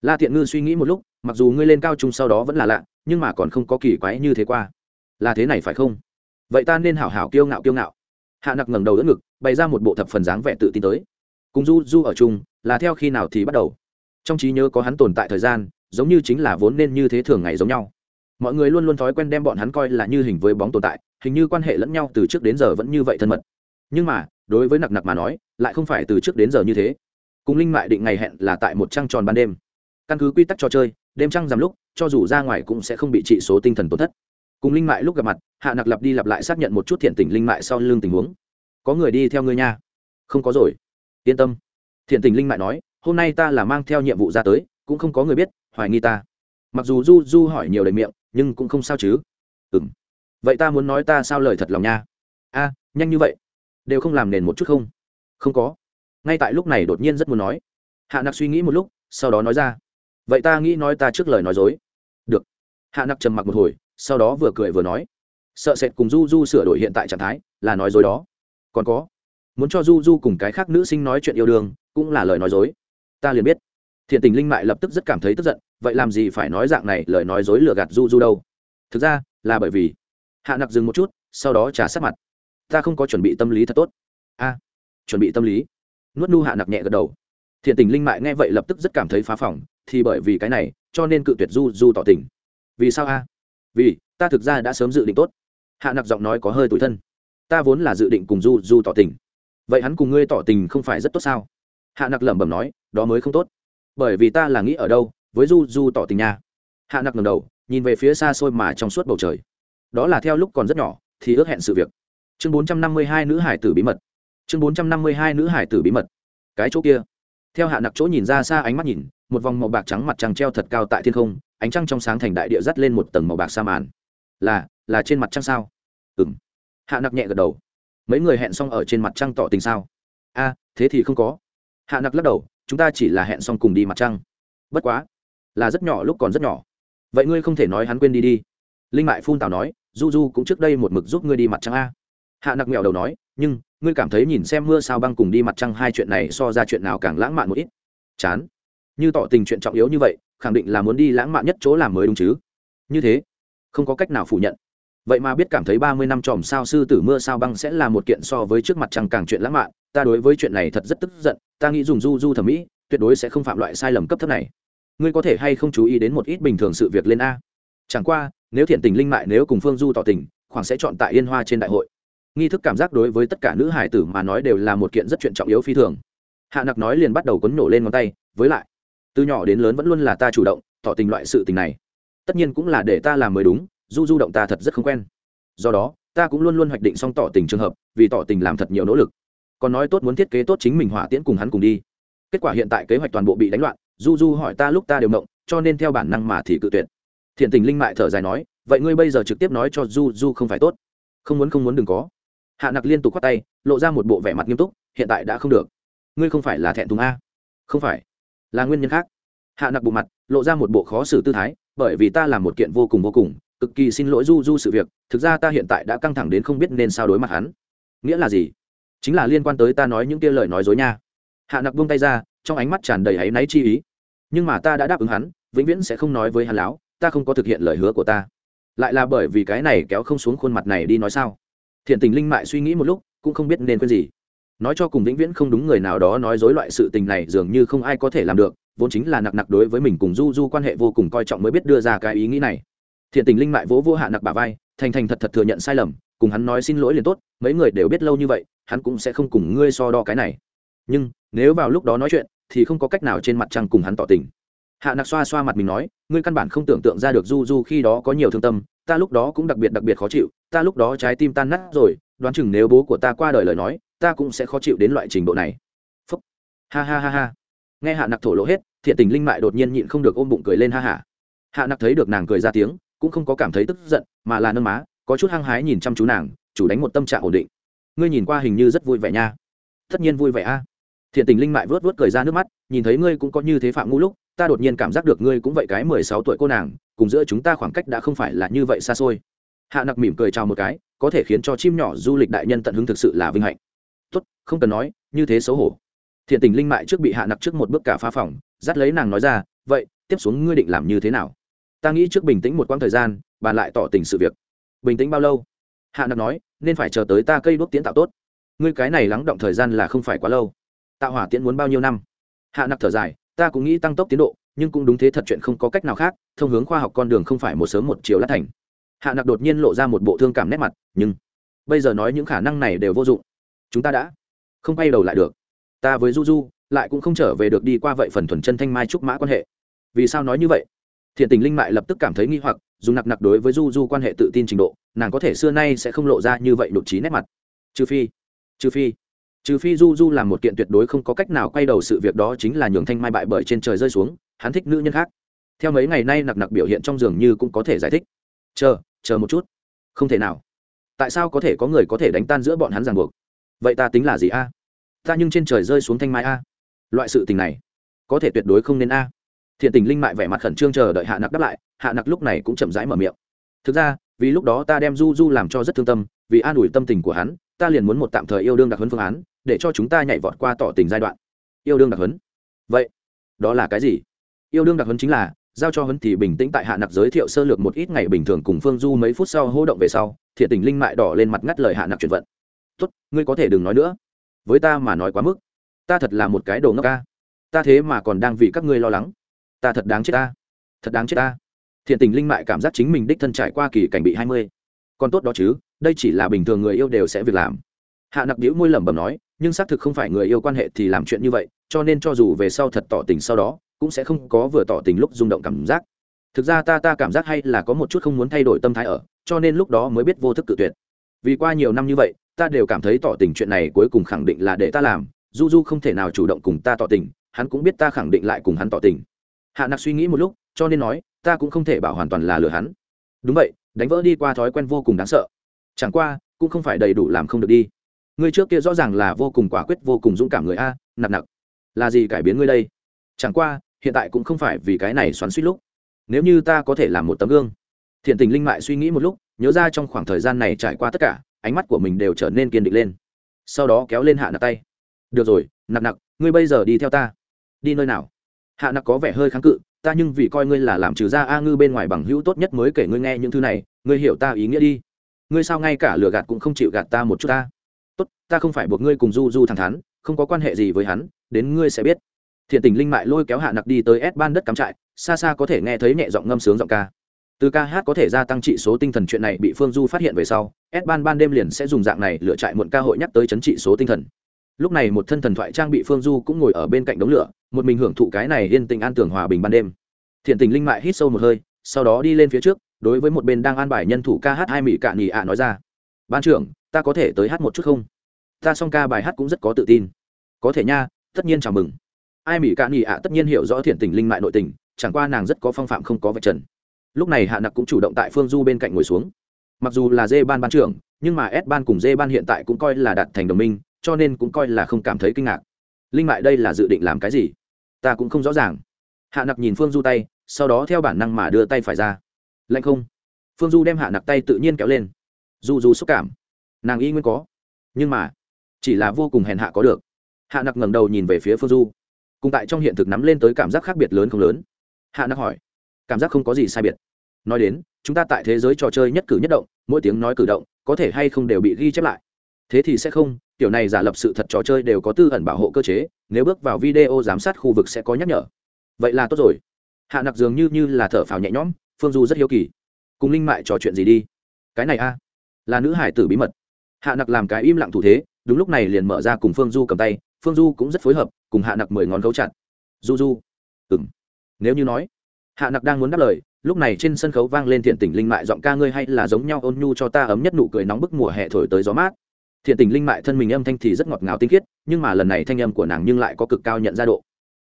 La thiện ngư suy nghĩ một lúc, mặc dù ngươi lên cao trung sau đó vẫn là lạ, nhưng mà còn không có kỳ quái như thế qua. Là thế này phải không? Vậy ta nên hảo hảo kiêu ngạo kiêu ngạo. Hạ nặc ngẩng đầu đỡ ngực, bày ra một bộ thập phần dáng vẻ tự tin tới. Cùng du du ở chung, là theo khi nào thì bắt đầu? Trong trí nhớ có hắn tồn tại thời gian giống như chính là vốn nên như thế thường ngày giống nhau. Mọi người luôn luôn thói quen đem bọn hắn coi là như hình với bóng tồn tại, hình như quan hệ lẫn nhau từ trước đến giờ vẫn như vậy thân mật. Nhưng mà, đối với nặc nặc mà nói, lại không phải từ trước đến giờ như thế. Cùng linh mại định ngày hẹn là tại một trăng tròn ban đêm. Căn cứ quy tắc trò chơi, đêm trăng rằm lúc, cho dù ra ngoài cũng sẽ không bị trị số tinh thần tổn thất. Cùng linh mại lúc gặp mặt, hạ nặc lặp đi lặp lại xác nhận một chút thiện tình linh mại sau lưng tình huống. Có người đi theo ngươi nha. Không có rồi. Yên tâm. Thiện tình linh mại nói, hôm nay ta là mang theo nhiệm vụ ra tới, cũng không có người biết hoài nghi ta. Mặc dù du du hỏi nhiều đầy miệng, nhưng cũng không sao chứ. Ừ m vậy ta muốn nói ta sao lời thật lòng nha? A, nhanh như vậy. Đều không làm nền một chút không? Không có. Ngay tại lúc này đột nhiên rất muốn nói. Hạ nặc suy nghĩ một lúc, sau đó nói ra. Vậy ta nghĩ nói ta trước lời nói dối. Được. Hạ nặc trầm mặc một hồi, sau đó vừa cười vừa nói. Sợ sệt cùng du du sửa đổi hiện tại trạng thái, là nói dối đó. Còn có. Muốn cho du du cùng cái khác nữ sinh nói chuyện yêu đương, cũng là lời nói dối. Ta liền biết. Thiện tình linh mại lập tức rất cảm thấy tức giận vậy làm gì phải nói dạng này, lời nói dối lừa gạt du du đâu? Thực ra, là bởi vì hạ nặc dừng một chút, sau đó trả sát mặt. Ta không có chuẩn bị tâm lý thật tốt. A, chuẩn bị tâm lý. Nuốt nu hạ nặc nhẹ gật đầu. Thiện tình linh mại nghe vậy lập tức rất cảm thấy phá phỏng thì bởi vì cái này, cho nên cự tuyệt du du tỏ tình. Vì sao a? Vì, ta thực ra đã sớm dự định tốt. Hạ nặc giọng nói có hơi tủi thân. Ta vốn là dự định cùng du du tỏ tình. Vậy hắn cùng ngươi tỏ tình không phải rất tốt sao? Hạ nặc lẩm bẩm nói, đó mới không tốt. Bởi vì ta là nghĩ ở đâu với du du tỏ tình nha. Hạ nặc ngầm đầu, nhìn về phía xa xôi mà trong suốt bầu trời. Đó là theo lúc còn rất nhỏ, thì ước hẹn sự việc. Chương bốn trăm năm mươi hai nữ hải tử bí mật. Chương bốn trăm năm mươi hai nữ hải tử bí mật. Cái chỗ kia. Theo hạ nặc chỗ nhìn ra xa ánh mắt nhìn, một vòng màu bạc trắng mặt trăng treo thật cao tại thiên không, ánh trăng trong sáng thành đại địa dắt lên một tầng màu bạc sa màn. Là là trên mặt trăng sao? Ừ m hạ nặc nhẹ gật đầu. Mấy người hẹn xong ở trên mặt trăng tỏ tình sao? A, thế thì không có. Hạ nặc lắc đầu, chúng ta chỉ là hẹn xong cùng đi mặt trăng. Bất quá là rất nhỏ lúc còn rất nhỏ. Vậy ngươi không thể nói hắn quên đi đi. Linh mại phun tào nói, du du cũng trước đây một mực giúp ngươi đi mặt trăng a. Hạ nặc mèo đầu nói, nhưng, ngươi cảm thấy nhìn xem mưa sao băng cùng đi mặt trăng hai chuyện này so ra chuyện nào càng lãng mạn một ít. Chán. Như tỏ tình chuyện trọng yếu như vậy, khẳng định là muốn đi lãng mạn nhất chỗ làm mới đúng chứ. Như thế, không có cách nào phủ nhận. Vậy mà biết cảm thấy ba mươi năm tròm sao sư tử mưa sao băng sẽ là một kiện so với trước mặt trăng càng chuyện lãng mạn, ta đối với chuyện này thật rất tức giận, ta nghĩ dùng du du thẩm mỹ, tuyệt đối sẽ không phạm loại sai lầm cấp thấp này ngươi có thể hay không chú ý đến một ít bình thường sự việc lên a? Chẳng qua, nếu thiện tình linh mại nếu cùng phương du tỏ tình, khoảng sẽ chọn tại yên hoa trên đại hội. Nghi thức cảm giác đối với tất cả nữ hải tử mà nói đều là một kiện rất chuyện trọng yếu phi thường. Hạ nặc nói liền bắt đầu quấn nổ lên ngón tay, với lại, từ nhỏ đến lớn vẫn luôn là ta chủ động, tỏ tình loại sự tình này. Tất nhiên cũng là để ta làm mới đúng, du du động ta thật rất không quen. Do đó, ta cũng luôn luôn hoạch định xong tỏ tình trường hợp, vì tỏ tình làm thật nhiều nỗ lực. Còn nói tốt muốn thiết kế tốt chính mình hỏa tiễn cùng hắn cùng đi. Kết quả hiện tại kế hoạch toàn bộ bị đánh loạn du du hỏi ta lúc ta đều mộng, cho nên theo bản năng mà thì cự tuyệt. Thiện tình linh mại thở dài nói, vậy ngươi bây giờ trực tiếp nói cho du du không phải tốt. Không muốn không muốn đừng có. Hạ nặc liên tục k h o á t tay, lộ ra một bộ vẻ mặt nghiêm túc, hiện tại đã không được. Ngươi không phải là thẹn thùng a. Không phải. Là nguyên nhân khác. Hạ nặc bộ mặt, lộ ra một bộ khó xử tư thái, bởi vì ta làm một kiện vô cùng vô cùng, cực kỳ xin lỗi du du sự việc, thực ra ta hiện tại đã căng thẳng đến không biết nên sao đối mặt hắn. Nghĩa là gì? Chính là liên quan tới ta nói những kia lời nói dối nha hạ nặc buông tay ra, trong ánh mắt tràn đầy áy náy chi ý. Nhưng mà ta đã đáp ứng hắn, vĩnh viễn sẽ không nói với hắn láo, ta không có thực hiện lời hứa của ta. Lại là bởi vì cái này kéo không xuống khuôn mặt này đi nói sao? Thiện tình linh mại suy nghĩ một lúc, cũng không biết nên quên gì. Nói cho cùng vĩnh viễn không đúng người nào đó nói dối loại sự tình này dường như không ai có thể làm được, vốn chính là nặc nặc đối với mình cùng du du quan hệ vô cùng coi trọng mới biết đưa ra cái ý nghĩ này. Thiện tình linh mại vỗ vô hạ nặc bà vai, thành thành thật thật thừa nhận sai lầm, cùng hắn nói xin lỗi liền tốt, mấy người đều biết lâu như vậy, hắn cũng sẽ không cùng ngươi so đo cái này. Nhưng nếu vào lúc đó nói chuyện, thì không có cách nào trên mặt trăng cùng hắn tỏ tình. Hạ nặc xoa xoa mặt mình nói, ngươi căn bản không tưởng tượng ra được du du khi đó có nhiều thương tâm, ta lúc đó cũng đặc biệt đặc biệt khó chịu, ta lúc đó trái tim tan nát rồi, đoán chừng nếu bố của ta qua đời lời nói, ta cũng sẽ khó chịu đến loại trình độ này. Phúc. Ha ha ha ha. Nghe hạ nặc thổ lộ hết, thiện tình linh mại đột nhiên nhịn không được ôm bụng cười lên ha hả hạ nặc thấy được nàng cười ra tiếng, cũng không có cảm thấy tức giận, mà là nâng má, có chút hăng hái nhìn chăm chú nàng, chủ đánh một tâm trạng ổn định. Ngươi nhìn qua hình như rất vui vẻ nha. Tất nhiên vui vẻ a thiện tình linh mại vớt vớt cười ra nước mắt, nhìn thấy ngươi cũng có như thế phạm ngũ lúc, ta đột nhiên cảm giác được ngươi cũng vậy cái mười sáu tuổi cô nàng, cùng giữa chúng ta khoảng cách đã không phải là như vậy xa xôi. Hạ nặc mỉm cười chào một cái, có thể khiến cho chim nhỏ du lịch đại nhân tận hứng thực sự là vinh hạnh. Tốt, không cần nói, như thế xấu hổ. Thiện tình linh mại trước bị hạ nặc trước một bước cả phá phòng, dắt lấy nàng nói ra, vậy, tiếp xuống ngươi định làm như thế nào? Ta nghĩ trước bình tĩnh một quãng thời gian, bàn lại tỏ tình sự việc. Bình tĩnh bao lâu? Hạ nặc nói, nên phải chờ tới ta cây đốt tiến tạo tốt. Ngươi cái này lắng động thời gian là không phải quá lâu tạo hỏa tiễn muốn bao nhiêu năm? Hạ nặc thở dài, ta cũng nghĩ tăng tốc tiến độ, nhưng cũng đúng thế thật chuyện không có cách nào khác, thông hướng khoa học con đường không phải một sớm một chiều lát thành. Hạ nặc đột nhiên lộ ra một bộ thương cảm nét mặt, nhưng bây giờ nói những khả năng này đều vô dụng. Chúng ta đã không quay đầu lại được. Ta với du du lại cũng không trở về được đi qua vậy phần thuần chân thanh mai trúc mã quan hệ. Vì sao nói như vậy? Thiện tình linh mại lập tức cảm thấy nghi hoặc dù nặc nặc đối với du du quan hệ tự tin trình độ, nàng có thể xưa nay sẽ không lộ ra như vậy đột trí nét mặt. Trừ phi trừ phi trừ phi du du làm một kiện tuyệt đối không có cách nào quay đầu sự việc đó chính là nhường thanh mai bại bởi trên trời rơi xuống, hắn thích nữ nhân khác. Theo mấy ngày nay nặc nặc biểu hiện trong giường như cũng có thể giải thích. Chờ chờ một chút. Không thể nào. Tại sao có thể có người có thể đánh tan giữa bọn hắn ràng buộc? Vậy ta tính là gì a? Ta nhưng trên trời rơi xuống thanh mai a. Loại sự tình này, có thể tuyệt đối không nên a. Thiện tình linh mại vẻ mặt khẩn trương chờ đợi hạ nặc đáp lại, hạ nặc lúc này cũng chậm rãi mở miệng. Thực ra, vì lúc đó ta đem du du làm cho rất thương tâm, vì an ủi tâm tình của hắn, ta liền muốn một tạm thời yêu đương đặc huấn phương án để cho chúng ta nhảy vọt qua tỏ tình giai đoạn. Yêu đương đặc huấn. Vậy, đó là cái gì? Yêu đương đặc huấn chính là, giao cho huấn thì bình tĩnh tại hạ nặc giới thiệu sơ lược một ít ngày bình thường cùng phương du mấy phút sau hô động về sau, thiện tình linh mại đỏ lên mặt ngắt lời hạ nặc chuyển vận. Tốt, ngươi có thể đừng nói nữa. Với ta mà nói quá mức. Ta thật là một cái đồ ngốc ca ta thế mà còn đang vì các ngươi lo lắng. Ta thật đáng chết ta thật đáng chết ta thiện tình linh mại cảm giác chính mình đích thân trải qua kỳ cảnh bị hai mươi. Còn tốt đó chứ, đây chỉ là bình thường người yêu đều sẽ việc làm. Hạ nặc đĩu môi lẩm bẩm nói nhưng xác thực không phải người yêu quan hệ thì làm chuyện như vậy, cho nên cho dù về sau thật tỏ tình sau đó, cũng sẽ không có vừa tỏ tình lúc rung động cảm giác. Thực ra ta ta cảm giác hay là có một chút không muốn thay đổi tâm thái ở, cho nên lúc đó mới biết vô thức cự tuyệt. Vì qua nhiều năm như vậy, ta đều cảm thấy tỏ tình chuyện này cuối cùng khẳng định là để ta làm, du du không thể nào chủ động cùng ta tỏ tình, hắn cũng biết ta khẳng định lại cùng hắn tỏ tình. Hạ nặc suy nghĩ một lúc, cho nên nói, ta cũng không thể bảo hoàn toàn là lừa hắn. Đúng vậy, đánh vỡ đi qua thói quen vô cùng đáng sợ. Chẳng qua, cũng không phải đầy đủ làm không được đi ngươi trước kia rõ ràng là vô cùng quả quyết, vô cùng dũng cảm người a nặc nặc là gì cải biến ngươi đây? Chẳng qua, hiện tại cũng không phải vì cái này xoắn suýt lúc. Nếu như ta có thể làm một tấm gương. Thiện tình linh mại suy nghĩ một lúc, nhớ ra trong khoảng thời gian này trải qua tất cả, ánh mắt của mình đều trở nên kiên định lên. Sau đó kéo lên hạ nặc tay. Được rồi, nặc nặc, ngươi bây giờ đi theo ta. Đi nơi nào? Hạ nặc có vẻ hơi kháng cự, ta nhưng vì coi ngươi là làm trừ ra a ngư bên ngoài bằng hữu tốt nhất mới kể ngươi nghe những thứ này, ngươi hiểu ta ý nghĩa đi. Ngươi sao ngay cả lừa gạt cũng không chịu gạt ta một chút ta? Tốt, ta không phải buộc ngươi cùng du du thẳng thắn, không có quan hệ gì với hắn, đến ngươi sẽ biết. Thiện tình linh mại lôi kéo hạ nặc đi tới ép ban đất cắm trại, xa xa có thể nghe thấy nhẹ giọng ngâm sướng giọng ca. Từ ca hát có thể gia tăng trị số tinh thần chuyện này bị phương du phát hiện về sau ép ban ban đêm liền sẽ dùng dạng này lựa trại muộn ca hội nhắc tới chấn trị số tinh thần. Lúc này một thân thần thoại trang bị phương du cũng ngồi ở bên cạnh đống lửa, một mình hưởng thụ cái này yên tình an tưởng hòa bình ban đêm. Thiện tình linh mại hít sâu một hơi, sau đó đi lên phía trước, đối với một bên đang an bài nhân thủ ca hát hai mỹ cạn nhì ạ nói ra ban trưởng, ta có thể tới hát một chút không? Ta song ca bài hát cũng rất có tự tin. Có thể nha, tất nhiên chào mừng. Ai mỹ cạn nghỉ ạ, tất nhiên hiểu rõ thiện tình linh mại nội tình, chẳng qua nàng rất có phong phạm không có vạch trần. Lúc này hạ nặc cũng chủ động tại phương du bên cạnh ngồi xuống. Mặc dù là dê ban ban trưởng, nhưng mà s ban cùng dê ban hiện tại cũng coi là đạt thành đồng minh, cho nên cũng coi là không cảm thấy kinh ngạc. Linh mại đây là dự định làm cái gì? Ta cũng không rõ ràng. Hạ nặc nhìn phương du tay, sau đó theo bản năng mà đưa tay phải ra. Lạnh không? Phương du đem hạ nặc tay tự nhiên kéo lên du du xúc cảm. Nàng y nguyên có, nhưng mà chỉ là vô cùng hèn hạ có được. Hạ nặc ngẩng đầu nhìn về phía phương du. Cùng tại trong hiện thực nắm lên tới cảm giác khác biệt lớn không lớn. Hạ nặc hỏi, cảm giác không có gì sai biệt. Nói đến, chúng ta tại thế giới trò chơi nhất cử nhất động, mỗi tiếng nói cử động, có thể hay không đều bị ghi chép lại. Thế thì sẽ không, kiểu này giả lập sự thật trò chơi đều có tư ẩn bảo hộ cơ chế, nếu bước vào video giám sát khu vực sẽ có nhắc nhở. Vậy là tốt rồi. Hạ nặc dường như như là thở phào nhẹ nhõm, phương du rất hiếu kỳ. Cùng linh mại trò chuyện gì đi? Cái này a là nữ hải tử bí mật. Hạ nặc làm cái im lặng thủ thế, đúng lúc này liền mở ra cùng phương du cầm tay, phương du cũng rất phối hợp, cùng hạ nặc mười ngón gấu chặt. Du du. Ừ m nếu như nói, hạ nặc đang muốn đáp lời, lúc này trên sân khấu vang lên thiện tình linh mại giọng ca ngươi hay là giống nhau ôn nhu cho ta ấm nhất nụ cười nóng bức mùa hè thổi tới gió mát. Thiện tình linh mại thân mình âm thanh thì rất ngọt ngào tinh khiết, nhưng mà lần này thanh âm của nàng nhưng lại có cực cao nhận ra độ.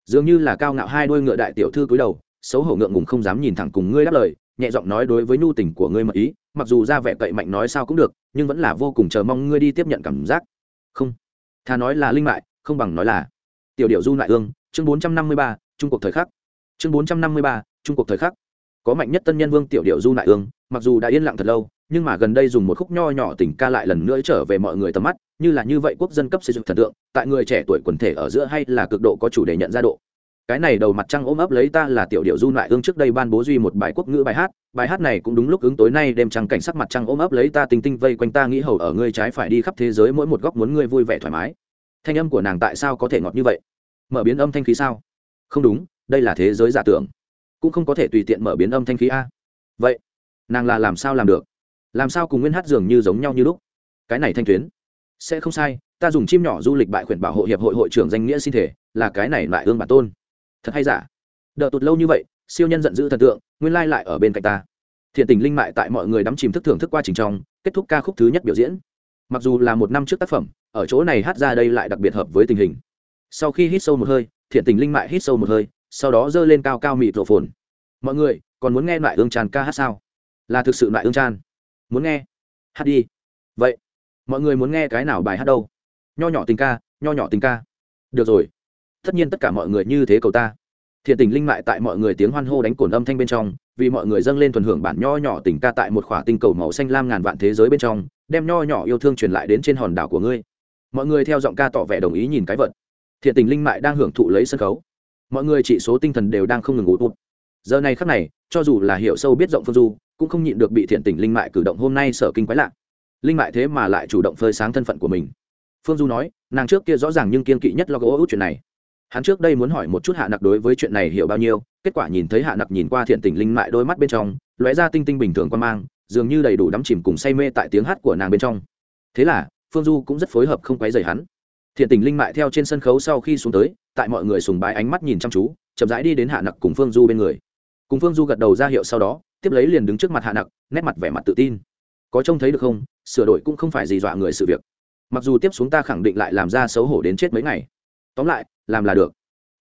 Dường như là cao ngạo hai đôi ngựa đại tiểu thư cúi đầu, xấu hổ ngượng ngùng không dám nhìn thẳng cùng ngươi đáp lời, nhẹ giọng nói đối với nhu tình của ngươi mật ý mặc dù ra vẻ cậy mạnh nói sao cũng được, nhưng vẫn là vô cùng chờ mong ngươi đi tiếp nhận cảm giác. Không. Thà nói là linh mại, không bằng nói là tiểu điệu du lại ương, chương bốn trăm năm mươi ba, trung cuộc thời khắc. Chương bốn trăm năm mươi ba, trung cuộc thời khắc. Có mạnh nhất tân nhân vương tiểu điệu du lại ương, mặc dù đã yên lặng thật lâu, nhưng mà gần đây dùng một khúc nho nhỏ tình ca lại lần nữa trở về mọi người tầm mắt, như là như vậy quốc dân cấp xây dựng thần tượng, tại người trẻ tuổi quần thể ở giữa hay là cực độ có chủ đề nhận ra độ cái này đầu mặt trăng ôm ấp lấy ta là tiểu điệu du lại ương trước đây ban bố duy một bài quốc ngữ bài hát bài hát này cũng đúng lúc ứng tối nay đêm trăng cảnh sắc mặt trăng ôm ấp lấy ta tinh tinh vây quanh ta nghĩ hầu ở ngươi trái phải đi khắp thế giới mỗi một góc muốn ngươi vui vẻ thoải mái. Thanh âm của nàng tại sao có thể ngọt như vậy? Mở biến âm thanh khí sao? Không đúng, đây là thế giới giả tưởng. Cũng không có thể tùy tiện mở biến âm thanh khí a. Vậy, nàng là làm sao làm được? Làm sao cùng nguyên hát dường như giống nhau như lúc? Cái này thanh tuyến, sẽ không sai, ta dùng chim nhỏ du lịch bại khuyển bảo hộ hiệp hội hội trưởng danh nghĩa xin thể, là cái này lại ương bản tôn thật hay giả? Đợi tụt lâu như vậy, siêu nhân giận dữ thần tượng, nguyên lai lại ở bên cạnh ta. Thiện tình linh mại tại mọi người đắm chìm thức thưởng thức qua trình trong, kết thúc ca khúc thứ nhất biểu diễn. Mặc dù là một năm trước tác phẩm, ở chỗ này hát ra đây lại đặc biệt hợp với tình hình. Sau khi hít sâu một hơi, thiện tình linh mại hít sâu một hơi, sau đó giơ lên cao cao mịt rộ phồn. Mọi người, còn muốn nghe loại ương tràn ca hát sao? Là thực sự loại ương tràn. Muốn nghe? Hát đi. Vậy, mọi người muốn nghe cái nào bài hát đâu? Nho nhỏ tình ca, nho nhỏ tình ca. Được rồi tất nhiên tất cả mọi người như thế cầu ta. Thiện tình linh mại tại mọi người tiếng hoan hô đánh cồn âm thanh bên trong, vì mọi người dâng lên thuần hưởng bản nho nhỏ tình ca tại một khỏa tinh cầu màu xanh lam ngàn vạn thế giới bên trong, đem nho nhỏ yêu thương truyền lại đến trên hòn đảo của ngươi. Mọi người theo giọng ca tỏ vẻ đồng ý nhìn cái vật. Thiện tình linh mại đang hưởng thụ lấy sân khấu. Mọi người chỉ số tinh thần đều đang không ngừng ngủ tụt giờ này khắc này, cho dù là hiểu sâu biết rộng phương du, cũng không nhịn được bị thiện tình linh mại cử động hôm nay sở kinh quái lạ. Linh mại thế mà lại chủ động phơi sáng thân phận của mình. Phương du nói, nàng trước kia rõ ràng nhưng kiên kỵ nhất lo gỗ út chuyện này hắn trước đây muốn hỏi một chút hạ nặc đối với chuyện này hiểu bao nhiêu, kết quả nhìn thấy hạ nặc nhìn qua thiện tình linh mại đôi mắt bên trong, lóe ra tinh tinh bình thường quan mang, dường như đầy đủ đắm chìm cùng say mê tại tiếng hát của nàng bên trong. Thế là, phương du cũng rất phối hợp không quấy rầy hắn. Thiện tình linh mại theo trên sân khấu sau khi xuống tới, tại mọi người sùng bái ánh mắt nhìn chăm chú, chậm rãi đi đến hạ nặc cùng phương du bên người. Cùng phương du gật đầu ra hiệu sau đó, tiếp lấy liền đứng trước mặt hạ nặc, nét mặt vẻ mặt tự tin. Có trông thấy được không? Sửa đổi cũng không phải gì dọa người sự việc. Mặc dù tiếp xuống ta khẳng định lại làm ra xấu hổ đến chết mấy ngày tóm lại, làm là được.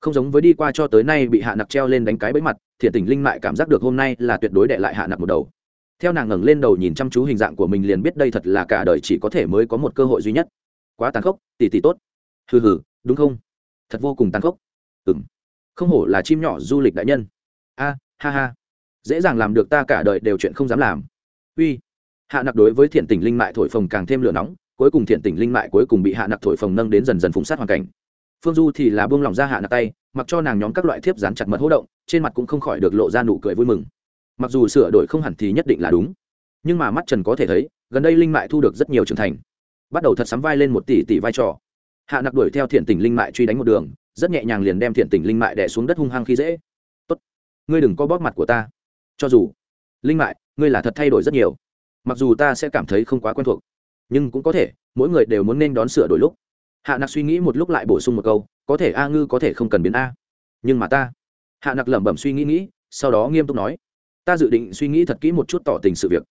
Không giống với đi qua cho tới nay bị hạ nặc treo lên đánh cái bẫy mặt, thiện tình linh mại cảm giác được hôm nay là tuyệt đối đệ lại hạ nặc một đầu. Theo nàng ngẩng lên đầu nhìn chăm chú hình dạng của mình liền biết đây thật là cả đời chỉ có thể mới có một cơ hội duy nhất. Quá tàn khốc tỉ tỉ tốt. Hừ hừ, đúng không? Thật vô cùng tàn khốc. Ừng không hổ là chim nhỏ du lịch đại nhân. A, ha ha. Dễ dàng làm được ta cả đời đều chuyện không dám làm. Uy. Hạ nặc đối với thiện tình linh mại thổi phồng càng thêm lửa nóng, cuối cùng thiện tình linh mại cuối cùng bị hạ nặc thổi phồng nâng đến dần dần phùng sát hoàn cảnh phương du thì là buông lỏng ra hạ nặc tay, mặc cho nàng nhóm các loại thiếp dán chặt mật hỗ động, trên mặt cũng không khỏi được lộ ra nụ cười vui mừng. Mặc dù sửa đổi không hẳn thì nhất định là đúng, nhưng mà mắt trần có thể thấy, gần đây linh mại thu được rất nhiều trưởng thành. Bắt đầu thật sắm vai lên một tỷ tỷ vai trò. Hạ nặc đuổi theo thiện tình linh mại truy đánh một đường, rất nhẹ nhàng liền đem thiện tình linh mại đẻ xuống đất hung hăng khi dễ. Tốt, ngươi đừng có bóp mặt của ta. Cho dù, linh mại, ngươi là thật thay đổi rất nhiều. Mặc dù ta sẽ cảm thấy không quá quen thuộc, nhưng cũng có thể, mỗi người đều muốn nên đón sửa đổi lúc hạ nặc suy nghĩ một lúc lại bổ sung một câu, có thể a ngư có thể không cần biến a. Nhưng mà ta. Hạ nặc lẩm bẩm suy nghĩ nghĩ, sau đó nghiêm túc nói. Ta dự định suy nghĩ thật kỹ một chút tỏ tình sự việc.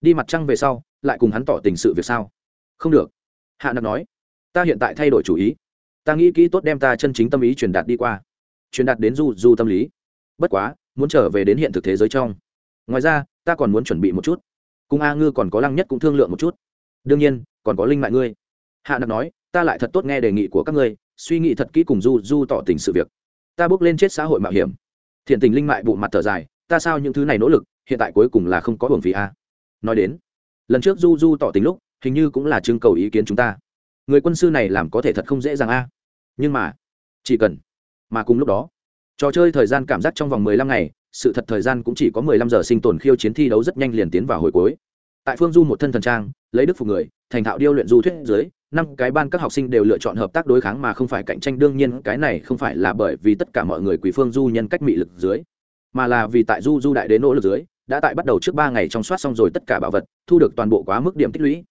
Đi mặt trăng về sau, lại cùng hắn tỏ tình sự việc sao? Không được. Hạ nặc nói. Ta hiện tại thay đổi chủ ý. Ta nghĩ kỹ tốt đem ta chân chính tâm ý truyền đạt đi qua. Truyền đạt đến du du tâm lý. Bất quá, muốn trở về đến hiện thực thế giới trong. Ngoài ra, ta còn muốn chuẩn bị một chút. Cung a ngư còn có lăng nhất cũng thương lượng một chút. Đương nhiên, còn có linh mại ngươi. Hạ nặc nói ta lại thật tốt nghe đề nghị của các ngươi, suy nghĩ thật kỹ cùng du du tỏ tình sự việc. Ta bước lên chết xã hội mạo hiểm. Thiện tình linh mại bộ mặt thở dài, ta sao những thứ này nỗ lực, hiện tại cuối cùng là không có hưởng phí a. Nói đến, lần trước du du tỏ tình lúc, hình như cũng là trưng cầu ý kiến chúng ta. Người quân sư này làm có thể thật không dễ dàng a. Nhưng mà, chỉ cần, mà cùng lúc đó, trò chơi thời gian cảm giác trong vòng mười lăm ngày, sự thật thời gian cũng chỉ có mười lăm giờ sinh tồn khiêu chiến thi đấu rất nhanh liền tiến vào hồi cuối. Tại phương du một thân thần trang, lấy đức phục người, thành thạo điêu luyện du thuyết dưới năm cái ban các học sinh đều lựa chọn hợp tác đối kháng mà không phải cạnh tranh. Đương nhiên, cái này không phải là bởi vì tất cả mọi người quý phương du nhân cách mị lực dưới, mà là vì tại du du đại đến nỗ lực dưới, đã tại bắt đầu trước ba ngày trong soát xong rồi tất cả bảo vật, thu được toàn bộ quá mức điểm tích lũy.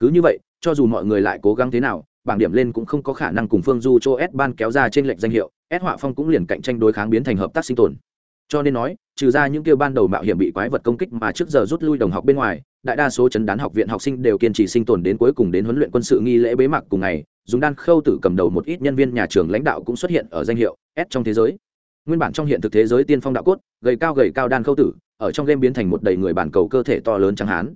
Cứ như vậy, cho dù mọi người lại cố gắng thế nào, bảng điểm lên cũng không có khả năng cùng phương du cho s ban kéo ra trên lệnh danh hiệu. S họa phong cũng liền cạnh tranh đối kháng biến thành hợp tác sinh tồn. Cho nên nói trừ ra những kêu ban đầu mạo hiểm bị quái vật công kích mà trước giờ rút lui đồng học bên ngoài, đại đa số chấn đán học viện học sinh đều kiên trì sinh tồn đến cuối cùng đến huấn luyện quân sự nghi lễ bế mạc cùng ngày, dùng đan khâu tử cầm đầu một ít nhân viên nhà trường lãnh đạo cũng xuất hiện ở danh hiệu s trong thế giới. Nguyên bản trong hiện thực thế giới tiên phong đạo cốt, gầy cao gầy cao đan khâu tử, ở trong game biến thành một đầy người bản cầu cơ thể to lớn trắng hán.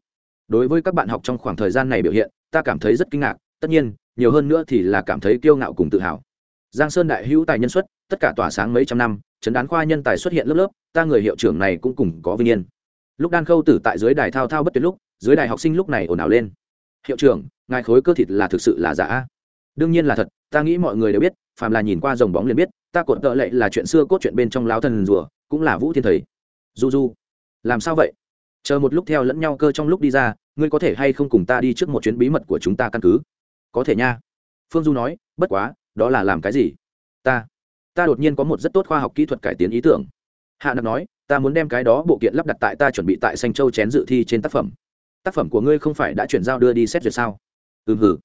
Đối với các bạn học trong khoảng thời gian này biểu hiện, ta cảm thấy rất kinh ngạc, tất nhiên, nhiều hơn nữa thì là cảm thấy kiêu ngạo cùng tự hào. Giang sơn đại hữu tài nhân xuất, tất cả tỏa sáng mấy trăm năm chấn đán khoa nhân tài xuất hiện lớp lớp, ta người hiệu trưởng này cũng cùng có vinh yên. Lúc đan khâu tử tại dưới đài thao thao bất tuyệt lúc, dưới đài học sinh lúc này ồn ào lên. Hiệu trưởng, ngài khối cơ thịt là thực sự là giả đương nhiên là thật, ta nghĩ mọi người đều biết, phàm là nhìn qua dòng bóng liền biết, ta cột tợ lệ là chuyện xưa cốt chuyện bên trong lao thần rùa, cũng là vũ thiên thầy. Du du làm sao vậy? Chờ một lúc theo lẫn nhau cơ trong lúc đi ra, ngươi có thể hay không cùng ta đi trước một chuyến bí mật của chúng ta căn cứ? Có thể nha. Phương du nói, bất quá, đó là làm cái gì? Ta ta đột nhiên có một rất tốt khoa học kỹ thuật cải tiến ý tưởng. Hạ nặc nói, ta muốn đem cái đó bộ kiện lắp đặt tại ta chuẩn bị tại xanh châu chén dự thi trên tác phẩm. Tác phẩm của ngươi không phải đã chuyển giao đưa đi xét duyệt sao? Ừ hử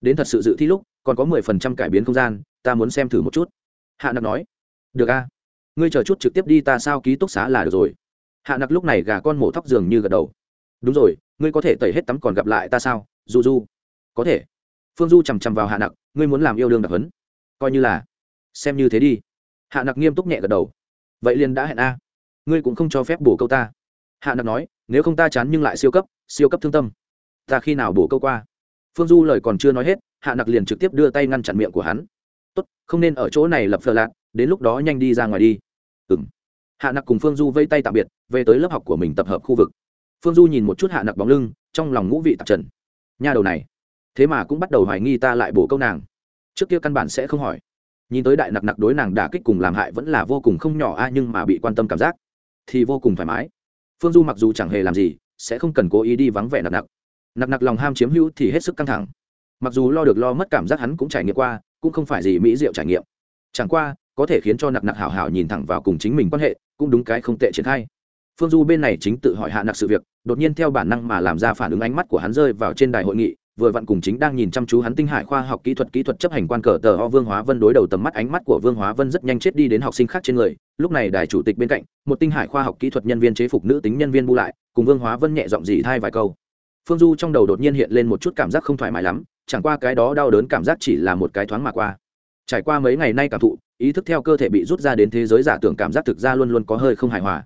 đến thật sự dự thi lúc, còn có mười phần trăm cải biến không gian, ta muốn xem thử một chút. Hạ nặc nói, được a. Ngươi chờ chút trực tiếp đi ta sao ký túc xá là được rồi. Hạ nặc lúc này gà con mổ thóc dường như gật đầu. Đúng rồi, ngươi có thể tẩy hết tắm còn gặp lại ta sao? Du du có thể. Phương du chằm chằm vào hạ nặc ngươi muốn làm yêu đương đặc hấn coi như là xem như thế đi. Hạ nặc nghiêm túc nhẹ gật đầu. Vậy liền đã hẹn a. Ngươi cũng không cho phép bổ câu ta. Hạ nặc nói, nếu không ta chán nhưng lại siêu cấp siêu cấp thương tâm. Ta khi nào bổ câu qua? Phương du lời còn chưa nói hết, hạ nặc liền trực tiếp đưa tay ngăn chặn miệng của hắn. Tốt, không nên ở chỗ này lập phờ lạc đến lúc đó nhanh đi ra ngoài đi. Ừ m hạ nặc cùng phương du vây tay tạm biệt, về tới lớp học của mình tập hợp khu vực. Phương du nhìn một chút hạ nặc bóng lưng, trong lòng ngũ vị tạp trần. Nha đầu này. Thế mà cũng bắt đầu hoài nghi ta lại bổ câu nàng. Trước kia căn bản sẽ không hỏi nhìn tới đại nặc nặc đối nàng đả kích cùng làm hại vẫn là vô cùng không nhỏ a, nhưng mà bị quan tâm cảm giác thì vô cùng thoải mái. Phương du mặc dù chẳng hề làm gì, sẽ không cần cố ý đi vắng vẻ nặc nặc. Nặc nặc lòng ham chiếm hữu thì hết sức căng thẳng. Mặc dù lo được lo mất cảm giác hắn cũng trải nghiệm qua, cũng không phải gì mỹ diệu trải nghiệm. Chẳng qua, có thể khiến cho nặc nặc hảo hảo nhìn thẳng vào cùng chính mình quan hệ, cũng đúng cái không tệ triển khai. Phương du bên này chính tự hỏi hạ nặc sự việc, đột nhiên theo bản năng mà làm ra phản ứng ánh mắt của hắn rơi vào trên đài hội nghị vừa vặn cùng chính đang nhìn chăm chú hắn tinh hải khoa học kỹ thuật kỹ thuật chấp hành quan cờ tờ ho vương hóa vân đối đầu tầm mắt ánh mắt của vương hóa vân rất nhanh chết đi đến học sinh khác trên người. Lúc này đài chủ tịch bên cạnh, một tinh hải khoa học kỹ thuật nhân viên chế phục nữ tính nhân viên bu lại, cùng vương hóa vân nhẹ giọng dì thay vài câu. Phương du trong đầu đột nhiên hiện lên một chút cảm giác không thoải mái lắm, chẳng qua cái đó đau đớn cảm giác chỉ là một cái thoáng mà qua. Trải qua mấy ngày nay cảm thụ, ý thức theo cơ thể bị rút ra đến thế giới giả tưởng cảm giác thực ra luôn luôn có hơi không hài hòa.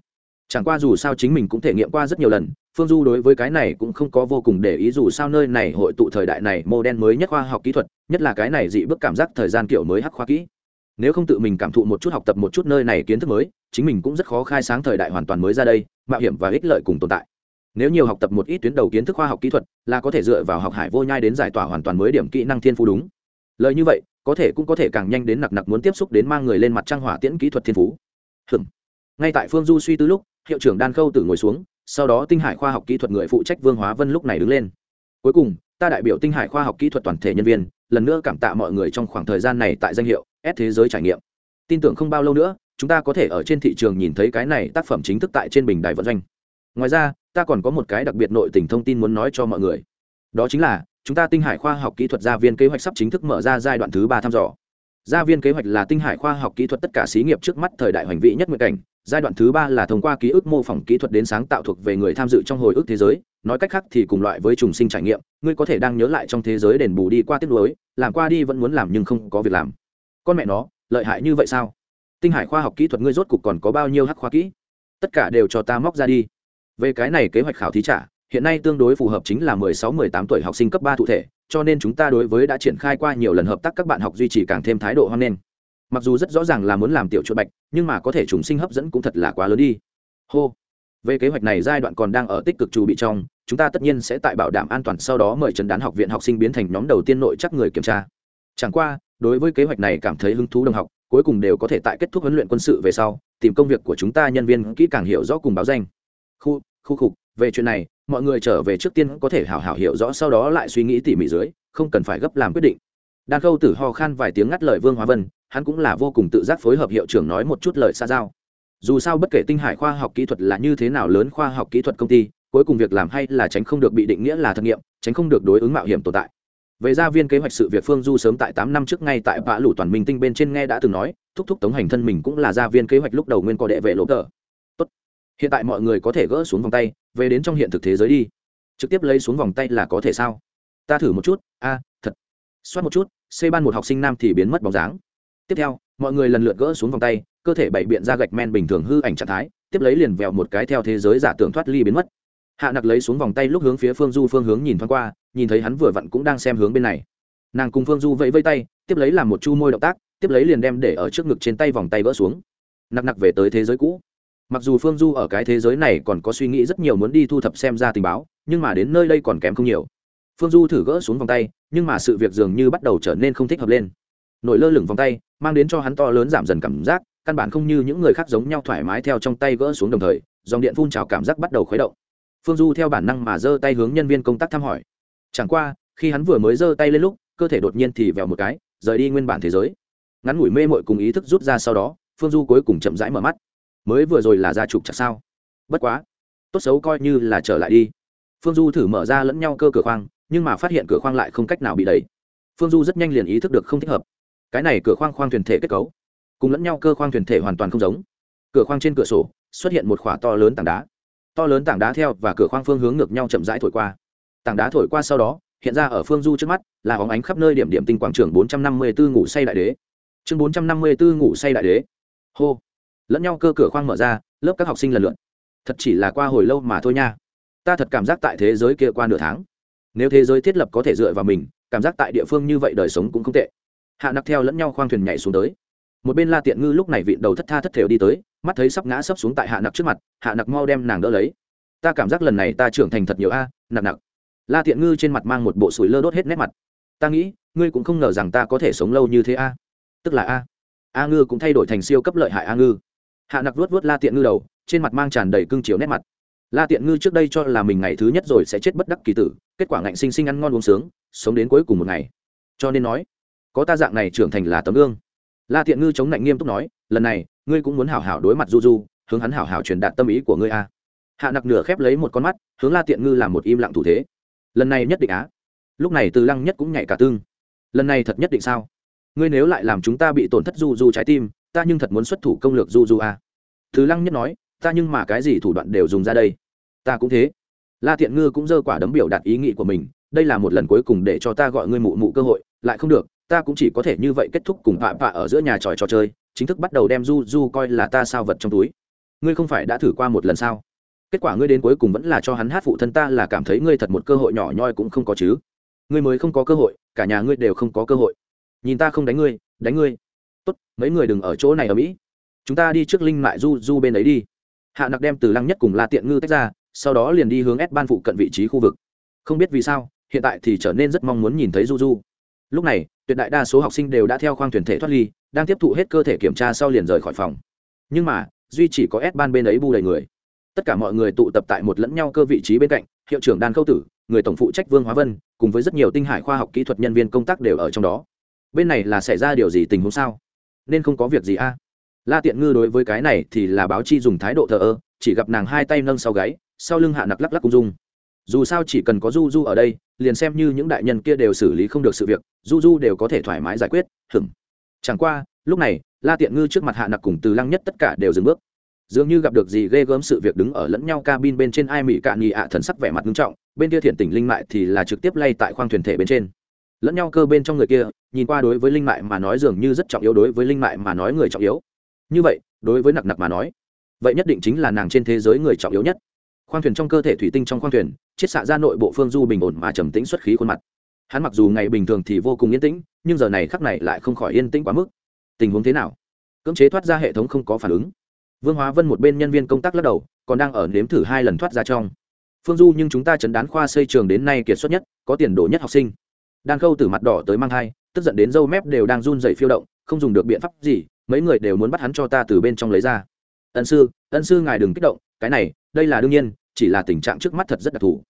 Chẳng qua dù sao chính mình cũng thể nghiệm qua rất nhiều lần phương du đối với cái này cũng không có vô cùng để ý, dù sao nơi này hội tụ thời đại này mô đen mới nhất khoa học kỹ thuật, nhất là cái này dị bước cảm giác thời gian kiểu mới hắc khoa kỹ. Nếu không tự mình cảm thụ một chút học tập một chút nơi này kiến thức mới, chính mình cũng rất khó khai sáng thời đại hoàn toàn mới ra đây, mạo hiểm và ích lợi cùng tồn tại. Nếu nhiều học tập một ít tuyến đầu kiến thức khoa học kỹ thuật, là có thể dựa vào học hải vô nhai đến giải tỏa hoàn toàn mới điểm kỹ năng thiên phú đúng. Lời như vậy, có thể cũng có thể càng nhanh đến nặc nặc muốn tiếp xúc đến mang người lên mặt trăng hỏa tiễn kỹ thuật thiên phú. Hừm. ngay tại phương du suy tư lúc, hiệu trưởng đan khâu tử ngồi xuống sau đó tinh hải khoa học kỹ thuật người phụ trách vương hóa vân lúc này đứng lên. Cuối cùng, ta đại biểu tinh hải khoa học kỹ thuật toàn thể nhân viên, lần nữa cảm tạ mọi người trong khoảng thời gian này tại danh hiệu s thế giới trải nghiệm. Tin tưởng không bao lâu nữa, chúng ta có thể ở trên thị trường nhìn thấy cái này tác phẩm chính thức tại trên bình đài vận doanh. Ngoài ra, ta còn có một cái đặc biệt nội tình thông tin muốn nói cho mọi người. Đó chính là, chúng ta tinh hải khoa học kỹ thuật gia viên kế hoạch sắp chính thức mở ra giai đoạn thứ ba thăm dò. Gia viên kế hoạch là tinh hải khoa học kỹ thuật tất cả xí nghiệp trước mắt thời đại hoành vị nhất nguyện cảnh giai đoạn thứ ba là thông qua ký ức mô phỏng kỹ thuật đến sáng tạo thuộc về người tham dự trong hồi ức thế giới. Nói cách khác thì cùng loại với trùng sinh trải nghiệm, ngươi có thể đang nhớ lại trong thế giới đền bù đi qua tiếp nối làm qua đi vẫn muốn làm nhưng không có việc làm. Con mẹ nó, lợi hại như vậy sao? Tinh hải khoa học kỹ thuật ngươi rốt cục còn có bao nhiêu hắc khoa kỹ? Tất cả đều cho ta móc ra đi. Về cái này kế hoạch khảo thí trả, hiện nay tương đối phù hợp chính là 16-18 tuổi học sinh cấp ba thụ thể, cho nên chúng ta đối với đã triển khai qua nhiều lần hợp tác các bạn học duy trì càng thêm thái độ hoan nghênh mặc dù rất rõ ràng là muốn làm tiểu chuột bạch, nhưng mà có thể trùng sinh hấp dẫn cũng thật là quá lớn đi. Hô. Về kế hoạch này giai đoạn còn đang ở tích cực chuẩn bị trong, chúng ta tất nhiên sẽ tại bảo đảm an toàn sau đó mời trần đán học viện học sinh biến thành nhóm đầu tiên nội chắc người kiểm tra. Chẳng qua, đối với kế hoạch này cảm thấy hứng thú đồng học, cuối cùng đều có thể tại kết thúc huấn luyện quân sự về sau, tìm công việc của chúng ta nhân viên kỹ càng hiểu rõ cùng báo danh. Khu khu khục, về chuyện này, mọi người trở về trước tiên có thể hảo hảo hiểu rõ sau đó lại suy nghĩ tỉ mỉ dưới, không cần phải gấp làm quyết định. Đan khâu tử ho khan vài tiếng ngắt lời vương hóa vân hắn cũng là vô cùng tự giác phối hợp hiệu trưởng nói một chút lời xa giao. Dù sao bất kể tinh hải khoa học kỹ thuật là như thế nào lớn khoa học kỹ thuật công ty, cuối cùng việc làm hay là tránh không được bị định nghĩa là thực nghiệm, tránh không được đối ứng mạo hiểm tồn tại. Về gia viên kế hoạch sự việc phương du sớm tại tám năm trước ngay tại vã lũ toàn minh tinh bên trên nghe đã từng nói, thúc thúc tống hành thân mình cũng là gia viên kế hoạch lúc đầu nguyên có đệ vệ lỗ tờ. Tốt. Hiện tại mọi người có thể gỡ xuống vòng tay, về đến trong hiện thực thế giới đi. Trực tiếp lấy xuống vòng tay là có thể sao? Ta thử một chút. A, thật. Xoát một chút xây ban một học sinh nam thì biến mất bóng dáng tiếp theo, mọi người lần lượt gỡ xuống vòng tay, cơ thể bày biện ra gạch men bình thường hư ảnh trạng thái, tiếp lấy liền vèo một cái theo thế giới giả tưởng thoát ly biến mất. Hạ nặc lấy xuống vòng tay lúc hướng phía phương du phương hướng nhìn thoáng qua, nhìn thấy hắn vừa vặn cũng đang xem hướng bên này. Nàng cùng phương du vẫy vây tay, tiếp lấy làm một chu môi động tác, tiếp lấy liền đem để ở trước ngực trên tay vòng tay vỡ xuống. Nặc nặc về tới thế giới cũ. Mặc dù phương du ở cái thế giới này còn có suy nghĩ rất nhiều muốn đi thu thập xem ra tình báo, nhưng mà đến nơi đây còn kém không nhiều. Phương du thử gỡ xuống vòng tay, nhưng mà sự việc dường như bắt đầu trở nên không thích hợp lên nổi lơ lửng vòng tay, mang đến cho hắn to lớn giảm dần cảm giác, căn bản không như những người khác giống nhau thoải mái theo trong tay gỡ xuống đồng thời, dòng điện phun trào cảm giác bắt đầu khuấy động. Phương du theo bản năng mà giơ tay hướng nhân viên công tác thăm hỏi. Chẳng qua, khi hắn vừa mới giơ tay lên lúc, cơ thể đột nhiên thì vèo một cái, rời đi nguyên bản thế giới. Ngắn ngủi mê mội cùng ý thức rút ra sau đó, phương du cuối cùng chậm rãi mở mắt. Mới vừa rồi là ra trục chặt sao? Bất quá, tốt xấu coi như là trở lại đi. Phương du thử mở ra lẫn nhau cơ cửa khoang, nhưng mà phát hiện cửa khoang lại không cách nào bị đẩy. Phương du rất nhanh liền ý thức được không thích hợp cái này cửa khoang khoang thuyền thể kết cấu, cùng lẫn nhau cơ khoang thuyền thể hoàn toàn không giống. Cửa khoang trên cửa sổ xuất hiện một khỏa to lớn tảng đá. To lớn tảng đá theo và cửa khoang phương hướng ngược nhau chậm rãi thổi qua. Tảng đá thổi qua sau đó, hiện ra ở phương du trước mắt, là hóng ánh khắp nơi điểm điểm tinh quảng trường bốn trăm năm mươi bốn ngủ say đại đế. Chương bốn trăm năm mươi bốn ngủ say đại đế. Hô. Lẫn nhau cơ cửa khoang mở ra, lớp các học sinh lần lượt. Thật chỉ là qua hồi lâu mà thôi nha. Ta thật cảm giác tại thế giới kia qua nửa tháng. Nếu thế giới thiết lập có thể dựa vào mình, cảm giác tại địa phương như vậy đời sống cũng không tệ hạ nặc theo lẫn nhau khoang thuyền nhảy xuống tới. Một bên la tiện ngư lúc này vịn đầu thất tha thất thểu đi tới, mắt thấy sắp ngã sấp xuống tại hạ nặc trước mặt, hạ nặc mau đem nàng đỡ lấy. Ta cảm giác lần này ta trưởng thành thật nhiều a, nặc nặc. La tiện ngư trên mặt mang một bộ sủi lơ đốt hết nét mặt. Ta nghĩ, ngươi cũng không ngờ rằng ta có thể sống lâu như thế a. Tức là a. A ngư cũng thay đổi thành siêu cấp lợi hại a ngư. Hạ nặc vuốt vuốt la tiện ngư đầu, trên mặt mang tràn đầy cưng chiều nét mặt. La tiện ngư trước đây cho là mình ngày thứ nhất rồi sẽ chết bất đắc kỳ tử, kết quả ngạnh sinh sinh ăn ngon uống sướng, sống đến cuối cùng một ngày. Cho nên nói có ta dạng này trưởng thành là tấm gương. La tiện ngư chống lạnh nghiêm túc nói, lần này, ngươi cũng muốn hảo hảo đối mặt du du, hướng hắn hảo hảo truyền đạt tâm ý của ngươi a hạ nặc nửa khép lấy một con mắt, hướng la tiện ngư làm một im lặng thủ thế. Lần này nhất định á. Lúc này từ lăng nhất cũng nhảy cả tương. Lần này thật nhất định sao? Ngươi nếu lại làm chúng ta bị tổn thất du du trái tim, ta nhưng thật muốn xuất thủ công lược du du a từ lăng nhất nói, ta nhưng mà cái gì thủ đoạn đều dùng ra đây. Ta cũng thế. La thiện ngư cũng dơ quả đấm biểu đạt ý nghĩ của mình, đây là một lần cuối cùng để cho ta gọi ngươi mụ mụ cơ hội, lại không được ta cũng chỉ có thể như vậy kết thúc cùng tạ tạ ở giữa nhà tròi trò chơi, chính thức bắt đầu đem du du coi là ta sao vật trong túi. Ngươi không phải đã thử qua một lần sao? Kết quả ngươi đến cuối cùng vẫn là cho hắn hát phụ thân ta là cảm thấy ngươi thật một cơ hội nhỏ nhoi cũng không có chứ. Ngươi mới không có cơ hội, cả nhà ngươi đều không có cơ hội. Nhìn ta không đánh ngươi đánh ngươi. Tốt, mấy người đừng ở chỗ này ở mỹ. Chúng ta đi trước linh mại du du bên ấy đi. Hạ nặc đem từ lăng nhất cùng la tiện ngư tách ra, sau đó liền đi hướng ép ban phụ cận vị trí khu vực. Không biết vì sao, hiện tại thì trở nên rất mong muốn nhìn thấy du du lúc này tuyệt đại đa số học sinh đều đã theo khoang thuyền thể thoát ly, đang tiếp thụ hết cơ thể kiểm tra sau liền rời khỏi phòng. Nhưng mà, duy chỉ có ép ban bên ấy bu đầy người. Tất cả mọi người tụ tập tại một lẫn nhau cơ vị trí bên cạnh, hiệu trưởng đan khâu tử, người tổng phụ trách vương hóa vân, cùng với rất nhiều tinh hải khoa học kỹ thuật nhân viên công tác đều ở trong đó. Bên này là xảy ra điều gì tình huống sao? Nên không có việc gì a? La tiện ngư đối với cái này thì là báo chi dùng thái độ thờ ơ, chỉ gặp nàng hai tay nâng sau gáy, sau lưng hạ nặc lắc lắc cung dung. Dù sao chỉ cần có du du ở đây liền xem như những đại nhân kia đều xử lý không được sự việc du du đều có thể thoải mái giải quyết Hửng, chẳng qua lúc này la tiện ngư trước mặt hạ nặc cùng từ lăng nhất tất cả đều dừng bước. Dường như gặp được gì ghê gớm sự việc đứng ở lẫn nhau cabin bên trên ai mỹ cạn nhị ạ thần sắc vẻ mặt nghiêm trọng bên kia thiện tỉnh linh mại thì là trực tiếp lay tại khoang thuyền thể bên trên. Lẫn nhau cơ bên trong người kia nhìn qua đối với linh mại mà nói dường như rất trọng yếu đối với linh mại mà nói người trọng yếu. Như vậy đối với nặc nặc mà nói vậy nhất định chính là nàng trên thế giới người trọng yếu nhất khoang thuyền trong cơ thể thủy tinh trong khoang thuyền, chiết xạ ra nội bộ phương du bình ổn mà trầm tĩnh xuất khí khuôn mặt. Hắn mặc dù ngày bình thường thì vô cùng yên tĩnh, nhưng giờ này khắc này lại không khỏi yên tĩnh quá mức. Tình huống thế nào? Cưỡng chế thoát ra hệ thống không có phản ứng. Vương hóa vân một bên nhân viên công tác lắc đầu, còn đang ở nếm thử hai lần thoát ra trong. Phương du nhưng chúng ta chấn đán khoa xây trường đến nay kiệt xuất nhất, có tiền đồ nhất học sinh. Đang khâu từ mặt đỏ tới mang thai, tức giận đến dâu mép đều đang run dày phiêu động, không dùng được biện pháp gì, mấy người đều muốn bắt hắn cho ta từ bên trong lấy ra. Ân sư ân sư ngài đừng kích động, cái này, đây là đương nhiên chỉ là tình trạng trước mắt thật rất đặc thù.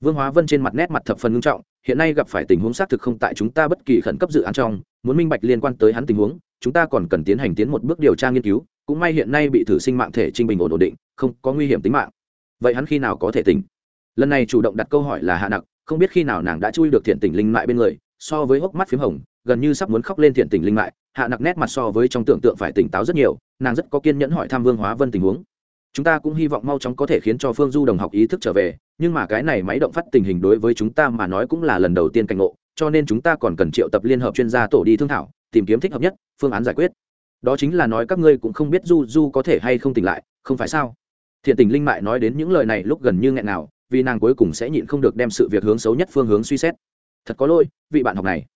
Vương hóa vân trên mặt nét mặt thập phần nghiêm trọng, hiện nay gặp phải tình huống xác thực không tại chúng ta bất kỳ khẩn cấp dự án trong, muốn minh bạch liên quan tới hắn tình huống, chúng ta còn cần tiến hành tiến một bước điều tra nghiên cứu, cũng may hiện nay bị thử sinh mạng thể trinh bình ổn ổn định, không có nguy hiểm tính mạng. Vậy hắn khi nào có thể tỉnh? Lần này chủ động đặt câu hỏi là hạ nặc, không biết khi nào nàng đã chui được thiện tình linh mại bên người, so với hốc mắt p h í m hồng, gần như sắp muốn khóc lên thiện tình linh mại, hạ nặc nét mặt so với trong tưởng tượng phải tỉnh táo rất nhiều, nàng rất có kiên nhẫn hỏi thăm vương hóa vân tình huống chúng ta cũng hy vọng mau chóng có thể khiến cho phương du đồng học ý thức trở về, nhưng mà cái này máy động phát tình hình đối với chúng ta mà nói cũng là lần đầu tiên cảnh ngộ, cho nên chúng ta còn cần triệu tập liên hợp chuyên gia tổ đi thương thảo, tìm kiếm thích hợp nhất, phương án giải quyết. Đó chính là nói các ngươi cũng không biết du du có thể hay không tỉnh lại, không phải sao? Thiện tình linh mại nói đến những lời này lúc gần như nghẹn nào, vì nàng cuối cùng sẽ nhịn không được đem sự việc hướng xấu nhất phương hướng suy xét. Thật có lỗi, vị bạn học này.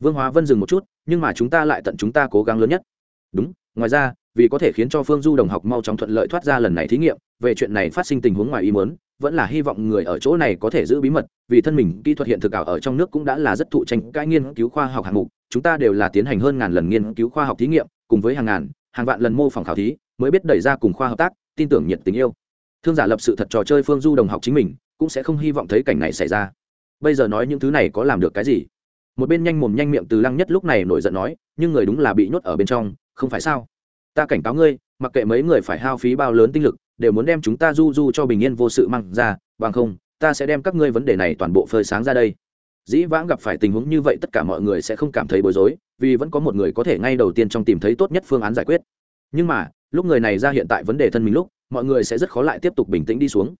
Vương hóa vân dừng một chút, nhưng mà chúng ta lại tận chúng ta cố gắng lớn nhất. Đúng, ngoài ra vì có thể khiến cho phương du đồng học mau chóng thuận lợi thoát ra lần này thí nghiệm, về chuyện này phát sinh tình huống ngoài ý muốn, vẫn là hy vọng người ở chỗ này có thể giữ bí mật, vì thân mình, kỹ thuật hiện thực ảo ở trong nước cũng đã là rất thụ tranh cãi nghiên cứu khoa học hạng mục, chúng ta đều là tiến hành hơn ngàn lần nghiên cứu khoa học thí nghiệm, cùng với hàng ngàn, hàng vạn lần mô phỏng khảo thí, mới biết đẩy ra cùng khoa hợp tác, tin tưởng nhiệt tình yêu. Thương giả lập sự thật trò chơi phương du đồng học chính mình, cũng sẽ không hy vọng thấy cảnh này xảy ra. Bây giờ nói những thứ này có làm được cái gì? Một bên nhanh mồm nhanh miệng từ lăng nhất lúc này nổi giận nói, nhưng người đúng là bị nhốt ở bên trong, không phải sao? Ta cảnh cáo ngươi, mặc kệ mấy người phải hao phí bao lớn tinh lực, đều muốn đem chúng ta du du cho bình yên vô sự mang ra, bằng không, ta sẽ đem các ngươi vấn đề này toàn bộ phơi sáng ra đây. Dĩ vãng gặp phải tình huống như vậy tất cả mọi người sẽ không cảm thấy bối rối, vì vẫn có một người có thể ngay đầu tiên trong tìm thấy tốt nhất phương án giải quyết. Nhưng mà, lúc người này ra hiện tại vấn đề thân mình lúc, mọi người sẽ rất khó lại tiếp tục bình tĩnh đi xuống.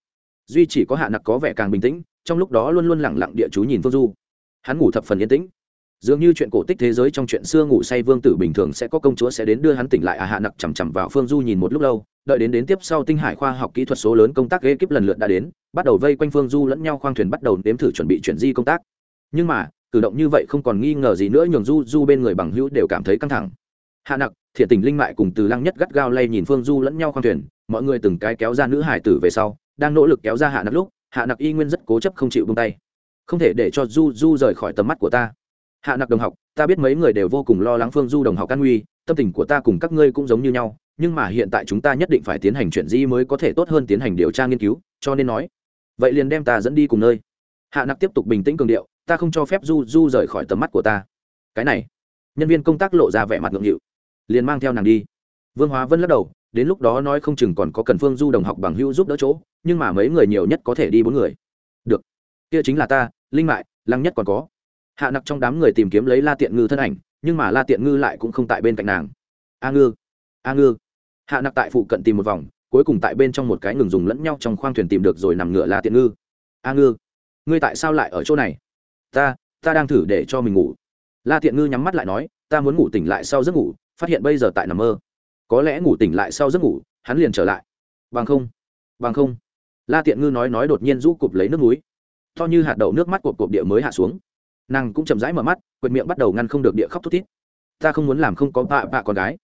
Duy chỉ có hạ nặc có vẻ càng bình tĩnh, trong lúc đó luôn luôn lẳng lặng địa chú nhìn phương du. Hắn ngủ thập phần yên tĩnh dường như chuyện cổ tích thế giới trong chuyện xưa ngủ say vương tử bình thường sẽ có công chúa sẽ đến đưa hắn tỉnh lại à hạ nặc chằm chằm vào phương du nhìn một lúc lâu, đợi đến đến tiếp sau tinh hải khoa học kỹ thuật số lớn công tác ghế kíp lần lượt đã đến, bắt đầu vây quanh phương du lẫn nhau khoang thuyền bắt đầu nếm thử chuẩn bị chuyển di công tác. Nhưng mà, cử động như vậy không còn nghi ngờ gì nữa, nhường du du bên người bằng hữu đều cảm thấy căng thẳng. Hạ nặc thiện tình linh mại cùng từ lăng nhất gắt gao lay nhìn phương du lẫn nhau khoang thuyền, mọi người từng cái kéo ra nữ hải tử về sau, đang nỗ lực kéo ra hạ nặc lúc, hạ nặc y nguyên rất cố chấp không chịu bông tay. Không thể để cho du du rời khỏi tầm mắt của ta hạ nặc đồng học, ta biết mấy người đều vô cùng lo lắng phương du đồng học an nguy, tâm tình của ta cùng các ngươi cũng giống như nhau, nhưng mà hiện tại chúng ta nhất định phải tiến hành chuyện gì mới có thể tốt hơn tiến hành điều tra nghiên cứu, cho nên nói. Vậy liền đem ta dẫn đi cùng nơi. Hạ nặc tiếp tục bình tĩnh cường điệu, ta không cho phép du du rời khỏi tầm mắt của ta. Cái này, nhân viên công tác lộ ra vẻ mặt ngượng nghịu, liền mang theo nàng đi. Vương hóa vân lắc đầu, đến lúc đó nói không chừng còn có cần phương du đồng học bằng hữu giúp đỡ chỗ, nhưng mà mấy người nhiều nhất có thể đi bốn người. Được, kia chính là ta, linh mại, lăng nhất còn có hạ nặc trong đám người tìm kiếm lấy la tiện ngư thân ảnh, nhưng mà la tiện ngư lại cũng không tại bên cạnh nàng. A ngư a ngư. Hạ nặc tại phụ cận tìm một vòng, cuối cùng tại bên trong một cái ngừng dùng lẫn nhau trong khoang thuyền tìm được rồi nằm ngựa la tiện ngư. A ngư, ngươi tại sao lại ở chỗ này? Ta ta đang thử để cho mình ngủ. La tiện ngư nhắm mắt lại nói, ta muốn ngủ tỉnh lại sau giấc ngủ, phát hiện bây giờ tại nằm mơ. Có lẽ ngủ tỉnh lại sau giấc ngủ, hắn liền trở lại. Bằng không bằng không. La tiện ngư nói nói đột nhiên rũ cụp lấy nước núi. To như hạt đậu nước mắt cộp cộp địa mới hạ xuống nàng cũng chậm rãi mở mắt, quệt miệng bắt đầu ngăn không được địa khóc thút thít. Ta không muốn làm không có bạ bạ con gái.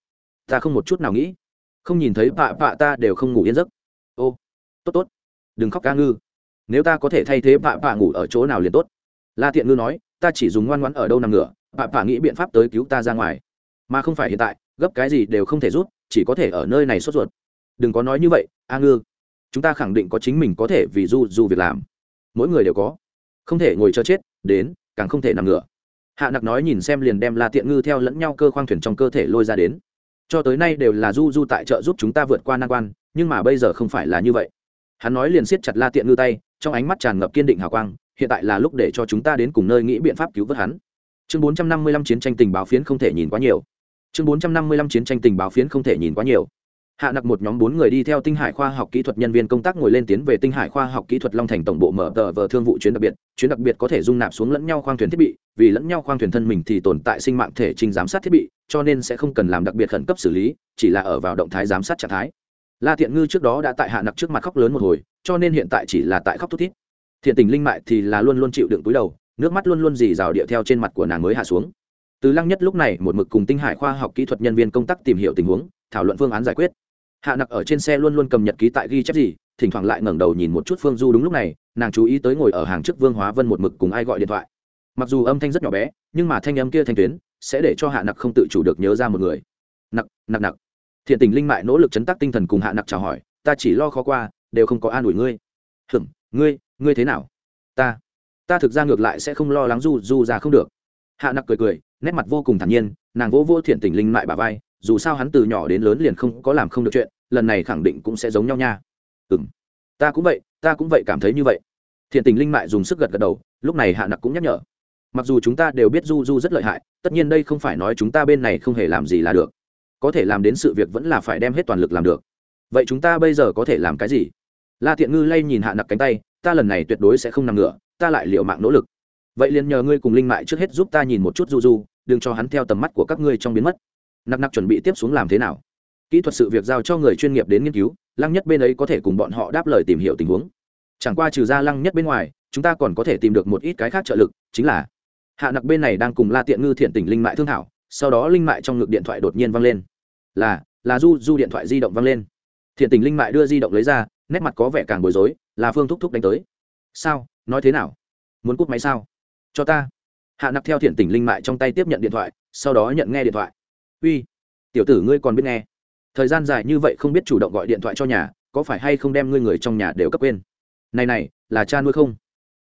Ta không một chút nào nghĩ. Không nhìn thấy bạ bạ ta đều không ngủ yên giấc. Ô, tốt tốt. Đừng khóc ca ngư. Nếu ta có thể thay thế bạ bạ ngủ ở chỗ nào liền tốt. La tiện ngư nói, ta chỉ dùng ngoan ngoãn ở đâu nằm ngửa bạ bạ nghĩ biện pháp tới cứu ta ra ngoài. Mà không phải hiện tại, gấp cái gì đều không thể rút, chỉ có thể ở nơi này sốt ruột. Đừng có nói như vậy, a ngư. Chúng ta khẳng định có chính mình có thể vì du du việc làm. Mỗi người đều có. Không thể ngồi chờ chết, đến càng không thể nằm ngửa. Hạ nặc nói nhìn xem liền đem la tiện ngư theo lẫn nhau cơ khoang thuyền trong cơ thể lôi ra đến. Cho tới nay đều là du du tại trợ giúp chúng ta vượt qua nan quan, nhưng mà bây giờ không phải là như vậy. Hắn nói liền siết chặt la tiện ngư tay, trong ánh mắt tràn ngập kiên định hào quang, hiện tại là lúc để cho chúng ta đến cùng nơi nghĩ biện pháp cứu vớt hắn. Chương bốn trăm năm mươi lăm chiến tranh tình báo phiến không thể nhìn quá nhiều. Chương bốn trăm năm mươi lăm chiến tranh tình báo phiến không thể nhìn quá nhiều hạ nặc một nhóm bốn người đi theo tinh hải khoa học kỹ thuật nhân viên công tác ngồi lên tiến về tinh hải khoa học kỹ thuật long thành tổng bộ mở tờ vờ thương vụ chuyến đặc biệt. Chuyến đặc biệt có thể dung nạp xuống lẫn nhau khoang thuyền thiết bị, vì lẫn nhau khoang thuyền thân mình thì tồn tại sinh mạng thể trình giám sát thiết bị, cho nên sẽ không cần làm đặc biệt khẩn cấp xử lý, chỉ là ở vào động thái giám sát trạng thái. La thiện ngư trước đó đã tại hạ nặc trước mặt khóc lớn một hồi, cho nên hiện tại chỉ là tại khóc thút thít. Thiện tình linh mại thì là luôn luôn chịu đựng túi đầu, nước mắt luôn luôn dì rào điệu theo trên mặt của nàng mới hạ xuống. Từ lăng nhất lúc này một mực cùng tinh hải khoa học kỹ thuật nhân viên công tác tìm hiểu tình huống thảo luận phương án giải quyết. Hạ nặc ở trên xe luôn luôn cầm nhật ký tại ghi chép gì, thỉnh thoảng lại ngẩng đầu nhìn một chút phương du đúng lúc này, nàng chú ý tới ngồi ở hàng trước vương hóa vân một mực cùng ai gọi điện thoại. Mặc dù âm thanh rất nhỏ bé, nhưng mà thanh âm kia thanh tuyến, sẽ để cho hạ nặc không tự chủ được nhớ ra một người. Nặc nặc nặc. Thiện tình linh mại nỗ lực chấn tác tinh thần cùng hạ nặc chào hỏi, ta chỉ lo khó qua, đều không có an ủi ngươi. Hửng ngươi ngươi thế nào? Ta ta thực ra ngược lại sẽ không lo lắng du du ra không được. Hạ nặc cười cười, nét mặt vô cùng thản nhiên, nàng vỗ vỗ thiện tình linh mại bà vai dù sao hắn từ nhỏ đến lớn liền không có làm không được chuyện, lần này khẳng định cũng sẽ giống nhau nha. Ừ m ta cũng vậy, ta cũng vậy cảm thấy như vậy. Thiện tình linh mại dùng sức gật gật đầu, lúc này hạ nặc cũng nhắc nhở. Mặc dù chúng ta đều biết du du rất lợi hại, tất nhiên đây không phải nói chúng ta bên này không hề làm gì là được. Có thể làm đến sự việc vẫn là phải đem hết toàn lực làm được. Vậy chúng ta bây giờ có thể làm cái gì? La thiện ngư lay nhìn hạ nặc cánh tay, ta lần này tuyệt đối sẽ không nằm ngửa, ta lại liệu mạng nỗ lực. Vậy liền nhờ ngươi cùng linh mại trước hết giúp ta nhìn một chút du du, đừng cho hắn theo tầm mắt của các ngươi trong biến mất nặc nặc chuẩn bị tiếp xuống làm thế nào? Kỹ thuật sự việc giao cho người chuyên nghiệp đến nghiên cứu, lăng nhất bên ấy có thể cùng bọn họ đáp lời tìm hiểu tình huống. Chẳng qua trừ ra lăng nhất bên ngoài, chúng ta còn có thể tìm được một ít cái khác trợ lực, chính là hạ nặc bên này đang cùng la tiện ngư thiện tỉnh linh mại thương thảo, sau đó linh mại trong ngực điện thoại đột nhiên văng lên. Là là du du điện thoại di động văng lên. Thiện tình linh mại đưa di động lấy ra, nét mặt có vẻ càng bối rối, là phương thúc thúc đánh tới. Sao? Nói thế nào? Muốn cúp máy sao? Cho ta. Hạ nặc theo thiện tình linh mại trong tay tiếp nhận điện thoại, sau đó nhận nghe điện thoại uy, tiểu tử ngươi còn biết nghe. Thời gian dài như vậy không biết chủ động gọi điện thoại cho nhà, có phải hay không đem ngươi người trong nhà đều cấp quên? Này này, là cha nuôi không?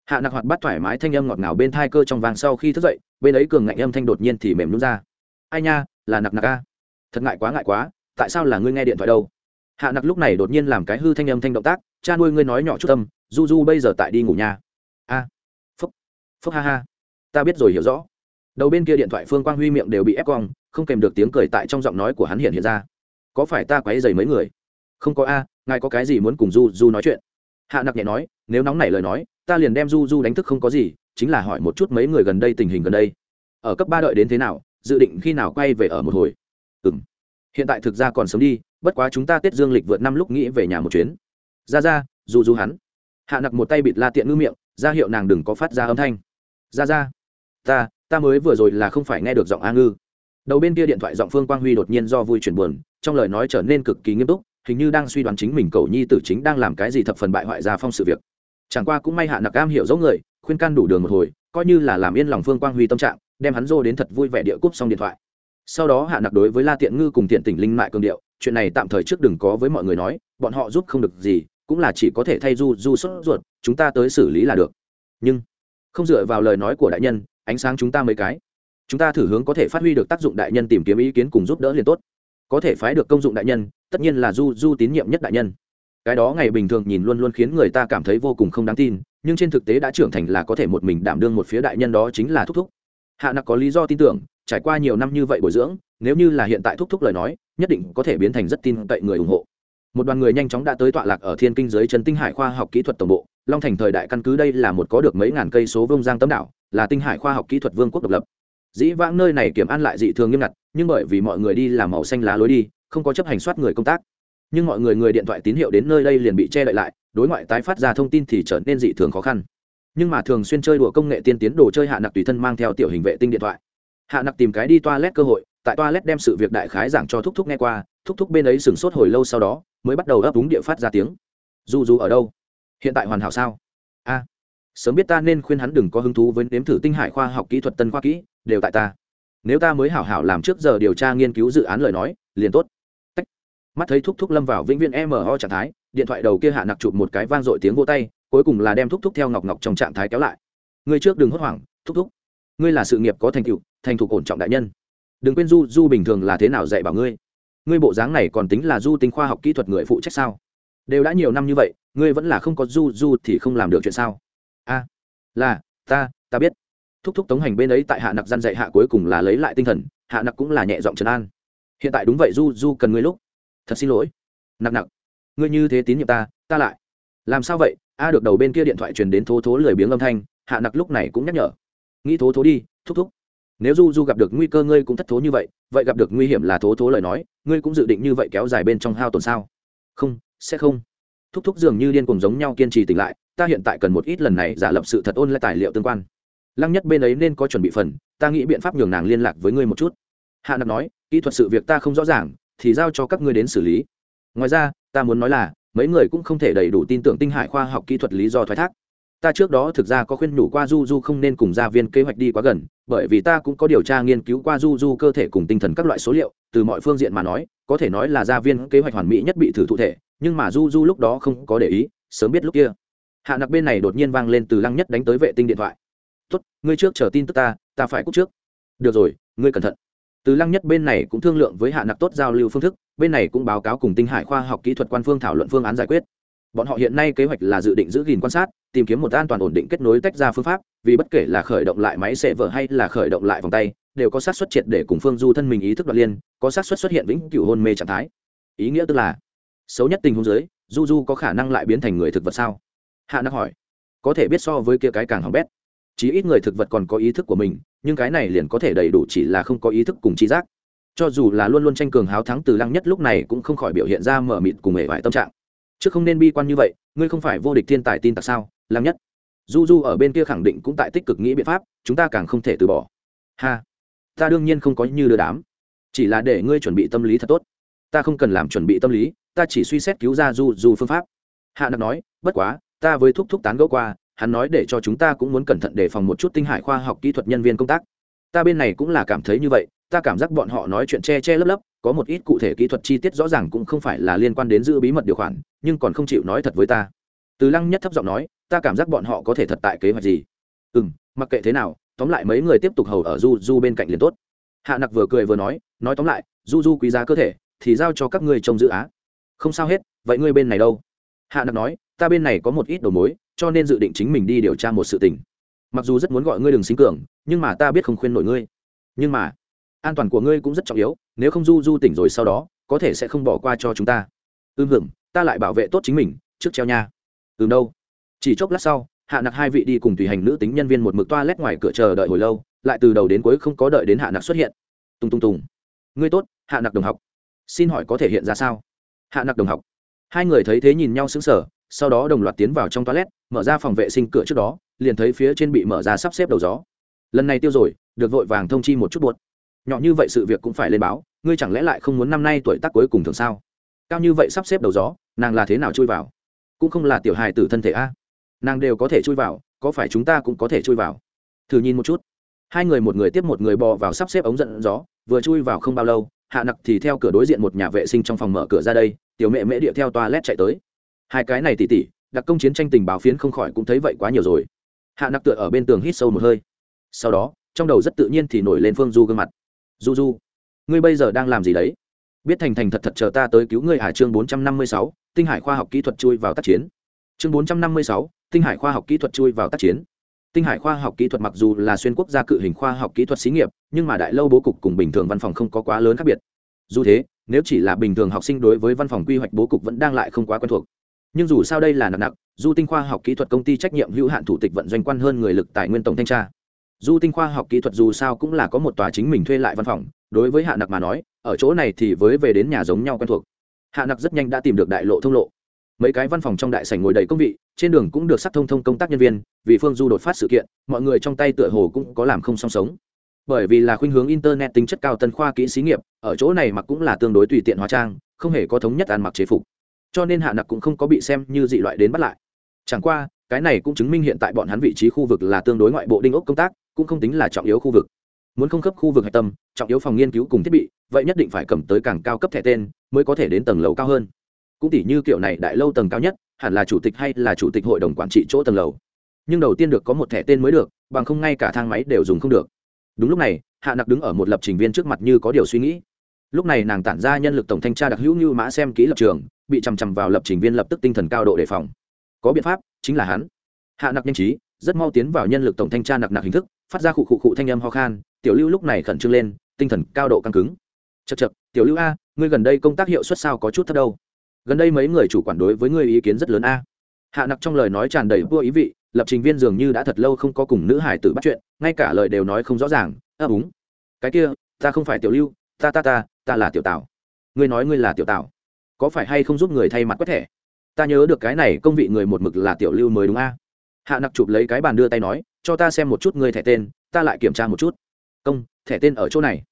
Hạ nặc hoạt bắt thoải mái thanh âm ngọt ngào bên thai cơ trong vàng sau khi thức dậy, bên ấy cường ngạnh âm thanh đột nhiên thì mềm nhún ra. Ai nha, là nặc nặc a. Thật ngại quá ngại quá, tại sao là ngươi nghe điện thoại đâu? Hạ nặc lúc này đột nhiên làm cái hư thanh âm thanh động tác, cha nuôi ngươi nói nhỏ chút tâm du du bây giờ tại đi ngủ nha a. Phúc phúc ha ha. Ta biết rồi, hiểu rõ đầu bên kia điện thoại phương quang huy miệng đều bị ép cong, không kèm được tiếng cười tại trong giọng nói của hắn hiện hiện ra. Có phải ta quấy dày mấy người? Không có a, ngài có cái gì muốn cùng du du nói chuyện? Hạ nặc nhẹ nói, nếu nóng nảy lời nói, ta liền đem du du đánh thức không có gì, chính là hỏi một chút mấy người gần đây tình hình gần đây. Ở cấp ba đợi đến thế nào, dự định khi nào quay về ở một hồi? Ừ m hiện tại thực ra còn sớm đi, bất quá chúng ta tết dương lịch vượt năm lúc nghĩ về nhà một chuyến. Ra ra, du du hắn. Hạ nặc một tay bịt la tiện ngư miệng, ra hiệu nàng đừng có phát ra âm thanh. Ra ra, ta ta mới vừa rồi là không phải nghe được giọng a ngư. Đầu bên kia điện thoại giọng phương quang huy đột nhiên do vui chuyển buồn, trong lời nói trở nên cực kỳ nghiêm túc, hình như đang suy đoán chính mình cầu nhi tử chính đang làm cái gì thập phần bại hoại gia phong sự việc. Chẳng qua cũng may hạ nặc cam hiểu dấu người, khuyên can đủ đường một hồi, coi như là làm yên lòng phương quang huy tâm trạng, đem hắn dô đến thật vui vẻ địa cúp xong điện thoại. Sau đó hạ nặc đối với la tiện ngư cùng tiện tỉnh linh mại cường điệu, chuyện này tạm thời trước đừng có với mọi người nói, bọn họ giúp không được gì, cũng là chỉ có thể thay du du sốt ruột, chúng ta tới xử lý là được. Nhưng, không dựa vào lời nói của đại nhân ánh sáng chúng ta mấy cái. Chúng ta thử hướng có thể phát huy được tác dụng đại nhân tìm kiếm ý kiến cùng giúp đỡ liền tốt. Có thể phái được công dụng đại nhân, tất nhiên là du du tín nhiệm nhất đại nhân. Cái đó ngày bình thường nhìn luôn luôn khiến người ta cảm thấy vô cùng không đáng tin, nhưng trên thực tế đã trưởng thành là có thể một mình đảm đương một phía đại nhân đó chính là thúc thúc. Hạ nặc có lý do tin tưởng, trải qua nhiều năm như vậy bồi dưỡng, nếu như là hiện tại thúc thúc lời nói, nhất định có thể biến thành rất tin cậy người ủng hộ. Một đoàn người nhanh chóng đã tới tọa lạc ở thiên kinh giới trần tinh hải khoa học kỹ thuật tổng bộ, long thành thời đại căn cứ đây là một có được mấy ngàn cây số vông giang tấm đảo là tinh hải khoa học kỹ thuật vương quốc độc lập. Dĩ vãng nơi này kiểm an lại dị thường nghiêm ngặt, nhưng bởi vì mọi người đi làm màu xanh lá lối đi, không có chấp hành soát người công tác. Nhưng mọi người người điện thoại tín hiệu đến nơi đây liền bị che đậy lại, đối ngoại tái phát ra thông tin thì trở nên dị thường khó khăn. Nhưng mà thường xuyên chơi đùa công nghệ tiên tiến đồ chơi hạ nặc tùy thân mang theo tiểu hình vệ tinh điện thoại. Hạ nặc tìm cái đi toilet cơ hội, tại toilet đem sự việc đại khái giảng cho thúc thúc nghe qua, thúc thúc bên ấy sửng sốt hồi lâu sau đó, mới bắt đầu ấp úng địa phát ra tiếng. Du du ở đâu? Hiện tại hoàn hảo sao? Sớm biết ta nên khuyên hắn đừng có hứng thú với nếm thử tinh hải khoa học kỹ thuật tân khoa kỹ, đều tại ta. Nếu ta mới hảo hảo làm trước giờ điều tra nghiên cứu dự án lời nói, liền tốt. Tách. mắt thấy thúc thúc lâm vào vĩnh viễn mo trạng thái, điện thoại đầu kia hạ nặc chụp một cái vang dội tiếng vô tay, cuối cùng là đem thúc thúc theo ngọc ngọc trong trạng thái kéo lại. Ngươi trước đừng hốt hoảng, thúc thúc. Ngươi là sự nghiệp có thành tựu, thành thục ổn trọng đại nhân. Đừng quên du du bình thường là thế nào dạy bảo ngươi. Ngươi bộ dáng này còn tính là du tính khoa học kỹ thuật người phụ trách sao? Đều đã nhiều năm như vậy, ngươi vẫn là không có du du thì không làm được chuyện sao? A là, ta ta biết. Thúc thúc tống hành bên ấy tại hạ nặc gian dạy hạ cuối cùng là lấy lại tinh thần, hạ nặc cũng là nhẹ giọng trấn an. Hiện tại đúng vậy, du du cần ngươi lúc. Thật xin lỗi. Nặc nặc, ngươi như thế tín nhiệm ta ta lại. Làm sao vậy? A được đầu bên kia điện thoại truyền đến thố thố lười biếng âm thanh, hạ nặc lúc này cũng nhắc nhở. Nghĩ thố thố đi, thúc thúc. Nếu du du gặp được nguy cơ ngươi cũng thất thố như vậy vậy gặp được nguy hiểm là thố thố lời nói, ngươi cũng dự định như vậy kéo dài bên trong hao tổn sao? Không, sẽ không. Thúc thúc dường như điên cùng giống nhau kiên trì tỉnh lại ta hiện tại cần một ít lần này giả lập sự thật ôn lại tài liệu tương quan. Lăng nhất bên ấy nên có chuẩn bị phần, ta nghĩ biện pháp nhường nàng liên lạc với ngươi một chút. Hạ nặc nói, kỹ thuật sự việc ta không rõ ràng, thì giao cho các ngươi đến xử lý. Ngoài ra, ta muốn nói là, mấy người cũng không thể đầy đủ tin tưởng tinh hải khoa học kỹ thuật lý do thoái thác. Ta trước đó thực ra có khuyên nhủ qua du du không nên cùng gia viên kế hoạch đi quá gần, bởi vì ta cũng có điều tra nghiên cứu qua du du cơ thể cùng tinh thần các loại số liệu, từ mọi phương diện mà nói, có thể nói là gia viên kế hoạch hoàn mỹ nhất bị thử thụ thể, nhưng mà du du lúc đó không có để ý, sớm biết lúc kia hạ nặc bên này đột nhiên vang lên từ lăng nhất đánh tới vệ tinh điện thoại. Tốt, ngươi trước chờ tin tức ta ta phải cúc trước. Được rồi, ngươi cẩn thận. Từ lăng nhất bên này cũng thương lượng với hạ nặc tốt giao lưu phương thức, bên này cũng báo cáo cùng tinh hải khoa học kỹ thuật quan phương thảo luận phương án giải quyết. Bọn họ hiện nay kế hoạch là dự định giữ gìn quan sát, tìm kiếm một an toàn ổn định kết nối tách ra phương pháp, vì bất kể là khởi động lại máy xệ vở hay là khởi động lại vòng tay, đều có sát xuất triệt để cùng phương du thân mình ý thức đoạt liên, có sát xuất xuất hiện vĩnh cửu hôn mê trạng thái. Ý nghĩa tức là, xấu nhất tình huống dưới, du du có khả năng lại biến thành người thực vật sao? Hạ nặc hỏi, có thể biết so với kia cái càng hỏng bét. Chí ít người thực vật còn có ý thức của mình, nhưng cái này liền có thể đầy đủ chỉ là không có ý thức cùng tri giác. Cho dù là luôn luôn tranh cường háo thắng từ lăng nhất lúc này cũng không khỏi biểu hiện ra mở mịt cùng hệ vải tâm trạng. Chứ không nên bi quan như vậy, ngươi không phải vô địch thiên tài tin tặc sao, lăng nhất? Du du ở bên kia khẳng định cũng tại tích cực nghĩ biện pháp, chúng ta càng không thể từ bỏ. Ha, ta đương nhiên không có như đưa đám. Chỉ là để ngươi chuẩn bị tâm lý thật tốt. Ta không cần làm chuẩn bị tâm lý, ta chỉ suy xét cứu ra du du phương pháp. Hạ nặc nói, bất quá ta với thúc thúc tán gẫu qua, hắn nói để cho chúng ta cũng muốn cẩn thận đề phòng một chút tinh hải khoa học kỹ thuật nhân viên công tác. Ta bên này cũng là cảm thấy như vậy, ta cảm giác bọn họ nói chuyện che che lấp lấp, có một ít cụ thể kỹ thuật chi tiết rõ ràng cũng không phải là liên quan đến giữ bí mật điều khoản, nhưng còn không chịu nói thật với ta. Từ lăng nhất thấp giọng nói, ta cảm giác bọn họ có thể thật tại kế hoạch gì? Ừ m mặc kệ thế nào, tóm lại mấy người tiếp tục hầu ở du du bên cạnh liền tốt. Hạ nặc vừa cười vừa nói nói tóm lại du du quý giá cơ thể, thì giao cho các ngươi trông giữ á. Không sao hết, vậy ngươi bên này đâu? Hạ nặc nói ta bên này có một ít đầu mối, cho nên dự định chính mình đi điều tra một sự tình. Mặc dù rất muốn gọi ngươi đừng sinh cường, nhưng mà ta biết không khuyên nổi ngươi. Nhưng mà, an toàn của ngươi cũng rất trọng yếu, nếu không du du tỉnh rồi sau đó, có thể sẽ không bỏ qua cho chúng ta. Ưm hưởng ta lại bảo vệ tốt chính mình, trước treo nha. Từ đâu. Chỉ chốc lát sau, hạ nặc hai vị đi cùng tùy hành nữ tính nhân viên một mực toa lét ngoài cửa chờ đợi hồi lâu, lại từ đầu đến cuối không có đợi đến hạ nặc xuất hiện. Tung tung tùng. Ngươi tốt, hạ nặc đồng học. Xin hỏi có thể hiện ra sao? Hạ nặc đồng học. Hai người thấy thế nhìn nhau xứng sở sau đó đồng loạt tiến vào trong toilet, mở ra phòng vệ sinh cửa trước đó, liền thấy phía trên bị mở ra sắp xếp đầu gió. Lần này tiêu rồi, được vội vàng thông chi một chút buốt nhỏ như vậy sự việc cũng phải lên báo, ngươi chẳng lẽ lại không muốn năm nay tuổi tác cuối cùng thường sao? Cao như vậy sắp xếp đầu gió, nàng là thế nào chui vào? Cũng không là tiểu hài tử thân thể a. Nàng đều có thể chui vào, có phải chúng ta cũng có thể chui vào? Thử nhìn một chút. Hai người một người tiếp một người bò vào sắp xếp ống dẫn gió, vừa chui vào không bao lâu, hạ nặc thì theo cửa đối diện một nhà vệ sinh trong phòng mở cửa ra đây, tiểu mẹ mễ địa theo toa lét chạy tới hai cái này tỉ tỉ, đặc công chiến tranh tình báo phiến không khỏi cũng thấy vậy quá nhiều rồi. Hạ nặc tựa ở bên tường hít sâu một hơi. Sau đó, trong đầu rất tự nhiên thì nổi lên phương du gương mặt. Du du, ngươi bây giờ đang làm gì đấy? Biết thành thành thật thật chờ ta tới cứu ngươi hải chương bốn trăm năm mươi sáu, tinh hải khoa học kỹ thuật chui vào tác chiến. Chương bốn trăm năm mươi sáu, tinh hải khoa học kỹ thuật chui vào tác chiến. Tinh hải khoa học kỹ thuật mặc dù là xuyên quốc gia cự hình khoa học kỹ thuật xí nghiệp, nhưng mà đại lâu bố cục cùng bình thường văn phòng không có quá lớn khác biệt. Dù thế, nếu chỉ là bình thường học sinh đối với văn phòng quy hoạch bố cục vẫn đang lại không quá quen thuộc nhưng dù sao đây là nặng nặng, du tinh khoa học kỹ thuật công ty trách nhiệm hữu hạn thủ tịch vận doanh quan hơn người lực tài nguyên tổng thanh tra. Du tinh khoa học kỹ thuật dù sao cũng là có một tòa chính mình thuê lại văn phòng, đối với hạ nặc mà nói, ở chỗ này thì với về đến nhà giống nhau quen thuộc. Hạ nặc rất nhanh đã tìm được đại lộ thông lộ. Mấy cái văn phòng trong đại sảnh ngồi đầy công vị, trên đường cũng được sắp thông thông công tác nhân viên, vì phương du đột phát sự kiện, mọi người trong tay tựa hồ cũng có làm không song sống. Bởi vì là khuynh hướng internet tính chất cao tân khoa kỹ xí nghiệp, ở chỗ này mặc cũng là tương đối tùy tiện hóa trang, không hề có thống nhất ăn mặc chế phục cho nên hạ nặc cũng không có bị xem như dị loại đến bắt lại. Chẳng qua, cái này cũng chứng minh hiện tại bọn hắn vị trí khu vực là tương đối ngoại bộ đinh ốc công tác, cũng không tính là trọng yếu khu vực. Muốn không cấp khu vực hạch tâm, trọng yếu phòng nghiên cứu cùng thiết bị, vậy nhất định phải cầm tới càng cao cấp thẻ tên, mới có thể đến tầng lầu cao hơn. Cũng tỷ như kiểu này đại lâu tầng cao nhất, hẳn là chủ tịch hay là chủ tịch hội đồng quản trị chỗ tầng lầu. Nhưng đầu tiên được có một thẻ tên mới được, bằng không ngay cả thang máy đều dùng không được. Đúng lúc này, hạ nặc đứng ở một lập trình viên trước mặt như có điều suy nghĩ. Lúc này nàng tản ra nhân lực tổng thanh tra đặc hữu như mã xem kỹ lập trường bị chằm chằm vào lập trình viên lập tức tinh thần cao độ đề phòng. Có biện pháp chính là hắn. Hạ nặc nhanh trí rất mau tiến vào nhân lực tổng thanh tra nặc nặc hình thức phát ra khụ khụ khụ thanh âm ho khan tiểu lưu lúc này khẩn trương lên tinh thần cao độ căng cứng. Chật chật tiểu lưu a ngươi gần đây công tác hiệu suất sao có chút thấp đâu? Gần đây mấy người chủ quản đối với ngươi ý kiến rất lớn a. Hạ nặc trong lời nói tràn đầy vua ý vị lập trình viên dường như đã thật lâu không có cùng nữ hải tử bắt chuyện ngay cả lời đều nói không rõ ràng ấp à, úng cái kia ta không phải tiểu lưu ta ta ta ta là tiểu tảo. Ngươi nói ngươi là tiểu tảo? Có phải hay không giúp người thay mặt quét thẻ? Ta nhớ được cái này công vị người một mực là tiểu lưu mới đúng a. Hạ nặc chụp lấy cái bàn đưa tay nói, cho ta xem một chút người thẻ tên, ta lại kiểm tra một chút. Công, thẻ tên ở chỗ này.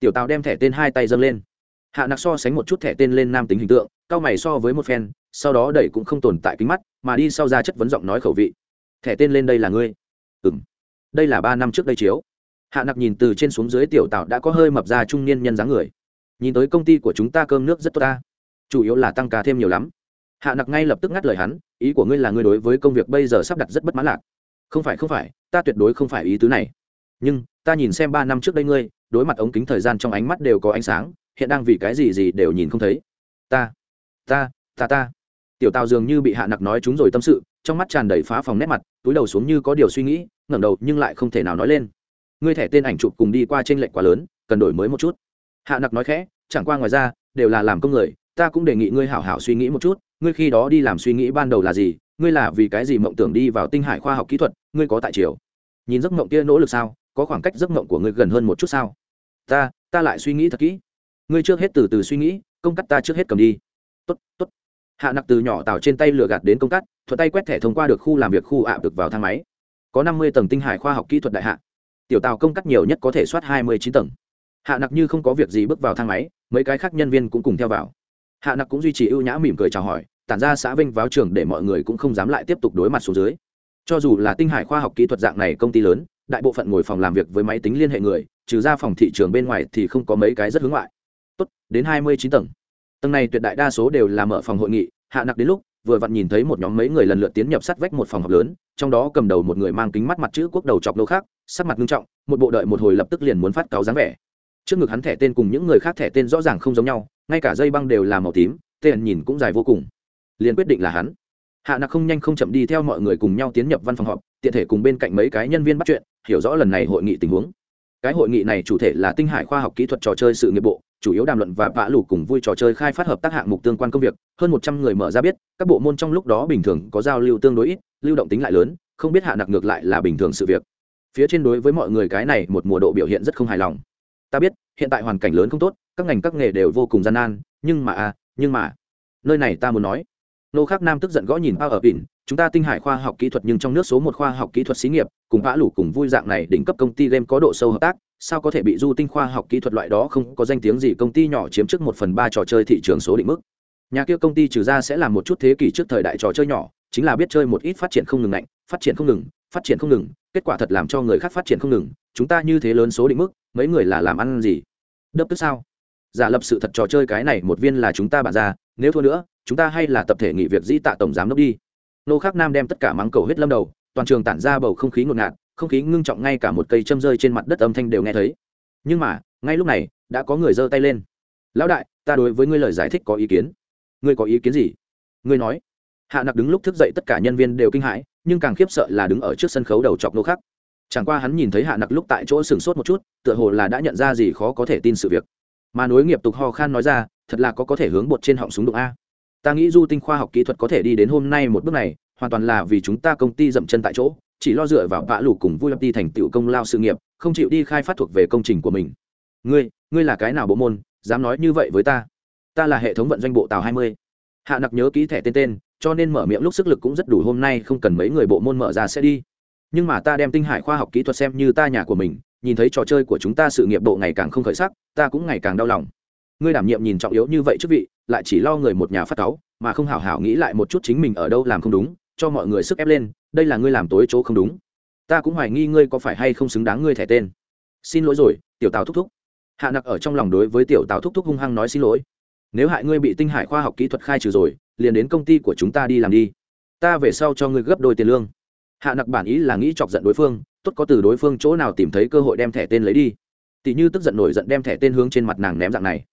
Tiểu tào đem thẻ tên hai tay dâng lên. Hạ nặc so sánh một chút thẻ tên lên nam tính hình tượng, cao mày so với một phen, sau đó đẩy cũng không tồn tại kính mắt, mà đi sau ra chất vấn giọng nói khẩu vị. Thẻ tên lên đây là ngươi. Ừ m đây là ba năm trước đây chiếu. Hạ nặc nhìn từ trên xuống dưới tiểu tạo đã có hơi mập ra trung niên nhân dáng người. Nhìn tới công ty của chúng ta cơm nước rất tốt ta chủ yếu là tăng ca thêm nhiều lắm. Hạ nặc ngay lập tức ngắt lời hắn, ý của ngươi là ngươi đối với công việc bây giờ sắp đặt rất bất mãn lạc. Không phải không phải, ta tuyệt đối không phải ý tứ này. Nhưng, ta nhìn xem ba năm trước đây ngươi, đối mặt ống kính thời gian trong ánh mắt đều có ánh sáng, hiện đang vì cái gì gì đều nhìn không thấy. Ta ta ta ta. Tiểu tào dường như bị hạ nặc nói chúng rồi tâm sự, trong mắt tràn đầy phá phòng nét mặt, túi đầu xuống như có điều suy nghĩ, ngẩng đầu nhưng lại không thể nào nói lên. Ngươi thẻ tên ảnh chụp cùng đi qua trên lệnh quá lớn, cần đổi mới một chút. Hạ nặc nói khẽ, chẳng qua ngoài ra, đều là làm công người ta cũng đề nghị ngươi hảo hảo suy nghĩ một chút, ngươi khi đó đi làm suy nghĩ ban đầu là gì, ngươi là vì cái gì mộng tưởng đi vào tinh hải khoa học kỹ thuật, ngươi có tại triều nhìn giấc mộng kia nỗ lực sao, có khoảng cách giấc mộng của ngươi gần hơn một chút sao? Ta ta lại suy nghĩ thật kỹ. Ngươi trước hết từ từ suy nghĩ, công cắt ta trước hết cầm đi. Tốt tốt. Hạ nặc từ nhỏ tào trên tay lửa gạt đến công cắt, thuận tay quét thẻ thông qua được khu làm việc khu ạ được vào thang máy. Có năm mươi tầng tinh hải khoa học kỹ thuật đại hạ. Tiểu tàu công cắt nhiều nhất có thể soát hai mươi chín tầng. Hạ nặc như không có việc gì bước vào thang máy, mấy cái khác nhân viên cũng cùng theo vào hạ nặc cũng duy trì ưu nhã mỉm cười chào hỏi, tản ra xã vinh vào trường để mọi người cũng không dám lại tiếp tục đối mặt xuống dưới. Cho dù là tinh hải khoa học kỹ thuật dạng này công ty lớn, đại bộ phận ngồi phòng làm việc với máy tính liên hệ người, trừ ra phòng thị trường bên ngoài thì không có mấy cái rất hướng ngoại. Tốt, đến hai mươi chín tầng. Tầng này tuyệt đại đa số đều là mở phòng hội nghị, hạ nặc đến lúc, vừa vặn nhìn thấy một nhóm mấy người lần lượt tiến nhập sát vách một phòng học lớn, trong đó cầm đầu một người mang kính mắt mặt chữ quốc đầu chọc nô khác, sắc mặt nghiêm trọng, một bộ đợi một hồi lập tức liền muốn phát cáo dáng vẻ. Trước ngực hắn thẻ tên cùng những người khác thẻ tên rõ ràng không giống nhau ngay cả dây băng đều là màu tím tên nhìn cũng dài vô cùng. Liền quyết định là hắn. Hạ nặc không nhanh không chậm đi theo mọi người cùng nhau tiến nhập văn phòng họp, tiện thể cùng bên cạnh mấy cái nhân viên bắt chuyện, hiểu rõ lần này hội nghị tình huống. Cái hội nghị này chủ thể là tinh hải khoa học kỹ thuật trò chơi sự nghiệp bộ, chủ yếu đàm luận và vã lủ cùng vui trò chơi khai phát hợp tác hạng mục tương quan công việc, hơn một trăm người mở ra biết, các bộ môn trong lúc đó bình thường có giao lưu tương đối ít, lưu động tính lại lớn, không biết hạ nặc ngược lại là bình thường sự việc. Phía trên đối với mọi người cái này một mùa độ biểu hiện rất không hài lòng. Ta biết, hiện tại hoàn cảnh lớn không tốt các ngành các nghề đều vô cùng gian nan, nhưng mà à nhưng mà, nơi này ta muốn nói. Nô khắc nam tức giận gõ nhìn bao ở bỉn chúng ta tinh hải khoa học kỹ thuật nhưng trong nước số một khoa học kỹ thuật xí nghiệp, cùng vã lủ cùng vui dạng này đỉnh cấp công ty game có độ sâu hợp tác, sao có thể bị du tinh khoa học kỹ thuật loại đó không có danh tiếng gì công ty nhỏ chiếm trước một phần ba trò chơi thị trường số định mức. Nhà kia công ty trừ ra sẽ làm một chút thế kỷ trước thời đại trò chơi nhỏ, chính là biết chơi một ít phát triển không ngừng ngạnh, phát triển không ngừng, phát triển không ngừng, kết quả thật làm cho người khác phát triển không ngừng, chúng ta như thế lớn số định mức, mấy người là làm ăn gì? Đớp tức sao? Giả lập sự thật trò chơi cái này một viên là chúng ta bản ra, nếu thua nữa, chúng ta hay là tập thể nghỉ việc dĩ tạ tổng giám đốc đi. Nô khắc nam đem tất cả mắng cầu hết lâm đầu, toàn trường tản ra bầu không khí ngột ngạt, không khí ngưng trọng ngay cả một cây châm rơi trên mặt đất âm thanh đều nghe thấy. Nhưng mà, ngay lúc này, đã có người giơ tay lên. Lão đại, ta đối với ngươi lời giải thích có ý kiến. Ngươi có ý kiến gì? Ngươi nói. Hạ nặc đứng lúc thức dậy tất cả nhân viên đều kinh hãi, nhưng càng khiếp sợ là đứng ở trước sân khấu đầu chọc nô khắc. Chẳng qua hắn nhìn thấy hạ nặc lúc tại chỗ sửng sốt một chút, tựa hồ là đã nhận ra gì khó có thể tin sự việc mà nối nghiệp tục ho khan nói ra, thật là có có thể hướng bột trên họng súng đụng a. Ta nghĩ du tinh khoa học kỹ thuật có thể đi đến hôm nay một bước này, hoàn toàn là vì chúng ta công ty dậm chân tại chỗ, chỉ lo dựa vào vạ lủ cùng vui đi thành tựu công lao sự nghiệp, không chịu đi khai phát thuộc về công trình của mình. Ngươi ngươi là cái nào bộ môn, dám nói như vậy với ta? Ta là hệ thống vận doanh bộ tàu hai mươi. Hạ nặc nhớ ký thẻ tên tên, cho nên mở miệng lúc sức lực cũng rất đủ, hôm nay không cần mấy người bộ môn mở ra sẽ đi nhưng mà ta đem tinh hải khoa học kỹ thuật xem như ta nhà của mình, nhìn thấy trò chơi của chúng ta sự nghiệp bộ ngày càng không khởi sắc, ta cũng ngày càng đau lòng. Ngươi đảm nhiệm nhìn trọng yếu như vậy trước vị, lại chỉ lo người một nhà phát cáu, mà không hảo hảo nghĩ lại một chút chính mình ở đâu làm không đúng, cho mọi người sức ép lên, đây là ngươi làm tối chỗ không đúng. Ta cũng hoài nghi ngươi có phải hay không xứng đáng ngươi thẻ tên. Xin lỗi rồi, tiểu tào thúc thúc. Hạ nặc ở trong lòng đối với tiểu tào thúc thúc hung hăng nói xin lỗi. Nếu hại ngươi bị tinh hải khoa học kỹ thuật khai trừ rồi, liền đến công ty của chúng ta đi làm đi. Ta về sau cho ngươi gấp đôi tiền lương hạ nặc bản ý là nghĩ chọc giận đối phương, tốt có từ đối phương chỗ nào tìm thấy cơ hội đem thẻ tên lấy đi. Tỷ như tức giận nổi giận đem thẻ tên hướng trên mặt nàng ném dạng này.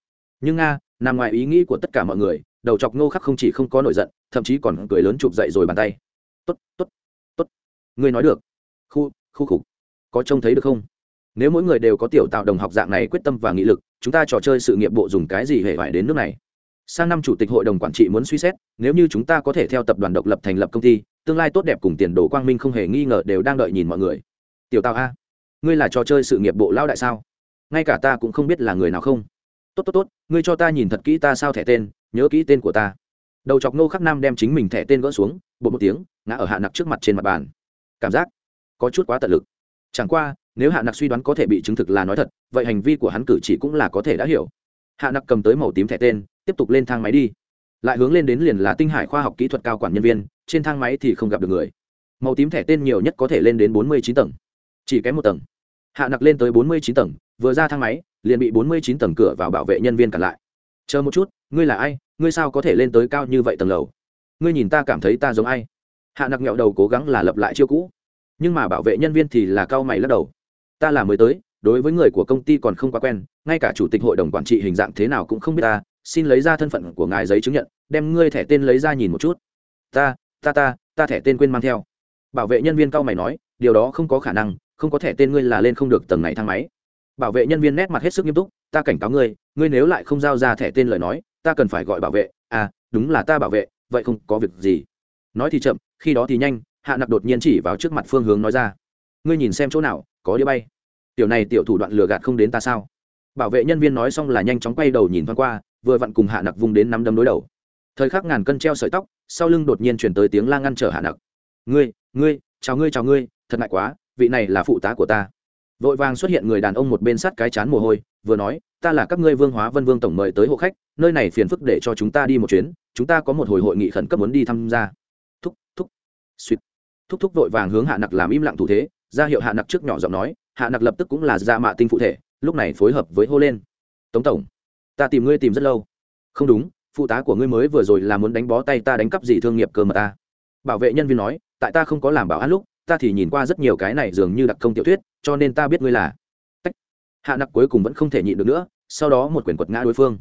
Nhưng nga, nằm ngoài ý nghĩ của tất cả mọi người, đầu chọc ngô khắc không chỉ không có nổi giận, thậm chí còn cười lớn chụp dậy rồi bàn tay. Tốt tốt tốt, ngươi nói được. Khu khu khục, có trông thấy được không? Nếu mỗi người đều có tiểu tạo đồng học dạng này quyết tâm và nghị lực, chúng ta trò chơi sự nghiệp bộ dùng cái gì hệ vải đến nước này? Sang năm chủ tịch hội đồng quản trị muốn suy xét, nếu như chúng ta có thể theo tập đoàn độc lập thành lập công ty tương lai tốt đẹp cùng tiền đồ quang minh không hề nghi ngờ đều đang đợi nhìn mọi người. Tiểu tào a, ngươi là trò chơi sự nghiệp bộ lao đại sao? Ngay cả ta cũng không biết là người nào không. Tốt tốt tốt, ngươi cho ta nhìn thật kỹ ta sao thẻ tên, nhớ kỹ tên của ta. Đầu chọc nô khắc nam đem chính mình thẻ tên gỡ xuống, bột một tiếng, ngã ở hạ nặc trước mặt trên mặt bàn. Cảm giác có chút quá tận lực. Chẳng qua, nếu hạ nặc suy đoán có thể bị chứng thực là nói thật, vậy hành vi của hắn cử chỉ cũng là có thể đã hiểu. Hạ nặc cầm tới màu tím thẻ tên, tiếp tục lên thang máy đi lại hướng lên đến liền là tinh hải khoa học kỹ thuật cao quản nhân viên, trên thang máy thì không gặp được người. Màu tím thẻ tên nhiều nhất có thể lên đến bốn mươi chín tầng. Chỉ kém một tầng. Hạ nặc lên tới bốn mươi chín tầng, vừa ra thang máy, liền bị bốn mươi chín tầng cửa vào bảo vệ nhân viên cản lại. Chờ một chút, ngươi là ai? Ngươi sao có thể lên tới cao như vậy tầng lầu? Ngươi nhìn ta cảm thấy ta giống ai? Hạ nặc nghẹo đầu cố gắng là lập lại chiêu cũ. Nhưng mà bảo vệ nhân viên thì là cao mày lắc đầu. Ta là mới tới, đối với người của công ty còn không quá quen, ngay cả chủ tịch hội đồng quản trị hình dạng thế nào cũng không biết ta xin lấy ra thân phận của ngài giấy chứng nhận, đem ngươi thẻ tên lấy ra nhìn một chút. Ta ta ta ta thẻ tên quên mang theo. Bảo vệ nhân viên cao mày nói, điều đó không có khả năng, không có thẻ tên ngươi là lên không được tầng này thang máy. Bảo vệ nhân viên nét mặt hết sức nghiêm túc, ta cảnh cáo ngươi ngươi nếu lại không giao ra thẻ tên lời nói, ta cần phải gọi bảo vệ. À đúng là ta bảo vệ, vậy không có việc gì. Nói thì chậm, khi đó thì nhanh, hạ nặc đột nhiên chỉ vào trước mặt phương hướng nói ra, ngươi nhìn xem chỗ nào, có đĩa bay. Tiểu này tiểu thủ đoạn lừa gạt không đến ta sao? Bảo vệ nhân viên nói xong là nhanh chóng quay đầu nhìn thoáng qua vừa vặn cùng hạ nặc vung đến nắm đấm đối đầu. Thời khắc ngàn cân treo sợi tóc, sau lưng đột nhiên chuyển tới tiếng la ngăn trở hạ nặc. Ngươi ngươi, chào ngươi chào ngươi, thật ngại quá, vị này là phụ tá của ta. Vội vàng xuất hiện người đàn ông một bên sắt cái chán mồ hôi, vừa nói, ta là các ngươi vương hóa vân vương tổng mời tới hộ khách, nơi này phiền phức để cho chúng ta đi một chuyến, chúng ta có một hồi hội nghị khẩn cấp muốn đi tham gia. Thúc thúc, suýt. Thúc thúc vội vàng hướng hạ nặc làm im lặng thủ thế, ra hiệu hạ nặc trước nhỏ giọng nói, hạ nặc lập tức cũng là ra mạ tinh phụ thể, lúc này phối hợp với hô lên. Tống tổng ta tìm ngươi tìm rất lâu. Không đúng, phụ tá của ngươi mới vừa rồi là muốn đánh bó tay ta đánh cắp gì thương nghiệp cơ mà ta. Bảo vệ nhân viên nói, tại ta không có làm bảo an lúc, ta thì nhìn qua rất nhiều cái này dường như đặc công tiểu thuyết, cho nên ta biết ngươi là. Tách. hạ nặc cuối cùng vẫn không thể nhịn được nữa, sau đó một quyển quật ngã đối phương.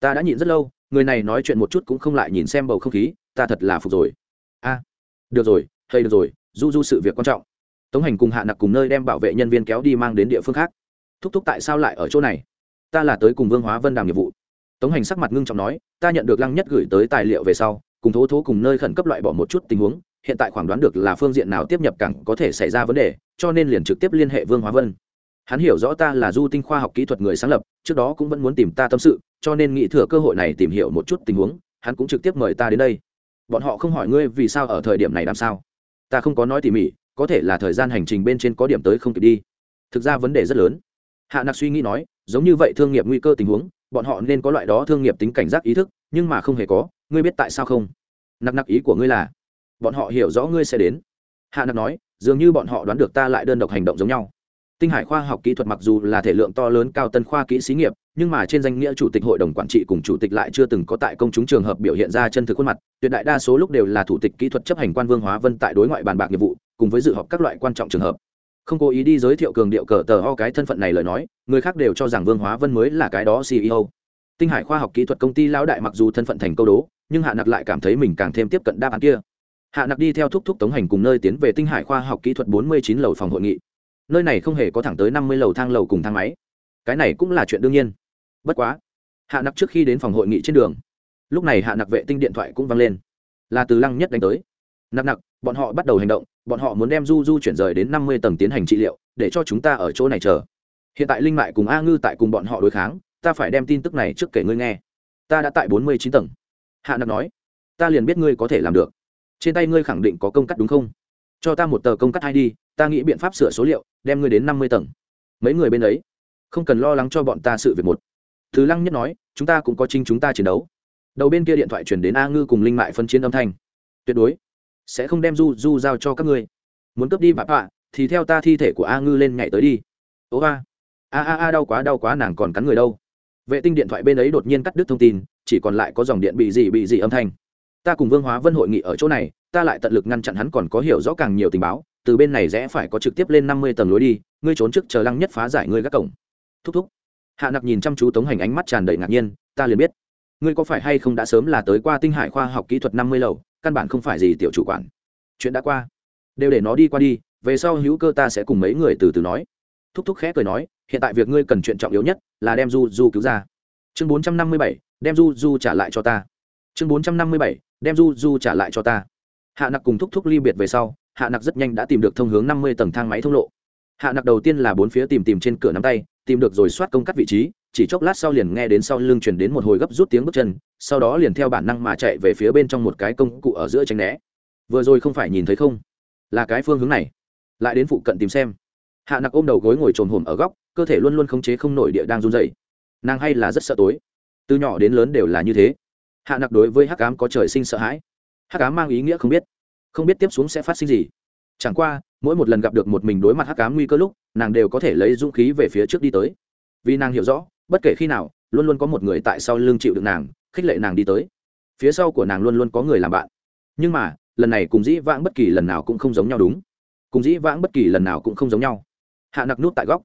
Ta đã nhịn rất lâu, người này nói chuyện một chút cũng không lại nhìn xem bầu không khí, ta thật là phục rồi. A. Được rồi hay được rồi, du du sự việc quan trọng. Tống hành cùng hạ nặc cùng nơi đem bảo vệ nhân viên kéo đi mang đến địa phương khác. Thúc thúc tại sao lại ở chỗ này? Ta là tới cùng vương hóa vân đàm nghiệp vụ. Tống hành sắc mặt ngưng trọng nói, ta nhận được lăng nhất gửi tới tài liệu về sau, cùng thố thố cùng nơi khẩn cấp loại bỏ một chút tình huống, hiện tại khoảng đoán được là phương diện nào tiếp nhập cảng có thể xảy ra vấn đề, cho nên liền trực tiếp liên hệ vương hóa vân. Hắn hiểu rõ ta là du tinh khoa học kỹ thuật người sáng lập, trước đó cũng vẫn muốn tìm ta tâm sự, cho nên nghĩ thừa cơ hội này tìm hiểu một chút tình huống, hắn cũng trực tiếp mời ta đến đây. Bọn họ không hỏi ngươi vì sao ở thời điểm này làm sao. Ta không có nói tỉ mỉ, có thể là thời gian hành trình bên trên có điểm tới không kịp đi. Thực ra vấn đề rất lớn. Hạ nặc suy nghĩ nói giống như vậy thương nghiệp nguy cơ tình huống, bọn họ nên có loại đó thương nghiệp tính cảnh giác ý thức, nhưng mà không hề có, ngươi biết tại sao không? Nặc nặc ý của ngươi là, bọn họ hiểu rõ ngươi sẽ đến. Hạ nặc nói, dường như bọn họ đoán được ta lại đơn độc hành động giống nhau. Tinh hải khoa học kỹ thuật mặc dù là thể lượng to lớn cao tân khoa kỹ xí nghiệp, nhưng mà trên danh nghĩa chủ tịch hội đồng quản trị cùng chủ tịch lại chưa từng có tại công chúng trường hợp biểu hiện ra chân thực khuôn mặt. Tuyệt đại đa số lúc đều là thủ tịch kỹ thuật chấp hành quan vương hóa vân tại đối ngoại bàn bạc nghiệp vụ, cùng với dự họp các loại quan trọng trường hợp không cố ý đi giới thiệu cường điệu cờ tờ ho cái thân phận này lời nói, người khác đều cho rằng vương hóa vân mới là cái đó ceo tinh hải khoa học kỹ thuật công ty lão đại mặc dù thân phận thành câu đố, nhưng hạ nặc lại cảm thấy mình càng thêm tiếp cận đáp án kia. Hạ nặc đi theo thúc thúc tống hành cùng nơi tiến về tinh hải khoa học kỹ thuật bốn mươi chín lầu phòng hội nghị. Nơi này không hề có thẳng tới năm mươi lầu thang lầu cùng thang máy. Cái này cũng là chuyện đương nhiên. Bất quá, hạ nặc trước khi đến phòng hội nghị trên đường, lúc này hạ nặc vệ tinh điện thoại cũng văng lên. Là từ lăng nhất đánh tới. Nặc nặc bọn họ bắt đầu hành động, bọn họ muốn đem du du chuyển rời đến năm mươi tầng tiến hành trị liệu, để cho chúng ta ở chỗ này chờ. Hiện tại linh mại cùng a ngư tại cùng bọn họ đối kháng, ta phải đem tin tức này trước kể ngươi nghe. Ta đã tại bốn mươi chín tầng. Hạ nặc nói, ta liền biết ngươi có thể làm được. Trên tay ngươi khẳng định có công cắt đúng không? Cho ta một tờ công cắt id đi ta nghĩ biện pháp sửa số liệu, đem ngươi đến năm mươi tầng. Mấy người bên ấy, không cần lo lắng cho bọn ta sự việc một. Thứ lăng nhất nói, chúng ta cũng có chính chúng ta chiến đấu. Đầu bên kia điện thoại chuyển đến a ngư cùng linh mại phân chiến âm thanh. Tuyệt đối sẽ không đem du du giao cho các ngươi. Muốn cướp đi bạp bạ, thì theo ta thi thể của a ngư lên nhảy tới đi. Ố a. A a a đau quá đau quá nàng còn cắn người đâu. Vệ tinh điện thoại bên ấy đột nhiên cắt đứt thông tin chỉ còn lại có dòng điện bị gì bị gì âm thanh. Ta cùng vương hóa vân hội nghị ở chỗ này ta lại tận lực ngăn chặn hắn còn có hiểu rõ càng nhiều tình báo từ bên này rẽ phải có trực tiếp lên năm mươi tầng lối đi ngươi trốn trước chờ lăng nhất phá giải ngươi các cổng. Thúc thúc. Hạ nặc nhìn chăm chú tống hành ánh mắt tràn đầy ngạc nhiên ta liền biết. Ngươi có phải hay không đã sớm là tới qua tinh hải khoa học kỹ thuật năm mươi lầu căn bản không phải gì tiểu chủ quản. Chuyện đã qua. Đều để nó đi qua đi, về sau hữu cơ ta sẽ cùng mấy người từ từ nói. Thúc thúc khẽ cười nói, hiện tại việc ngươi cần chuyện trọng yếu nhất là đem du du cứu ra. Chương bốn trăm năm mươi bảy, đem du du trả lại cho ta. Chương bốn trăm năm mươi bảy, đem du du trả lại cho ta. Hạ nặc cùng thúc thúc ly biệt về sau, hạ nặc rất nhanh đã tìm được thông hướng năm mươi tầng thang máy thông lộ. Hạ nặc đầu tiên là bốn phía tìm tìm trên cửa nắm tay, tìm được rồi soát công cắt vị trí chỉ chốc lát sau liền nghe đến sau lưng chuyển đến một hồi gấp rút tiếng bước chân, sau đó liền theo bản năng mà chạy về phía bên trong một cái công cụ ở giữa tránh né. Vừa rồi không phải nhìn thấy không? Là cái phương hướng này. Lại đến phụ cận tìm xem. Hạ nặc ôm đầu gối ngồi trồm hồm ở góc, cơ thể luôn luôn khống chế không nổi địa đang run dày nàng hay là rất sợ tối. Từ nhỏ đến lớn đều là như thế. Hạ nặc đối với hắc cám có trời sinh sợ hãi. Hắc cám mang ý nghĩa không biết. Không biết tiếp xuống sẽ phát sinh gì. Chẳng qua, mỗi một lần gặp được một mình đối mặt hắc cám nguy cơ lúc, nàng đều có thể lấy dũng khí về phía trước đi tới. Vì nàng hiểu rõ bất kể khi nào, luôn luôn có một người tại sau lưng chịu được nàng, khích lệ nàng đi tới. Phía sau của nàng luôn luôn có người làm bạn. Nhưng mà, lần này cùng dĩ vãng bất kỳ lần nào cũng không giống nhau đúng. Cùng dĩ vãng bất kỳ lần nào cũng không giống nhau. Hạ nặc nút tại góc.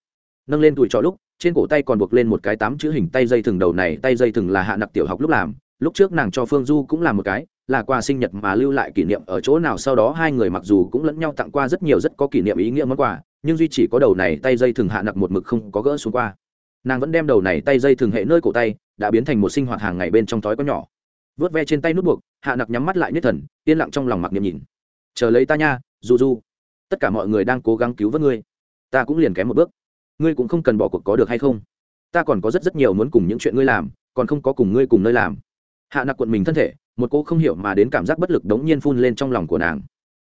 Nâng lên tuổi trọ lúc, trên cổ tay còn buộc lên một cái tám chữ hình tay dây thừng đầu này, tay dây thừng là hạ nặc tiểu học lúc làm. Lúc trước nàng cho phương du cũng làm một cái, là quà sinh nhật mà lưu lại kỷ niệm ở chỗ nào sau đó hai người mặc dù cũng lẫn nhau tặng qua rất nhiều rất có kỷ niệm ý nghĩa món quà, nhưng duy chỉ có đầu này tay dây thừng hạ nặc một mực không có gỡ xuống qua nàng vẫn đem đầu này tay dây thường hệ nơi cổ tay đã biến thành một sinh hoạt hàng ngày bên trong thói có nhỏ. Vớt ve trên tay nút buộc, hạ nặc nhắm mắt lại nhất thần, yên lặng trong lòng mặc niệm nhìn. Chờ lấy ta nha, du du. Tất cả mọi người đang cố gắng cứu vớt ngươi. Ta cũng liền kém một bước. Ngươi cũng không cần bỏ cuộc có được hay không? Ta còn có rất rất nhiều muốn cùng những chuyện ngươi làm, còn không có cùng ngươi cùng nơi làm. Hạ nặc quận mình thân thể, một cô không hiểu mà đến cảm giác bất lực đống nhiên phun lên trong lòng của nàng.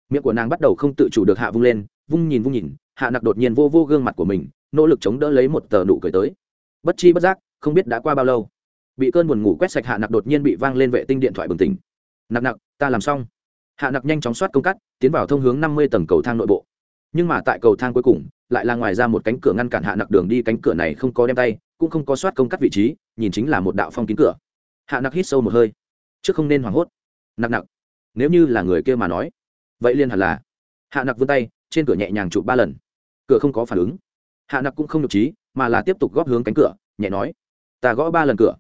Miệng của nàng bắt đầu không tự chủ được hạ vung lên, vung nhìn vung nhìn, hạ nặc đột nhiên vô vô gương mặt của mình, nỗ lực chống đỡ lấy một tờ nụ cười tới bất chi bất giác, không biết đã qua bao lâu. Bị cơn buồn ngủ quét sạch hạ nặc đột nhiên bị vang lên vệ tinh điện thoại bừng tỉnh. Nặc nặc, ta làm xong. Hạ nặc nhanh chóng soát công cắt, tiến vào thông hướng năm mươi tầng cầu thang nội bộ. Nhưng mà tại cầu thang cuối cùng, lại là ngoài ra một cánh cửa ngăn cản hạ nặc đường đi, cánh cửa này không có đem tay, cũng không có soát công cắt vị trí, nhìn chính là một đạo phong kín cửa. Hạ nặc hít sâu một hơi chứ không nên hoảng hốt. Nặc nặc, nếu như là người kia mà nói, vậy liên hẳn là. Hạ nặc vươn tay, trên cửa nhẹ nhàng chụp ba lần. Cửa không có phản ứng hạ nặc cũng không nhục trí, mà là tiếp tục góp hướng cánh cửa, nhẹ nói, ta gõ ba lần cửa.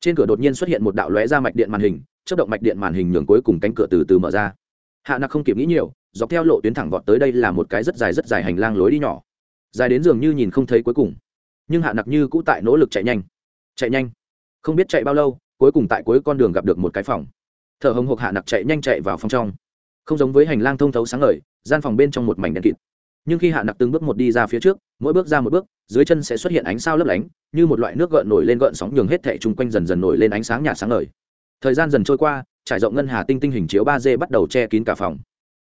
Trên cửa đột nhiên xuất hiện một đạo lóe ra mạch điện màn hình chất động mạch điện màn hình nhường cuối cùng cánh cửa từ từ mở ra. Hạ nặc không kịp nghĩ nhiều, dọc theo lộ tuyến thẳng vọt tới đây là một cái rất dài rất dài hành lang lối đi nhỏ. Dài đến dường như nhìn không thấy cuối cùng. Nhưng hạ nặc như cũ tại nỗ lực chạy nhanh. Chạy nhanh. Không biết chạy bao lâu, cuối cùng tại cuối con đường gặp được một cái phòng. Thở hồng hộc hạ nặc chạy nhanh chạy vào phòng trong. Không giống với hành lang thông thấu sáng ngời, gian phòng bên trong một mảnh đèn kịt nhưng khi hạ nặc từng bước một đi ra phía trước, mỗi bước ra một bước, dưới chân sẽ xuất hiện ánh sao lấp lánh, như một loại nước gợn nổi lên gợn sóng nhường hết thệ chung quanh dần dần nổi lên ánh sáng nhạt sáng ngời. Thời gian dần trôi qua, trải rộng ngân hà tinh tinh hình chiếu ba d bắt đầu che kín cả phòng.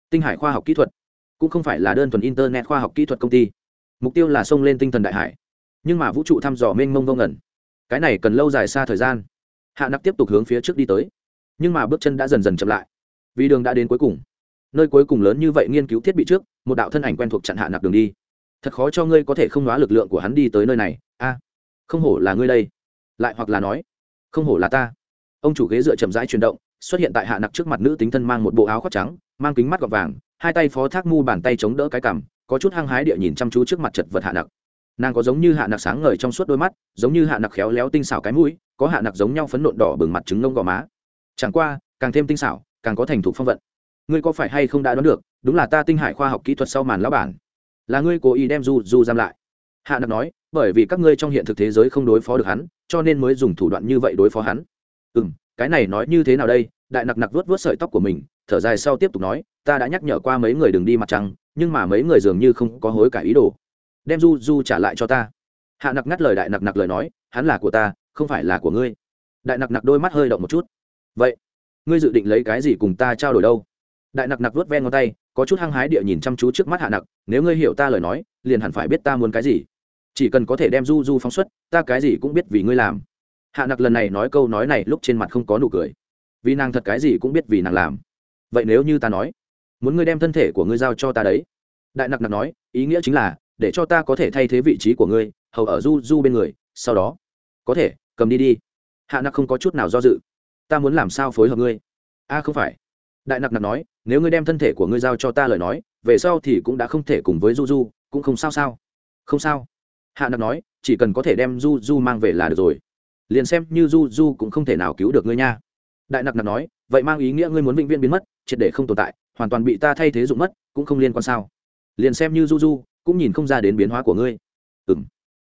Tinh hải khoa học kỹ thuật cũng không phải là đơn thuần internet khoa học kỹ thuật công ty. Mục tiêu là xông lên tinh thần đại hải. Nhưng mà vũ trụ thăm dò mênh mông vô ngẩn cái này cần lâu dài xa thời gian. Hạ nặc tiếp tục hướng phía trước đi tới. Nhưng mà bước chân đã dần dần chậm lại. Vì đường đã đến cuối cùng nơi cuối cùng lớn như vậy nghiên cứu thiết bị trước, một đạo thân ảnh quen thuộc chặn hạ nặc đường đi. Thật khó cho ngươi có thể không hóa lực lượng của hắn đi tới nơi này. A, không hổ là ngươi đây. Lại hoặc là nói, không hổ là ta. Ông chủ ghế dựa chậm rãi chuyển động, xuất hiện tại hạ nặc trước mặt nữ tính thân mang một bộ áo khoác trắng, mang kính mắt gọt vàng, hai tay phó thác mu bàn tay chống đỡ cái cằm, có chút hăng hái địa nhìn chăm chú trước mặt chật vật hạ nặc nàng có giống như hạ nặc sáng ngời trong suốt đôi mắt, giống như hạ nặc khéo léo tinh xảo cái mũi, có hạ nặc giống nhau phấn nộn đỏ bừng mặt trứng ngông gò má. Chẳng qua, càng thêm tinh xảo, càng có thành thục phong vận ngươi có phải hay không đã đoán được, đúng là ta tinh hải khoa học kỹ thuật sau màn lão bản. Là ngươi cố ý đem du du giam lại. Hạ nặc nói, bởi vì các ngươi trong hiện thực thế giới không đối phó được hắn, cho nên mới dùng thủ đoạn như vậy đối phó hắn. Ừ m cái này nói như thế nào đây? Đại nặc nặc vớt vớt sợi tóc của mình, thở dài sau tiếp tục nói, ta đã nhắc nhở qua mấy người đừng đi mặt trăng, nhưng mà mấy người dường như không có hối cả ý đồ. Đem du du trả lại cho ta. Hạ nặc ngắt lời đại nặc nặc lời nói, hắn là của ta, không phải là của ngươi. Đại nặc nặc đôi mắt hơi động một chút. Vậy, ngươi dự định lấy cái gì cùng ta trao đổi đâu? Đại nặc nặc vớt ven ngón tay, có chút hăng hái địa nhìn chăm chú trước mắt hạ nặc, nếu ngươi hiểu ta lời nói, liền hẳn phải biết ta muốn cái gì. Chỉ cần có thể đem du du phóng xuất, ta cái gì cũng biết vì ngươi làm. Hạ nặc lần này nói câu nói này lúc trên mặt không có nụ cười. Vì nàng thật cái gì cũng biết vì nàng làm. Vậy nếu như ta nói, muốn ngươi đem thân thể của ngươi giao cho ta đấy. Đại nặc nặc nói, ý nghĩa chính là, để cho ta có thể thay thế vị trí của ngươi, hầu ở du du bên người, sau đó, có thể, cầm đi đi. Hạ nặc không có chút nào do dự. Ta muốn làm sao phối hợp ngươi? A, không phải. Đại nặc nặc nói nếu ngươi đem thân thể của ngươi giao cho ta lời nói, về sau thì cũng đã không thể cùng với du du cũng không sao sao? Không sao. Hạ nặc nói, chỉ cần có thể đem du du mang về là được rồi. Liền xem như du du cũng không thể nào cứu được ngươi nha. Đại nặc nặc nói, vậy mang ý nghĩa ngươi muốn vĩnh viễn biến mất, triệt để không tồn tại, hoàn toàn bị ta thay thế dụng mất, cũng không liên quan sao? Liền xem như du du cũng nhìn không ra đến biến hóa của ngươi. Ừ m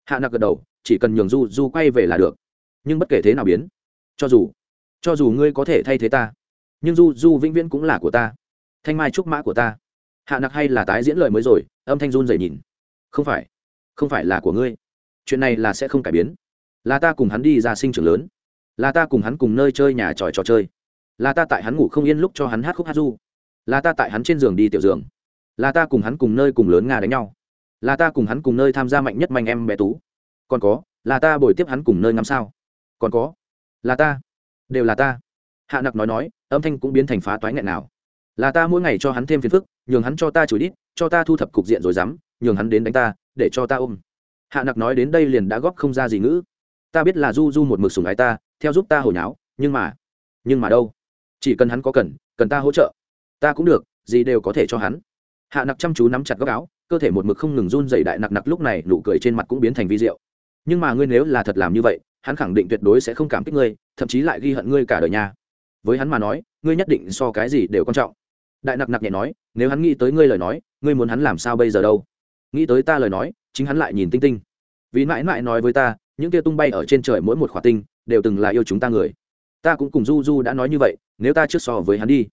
hạ nặc gật đầu, chỉ cần nhường du du quay về là được. Nhưng bất kể thế nào biến, cho dù cho dù ngươi có thể thay thế ta, nhưng du du vĩnh viễn cũng là của ta thanh mai trúc mã của ta. Hạ nặc hay là tái diễn lời mới rồi, âm thanh run dày nhìn. Không phải không phải là của ngươi. Chuyện này là sẽ không cải biến. Là ta cùng hắn đi ra sinh trưởng lớn. Là ta cùng hắn cùng nơi chơi nhà tròi trò chơi. Là ta tại hắn ngủ không yên lúc cho hắn hát khúc hát du. Là ta tại hắn trên giường đi tiểu giường. Là ta cùng hắn cùng nơi cùng lớn nga đánh nhau. Là ta cùng hắn cùng nơi tham gia mạnh nhất manh em bé tú. Còn có, là ta bồi tiếp hắn cùng nơi ngắm sao. Còn có, là ta, đều là ta. Hạ nặc nói nói, âm thanh cũng biến thành phá toái nghẹn nào là ta mỗi ngày cho hắn thêm phiền phức, nhường hắn cho ta chửi đít, cho ta thu thập cục diện rồi dám, nhường hắn đến đánh ta, để cho ta ôm. Hạ nặc nói đến đây liền đã góp không ra gì ngữ. Ta biết là du du một mực sùng ái ta, theo giúp ta hồi nháo, nhưng mà nhưng mà đâu? Chỉ cần hắn có cần cần ta hỗ trợ. Ta cũng được, gì đều có thể cho hắn. Hạ nặc chăm chú nắm chặt góc áo, cơ thể một mực không ngừng run dày đại nặc nặc lúc này nụ cười trên mặt cũng biến thành vi diệu. Nhưng mà ngươi nếu là thật làm như vậy, hắn khẳng định tuyệt đối sẽ không cảm kích ngươi, thậm chí lại ghi hận ngươi cả đời nhà với hắn mà nói, ngươi nhất định so cái gì đều quan trọng đại nặc nặc nhẹ nói, nếu hắn nghĩ tới ngươi lời nói, ngươi muốn hắn làm sao bây giờ đâu? Nghĩ tới ta lời nói, chính hắn lại nhìn tinh tinh. Vì mãi mãi nói với ta, những kia tung bay ở trên trời mỗi một khỏa tinh, đều từng là yêu chúng ta người. Ta cũng cùng du du đã nói như vậy, nếu ta trước so với hắn đi,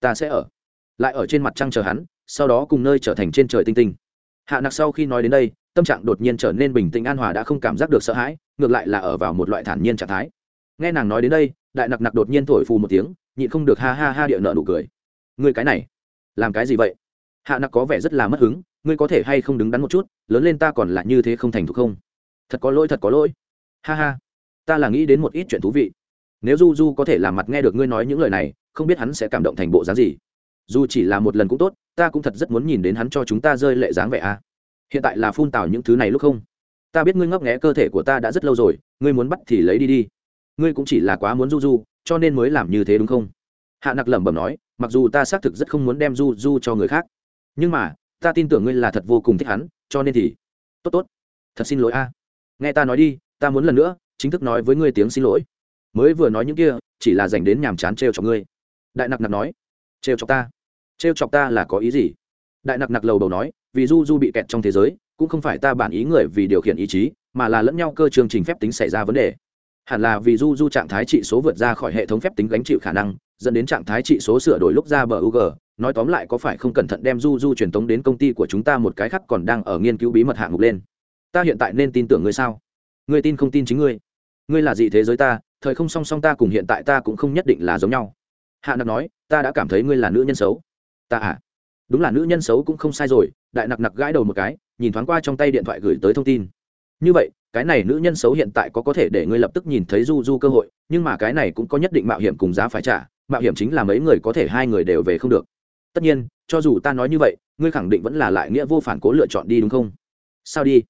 ta sẽ ở lại ở trên mặt trăng chờ hắn, sau đó cùng nơi trở thành trên trời tinh tinh. Hạ nặc sau khi nói đến đây, tâm trạng đột nhiên trở nên bình tĩnh an hòa đã không cảm giác được sợ hãi, ngược lại là ở vào một loại thản nhiên trạng thái. Nghe nàng nói đến đây, đại nặc nặc đột nhiên thổi phù một tiếng, nhịn không được ha ha ha địa nợ nụ cười ngươi cái này, làm cái gì vậy? Hạ nặc có vẻ rất là mất hứng, ngươi có thể hay không đứng đắn một chút, lớn lên ta còn là như thế không thành thục không? Thật có lỗi, thật có lỗi. Ha ha, ta là nghĩ đến một ít chuyện thú vị. Nếu du du có thể làm mặt nghe được ngươi nói những lời này, không biết hắn sẽ cảm động thành bộ dáng gì. Dù chỉ là một lần cũng tốt, ta cũng thật rất muốn nhìn đến hắn cho chúng ta rơi lệ dáng vẻ a. À. hiện tại là phun tào những thứ này lúc không? Ta biết ngươi ngấp nghé cơ thể của ta đã rất lâu rồi, ngươi muốn bắt thì lấy đi đi. Ngươi cũng chỉ là quá muốn du du, cho nên mới làm như thế đúng không? Hạ nặc lẩm bẩm nói, mặc dù ta xác thực rất không muốn đem du du cho người khác, nhưng mà, ta tin tưởng ngươi là thật vô cùng thích hắn, cho nên thì tốt tốt. Thật xin lỗi a. Nghe ta nói đi, ta muốn lần nữa chính thức nói với ngươi tiếng xin lỗi. Mới vừa nói những kia, chỉ là dành đến nhàm chán trêu chọc ngươi. Đại nặc nặc nói, trêu chọc ta? Trêu chọc ta là có ý gì? Đại nặc nặc lầu đầu nói, vì du du bị kẹt trong thế giới, cũng không phải ta bản ý người vì điều khiển ý chí, mà là lẫn nhau cơ chương trình phép tính xảy ra vấn đề hẳn là vì du du trạng thái trị số vượt ra khỏi hệ thống phép tính gánh chịu khả năng dẫn đến trạng thái trị số sửa đổi lúc ra bờ UG, nói tóm lại có phải không cẩn thận đem du du truyền tống đến công ty của chúng ta một cái khác còn đang ở nghiên cứu bí mật hạng mục lên. Ta hiện tại nên tin tưởng ngươi sao? Ngươi tin không tin chính ngươi. Ngươi là gì thế giới ta thời không song song ta cùng hiện tại ta cũng không nhất định là giống nhau. Hạ nặc nói ta đã cảm thấy ngươi là nữ nhân xấu. Ta à? Đúng là nữ nhân xấu cũng không sai rồi đại nặc nặc gãi đầu một cái nhìn thoáng qua trong tay điện thoại gửi tới thông tin như vậy, cái này nữ nhân xấu hiện tại có có thể để ngươi lập tức nhìn thấy du du cơ hội, nhưng mà cái này cũng có nhất định mạo hiểm cùng giá phải trả, mạo hiểm chính là mấy người có thể hai người đều về không được. Tất nhiên, cho dù ta nói như vậy, ngươi khẳng định vẫn là lại nghĩa vô phản cố lựa chọn đi đúng không? Sao đi?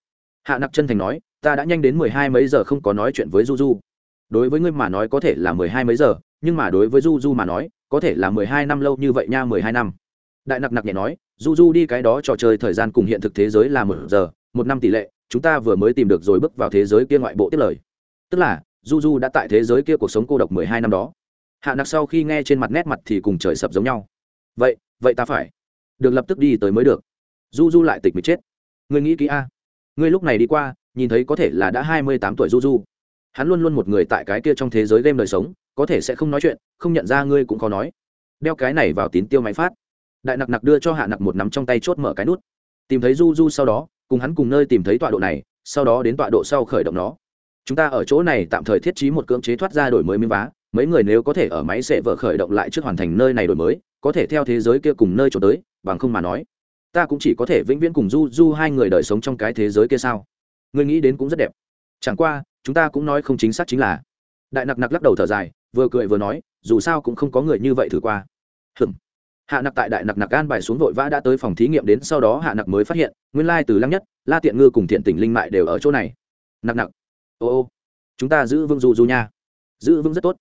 Hạ nặc chân thành nói, ta đã nhanh đến mười hai mấy giờ không có nói chuyện với du du. Đối với ngươi mà nói có thể là mười hai mấy giờ, nhưng mà đối với du du mà nói, có thể là mười hai năm lâu như vậy nha, mười hai năm đại nặc nặc nhẹ nói, du du đi cái đó trò chơi thời gian cùng hiện thực thế giới là một giờ, một năm tỷ lệ, chúng ta vừa mới tìm được rồi bước vào thế giới kia ngoại bộ tiết lời. Tức là, du du đã tại thế giới kia cuộc sống cô độc mười hai năm đó. Hạ nặc sau khi nghe trên mặt nét mặt thì cùng trời sập giống nhau. Vậy vậy ta phải được lập tức đi tới mới được. Du du lại tịch mịch chết. Ngươi nghĩ kỹ a, ngươi lúc này đi qua, nhìn thấy có thể là đã hai mươi tám tuổi du du. Hắn luôn luôn một người tại cái kia trong thế giới game đời sống, có thể sẽ không nói chuyện, không nhận ra ngươi cũng khó nói. Đeo cái này vào tín tiêu máy phát đại nặc nặc đưa cho hạ nặc một nắm trong tay chốt mở cái nút. Tìm thấy du du sau đó, cùng hắn cùng nơi tìm thấy tọa độ này, sau đó đến tọa độ sau khởi động nó. Chúng ta ở chỗ này tạm thời thiết trí một cưỡng chế thoát ra đổi mới miếng vá, mấy người nếu có thể ở máy sẽ vợ khởi động lại trước hoàn thành nơi này đổi mới, có thể theo thế giới kia cùng nơi trốn tới, bằng không mà nói, ta cũng chỉ có thể vĩnh viễn cùng du du hai người đời sống trong cái thế giới kia sao? Người nghĩ đến cũng rất đẹp. Chẳng qua, chúng ta cũng nói không chính xác chính là. Đại nặc nặc lắc đầu thở dài, vừa cười vừa nói, dù sao cũng không có người như vậy thử qua. Hừm hạ nặc tại đại nặc nặc an bài xuống vội vã đã tới phòng thí nghiệm đến sau đó hạ nặc mới phát hiện, nguyên lai từ lăng nhất, la tiện ngư cùng thiện tỉnh linh mại đều ở chỗ này. Nặc nặc, ô ô, chúng ta giữ vững du du nha. Giữ vững rất tốt.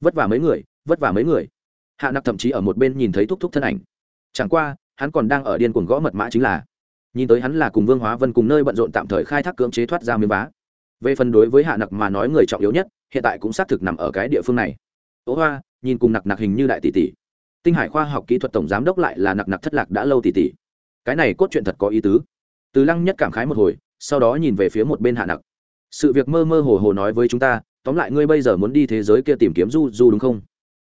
Vất vả mấy người, vất vả mấy người. Hạ nặc thậm chí ở một bên nhìn thấy thúc thúc thân ảnh. Chẳng qua, hắn còn đang ở điên cuồng gõ mật mã chính là, nhìn tới hắn là cùng vương hóa vân cùng nơi bận rộn tạm thời khai thác cưỡng chế thoát ra miếng vá. Về phần đối với hạ nặc mà nói người trọng yếu nhất, hiện tại cũng xác thực nằm ở cái địa phương này. Ố hoa, nhìn cùng nặc nặc hình như đại tỷ tỷ tinh hải khoa học kỹ thuật tổng giám đốc lại là nặc nặc thất lạc đã lâu tỷ tỷ cái này cốt truyện thật có ý tứ. Từ lăng nhất cảm khái một hồi, sau đó nhìn về phía một bên hạ nặc. Sự việc mơ mơ hồ hồ nói với chúng ta, tóm lại ngươi bây giờ muốn đi thế giới kia tìm kiếm du du đúng không?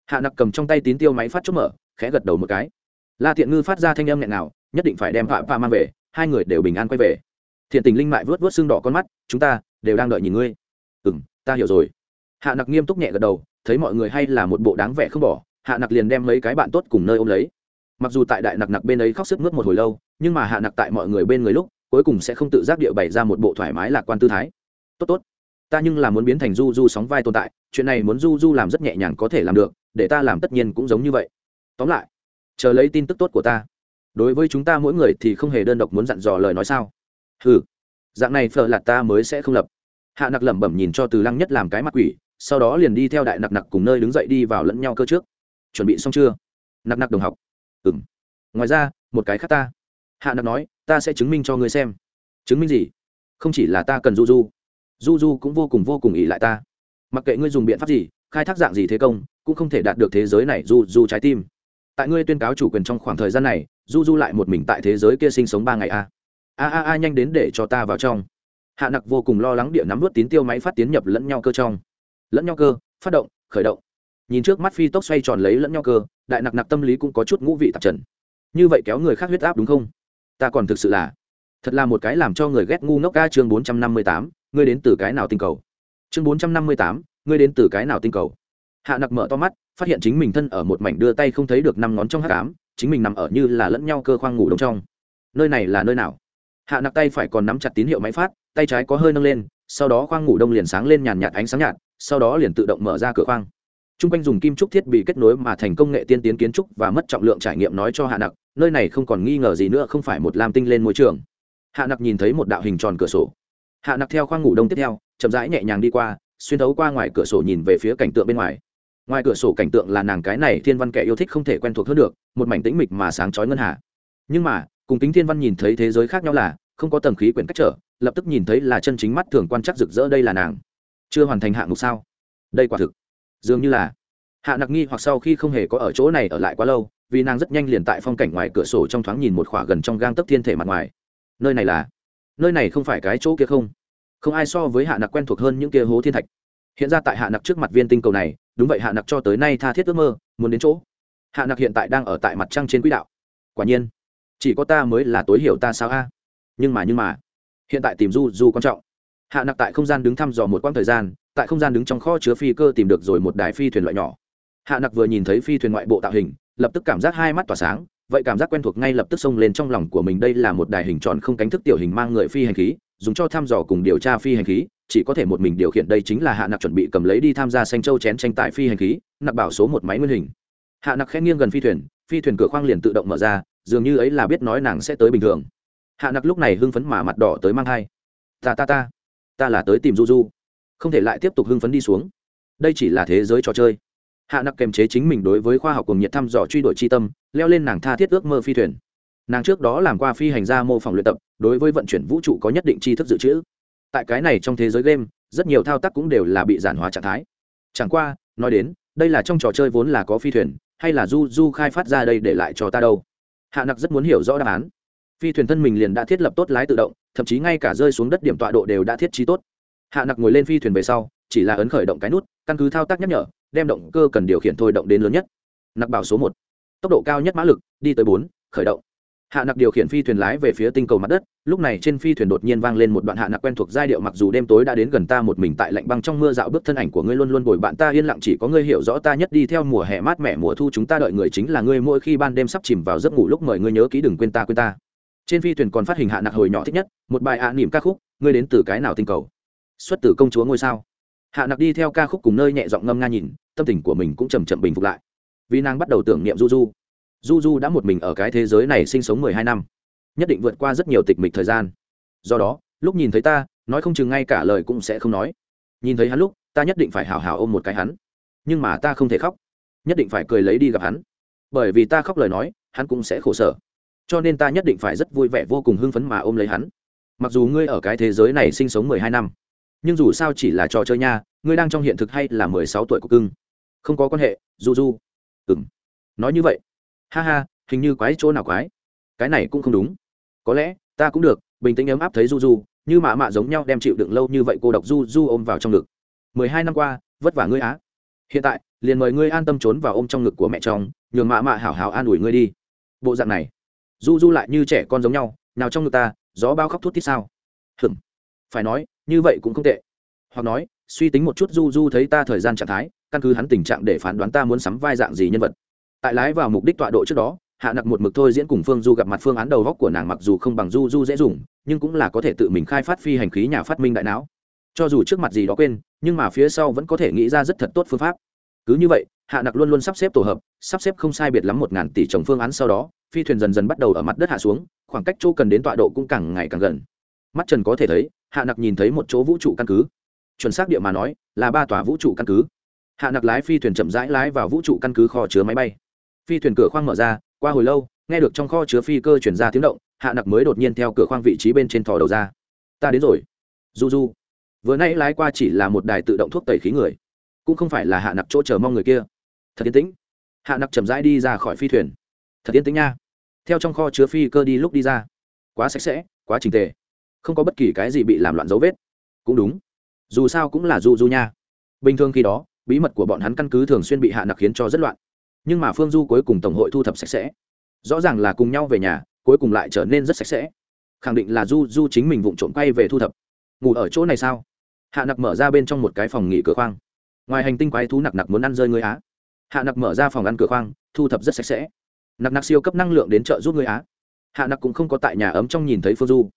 Hạ nặc cầm trong tay tín tiêu máy phát chốt mở, khẽ gật đầu một cái. La thiện ngư phát ra thanh âm nghẹn nào nhất định phải đem phạm phạm mang về, hai người đều bình an quay về. Thiện tình linh mại vớt vớt xương đỏ con mắt, chúng ta đều đang đợi nhìn ngươi. Ừ m ta hiểu rồi. Hạ nặc nghiêm túc nhẹ gật đầu, thấy mọi người hay là một bộ đáng vẻ không bỏ hạ nặc liền đem mấy cái bạn tốt cùng nơi ôm lấy. Mặc dù tại đại nặc nặc bên ấy khóc sức mướt một hồi lâu, nhưng mà hạ nặc tại mọi người bên người lúc, cuối cùng sẽ không tự giác địa bày ra một bộ thoải mái lạc quan tư thái. Tốt tốt, ta nhưng là muốn biến thành du du sóng vai tồn tại, chuyện này muốn du du làm rất nhẹ nhàng có thể làm được, để ta làm tất nhiên cũng giống như vậy. Tóm lại, chờ lấy tin tức tốt của ta. Đối với chúng ta mỗi người thì không hề đơn độc muốn dặn dò lời nói sao? Ừ dạng này phở lạt ta mới sẽ không lập. Hạ nặc lẩm bẩm nhìn cho từ lăng nhất làm cái mặt quỷ, sau đó liền đi theo đại nặc nặc cùng nơi đứng dậy đi vào lẫn nhau cơ trước chuẩn bị xong chưa? Nặc nặc đồng học. Ừ m ngoài ra, một cái khác ta. Hạ nặc nói, ta sẽ chứng minh cho ngươi xem. Chứng minh gì? Không chỉ là ta cần du du du du cũng vô cùng vô cùng ỉ lại ta. Mặc kệ ngươi dùng biện pháp gì, khai thác dạng gì thế công, cũng không thể đạt được thế giới này du du trái tim. Tại ngươi tuyên cáo chủ quyền trong khoảng thời gian này du du lại một mình tại thế giới kia sinh sống ba ngày a. A a a, nhanh đến để cho ta vào trong. Hạ nặc vô cùng lo lắng địa nắm vớt tín tiêu máy phát tiến nhập lẫn nhau cơ trong. Lẫn nhau cơ, phát động, khởi động nhìn trước mắt phi tốc xoay tròn lấy lẫn nhau cơ, đại nặc nặc tâm lý cũng có chút ngũ vị tạp trần. Như vậy kéo người khác huyết áp đúng không? Ta còn thực sự là, thật là một cái làm cho người ghét ngu ngốc ca chương bốn trăm năm mươi tám, ngươi đến từ cái nào tinh cầu? Chương bốn trăm năm mươi tám, ngươi đến từ cái nào tinh cầu? Hạ nặc mở to mắt, phát hiện chính mình thân ở một mảnh đưa tay không thấy được năm ngón trong hát cám chính mình nằm ở như là lẫn nhau cơ khoang ngủ đông trong. Nơi này là nơi nào? Hạ nặc tay phải còn nắm chặt tín hiệu máy phát, tay trái có hơi nâng lên, sau đó khoang ngủ đông liền sáng lên nhàn nhạt ánh sáng nhạt, sau đó liền tự động mở ra cửa khoang t r u n g quanh dùng kim trúc thiết bị kết nối mà thành công nghệ tiên tiến kiến trúc và mất trọng lượng trải nghiệm nói cho hạ nặc, nơi này không còn nghi ngờ gì nữa, không phải một lam tinh lên môi trường. Hạ nặc nhìn thấy một đạo hình tròn cửa sổ. Hạ nặc theo khoang ngủ đông tiếp theo, chậm rãi nhẹ nhàng đi qua, xuyên thấu qua ngoài cửa sổ nhìn về phía cảnh tượng bên ngoài. Ngoài cửa sổ cảnh tượng là nàng cái này thiên văn kẻ yêu thích không thể quen thuộc hơn được, một mảnh tĩnh mịch mà sáng chói ngân hà. Nhưng mà, cùng kính thiên văn nhìn thấy thế giới khác nhau là, không có tầng khí quyển cách trở, lập tức nhìn thấy là chân chính mắt thường quan chắc rực rỡ đây là nàng. Chưa hoàn thành hạng mục sao? Đây quả thực dường như là. Hạ nặc nghi hoặc sau khi không hề có ở chỗ này ở lại quá lâu, vì nàng rất nhanh liền tại phong cảnh ngoài cửa sổ trong thoáng nhìn một khỏa gần trong gang tấc thiên thể mặt ngoài. Nơi này là? Nơi này không phải cái chỗ kia không? Không ai so với hạ nặc quen thuộc hơn những kia hố thiên thạch. Hiện ra tại hạ nặc trước mặt viên tinh cầu này, đúng vậy hạ nặc cho tới nay tha thiết ước mơ, muốn đến chỗ. Hạ nặc hiện tại đang ở tại mặt trăng trên quỹ đạo. Quả nhiên, chỉ có ta mới là tối hiểu ta sao a. Nhưng mà nhưng mà, hiện tại tìm du du quan trọng. Hạ nặc tại không gian đứng thăm dò một quãng thời gian tại không gian đứng trong kho chứa phi cơ tìm được rồi một đài phi thuyền loại nhỏ. Hạ nặc vừa nhìn thấy phi thuyền ngoại bộ tạo hình, lập tức cảm giác hai mắt tỏa sáng, vậy cảm giác quen thuộc ngay lập tức xông lên trong lòng của mình. Đây là một đài hình tròn không cánh thức tiểu hình mang người phi hành khí, dùng cho thăm dò cùng điều tra phi hành khí, chỉ có thể một mình điều khiển. Đây chính là hạ nặc chuẩn bị cầm lấy đi tham gia xanh châu chén tranh tại phi hành khí, nặc bảo số một máy nguyên hình. Hạ nặc khen nghiêng gần phi thuyền phi thuyền cửa khoang liền tự động mở ra, dường như ấy là biết nói nàng sẽ tới bình thường. Hạ nặc lúc này hưng phấn mà mặt đỏ tới mang thai. Ta ta ta ta là tới tìm du du không thể lại tiếp tục hưng phấn đi xuống. Đây chỉ là thế giới trò chơi. Hạ nặc kềm chế chính mình đối với khoa học cùng nhiệt thăm dò truy đuổi tri tâm, leo lên nàng tha thiết ước mơ phi thuyền. Nàng trước đó làm qua phi hành gia mô phỏng luyện tập, đối với vận chuyển vũ trụ có nhất định tri thức dự trữ. Tại cái này trong thế giới game, rất nhiều thao tác cũng đều là bị giản hóa trạng thái. Chẳng qua, nói đến, đây là trong trò chơi vốn là có phi thuyền, hay là du du khai phát ra đây để lại cho ta đâu? Hạ nặc rất muốn hiểu rõ đáp án. Phi thuyền thân mình liền đã thiết lập tốt lái tự động, thậm chí ngay cả rơi xuống đất điểm tọa độ đều đã thiết trí tốt hạ nặc ngồi lên phi thuyền về sau, chỉ là ấn khởi động cái nút, căn cứ thao tác nhắc nhở, đem động cơ cần điều khiển thôi động đến lớn nhất. Nặc bảo số một. Tốc độ cao nhất mã lực, đi tới bốn, khởi động. Hạ nặc điều khiển phi thuyền lái về phía tinh cầu mặt đất, lúc này trên phi thuyền đột nhiên vang lên một đoạn hạ nặc quen thuộc giai điệu mặc dù đêm tối đã đến gần ta một mình tại lạnh băng trong mưa dạo bước thân ảnh của ngươi luôn luôn bồi bạn ta yên lặng chỉ có ngươi hiểu rõ ta nhất đi theo mùa hè mát mẻ mùa thu chúng ta đợi người chính là ngươi mỗi khi ban đêm sắp chìm vào giấc ngủ lúc mời ngươi nhớ ký đừng quên ta quên ta. Trên phi thuyền còn phát hình hạ nặc hồi nhỏ thích nhất, một bài ạ à nỉm ca khúc, ngươi đến từ cái nào tinh cầu? Xuất từ công chúa ngôi sao. Hạ nặc đi theo ca khúc cùng nơi nhẹ giọng ngâm nga nhìn, tâm tình của mình cũng chầm chậm bình phục lại. Vì nàng bắt đầu tưởng niệm du du du du đã một mình ở cái thế giới này sinh sống mười hai năm, nhất định vượt qua rất nhiều tịch mịch thời gian. Do đó, lúc nhìn thấy ta, nói không chừng ngay cả lời cũng sẽ không nói. Nhìn thấy hắn lúc, ta nhất định phải hào hào ôm một cái hắn. Nhưng mà ta không thể khóc, nhất định phải cười lấy đi gặp hắn. Bởi vì ta khóc lời nói, hắn cũng sẽ khổ sở. Cho nên ta nhất định phải rất vui vẻ vô cùng hưng phấn mà ôm lấy hắn. Mặc dù ngươi ở cái thế giới này sinh sống mười hai năm nhưng dù sao chỉ là trò chơi nha, ngươi đang trong hiện thực hay là mười sáu tuổi của cưng? Không có quan hệ, du du. Ừng nói như vậy. Ha ha, hình như quái chỗ nào quái? Cái này cũng không đúng. Có lẽ, ta cũng được, bình tĩnh ấm áp thấy du du, như mạ mạ giống nhau đem chịu đựng lâu như vậy cô độc du du ôm vào trong ngực. mười hai năm qua, vất vả ngươi á. Hiện tại, liền mời ngươi an tâm trốn vào ôm trong ngực của mẹ chồng, nhường mạ mạ hảo hảo an ủi ngươi đi. Bộ dạng này. Du du lại như trẻ con giống nhau, nào trong ngực ta, gió bao khóc thút tít sao? Hừm phải nói, như vậy cũng không tệ. Hoặc nói, suy tính một chút du du thấy ta thời gian trạng thái, căn cứ hắn tình trạng để phán đoán ta muốn sắm vai dạng gì nhân vật. Tại lái vào mục đích tọa độ trước đó, hạ nặc một mực thôi diễn cùng phương du gặp mặt phương án đầu góc của nàng mặc dù không bằng du du dễ dùng, nhưng cũng là có thể tự mình khai phát phi hành khí nhà phát minh đại não. Cho dù trước mặt gì đó quên, nhưng mà phía sau vẫn có thể nghĩ ra rất thật tốt phương pháp. Cứ như vậy, hạ nặc luôn luôn sắp xếp tổ hợp, sắp xếp không sai biệt lắm một ngàn tỷ trồng phương án sau đó, phi thuyền dần dần bắt đầu ở mặt đất hạ xuống, khoảng cách chỗ cần đến tọa độ cũng càng ngày càng gần mắt trần có thể thấy, hạ nặc nhìn thấy một chỗ vũ trụ căn cứ. Chuẩn xác địa mà nói, là ba tòa vũ trụ căn cứ. Hạ nặc lái phi thuyền chậm rãi lái vào vũ trụ căn cứ kho chứa máy bay. Phi thuyền cửa khoang mở ra, qua hồi lâu, nghe được trong kho chứa phi cơ chuyển ra tiếng động, hạ nặc mới đột nhiên theo cửa khoang vị trí bên trên thò đầu ra. Ta đến rồi. Du du vừa nay lái qua chỉ là một đài tự động thuốc tẩy khí người, cũng không phải là hạ nặc chỗ chờ mong người kia. Thật yên tĩnh. Hạ nặc chậm rãi đi ra khỏi phi thuyền. Thật yên tĩnh nha. Theo trong kho chứa phi cơ đi lúc đi ra. Quá sạch sẽ, quá trình tề không có bất kỳ cái gì bị làm loạn dấu vết. Cũng đúng. Dù sao cũng là du du nha. Bình thường khi đó, bí mật của bọn hắn căn cứ thường xuyên bị hạ nặc khiến cho rất loạn. Nhưng mà phương du cuối cùng tổng hội thu thập sạch sẽ. Rõ ràng là cùng nhau về nhà, cuối cùng lại trở nên rất sạch sẽ. Khẳng định là du du chính mình vụng trộm quay về thu thập. Ngủ ở chỗ này sao? Hạ nặc mở ra bên trong một cái phòng nghỉ cửa khoang. Ngoài hành tinh quái thú nặc nặc muốn ăn rơi người á. Hạ nặc mở ra phòng ăn cửa khoang, thu thập rất sạch sẽ. Nặc nặc siêu cấp năng lượng đến chợ giúp người á. Hạ nặc cũng không có tại nhà ấm trong nhìn thấy phương du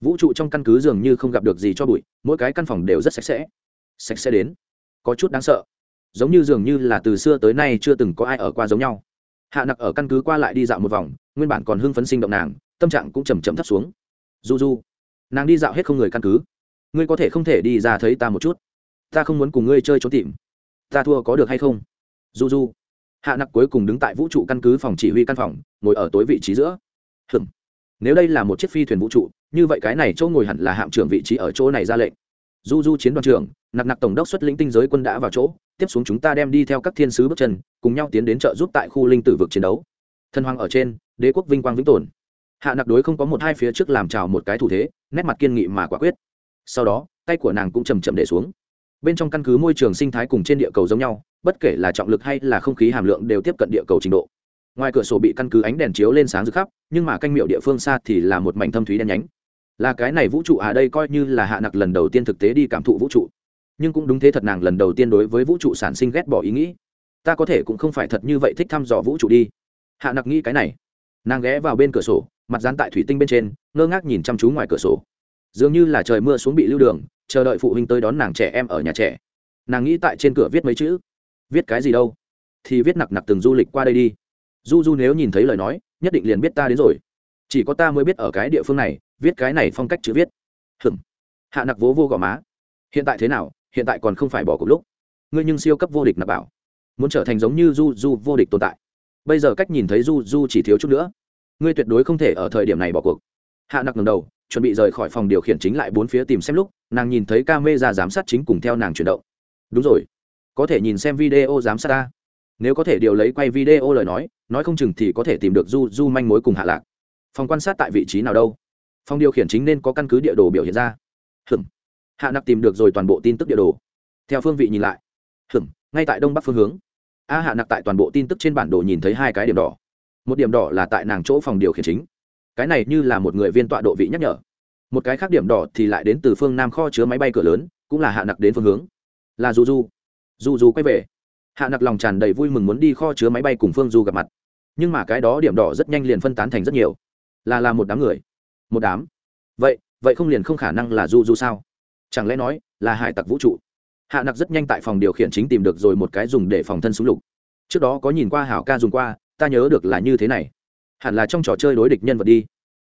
vũ trụ trong căn cứ dường như không gặp được gì cho bụi, mỗi cái căn phòng đều rất sạch sẽ. Sạch sẽ đến. Có chút đáng sợ. Giống như dường như là từ xưa tới nay chưa từng có ai ở qua giống nhau. Hạ nặc ở căn cứ qua lại đi dạo một vòng, nguyên bản còn hưng phấn sinh động nàng, tâm trạng cũng chầm chậm thấp xuống. Du du nàng đi dạo hết không người căn cứ. Ngươi có thể không thể đi ra thấy ta một chút. Ta không muốn cùng ngươi chơi trốn tìm. Ta thua có được hay không? Du du hạ nặc cuối cùng đứng tại vũ trụ căn cứ phòng chỉ huy căn phòng, ngồi ở tối vị trí giữa. Hừm nếu đây là một chiếc phi thuyền vũ trụ như vậy cái này chỗ ngồi hẳn là hạm trưởng vị trí ở chỗ này ra lệnh. Du du chiến đoàn trưởng, nặc nặc tổng đốc xuất lĩnh tinh giới quân đã vào chỗ, tiếp xuống chúng ta đem đi theo các thiên sứ bước chân, cùng nhau tiến đến trợ giúp tại khu linh tử vực chiến đấu. Thần hoàng ở trên, đế quốc vinh quang vĩnh tồn. Hạ nặc đối không có một hai phía trước làm trào một cái thủ thế, nét mặt kiên nghị mà quả quyết. Sau đó, tay của nàng cũng chầm chậm để xuống. Bên trong căn cứ môi trường sinh thái cùng trên địa cầu giống nhau, bất kể là trọng lực hay là không khí hàm lượng đều tiếp cận địa cầu trình độ. Ngoài cửa sổ bị căn cứ ánh đèn chiếu lên sáng rực khắp, nhưng mà canh miệu địa phương xa thì là một mảnh thâm thúy đen nhánh là cái này vũ trụ à đây coi như là hạ nặc lần đầu tiên thực tế đi cảm thụ vũ trụ. Nhưng cũng đúng thế thật nàng lần đầu tiên đối với vũ trụ sản sinh ghét bỏ ý nghĩ. Ta có thể cũng không phải thật như vậy thích thăm dò vũ trụ đi. Hạ nặc nghĩ cái này. Nàng ghé vào bên cửa sổ, mặt dán tại thủy tinh bên trên, ngơ ngác nhìn chăm chú ngoài cửa sổ. Dường như là trời mưa xuống bị lưu đường, chờ đợi phụ huynh tới đón nàng trẻ em ở nhà trẻ. Nàng nghĩ tại trên cửa viết mấy chữ. Viết cái gì đâu? Thì viết nặc nặc từng du lịch qua đây đi. Du du nếu nhìn thấy lời nói, nhất định liền biết ta đến rồi. Chỉ có ta mới biết ở cái địa phương này viết cái này phong cách chữ viết. Hừm hạ nặc vố vô gò má. Hiện tại thế nào? Hiện tại còn không phải bỏ cùng lúc. Ngươi nhưng siêu cấp vô địch nạp bảo. Muốn trở thành giống như du du vô địch tồn tại. Bây giờ cách nhìn thấy du du chỉ thiếu chút nữa. Ngươi tuyệt đối không thể ở thời điểm này bỏ cuộc. Hạ nặc ngầm đầu, chuẩn bị rời khỏi phòng điều khiển chính lại bốn phía tìm xem lúc, nàng nhìn thấy ca mê ra giám sát chính cùng theo nàng chuyển động. Đúng rồi. Có thể nhìn xem video giám sát ta. Nếu có thể điều lấy quay video lời nói nói không chừng thì có thể tìm được du du manh mối cùng hạ lạc. Phòng quan sát tại vị trí nào đâu? Phòng điều khiển chính nên có căn cứ địa đồ biểu hiện ra. Hừm hạ nặc tìm được rồi toàn bộ tin tức địa đồ. Theo phương vị nhìn lại. Hừm ngay tại đông bắc phương hướng. A hạ nặc tại toàn bộ tin tức trên bản đồ nhìn thấy hai cái điểm đỏ. Một điểm đỏ là tại nàng chỗ phòng điều khiển chính. Cái này như là một người viên tọa độ vị nhắc nhở. Một cái khác điểm đỏ thì lại đến từ phương nam kho chứa máy bay cửa lớn, cũng là hạ nặc đến phương hướng. Là du du du du quay về. Hạ nặc lòng tràn đầy vui mừng muốn đi kho chứa máy bay cùng phương du gặp mặt. Nhưng mà cái đó điểm đỏ rất nhanh liền phân tán thành rất nhiều. Là là một đám người một đám. Vậy vậy không liền không khả năng là du du sao? Chẳng lẽ nói là hải tặc vũ trụ? Hạ nặc rất nhanh tại phòng điều khiển chính tìm được rồi một cái dùng để phòng thân súng lục. Trước đó có nhìn qua hảo ca dùng qua, ta nhớ được là như thế này. Hẳn là trong trò chơi đối địch nhân vật đi.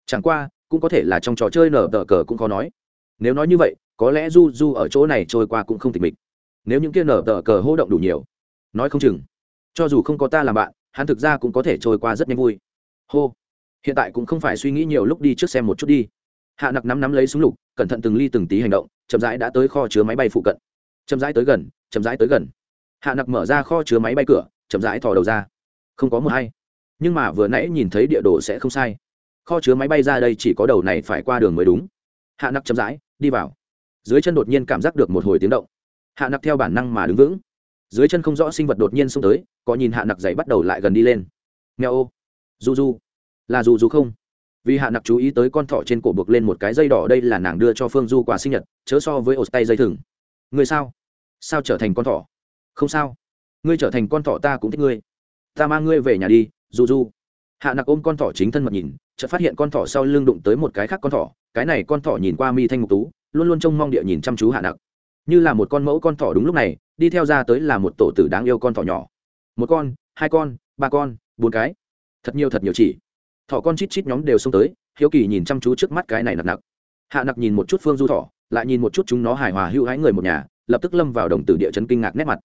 Chẳng qua, cũng có thể là trong trò chơi nở tờ cờ cũng khó nói. Nếu nói như vậy, có lẽ du du ở chỗ này trôi qua cũng không tịch mịch. Nếu những kia nở tờ cờ hô động đủ nhiều, nói không chừng. Cho dù không có ta làm bạn, hắn thực ra cũng có thể trôi qua rất nhanh vui. Hô hiện tại cũng không phải suy nghĩ nhiều lúc đi trước xem một chút đi. Hạ nặc nắm nắm lấy súng lục, cẩn thận từng ly từng tí hành động, chậm rãi đã tới kho chứa máy bay phụ cận. Chậm rãi tới gần, chậm rãi tới gần. Hạ nặc mở ra kho chứa máy bay cửa, chậm rãi thò đầu ra. Không có mờ hay nhưng mà vừa nãy nhìn thấy địa đồ sẽ không sai. Kho chứa máy bay ra đây chỉ có đầu này phải qua đường mới đúng. Hạ nặc chậm rãi, đi vào. Dưới chân đột nhiên cảm giác được một hồi tiếng động. Hạ nặc theo bản năng mà đứng vững. Dưới chân không rõ sinh vật đột nhiên xông tới, có nhìn hạ nặc dậy bắt đầu lại gần đi lên. Nghèo ô. Du du là dù dù không. Vì hạ nặc chú ý tới con thỏ trên cổ buộc lên một cái dây đỏ, đây là nàng đưa cho phương du quà sinh nhật, chớ so với ổ tay dây thừng. Người sao? Sao trở thành con thỏ? Không sao. Ngươi trở thành con thỏ ta cũng thích ngươi. Ta mang ngươi về nhà đi du du hạ nặc ôm con thỏ chính thân mật nhìn, chợt phát hiện con thỏ sau lưng đụng tới một cái khác con thỏ. Cái này con thỏ nhìn qua mi thanh ngục tú, luôn luôn trông mong địa nhìn chăm chú hạ nặc. Như là một con mẫu con thỏ đúng lúc này, đi theo ra tới là một tổ tử đáng yêu con thỏ nhỏ. Một con, hai con, ba con, bốn cái. Thật nhiều thật nhiều chỉ thỏ con chít chít nhóm đều xông tới, hiếu kỳ nhìn chăm chú trước mắt cái này nặc nặc. Hạ nặc nhìn một chút phương du thỏ, lại nhìn một chút chúng nó hài hòa hữu hái người một nhà, lập tức lâm vào đồng tử địa chấn kinh ngạc nét mặt.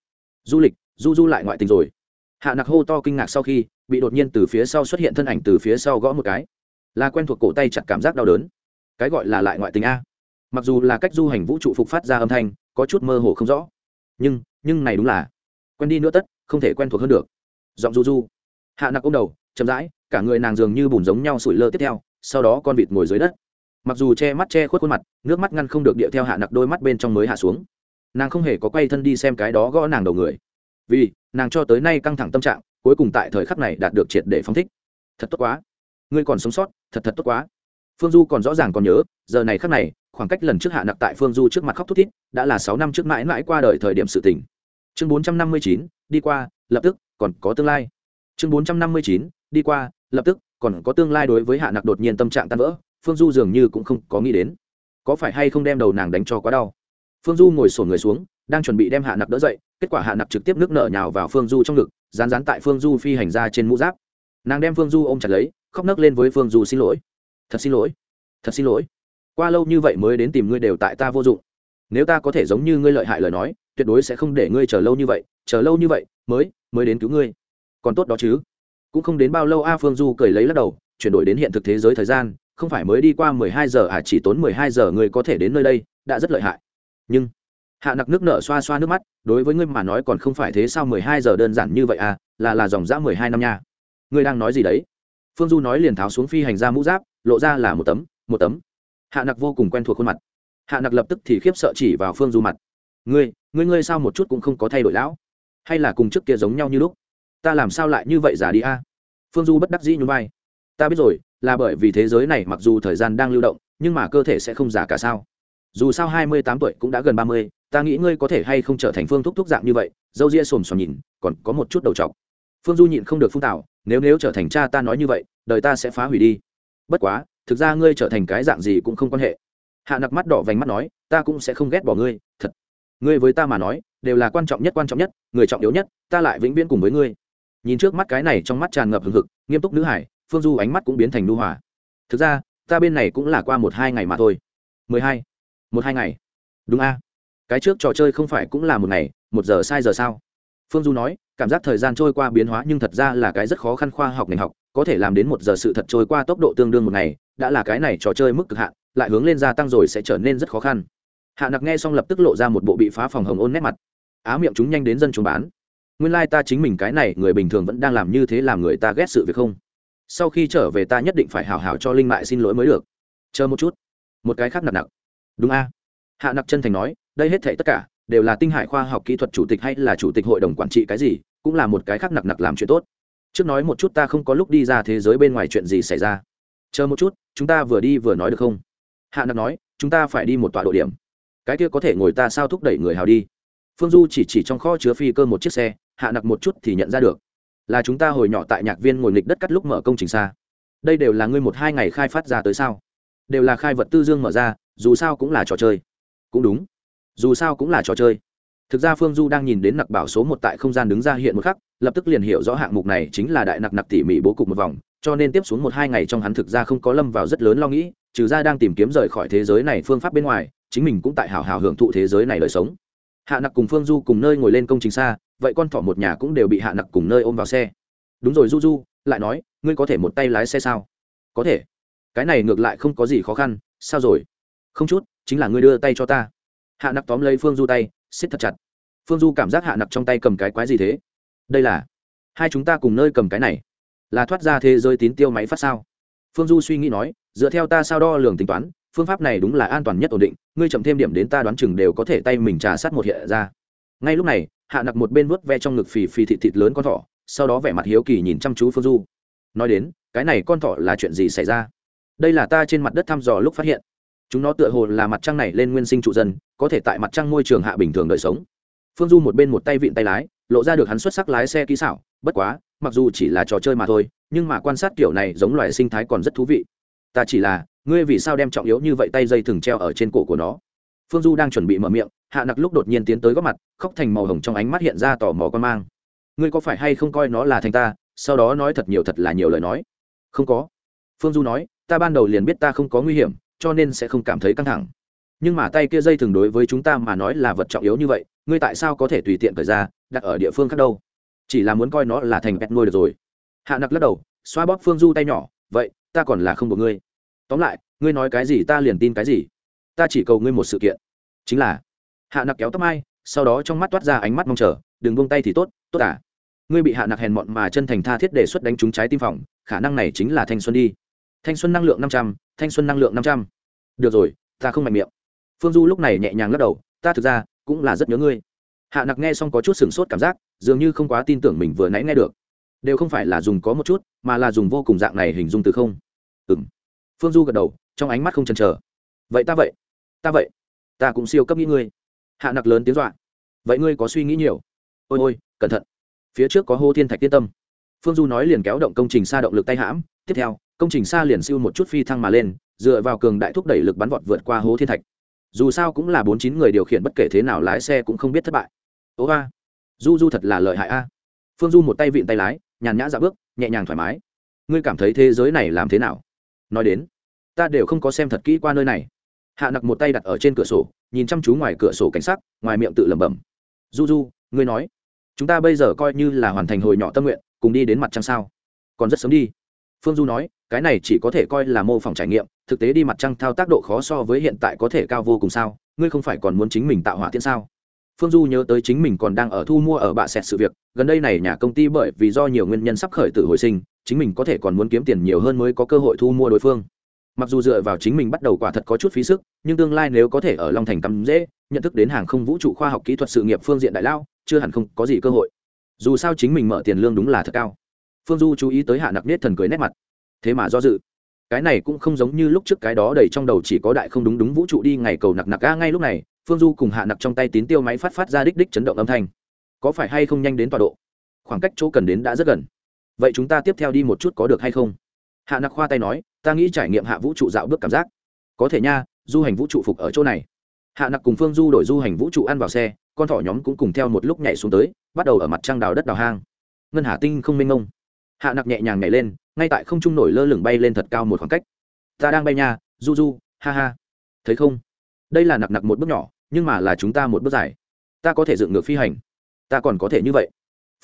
Du lịch, du du lại ngoại tình rồi. Hạ nặc hô to kinh ngạc sau khi, bị đột nhiên từ phía sau xuất hiện thân ảnh từ phía sau gõ một cái. Là quen thuộc cổ tay chặt cảm giác đau đớn. Cái gọi là lại ngoại tình a. Mặc dù là cách du hành vũ trụ phục phát ra âm thanh, có chút mơ hồ không rõ. Nhưng nhưng này đúng là quen đi nữa tất, không thể quen thuộc hơn được. Giọng du du. Hạ nặc ô m đầu, chậm rãi cả người nàng dường như bùn giống nhau sủi lơ tiếp theo, sau đó con vịt ngồi dưới đất. Mặc dù che mắt che khuất khuôn mặt, nước mắt ngăn không được điệu theo hạ nặc đôi mắt bên trong mới hạ xuống. Nàng không hề có quay thân đi xem cái đó gõ nàng đầu người. Vì, nàng cho tới nay căng thẳng tâm trạng, cuối cùng tại thời khắc này đạt được triệt để phóng thích. Thật tốt quá. Ngươi còn sống sót, thật thật tốt quá. Phương du còn rõ ràng còn nhớ, giờ này khắc này, khoảng cách lần trước hạ nặc tại phương du trước mặt khóc thút thít, đã là sáu năm trước mãi mãi qua đời thời điểm sự tình. Chương bốn trăm năm mươi chín, đi qua, lập tức, còn có tương lai. Chương bốn trăm năm mươi chín đi qua, lập tức, còn có tương lai đối với hạ nặc đột nhiên tâm trạng tan vỡ, phương du dường như cũng không có nghĩ đến. Có phải hay không đem đầu nàng đánh cho quá đau? Phương du ngồi sổn người xuống, đang chuẩn bị đem hạ nặc đỡ dậy, kết quả hạ nặc trực tiếp nước nở nhào vào phương du trong ngực rán rán tại phương du phi hành ra trên mũ giáp. Nàng đem phương du ôm chặt lấy, khóc nấc lên với phương du, xin lỗi, thật xin lỗi, thật xin lỗi. Qua lâu như vậy mới đến tìm ngươi đều tại ta vô dụng. Nếu ta có thể giống như ngươi lợi hại lời nói, tuyệt đối sẽ không để ngươi chờ lâu như vậy, chờ lâu như vậy mới mới đến cứu ngươi. Còn tốt đó chứ cũng không đến bao lâu a phương du cười lấy lắc đầu, chuyển đổi đến hiện thực thế giới thời gian, không phải mới đi qua mười hai giờ à chỉ tốn mười hai giờ người có thể đến nơi đây, đã rất lợi hại. Nhưng, hạ nặc nước nở xoa xoa nước mắt, đối với ngươi mà nói còn không phải thế sao mười hai giờ đơn giản như vậy à là là dòng dã mười hai năm nha. Ngươi đang nói gì đấy? Phương du nói liền tháo xuống phi hành ra mũ giáp, lộ ra là một tấm một tấm. Hạ nặc vô cùng quen thuộc khuôn mặt. Hạ nặc lập tức thì khiếp sợ chỉ vào phương du mặt. Ngươi ngươi ngươi sao một chút cũng không có thay đổi lão? Hay là cùng trước kia giống nhau như lúc? Ta làm sao lại như vậy giả đi a? Phương du bất đắc dĩ nhún vai. Ta biết rồi, là bởi vì thế giới này mặc dù thời gian đang lưu động, nhưng mà cơ thể sẽ không giả cả sao? Dù sao hai mươi tám tuổi cũng đã gần ba mươi, ta nghĩ ngươi có thể hay không trở thành phương thúc thúc dạng như vậy? Dâu ria xồm xòm nhìn, còn có một chút đầu t phương du nhịn không được phung tạo nếu nếu trở thành cha ta nói như vậy, đời ta sẽ phá hủy đi. Bất quá, thực ra ngươi trở thành cái dạng gì cũng không quan hệ. Hạ nặc mắt đỏ vành mắt nói, ta cũng sẽ không ghét bỏ ngươi, thật. Ngươi với ta mà nói, đều là quan trọng nhất, quan trọng nhất, người trọng yếu nhất, ta lại vĩnh viễn cùng với ngươi nhìn trước mắt cái này trong mắt tràn ngập hừng hực, nghiêm túc nữ hải, phương du ánh mắt cũng biến thành nu hòa. Thực ra, ta bên này cũng là qua một hai ngày mà thôi. Mười hai. Một hai ngày. Đúng a. Cái trước trò chơi không phải cũng là một ngày, một giờ sai giờ sao? Phương du nói, cảm giác thời gian trôi qua biến hóa nhưng thật ra là cái rất khó khăn khoa học ngành học, có thể làm đến một giờ sự thật trôi qua tốc độ tương đương một ngày, đã là cái này trò chơi mức cực hạn, lại hướng lên gia tăng rồi sẽ trở nên rất khó khăn. Hạ nặc nghe xong lập tức lộ ra một bộ bị phá phòng hồng ôn nét mặt. Á miệng chúng nhanh đến dân chúng bán nguyên lai ta chính mình cái này người bình thường vẫn đang làm như thế làm người ta ghét sự việc không? Sau khi trở về ta nhất định phải hào hào cho linh mại xin lỗi mới được. Chờ một chút. Một cái khác nặng nặng. Đúng a. Hạ nặc chân thành nói, đây hết thể tất cả đều là tinh hải khoa học kỹ thuật chủ tịch hay là chủ tịch hội đồng quản trị cái gì, cũng là một cái khác nặc nặc làm chuyện tốt. Trước nói một chút ta không có lúc đi ra thế giới bên ngoài chuyện gì xảy ra. Chờ một chút, chúng ta vừa đi vừa nói được không? Hạ nặc nói, chúng ta phải đi một tọa độ điểm. Cái kia có thể ngồi ta sao thúc đẩy người hào đi. Phương du chỉ chỉ trong kho chứa phi cơ một chiếc xe hạ nặc một chút thì nhận ra được. Là chúng ta hồi nhỏ tại nhạc viên ngồi nghịch đất cắt lúc mở công trình xa. Đây đều là ngươi một hai ngày khai phát ra tới sao? Đều là khai vật tư dương mở ra, dù sao cũng là trò chơi. Cũng đúng. Dù sao cũng là trò chơi. Thực ra phương du đang nhìn đến nặc bảo số một tại không gian đứng ra hiện một khắc, lập tức liền hiểu rõ hạng mục này chính là đại nặc nặc tỉ mỉ bố cục một vòng, cho nên tiếp xuống một hai ngày trong hắn thực ra không có lâm vào rất lớn lo nghĩ, trừ ra đang tìm kiếm rời khỏi thế giới này phương pháp bên ngoài, chính mình cũng tại hào hào hưởng thụ thế giới này đời sống. Hạ nặc cùng phương du cùng nơi ngồi lên công trình xa vậy con thỏ một nhà cũng đều bị hạ nặc cùng nơi ôm vào xe. Đúng rồi, du du, lại nói, ngươi có thể một tay lái xe sao? Có thể. Cái này ngược lại không có gì khó khăn, sao rồi? Không chút, chính là ngươi đưa tay cho ta. Hạ nặc tóm lấy phương du tay xiết thật chặt. Phương du cảm giác hạ nặc trong tay cầm cái quái gì thế? Đây là, hai chúng ta cùng nơi cầm cái này, là thoát ra thế giới tín tiêu máy phát sao? Phương du suy nghĩ nói, dựa theo ta sao đo lường tính toán, phương pháp này đúng là an toàn nhất ổn định, ngươi chậm thêm điểm đến ta đoán chừng đều có thể tay mình trà sát một hiện ra. Ngay lúc này hạ nặc một bên vuốt ve trong ngực phì phì thịt thịt lớn con thỏ, sau đó vẻ mặt hiếu kỳ nhìn chăm chú phương du. Nói đến, cái này con thỏ là chuyện gì xảy ra? Đây là ta trên mặt đất thăm dò lúc phát hiện. Chúng nó tựa hồ là mặt trăng này lên nguyên sinh trụ dân có thể tại mặt trăng môi trường hạ bình thường đời sống. Phương du một bên một tay vịn tay lái, lộ ra được hắn xuất sắc lái xe kỹ xảo, bất quá, mặc dù chỉ là trò chơi mà thôi, nhưng mà quan sát kiểu này giống loài sinh thái còn rất thú vị. Ta chỉ là, ngươi vì sao đem trọng yếu như vậy tay dây thừng treo ở trên cổ của nó? Phương du đang chuẩn bị mở miệng, hạ nặc lúc đột nhiên tiến tới góp mặt, khóc thành màu hồng trong ánh mắt hiện ra tò mò con mang. Ngươi có phải hay không coi nó là thành ta, sau đó nói thật nhiều thật là nhiều lời nói. Không có. Phương du nói, ta ban đầu liền biết ta không có nguy hiểm, cho nên sẽ không cảm thấy căng thẳng. Nhưng mà tay kia dây thường đối với chúng ta mà nói là vật trọng yếu như vậy, ngươi tại sao có thể tùy tiện cởi ra, đặt ở địa phương khác đâu? Chỉ là muốn coi nó là thành pet nuôi được rồi. Hạ nặc lắc đầu, xoa bóp phương du tay nhỏ, vậy, ta còn là không của ngươi. Tóm lại, ngươi nói cái gì ta liền tin cái gì ta chỉ cầu ngươi một sự kiện. Chính là, hạ nặc kéo tóc mai, sau đó trong mắt toát ra ánh mắt mong chờ, đừng buông tay thì tốt tốt à. Ngươi bị hạ nặc hèn mọn mà chân thành tha thiết đề xuất đánh trúng trái tim phòng, khả năng này chính là thanh xuân đi. Thanh xuân năng lượng năm trăm, thanh xuân năng lượng năm trăm. Được rồi, ta không mạnh miệng. Phương du lúc này nhẹ nhàng lắc đầu, ta thực ra cũng là rất nhớ ngươi. Hạ nặc nghe xong có chút sửng sốt cảm giác, dường như không quá tin tưởng mình vừa nãy nghe được. Đều không phải là dùng có một chút, mà là dùng vô cùng dạng này hình dung từ không. Ừ m phương du gật đầu, trong ánh mắt không chần chờ. Vậy ta vậy ta vậy, ta cũng siêu cấp nghĩ ngươi. Hạ nặc lớn tiếng dọa. Vậy ngươi có suy nghĩ nhiều? Ôi ôi, cẩn thận. Phía trước có hô thiên thạch tiên tâm. Phương du nói liền kéo động công trình xa động lực tay hãm. Tiếp theo, công trình xa liền siêu một chút phi thăng mà lên, dựa vào cường đại thúc đẩy lực bắn vọt vượt qua hố thiên thạch. Dù sao cũng là bốn chín người điều khiển bất kể thế nào lái xe cũng không biết thất bại. Ố a du du thật là lợi hại a. Phương du một tay vịn tay lái, nhàn nhã dạ bước, nhẹ nhàng thoải mái. Ngươi cảm thấy thế giới này làm thế nào? Nói đến, ta đều không có xem thật kỹ qua nơi này hạ nặc một tay đặt ở trên cửa sổ, nhìn chăm chú ngoài cửa sổ cảnh sắc, ngoài miệng tự lẩm bẩm. Du du ngươi nói, chúng ta bây giờ coi như là hoàn thành hồi nhỏ tâm nguyện, cùng đi đến mặt trăng sao? Còn rất sớm đi. Phương du nói, cái này chỉ có thể coi là mô phỏng trải nghiệm, thực tế đi mặt trăng thao tác độ khó so với hiện tại có thể cao vô cùng sao? Ngươi không phải còn muốn chính mình tạo hỏa tiễn sao? Phương du nhớ tới chính mình còn đang ở thu mua ở bạ xẹt sự việc, gần đây này nhà công ty bởi vì do nhiều nguyên nhân sắp khởi tử hồi sinh, chính mình có thể còn muốn kiếm tiền nhiều hơn mới có cơ hội thu mua đối phương mặc dù dựa vào chính mình bắt đầu quả thật có chút phí sức, nhưng tương lai nếu có thể ở long thành cắm dễ, nhận thức đến hàng không vũ trụ khoa học kỹ thuật sự nghiệp phương diện đại lao, chưa hẳn không có gì cơ hội. Dù sao chính mình mở tiền lương đúng là thật cao. Phương du chú ý tới hạ nặc nết thần cười nét mặt. Thế mà do dự. Cái này cũng không giống như lúc trước cái đó đầy trong đầu chỉ có đại không đúng đúng vũ trụ đi ngày cầu nặc nặc ga ngay lúc này, phương du cùng hạ nặc trong tay tín tiêu máy phát phát ra đích đích chấn động âm thanh. Có phải hay không nhanh đến tọa độ? Khoảng cách chỗ cần đến đã rất gần. Vậy chúng ta tiếp theo đi một chút có được hay không? Hạ nặc khoa tay nói, ta nghĩ trải nghiệm hạ vũ trụ dạo bước cảm giác. Có thể nha, du hành vũ trụ phục ở chỗ này. Hạ nặc cùng phương du đổi du hành vũ trụ ăn vào xe, con thỏ nhóm cũng cùng theo một lúc nhảy xuống tới, bắt đầu ở mặt trăng đào đất đào hang. Ngân hà tinh không mênh mông. Hạ nặc nhẹ nhàng nhảy lên, ngay tại không trung nổi lơ lửng bay lên thật cao một khoảng cách. Ta đang bay nha, du du, ha ha. Thấy không? Đây là nặc nặc một bước nhỏ, nhưng mà là chúng ta một bước dài. Ta có thể dựng ngược phi hành. Ta còn có thể như vậy.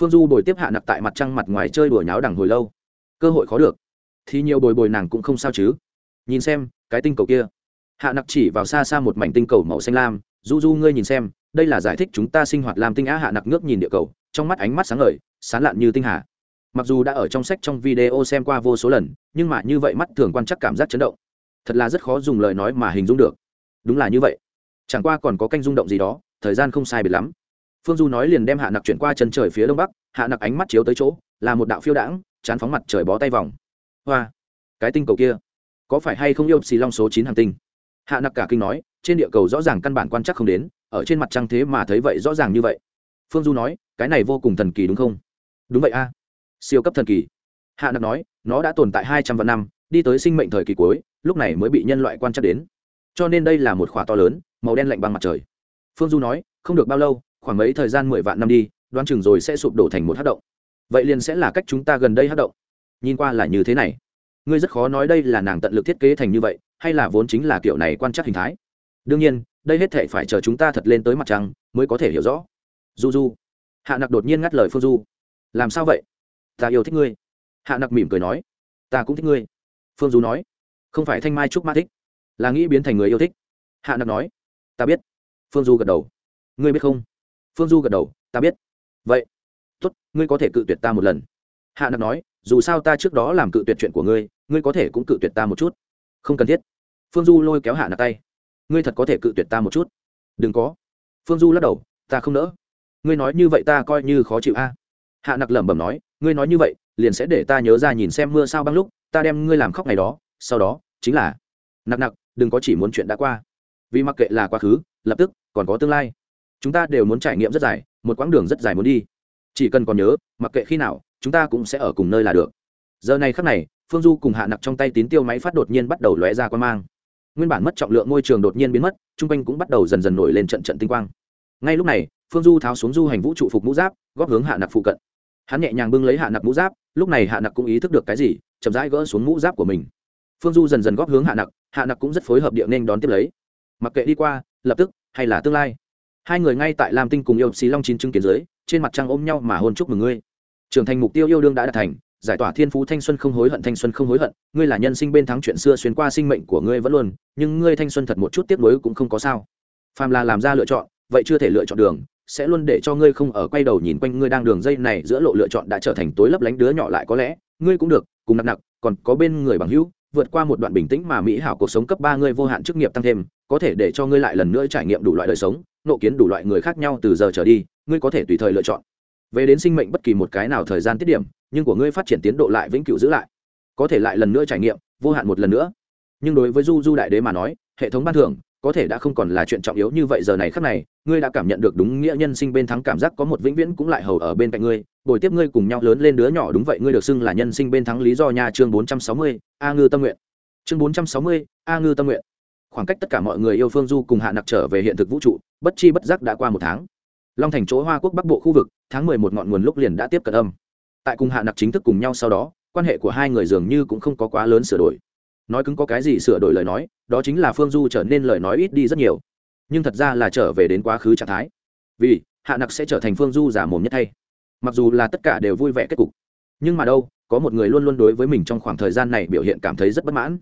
Phương du bồi tiếp hạ nặc tại mặt trăng mặt ngoài chơi đùa nháo đằng hồi lâu. Cơ hội khó được thì nhiều bồi bồi nàng cũng không sao chứ. Nhìn xem, cái tinh cầu kia. Hạ nặc chỉ vào xa xa một mảnh tinh cầu màu xanh lam, du du ngươi nhìn xem, đây là giải thích chúng ta sinh hoạt làm tinh á. Hạ nặc ngước nhìn địa cầu, trong mắt ánh mắt sáng ngời, sán lạn như tinh hà. Mặc dù đã ở trong sách trong video xem qua vô số lần, nhưng mà như vậy mắt thường quan chắc cảm giác chấn động. Thật là rất khó dùng lời nói mà hình dung được. Đúng là như vậy. Chẳng qua còn có canh rung động gì đó, thời gian không sai biệt lắm. Phương du nói liền đem hạ nặc chuyển qua chân trời phía đông bắc, hạ nặc ánh mắt chiếu tới chỗ, là một đạo phiêu đãng, chán phóng mặt trời bó tay vòng hoa. Cái tinh cầu kia, có phải hay không yêu xì long số chín hàng tinh? Hạ nặc cả kinh nói, trên địa cầu rõ ràng căn bản quan chắc không đến, ở trên mặt trăng thế mà thấy vậy rõ ràng như vậy. Phương du nói, cái này vô cùng thần kỳ đúng không? Đúng vậy a. Siêu cấp thần kỳ. Hạ nặc nói, nó đã tồn tại hai trăm vạn năm, đi tới sinh mệnh thời kỳ cuối, lúc này mới bị nhân loại quan trắc đến. Cho nên đây là một khỏa to lớn, màu đen lạnh băng mặt trời. Phương du nói, không được bao lâu, khoảng mấy thời gian mười vạn năm đi, đoán chừng rồi sẽ sụp đổ thành một hát động. Vậy liền sẽ là cách chúng ta gần đây hát động nhìn qua là như thế này. Ngươi rất khó nói đây là nàng tận lực thiết kế thành như vậy, hay là vốn chính là kiểu này quan trắc hình thái. Đương nhiên, đây hết thể phải chờ chúng ta thật lên tới mặt trăng, mới có thể hiểu rõ. Du du hạ nặc đột nhiên ngắt lời phương du làm sao vậy? Ta yêu thích ngươi. Hạ nặc mỉm cười nói. Ta cũng thích ngươi. Phương du nói. Không phải thanh mai trúc ma thích, là nghĩ biến thành người yêu thích. Hạ nặc nói. Ta biết. Phương du gật đầu. Ngươi biết không? Phương du gật đầu. Ta biết. Vậy, tốt, ngươi có thể cự tuyệt ta một lần. Hạ nặc nói dù sao ta trước đó làm cự tuyệt chuyện của ngươi ngươi có thể cũng cự tuyệt ta một chút. Không cần thiết. Phương du lôi kéo hạ nặc tay. Ngươi thật có thể cự tuyệt ta một chút? Đừng có. Phương du lắc đầu, ta không nỡ. Ngươi nói như vậy ta coi như khó chịu a. Hạ nặc lẩm bẩm nói, ngươi nói như vậy, liền sẽ để ta nhớ ra nhìn xem mưa sao băng lúc, ta đem ngươi làm khóc ngày đó, sau đó, chính là, nặc nặc, đừng có chỉ muốn chuyện đã qua. Vì mặc kệ là quá khứ, lập tức, còn có tương lai. Chúng ta đều muốn trải nghiệm rất dài, một quãng đường rất dài muốn đi chỉ cần còn nhớ, mặc kệ khi nào, chúng ta cũng sẽ ở cùng nơi là được. Giờ này khắc này, phương du cùng hạ nặc trong tay tín tiêu máy phát đột nhiên bắt đầu lóe ra quan mang. Nguyên bản mất trọng lượng môi trường đột nhiên biến mất t r u n g quanh cũng bắt đầu dần dần nổi lên trận trận tinh quang. Ngay lúc này, phương du tháo xuống du hành vũ trụ phục mũ giáp, góp hướng hạ nặc phụ cận. Hắn nhẹ nhàng bưng lấy hạ nặc mũ giáp, lúc này hạ nặc cũng ý thức được cái gì, chậm rãi gỡ xuống mũ giáp của mình. Phương du dần dần góp hướng hạ nặc hạ nặc cũng rất phối hợp địa nên đón tiếp lấy. Mặc kệ đi qua, lập tức hay là tương lai. Hai người ngay tại lam tinh cùng yêu xí long chín chứng kiến dưới trên mặt trăng ôm nhau mà hôn chúc mừng ngươi. Trưởng thành mục tiêu yêu đương đã đạt thành, giải tỏa thiên phú thanh xuân không hối hận, thanh xuân không hối hận, ngươi là nhân sinh bên thắng chuyện xưa xuyên qua sinh mệnh của ngươi vẫn luôn, nhưng ngươi thanh xuân thật một chút tiếc nuối cũng không có sao. Phàm là làm ra lựa chọn, vậy chưa thể lựa chọn đường, sẽ luôn để cho ngươi không ở quay đầu nhìn quanh ngươi đang đường dây này giữa lộ lựa chọn đã trở thành tối lấp lánh đứa nhỏ lại có lẽ, ngươi cũng được, cùng nặng nặng, còn có bên người bằng hữu, vượt qua một đoạn bình tĩnh mà mỹ hảo cuộc sống cấp ba ngươi vô hạn chức nghiệp tăng thêm, có thể để cho ngươi lại lần nữa trải nghiệm đủ loại đời sống, nộ kiến đủ loại người khác nhau từ giờ trở đi ngươi có thể tùy thời lựa chọn. Về đến sinh mệnh bất kỳ một cái nào thời gian tiết điểm, nhưng của ngươi phát triển tiến độ lại vĩnh cửu giữ lại. Có thể lại lần nữa trải nghiệm, vô hạn một lần nữa. Nhưng đối với du du đại đế mà nói, hệ thống ban thưởng, có thể đã không còn là chuyện trọng yếu như vậy giờ này khắc này, ngươi đã cảm nhận được đúng nghĩa nhân sinh bên thắng cảm giác có một vĩnh viễn cũng lại hầu ở bên cạnh ngươi. Bồi tiếp ngươi cùng nhau lớn lên đứa nhỏ đúng vậy, ngươi được xưng là nhân sinh bên thắng lý do nha chương bốn trăm sáu mươi, a ngư tâm nguyện. Chương bốn trăm sáu mươi, a ngư tâm nguyện. Khoảng cách tất cả mọi người yêu phương du cùng hạ nặc trở về hiện thực vũ trụ, bất chi bất giác đã qua một tháng long thành chỗ hoa quốc bắc bộ khu vực, tháng mười một ngọn nguồn lúc liền đã tiếp cận âm. Tại cùng hạ nặc chính thức cùng nhau sau đó, quan hệ của hai người dường như cũng không có quá lớn sửa đổi. Nói cứng có cái gì sửa đổi lời nói, đó chính là phương du trở nên lời nói ít đi rất nhiều. Nhưng thật ra là trở về đến quá khứ trạng thái. Vì, hạ nặc sẽ trở thành phương du giả mồm nhất thay. Mặc dù là tất cả đều vui vẻ kết cục. Nhưng mà đâu, có một người luôn luôn đối với mình trong khoảng thời gian này biểu hiện cảm thấy rất bất mãn.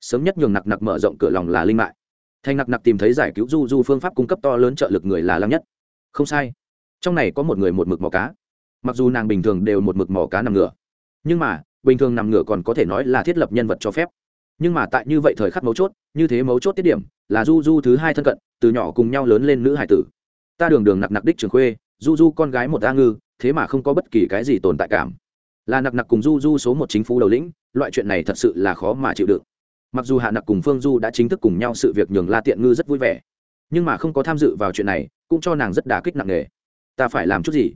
Sớm nhất nhường nặc nặc mở rộng cửa lòng là linh mại. Thành nặc nặc tìm thấy giải cứu du du phương pháp cung cấp to lớn trợ lực người là lăng nhất không sai. Trong này có một người một mực mỏ cá. Mặc dù nàng bình thường đều một mực mỏ cá nằm ngửa, nhưng mà, bình thường nằm ngửa còn có thể nói là thiết lập nhân vật cho phép. Nhưng mà tại như vậy thời khắc mấu chốt, như thế mấu chốt tiết điểm, là du du thứ hai thân cận, từ nhỏ cùng nhau lớn lên nữ hải tử. Ta đường đường nặc nặc đích trường khuê, du du con gái một a ngư, thế mà không có bất kỳ cái gì tồn tại cảm. Là nặc nặc cùng du du số một chính phủ đầu lĩnh, loại chuyện này thật sự là khó mà chịu đựng. Mặc dù hạ nặc cùng phương du đã chính thức cùng nhau sự việc nhường la tiện ngư rất vui vẻ nhưng mà không có tham dự vào chuyện này, cũng cho nàng rất đà kích nặng nề. Ta phải làm chút gì?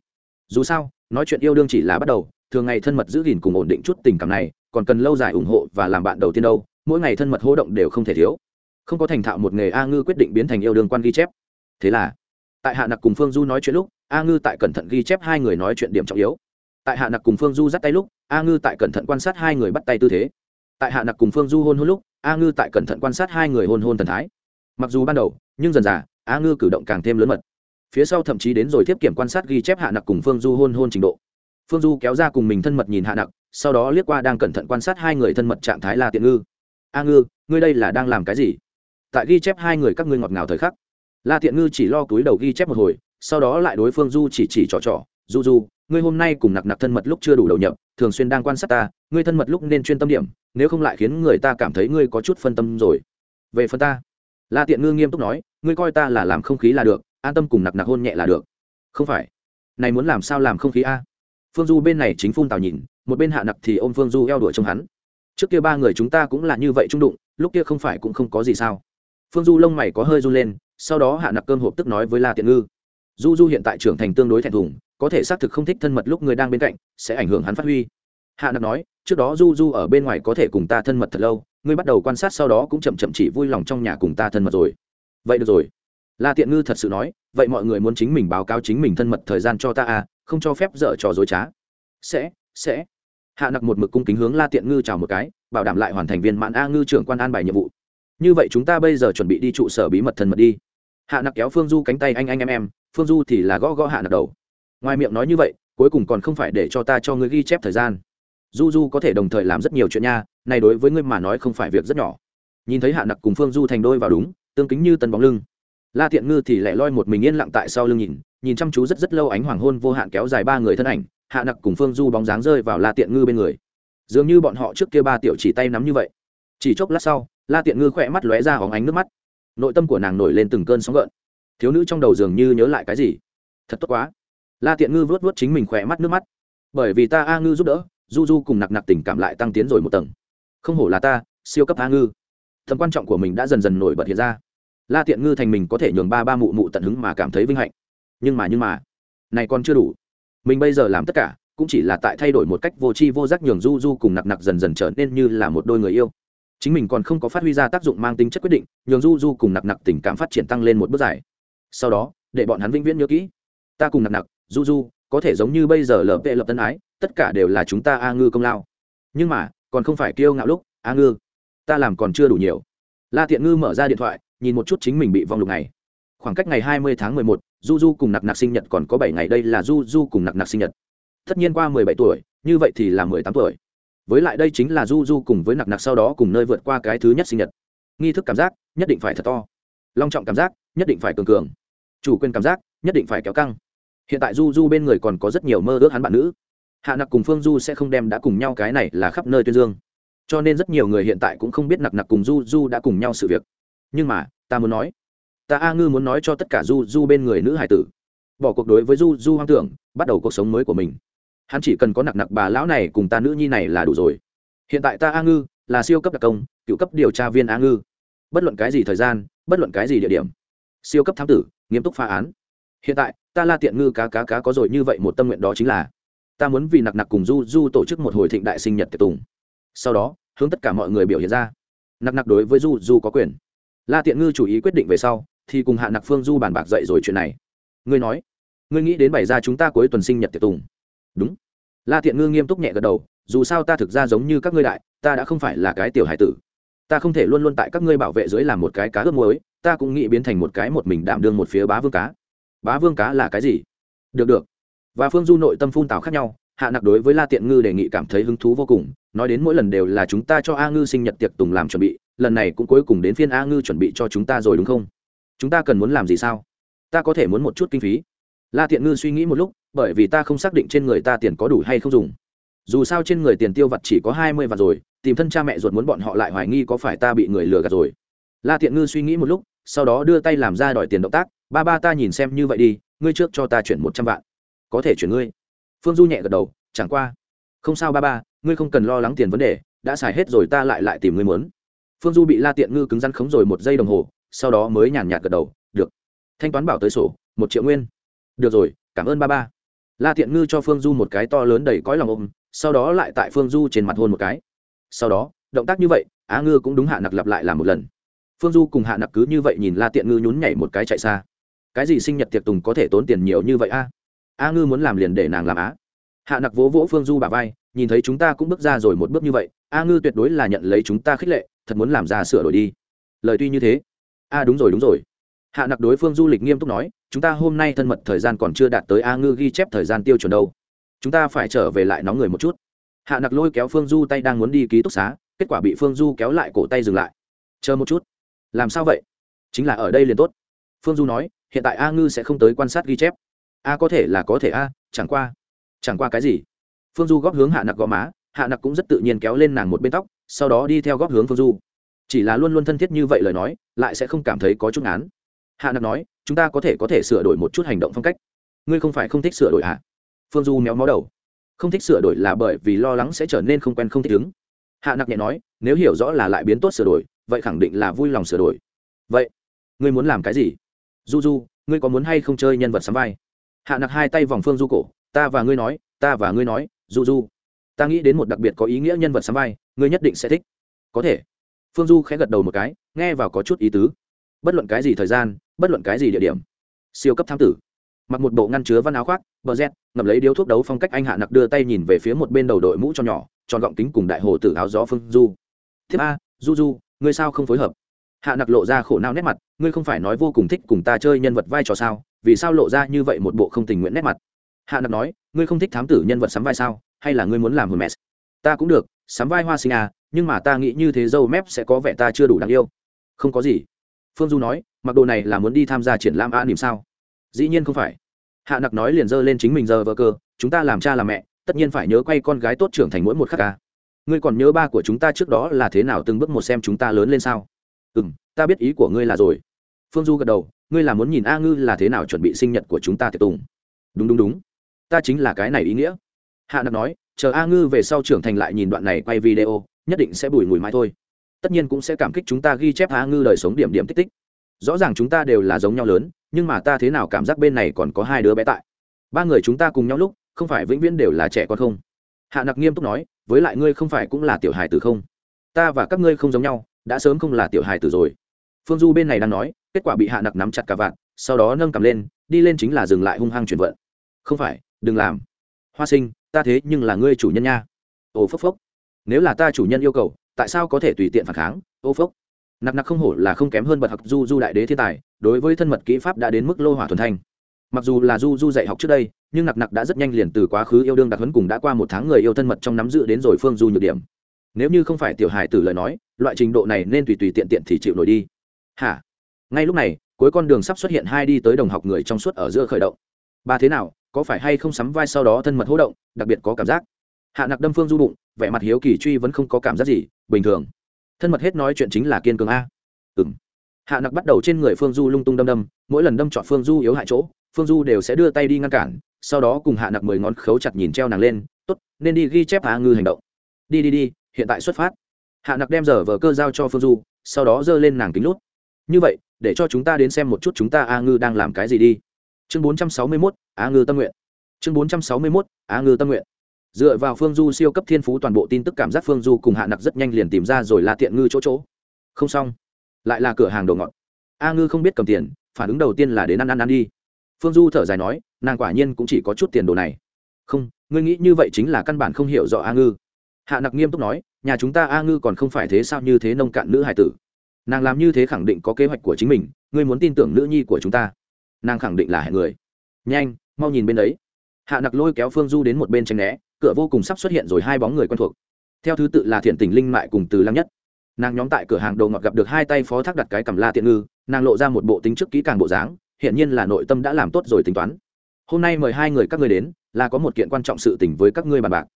Dù sao, nói chuyện yêu đương chỉ là bắt đầu, thường ngày thân mật giữ gìn cùng ổn định chút tình cảm này, còn cần lâu dài ủng hộ và làm bạn đầu tiên đâu, mỗi ngày thân mật hô động đều không thể thiếu. Không có thành thạo một nghề a ngư quyết định biến thành yêu đương quan ghi chép. Thế là, tại hạ nặc cùng phương du nói chuyện lúc, a ngư tại cẩn thận ghi chép hai người nói chuyện điểm trọng yếu. Tại hạ nặc cùng phương du dắt tay lúc, a ngư tại cẩn thận quan sát hai người bắt tay tư thế. Tại hạ nặc cùng phương du hôn hôn lúc, a ngư tại cẩn thận quan sát hai người hôn hôn thần thái mặc dù ban đầu, nhưng dần dà, Á ngư cử động càng thêm lớn mật. Phía sau thậm chí đến rồi tiếp kiểm quan sát ghi chép hạ nặc cùng phương du hôn hôn trình độ. Phương du kéo ra cùng mình thân mật nhìn hạ nặc, sau đó liếc qua đang cẩn thận quan sát hai người thân mật trạng thái la tiện ngư. A ngư, ngươi đây là đang làm cái gì? Tại ghi chép hai người các ngươi ngọt ngào thời khắc. La tiện ngư chỉ lo túi đầu ghi chép một hồi, sau đó lại đối phương du chỉ chỉ trò trò, du du, ngươi hôm nay cùng nặc nặc thân mật lúc chưa đủ đầu nhập, thường xuyên đang quan sát ta, ngươi thân mật lúc nên chuyên tâm điểm, nếu không lại khiến người ta cảm thấy ngươi có chút phân tâm rồi. Về phần ta? La tiện ngư nghiêm túc nói, ngươi coi ta là làm không khí là được, an tâm cùng nặc nặc hôn nhẹ là được. Không phải. Này muốn làm sao làm không khí a? Phương du bên này chính phun tào nhìn, một bên hạ nặc thì ôm phương du eo đuổi trong hắn. Trước kia ba người chúng ta cũng là như vậy trung đụng, lúc kia không phải cũng không có gì sao? Phương du lông mày có hơi run lên, sau đó hạ nặc cơm hộp tức nói với la tiện ngư, du du hiện tại trưởng thành tương đối thẹn thùng, có thể xác thực không thích thân mật lúc người đang bên cạnh, sẽ ảnh hưởng hắn phát huy. Hạ nặc nói, trước đó du du ở bên ngoài có thể cùng ta thân mật thật lâu ngươi bắt đầu quan sát sau đó cũng chậm chậm chỉ vui lòng trong nhà cùng ta thân mật rồi. Vậy được rồi. La tiện ngư thật sự nói, vậy mọi người muốn chính mình báo cáo chính mình thân mật thời gian cho ta à không cho phép dở trò dối trá. Sẽ sẽ. Hạ nặc một mực cung kính hướng la tiện ngư chào một cái, bảo đảm lại hoàn thành viên mãn a ngư trưởng quan an bài nhiệm vụ. Như vậy chúng ta bây giờ chuẩn bị đi trụ sở bí mật thân mật đi. Hạ nặc kéo phương du cánh tay anh anh em em, phương du thì là gõ gõ hạ nặc đầu. Ngoài miệng nói như vậy, cuối cùng còn không phải để cho ta cho ngươi ghi chép thời gian. Du du có thể đồng thời làm rất nhiều chuyện nha này đối với ngươi mà nói không phải việc rất nhỏ. Nhìn thấy hạ nặc cùng phương du thành đôi vào đúng, tương kính như tần bóng lưng. La thiện ngư thì lẻ loi một mình yên lặng tại sau lưng nhìn nhìn chăm chú rất rất lâu ánh hoàng hôn vô hạn kéo dài ba người thân ảnh, hạ nặc cùng phương du bóng dáng rơi vào la tiện ngư bên người. Dường như bọn họ trước kia ba tiểu chỉ tay nắm như vậy. Chỉ chốc lát sau, la tiện ngư khỏe mắt lóe ra hóng ánh nước mắt. Nội tâm của nàng nổi lên từng cơn sóng gợn. Thiếu nữ trong đầu dường như nhớ lại cái gì. Thật tốt quá. La tiện ngư vớt vớt chính mình khỏe mắt nước mắt. Bởi vì ta a ngư giúp đỡ, du du cùng nặc nặc tình cảm lại tăng tiến rồi một tầng không hổ là ta, siêu cấp a ngư. Tầm quan trọng của mình đã dần dần nổi bật hiện ra. La tiện ngư thành mình có thể nhường ba ba mụ mụ tận hứng mà cảm thấy vinh hạnh. Nhưng mà nhưng mà, này còn chưa đủ. Mình bây giờ làm tất cả, cũng chỉ là tại thay đổi một cách vô tri vô giác nhường du du cùng nặc nặc dần dần trở nên như là một đôi người yêu. Chính mình còn không có phát huy ra tác dụng mang tính chất quyết định, nhường du du cùng nặc nặc tình cảm phát triển tăng lên một bước dài. Sau đó, để bọn hắn vĩnh viễn nhớ kỹ. Ta cùng nặc nặc, du du, có thể giống như bây giờ lp lập tân ái, tất cả đều là chúng ta a ngư công lao. Nhưng mà còn không phải kiêu ngạo lúc a ngư. Ta làm còn chưa đủ nhiều. La tiện ngư mở ra điện thoại, nhìn một chút chính mình bị vong lục này khoảng cách ngày hai mươi tháng mười một, du du cùng nặc nặc sinh nhật còn có bảy ngày đây là du du cùng nặc nặc sinh nhật. Tất nhiên qua mười bảy tuổi, như vậy thì là mười tám tuổi. Với lại đây chính là du du cùng với nặc nặc sau đó cùng nơi vượt qua cái thứ nhất sinh nhật. Nghi thức cảm giác, nhất định phải thật to. Long trọng cảm giác, nhất định phải cường cường. Chủ quyền cảm giác, nhất định phải kéo căng. Hiện tại du du bên người còn có rất nhiều mơ ước hắn bạn nữ hạ nặc cùng phương du sẽ không đem đã cùng nhau cái này là khắp nơi tuyên dương. Cho nên rất nhiều người hiện tại cũng không biết nặc nặc cùng du du đã cùng nhau sự việc. Nhưng mà, ta muốn nói, ta a ngư muốn nói cho tất cả du du bên người nữ hải tử. Bỏ cuộc đối với du du hoang tưởng, bắt đầu cuộc sống mới của mình. Hắn chỉ cần có nặc nặc bà lão này cùng ta nữ nhi này là đủ rồi. Hiện tại ta a ngư là siêu cấp đặc công, cựu cấp điều tra viên a ngư. Bất luận cái gì thời gian, bất luận cái gì địa điểm, siêu cấp thám tử, nghiêm túc phá án. Hiện tại, ta la tiện ngư cá cá cá có rồi như vậy một tâm nguyện đó chính là ta muốn vì nặc nặc cùng du du tổ chức một hồi thịnh đại sinh nhật tiệc tùng. Sau đó, hướng tất cả mọi người biểu hiện ra. Nặc nặc đối với du du có quyền. La tiện ngư chủ ý quyết định về sau, thì cùng hạ nặc phương du bàn bạc dậy rồi chuyện này. Ngươi nói, ngươi nghĩ đến bày ra chúng ta cuối tuần sinh nhật tiệc tùng. Đúng. La tiện ngư nghiêm túc nhẹ gật đầu, dù sao ta thực ra giống như các ngươi đại, ta đã không phải là cái tiểu hải tử. Ta không thể luôn luôn tại các ngươi bảo vệ dưới làm một cái cá ướp muối, ta cũng nghĩ biến thành một cái một mình đảm đương một phía bá vương cá. Bá vương cá là cái gì? Được được và phương du nội tâm phun tào khác nhau, hạ nặc đối với la tiện ngư đề nghị cảm thấy hứng thú vô cùng, nói đến mỗi lần đều là chúng ta cho a ngư sinh nhật tiệc tùng làm chuẩn bị, lần này cũng cuối cùng đến phiên a ngư chuẩn bị cho chúng ta rồi đúng không? Chúng ta cần muốn làm gì sao? Ta có thể muốn một chút kinh phí. La tiện ngư suy nghĩ một lúc, bởi vì ta không xác định trên người ta tiền có đủ hay không dùng. Dù sao trên người tiền tiêu vặt chỉ có hai mươi vạn rồi, tìm thân cha mẹ ruột muốn bọn họ lại hoài nghi có phải ta bị người lừa gạt rồi. La tiện ngư suy nghĩ một lúc, sau đó đưa tay làm ra đòi tiền động tác, ba ba ta nhìn xem như vậy đi, ngươi trước cho ta chuyển một trăm vạn có thể chuyển ngươi. Phương du nhẹ gật đầu, chẳng qua. Không sao ba ba, ngươi không cần lo lắng tiền vấn đề, đã xài hết rồi ta lại lại tìm ngươi muốn. Phương du bị la tiện ngư cứng rắn khống rồi một giây đồng hồ, sau đó mới nhàn nhạt gật đầu, được. Thanh toán bảo tới sổ, một triệu nguyên. Được rồi, cảm ơn ba ba. La tiện ngư cho phương du một cái to lớn đầy cõi lòng ôm, sau đó lại tại phương du trên mặt hôn một cái. Sau đó, động tác như vậy, á ngư cũng đúng hạ nặc lặp lại làm một lần. Phương du cùng hạ nặc cứ như vậy nhìn la tiện ngư nhún nhảy một cái chạy xa. Cái gì sinh nhật tiệc tùng có thể tốn tiền nhiều như vậy a? A ngư muốn làm liền để nàng làm á. Hạ nặc vỗ vỗ phương du bà vai, nhìn thấy chúng ta cũng bước ra rồi một bước như vậy, a ngư tuyệt đối là nhận lấy chúng ta khích lệ, thật muốn làm ra sửa đổi đi. Lời tuy như thế. A đúng rồi đúng rồi. Hạ nặc đối phương du lịch nghiêm túc nói, chúng ta hôm nay thân mật thời gian còn chưa đạt tới a ngư ghi chép thời gian tiêu chuẩn đâu. Chúng ta phải trở về lại nóng người một chút. Hạ nặc lôi kéo phương du tay đang muốn đi ký túc xá, kết quả bị phương du kéo lại cổ tay dừng lại. Chờ một chút. Làm sao vậy? Chính là ở đây liền tốt. Phương du nói, hiện tại a ngư sẽ không tới quan sát ghi chép a có thể là có thể a, chẳng qua chẳng qua cái gì. Phương du góp hướng hạ nặc gõ má, hạ nặc cũng rất tự nhiên kéo lên nàng một bên tóc, sau đó đi theo góp hướng phương du. Chỉ là luôn luôn thân thiết như vậy lời nói, lại sẽ không cảm thấy có chút án hạ nặc nói, chúng ta có thể có thể sửa đổi một chút hành động phong cách. Ngươi không phải không thích sửa đổi hả phương du méo mó đầu. Không thích sửa đổi là bởi vì lo lắng sẽ trở nên không quen không thích ứng. Hạ nặc nhẹ nói, nếu hiểu rõ là lại biến tốt sửa đổi, vậy khẳng định là vui lòng sửa đổi. Vậy, ngươi muốn làm cái gì? Du du, ngươi có muốn hay không chơi nhân vật sắm vai? Hạ nặc hai tay vòng phương du cổ, ta và ngươi nói, ta và ngươi nói, du du. Ta nghĩ đến một đặc biệt có ý nghĩa nhân vật sắm vai, ngươi nhất định sẽ thích. Có thể. Phương du khẽ gật đầu một cái, nghe vào có chút ý tứ. Bất luận cái gì thời gian, bất luận cái gì địa điểm. Siêu cấp tham tử. Mặc một bộ ngăn chứa văn áo khoác, bờ rét ngậm lấy điếu thuốc đấu phong cách anh hạ nặc đưa tay nhìn về phía một bên đầu đội mũ cho nhỏ, tròn gọng kính cùng đại hồ tử áo gió phương du. Thiếp a, du du, ngươi sao không phối hợp? Hạ nặc lộ ra khổ nao nét mặt, ngươi không phải nói vô cùng thích cùng ta chơi nhân vật vai trò sao? Vì sao lộ ra như vậy một bộ không tình nguyện nét mặt? Hạ nặc nói, ngươi không thích thám tử nhân vật sắm vai sao? Hay là ngươi muốn làm hồn mẹ? Ta cũng được, sắm vai hoa sinh à nhưng mà ta nghĩ như thế dâu mép sẽ có vẻ ta chưa đủ đáng yêu. Không có gì. Phương du nói, mặc đồ này là muốn đi tham gia triển lãm a niềm sao? Dĩ nhiên không phải. Hạ nặc nói liền dơ lên chính mình giờ vợ cơ, chúng ta làm cha làm mẹ, tất nhiên phải nhớ quay con gái tốt trưởng thành mỗi một khắc ca ngươi còn nhớ ba của chúng ta trước đó là thế nào từng bước một xem chúng ta lớn lên sao? Ừ m ta biết ý của ngươi là rồi phương du gật đầu, ngươi là muốn nhìn a ngư là thế nào chuẩn bị sinh nhật của chúng ta tiệc tùng? Đúng đúng đúng. Ta chính là cái này ý nghĩa. Hạ nặc nói, chờ a ngư về sau trưởng thành lại nhìn đoạn này quay video, nhất định sẽ bùi mùi mãi thôi. Tất nhiên cũng sẽ cảm kích chúng ta ghi chép a ngư đời sống điểm điểm tích tích. Rõ ràng chúng ta đều là giống nhau lớn, nhưng mà ta thế nào cảm giác bên này còn có hai đứa bé tại? Ba người chúng ta cùng nhau lúc, không phải vĩnh viễn đều là trẻ con không? Hạ nặc nghiêm túc nói, với lại ngươi không phải cũng là tiểu hài tử không? Ta và các ngươi không giống nhau, đã sớm không là tiểu hài tử rồi. Phương du bên này đang nói kết quả bị hạ nặc nắm chặt cả vạn, sau đó nâng cầm lên, đi lên chính là dừng lại hung hăng chuyển vận. Không phải, đừng làm. Hoa sinh, ta thế nhưng là ngươi chủ nhân nha. Ô phốc phốc. Nếu là ta chủ nhân yêu cầu, tại sao có thể tùy tiện phản kháng? Ô phốc. Nặc nặc không hổ là không kém hơn bậc học du du đại đế thiên tài, đối với thân mật kỹ pháp đã đến mức lô hỏa thuần thanh. Mặc dù là du du dạy học trước đây, nhưng nặc nặc đã rất nhanh liền từ quá khứ yêu đương đặc huấn cùng đã qua một tháng người yêu thân mật trong nắm giữ đến rồi phương du nhược điểm. Nếu như không phải tiểu hài tử lời nói, loại trình độ này nên tùy tùy tiện tiện thì chịu nổi đi. Hả? Ngay lúc này, cuối con đường sắp xuất hiện hai đi tới đồng học người trong suốt ở giữa khởi động. Ba thế nào, có phải hay không sắm vai sau đó thân mật hỗ động, đặc biệt có cảm giác. Hạ nặc đâm phương du bụng, vẻ mặt hiếu kỳ truy vẫn không có cảm giác gì, bình thường. Thân mật hết nói chuyện chính là kiên cường a. Ừng hạ nặc bắt đầu trên người phương du lung tung đâm đâm, mỗi lần đâm chọn phương du yếu hại chỗ, phương du đều sẽ đưa tay đi ngăn cản, sau đó cùng hạ nặc mười ngón khấu chặt nhìn treo nàng lên, tốt, nên đi ghi chép hạ ngư hành động. Đi đi đi, hiện tại xuất phát. Hạ nặc đem giờ vờ cơ giao cho phương du, sau đó giơ lên nàng kính lút như vậy, để cho chúng ta đến xem một chút chúng ta a ngư đang làm cái gì đi. Chương bốn trăm sáu mươi mốt, a ngư tâm nguyện. Chương bốn trăm sáu mươi mốt, a ngư tâm nguyện. Dựa vào phương du siêu cấp thiên phú toàn bộ tin tức cảm giác phương du cùng hạ nặc rất nhanh liền tìm ra rồi là tiện ngư chỗ chỗ. Không xong. Lại là cửa hàng đồ ngọt. A ngư không biết cầm tiền, phản ứng đầu tiên là đến ăn ăn ăn đi. Phương du thở dài nói, nàng quả nhiên cũng chỉ có chút tiền đồ này. Không, ngươi nghĩ như vậy chính là căn bản không hiểu rõ a ngư. Hạ nặc nghiêm túc nói, nhà chúng ta a ngư còn không phải thế sao như thế nông cạn nữ hải tử nàng làm như thế khẳng định có kế hoạch của chính mình, ngươi muốn tin tưởng nữ nhi của chúng ta. Nàng khẳng định là hẹn người. Nhanh, mau nhìn bên đấy. Hạ nặc lôi kéo phương du đến một bên tranh né, cửa vô cùng sắp xuất hiện rồi hai bóng người quen thuộc. Theo thứ tự là thiện tình linh mại cùng từ lăng nhất. Nàng nhóm tại cửa hàng đồ ngọt gặp được hai tay phó thác đặt cái cầm la tiện ngư, nàng lộ ra một bộ tính trước kỹ càng bộ dáng hiện nhiên là nội tâm đã làm tốt rồi tính toán. Hôm nay mời hai người các ngươi đến, là có một kiện quan trọng sự tình với các ngươi bàn bạc.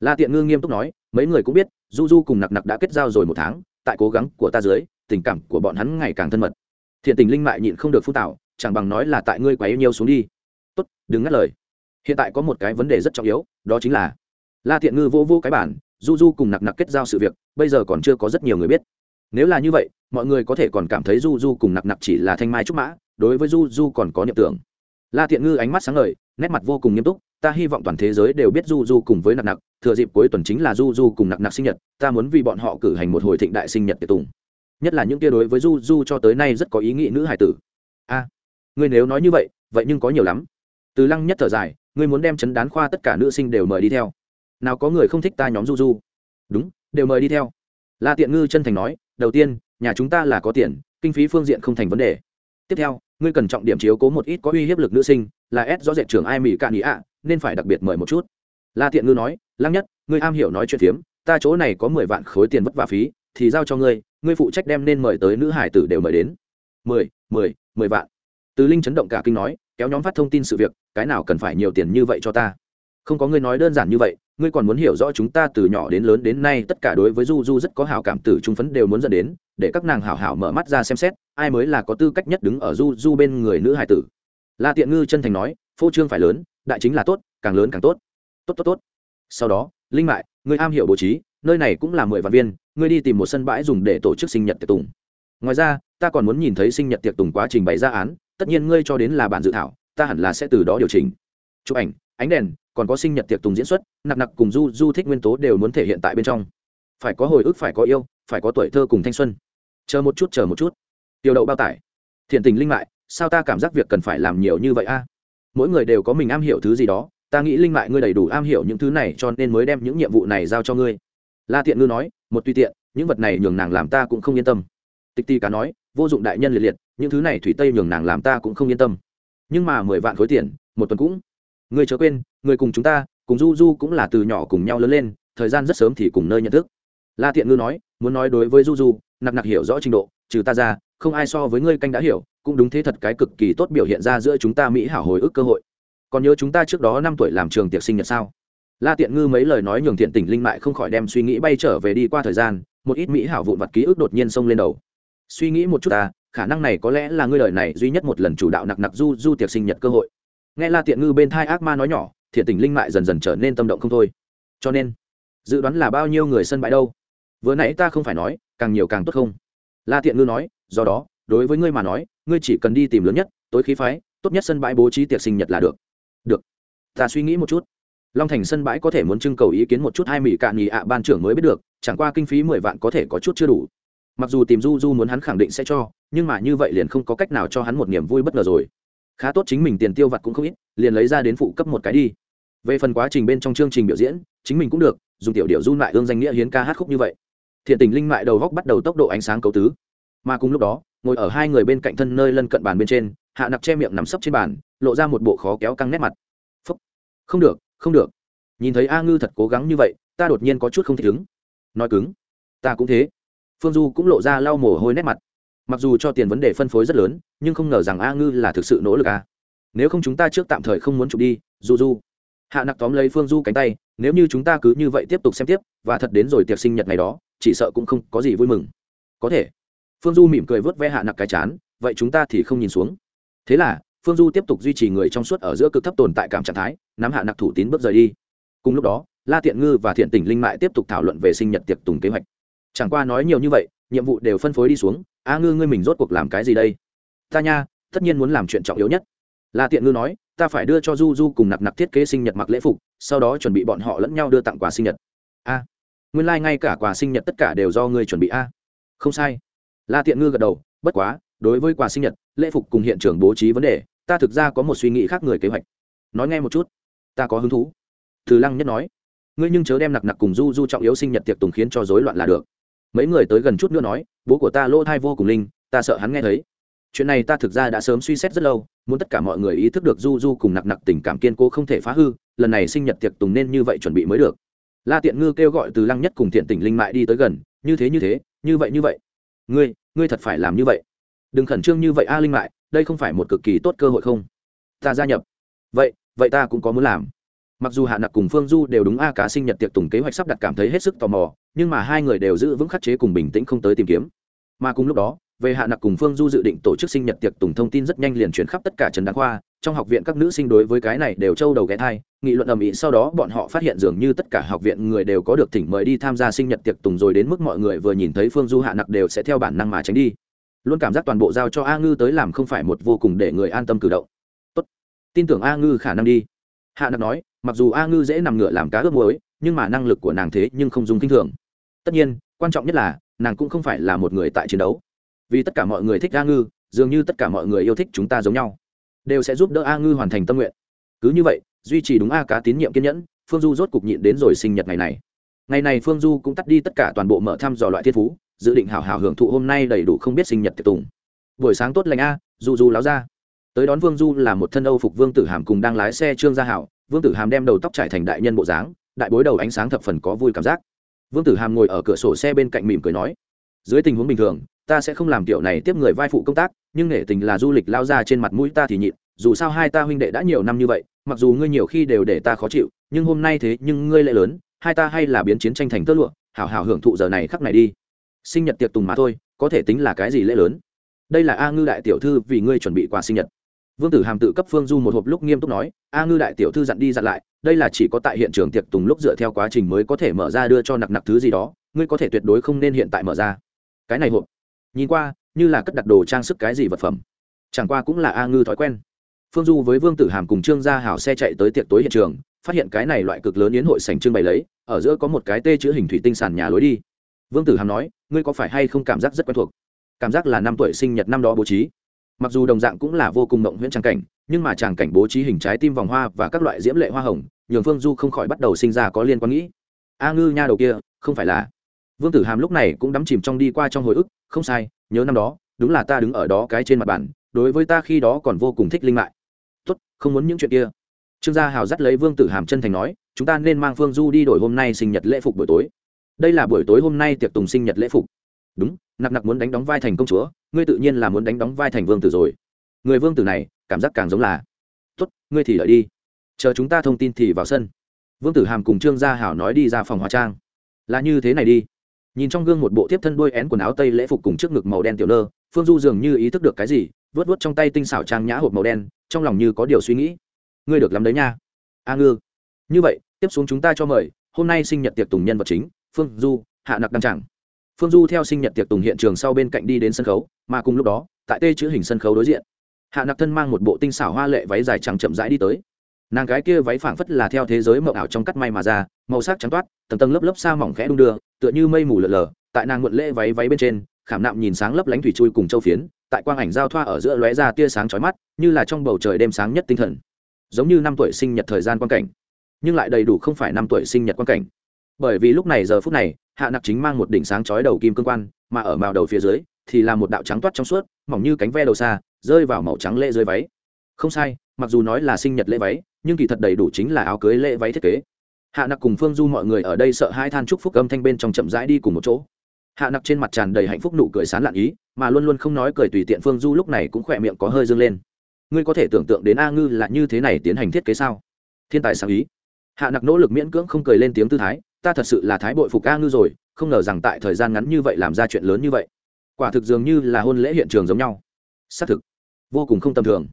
La tiện ngư nghiêm túc nói, mấy người cũng biết, du du cùng nặc nặc đã kết giao rồi một tháng tại cố gắng của ta dưới, tình cảm của bọn hắn ngày càng thân mật. Thiện tình linh mại nhịn không được phúc tạo chẳng bằng nói là tại ngươi quá yêu nhiều xuống đi. Tốt, đừng ngắt lời. Hiện tại có một cái vấn đề rất trọng yếu, đó chính là la thiện ngư vô vô cái bản, du du cùng nặc nặc kết giao sự việc, bây giờ còn chưa có rất nhiều người biết. Nếu là như vậy, mọi người có thể còn cảm thấy du du cùng nặc nặc chỉ là thanh mai trúc mã, đối với du du còn có niệm tưởng. La thiện ngư ánh mắt sáng ngời, nét mặt vô cùng nghiêm túc ta hy vọng toàn thế giới đều biết du du cùng với nặc nặc, thừa dịp cuối tuần chính là du du cùng nặc nặc sinh nhật, ta muốn vì bọn họ cử hành một hồi thịnh đại sinh nhật tiệc tùng. Nhất là những kia đối với du du cho tới nay rất có ý nghĩ nữ hải tử. A, ngươi nếu nói như vậy vậy nhưng có nhiều lắm. Từ lăng nhất thở dài, ngươi muốn đem chấn đán khoa tất cả nữ sinh đều mời đi theo. Nào có người không thích ta nhóm du du. Đúng, đều mời đi theo. La tiện ngư chân thành nói, đầu tiên, nhà chúng ta là có tiền, kinh phí phương diện không thành vấn đề. Tiếp theo, ngươi cần trọng điểm chiếu cố một ít có uy hiếp lực nữ sinh, là s rõ rệt trưởng ai mỹ cạn ý ạ nên phải đặc biệt mời một chút. La tiện ngư nói, lăng nhất, ngươi am hiểu nói chuyện phiếm, ta chỗ này có mười vạn khối tiền vất vả phí, thì giao cho ngươi ngươi phụ trách đem nên mời tới nữ hải tử đều mời đến. Mười mười mười vạn. Từ linh chấn động cả kinh nói, kéo nhóm phát thông tin sự việc, cái nào cần phải nhiều tiền như vậy cho ta? Không có ngươi nói đơn giản như vậy, ngươi còn muốn hiểu rõ chúng ta từ nhỏ đến lớn đến nay tất cả đối với du du rất có hảo cảm tử trung phấn đều muốn dẫn đến, để các nàng hảo hảo mở mắt ra xem xét, ai mới là có tư cách nhất đứng ở du du bên người nữ hải tử. La tiện ngư chân thành nói phô trương phải lớn, đại chính là tốt, càng lớn càng tốt. Tốt tốt tốt. Sau đó, linh mại, người am hiểu bố trí, nơi này cũng là mười vạn viên ngươi đi tìm một sân bãi dùng để tổ chức sinh nhật tiệc tùng. Ngoài ra, ta còn muốn nhìn thấy sinh nhật tiệc tùng quá trình bày ra án, tất nhiên ngươi cho đến là bản dự thảo, ta hẳn là sẽ từ đó điều chỉnh. Chụp ảnh, ánh đèn, còn có sinh nhật tiệc tùng diễn xuất, nặc nặc cùng du du thích nguyên tố đều muốn thể hiện tại bên trong. Phải có hồi ức, phải có yêu, phải có tuổi thơ cùng thanh xuân. Chờ một chút, chờ một chút. Tiêu đậu bao tải. Thiện tình linh mại, sao ta cảm giác việc cần phải làm nhiều như vậy a? Mỗi người đều có mình am hiểu thứ gì đó, ta nghĩ linh mại ngươi đầy đủ am hiểu những thứ này cho nên mới đem những nhiệm vụ này giao cho ngươi. La tiện ngư nói, một tùy tiện, những vật này nhường nàng làm ta cũng không yên tâm. Tịch ti cá nói, vô dụng đại nhân liệt liệt, những thứ này thủy tây nhường nàng làm ta cũng không yên tâm. Nhưng mà mười vạn khối tiền, một tuần cũng. Người chớ quên, người cùng chúng ta, cùng du du cũng là từ nhỏ cùng nhau lớn lên, thời gian rất sớm thì cùng nơi nhận thức. La tiện ngư nói, muốn nói đối với du du, nặc nặc hiểu rõ trình độ, trừ ta ra, không ai so với ngươi canh đã hiểu cũng đúng thế thật cái cực kỳ tốt biểu hiện ra giữa chúng ta mỹ hảo hồi ức cơ hội. Còn nhớ chúng ta trước đó năm tuổi làm trường tiệc sinh nhật sao? La tiện ngư mấy lời nói nhường thiện Tỉnh linh mại không khỏi đem suy nghĩ bay trở về đi qua thời gian, một ít mỹ hảo vụn vặt ký ức đột nhiên xông lên đầu. Suy nghĩ một chút ta, khả năng này có lẽ là ngươi lời này duy nhất một lần chủ đạo nặc nặc du du tiệc sinh nhật cơ hội. Nghe la tiện ngư bên thai ác ma nói nhỏ, thiện Tỉnh linh mại dần dần trở nên tâm động không thôi. Cho nên, dự đoán là bao nhiêu người sân bãi đâu? Vừa nãy ta không phải nói, càng nhiều càng tốt không? La tiện ngư nói, do đó, đối với ngươi mà nói ngươi chỉ cần đi tìm lớn nhất, tối khí phái, tốt nhất sân bãi bố trí tiệc sinh nhật là được. Được. Ta suy nghĩ một chút. Long thành sân bãi có thể muốn trưng cầu ý kiến một chút hai mỹ cạn nghỉ ạ ban trưởng mới biết được, chẳng qua kinh phí mười vạn có thể có chút chưa đủ. Mặc dù tìm du du muốn hắn khẳng định sẽ cho, nhưng mà như vậy liền không có cách nào cho hắn một niềm vui bất ngờ rồi. Khá tốt chính mình tiền tiêu vặt cũng không ít, liền lấy ra đến phụ cấp một cái đi. Về phần quá trình bên trong chương trình biểu diễn, chính mình cũng được, dùng tiểu điệu du lại ương danh nghĩa hiến ca hát khúc như vậy. Thiện tình linh mại đầu góc bắt đầu tốc độ ánh sáng cấu tứ mà cùng lúc đó, ngồi ở hai người bên cạnh thân nơi lân cận bàn bên trên, hạ nặc che miệng nằm sấp trên bàn, lộ ra một bộ khó kéo căng nét mặt. Phúc. Không được không được. Nhìn thấy a ngư thật cố gắng như vậy, ta đột nhiên có chút không thích ứng. Nói cứng. Ta cũng thế. Phương du cũng lộ ra lau mồ hôi nét mặt. Mặc dù cho tiền vấn đề phân phối rất lớn, nhưng không ngờ rằng a ngư là thực sự nỗ lực a nếu không chúng ta trước tạm thời không muốn chụp đi du du hạ nặc tóm lấy phương du cánh tay, nếu như chúng ta cứ như vậy tiếp tục xem tiếp, và thật đến rồi tiệc sinh nhật ngày đó, chỉ sợ cũng không có gì vui mừng. Có thể phương du mỉm cười vớt ve hạ nặc cái chán, vậy chúng ta thì không nhìn xuống. Thế là, phương du tiếp tục duy trì người trong suốt ở giữa cực thấp tồn tại cảm trạng thái, nắm hạ nặc thủ tín bước rời đi. Cùng lúc đó, la tiện ngư và thiện tỉnh linh mại tiếp tục thảo luận về sinh nhật tiệc tùng kế hoạch. Chẳng qua nói nhiều như vậy, nhiệm vụ đều phân phối đi xuống. A ngư, ngươi mình rốt cuộc làm cái gì đây? Ta nha, tất nhiên muốn làm chuyện trọng yếu nhất. La tiện ngư nói, ta phải đưa cho du du cùng nặc nặc thiết kế sinh nhật mặc lễ phục, sau đó chuẩn bị bọn họ lẫn nhau đưa tặng quà sinh nhật. A, nguyên lai、like、ngay cả quà sinh nhật tất cả đều do ngươi chuẩn bị a. Không sai la tiện ngư gật đầu, bất quá, đối với quà sinh nhật, lễ phục cùng hiện trường bố trí vấn đề, ta thực ra có một suy nghĩ khác người kế hoạch. Nói nghe một chút, ta có hứng thú. Từ lăng nhất nói, ngươi nhưng chớ đem nặc nặc cùng du du trọng yếu sinh nhật tiệc tùng khiến cho rối loạn là được. Mấy người tới gần chút nữa nói, bố của ta lỗ thai vô cùng linh, ta sợ hắn nghe thấy. Chuyện này ta thực ra đã sớm suy xét rất lâu, muốn tất cả mọi người ý thức được du du cùng nặc nặc tình cảm kiên cố không thể phá hư, lần này sinh nhật tiệc tùng nên như vậy chuẩn bị mới được. La tiện ngư kêu gọi từ lăng nhất cùng thiện tỉnh linh mại đi tới gần, như thế như thế, như vậy như vậy. Ngươi ngươi thật phải làm như vậy. Đừng khẩn trương như vậy a linh mại, đây không phải một cực kỳ tốt cơ hội không? Ta gia nhập. Vậy vậy ta cũng có muốn làm. Mặc dù hạ nặc cùng phương du đều đúng a cá sinh nhật tiệc tùng kế hoạch sắp đặt cảm thấy hết sức tò mò, nhưng mà hai người đều giữ vững khắc chế cùng bình tĩnh không tới tìm kiếm. Mà cùng lúc đó, về hạ nặc cùng phương du dự định tổ chức sinh nhật tiệc tùng thông tin rất nhanh liền chuyển khắp tất cả trần đăng khoa trong học viện các nữ sinh đối với cái này đều trâu đầu ghé thai, nghị luận ầm ĩ sau đó bọn họ phát hiện dường như tất cả học viện người đều có được thỉnh mời đi tham gia sinh nhật tiệc tùng rồi đến mức mọi người vừa nhìn thấy phương du hạ nặc đều sẽ theo bản năng mà tránh đi. Luôn cảm giác toàn bộ giao cho a ngư tới làm không phải một vô cùng để người an tâm cử động. Tốt, tin tưởng a ngư khả năng đi. Hạ nặc nói, mặc dù a ngư dễ nằm ngựa làm cá ướp muối, nhưng mà năng lực của nàng thế nhưng không dùng kinh thường. Tất nhiên, quan trọng nhất là, nàng cũng không phải là một người tại chiến đấu. Vì tất cả mọi người thích a ngư, dường như tất cả mọi người yêu thích chúng ta giống nhau đều sẽ giúp đỡ a ngư hoàn thành tâm nguyện. Cứ như vậy, duy trì đúng a cá tín nhiệm kiên nhẫn, phương du rốt cục nhịn đến rồi sinh nhật ngày này. Ngày này phương du cũng tắt đi tất cả toàn bộ mở thăm dò loại thiên phú, dự định hào hào hưởng thụ hôm nay đầy đủ không biết sinh nhật tiệc tùng. Buổi sáng tốt lành a du du láo ra. Tới đón vương du là một thân âu phục vương tử hàm cùng đang lái xe trương gia hảo, vương tử hàm đem đầu tóc trải thành đại nhân bộ dáng, đại bối đầu ánh sáng thập phần có vui cảm giác. Vương tử hàm ngồi ở cửa sổ xe bên cạnh mỉm cười nói, dưới tình huống bình thường ta sẽ không làm kiểu này tiếp người vai phụ công tác, nhưng nể tình là du lịch lao ra trên mặt mũi ta thì nhịn, dù sao hai ta huynh đệ đã nhiều năm như vậy, mặc dù ngươi nhiều khi đều để ta khó chịu, nhưng hôm nay thế nhưng ngươi lại lớn, hai ta hay là biến chiến tranh thành tơ lụa, hảo hảo hưởng thụ giờ này khắc này đi. Sinh nhật tiệc tùng mà thôi, có thể tính là cái gì lễ lớn. Đây là a ngư đại tiểu thư vì ngươi chuẩn bị quà sinh nhật. Vương tử hàm tự cấp phương du một hộp lúc nghiêm túc nói, a ngư đại tiểu thư dặn đi dặn lại, đây là chỉ có tại hiện trường tiệc tùng lúc dựa theo quá trình mới có thể mở ra đưa cho nặc nặc thứ gì đó, ngươi có thể tuyệt đối không nên hiện tại mở ra. Cái này hộp nhìn qua, như là cất đặt đồ trang sức cái gì vật phẩm. Chẳng qua cũng là a ngư thói quen. Phương du với vương tử hàm cùng trương gia hảo xe chạy tới tiệc tối hiện trường, phát hiện cái này loại cực lớn yến hội sành trưng bày lấy, ở giữa có một cái tê chữ hình thủy tinh sàn nhà lối đi. Vương tử hàm nói, ngươi có phải hay không cảm giác rất quen thuộc? Cảm giác là năm tuổi sinh nhật năm đó bố trí. Mặc dù đồng dạng cũng là vô cùng mộng huyễn trang cảnh, nhưng mà tràng cảnh bố trí hình trái tim vòng hoa và các loại diễm lệ hoa hồng, nhường phương du không khỏi bắt đầu sinh ra có liên quan nghĩ. A ngư nha đầu kia, không phải là vương tử hàm lúc này cũng đắm chìm trong đi qua trong hồi ức không sai nhớ năm đó đúng là ta đứng ở đó cái trên mặt bàn, đối với ta khi đó còn vô cùng thích linh lại tốt không muốn những chuyện kia. Trương gia hào dắt lấy vương tử hàm chân thành nói chúng ta nên mang phương du đi đổi hôm nay sinh nhật lễ phục buổi tối. Đây là buổi tối hôm nay tiệc tùng sinh nhật lễ phục. Đúng nặc nặc muốn đánh đóng vai thành công chúa ngươi tự nhiên là muốn đánh đóng vai thành vương tử rồi. Người vương tử này cảm giác càng giống là tốt ngươi thì đợi đi. Chờ chúng ta thông tin thì vào sân. Vương tử hàm cùng trương gia hảo nói đi ra phòng hóa trang. Là như thế này đi nhìn trong gương một bộ tiếp thân đuôi én quần áo tây lễ phục cùng trước ngực màu đen tiểu nơ phương du dường như ý thức được cái gì vớt vớt trong tay tinh xảo trang nhã hộp màu đen, trong lòng như có điều suy nghĩ. Ngươi được lắm đấy nha. A ngư. Như vậy, tiếp xuống chúng ta cho mời, hôm nay sinh nhật tiệc tùng nhân vật chính, phương du, hạ nặc đăng chẳng phương du theo sinh nhật tiệc tùng hiện trường sau bên cạnh đi đến sân khấu, mà cùng lúc đó, tại tê chữ hình sân khấu đối diện. Hạ nặc thân mang một bộ tinh xảo hoa lệ váy dài trắng chậm rãi đi tới nàng gái kia váy phảng phất là theo thế giới mộng ảo trong cắt may mà ra, màu sắc trắng toát, tầng tầng lớp lớp xa mỏng khẽ đung đưa, tựa như mây mù lờ lờ tại nàng muộn lễ váy váy bên trên, khảm nạm nhìn sáng lấp lánh thủy chui cùng châu phiến, tại quang ảnh giao thoa ở giữa lóe ra tia sáng chói mắt, như là trong bầu trời đêm sáng nhất tinh thần. Giống như năm tuổi sinh nhật thời gian quan cảnh, nhưng lại đầy đủ không phải năm tuổi sinh nhật quan cảnh. Bởi vì lúc này giờ phút này, hạ nặc chính mang một đỉnh sáng chói đầu kim cương quan, mà ở màu đầu phía dưới, thì là một đạo trắng toát trong suốt, mỏng như cánh ve đầu xa, rơi vào màu trắng lễ dưới váy. Không sai, mặc dù nói là sinh nhật lễ váy nhưng kỳ thật đầy đủ chính là áo cưới lễ váy thiết kế. Hạ nặc cùng phương du mọi người ở đây sợ hai than chúc phúc âm thanh bên trong chậm rãi đi cùng một chỗ. Hạ nặc trên mặt tràn đầy hạnh phúc nụ cười sán lạn ý, mà luôn luôn không nói cười tùy tiện phương du lúc này cũng khỏe miệng có hơi dâng lên. Ngươi có thể tưởng tượng đến a ngư là như thế này tiến hành thiết kế sao? Thiên tài sáng ý. Hạ nặc nỗ lực miễn cưỡng không cười lên tiếng tư thái, ta thật sự là thái bội phục a ngư rồi, không ngờ rằng tại thời gian ngắn như vậy làm ra chuyện lớn như vậy. Quả thực dường như là hôn lễ hiện trường giống nhau. Xác thực, vô cùng không tầm thường.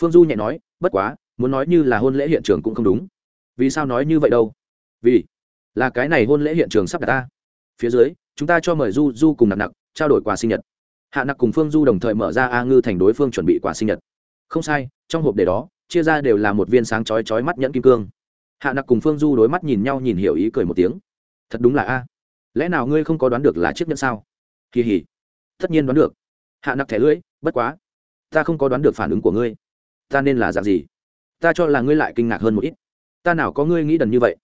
Phương du nhẹ nói, bất quá muốn nói như là hôn lễ hiện trường cũng không đúng. Vì sao nói như vậy đâu? Vì là cái này hôn lễ hiện trường sắp đặt ta. Phía dưới, chúng ta cho mời du du cùng nặc nặc trao đổi quà sinh nhật. Hạ nặc cùng phương du đồng thời mở ra a ngư thành đối phương chuẩn bị quà sinh nhật. Không sai, trong hộp để đó, chia ra đều là một viên sáng chói chói mắt nhẫn kim cương. Hạ nặc cùng phương du đối mắt nhìn nhau nhìn hiểu ý cười một tiếng. Thật đúng là a. Lẽ nào ngươi không có đoán được là chiếc nhẫn sao? Kỳ hỉ. Tất nhiên đoán được. Hạ nặc thẻ lưỡi, bất quá, ta không có đoán được phản ứng của ngươi. Ta nên là dạng gì? Ta cho là ngươi lại kinh ngạc hơn một ít. Ta nào có ngươi nghĩ đần như vậy?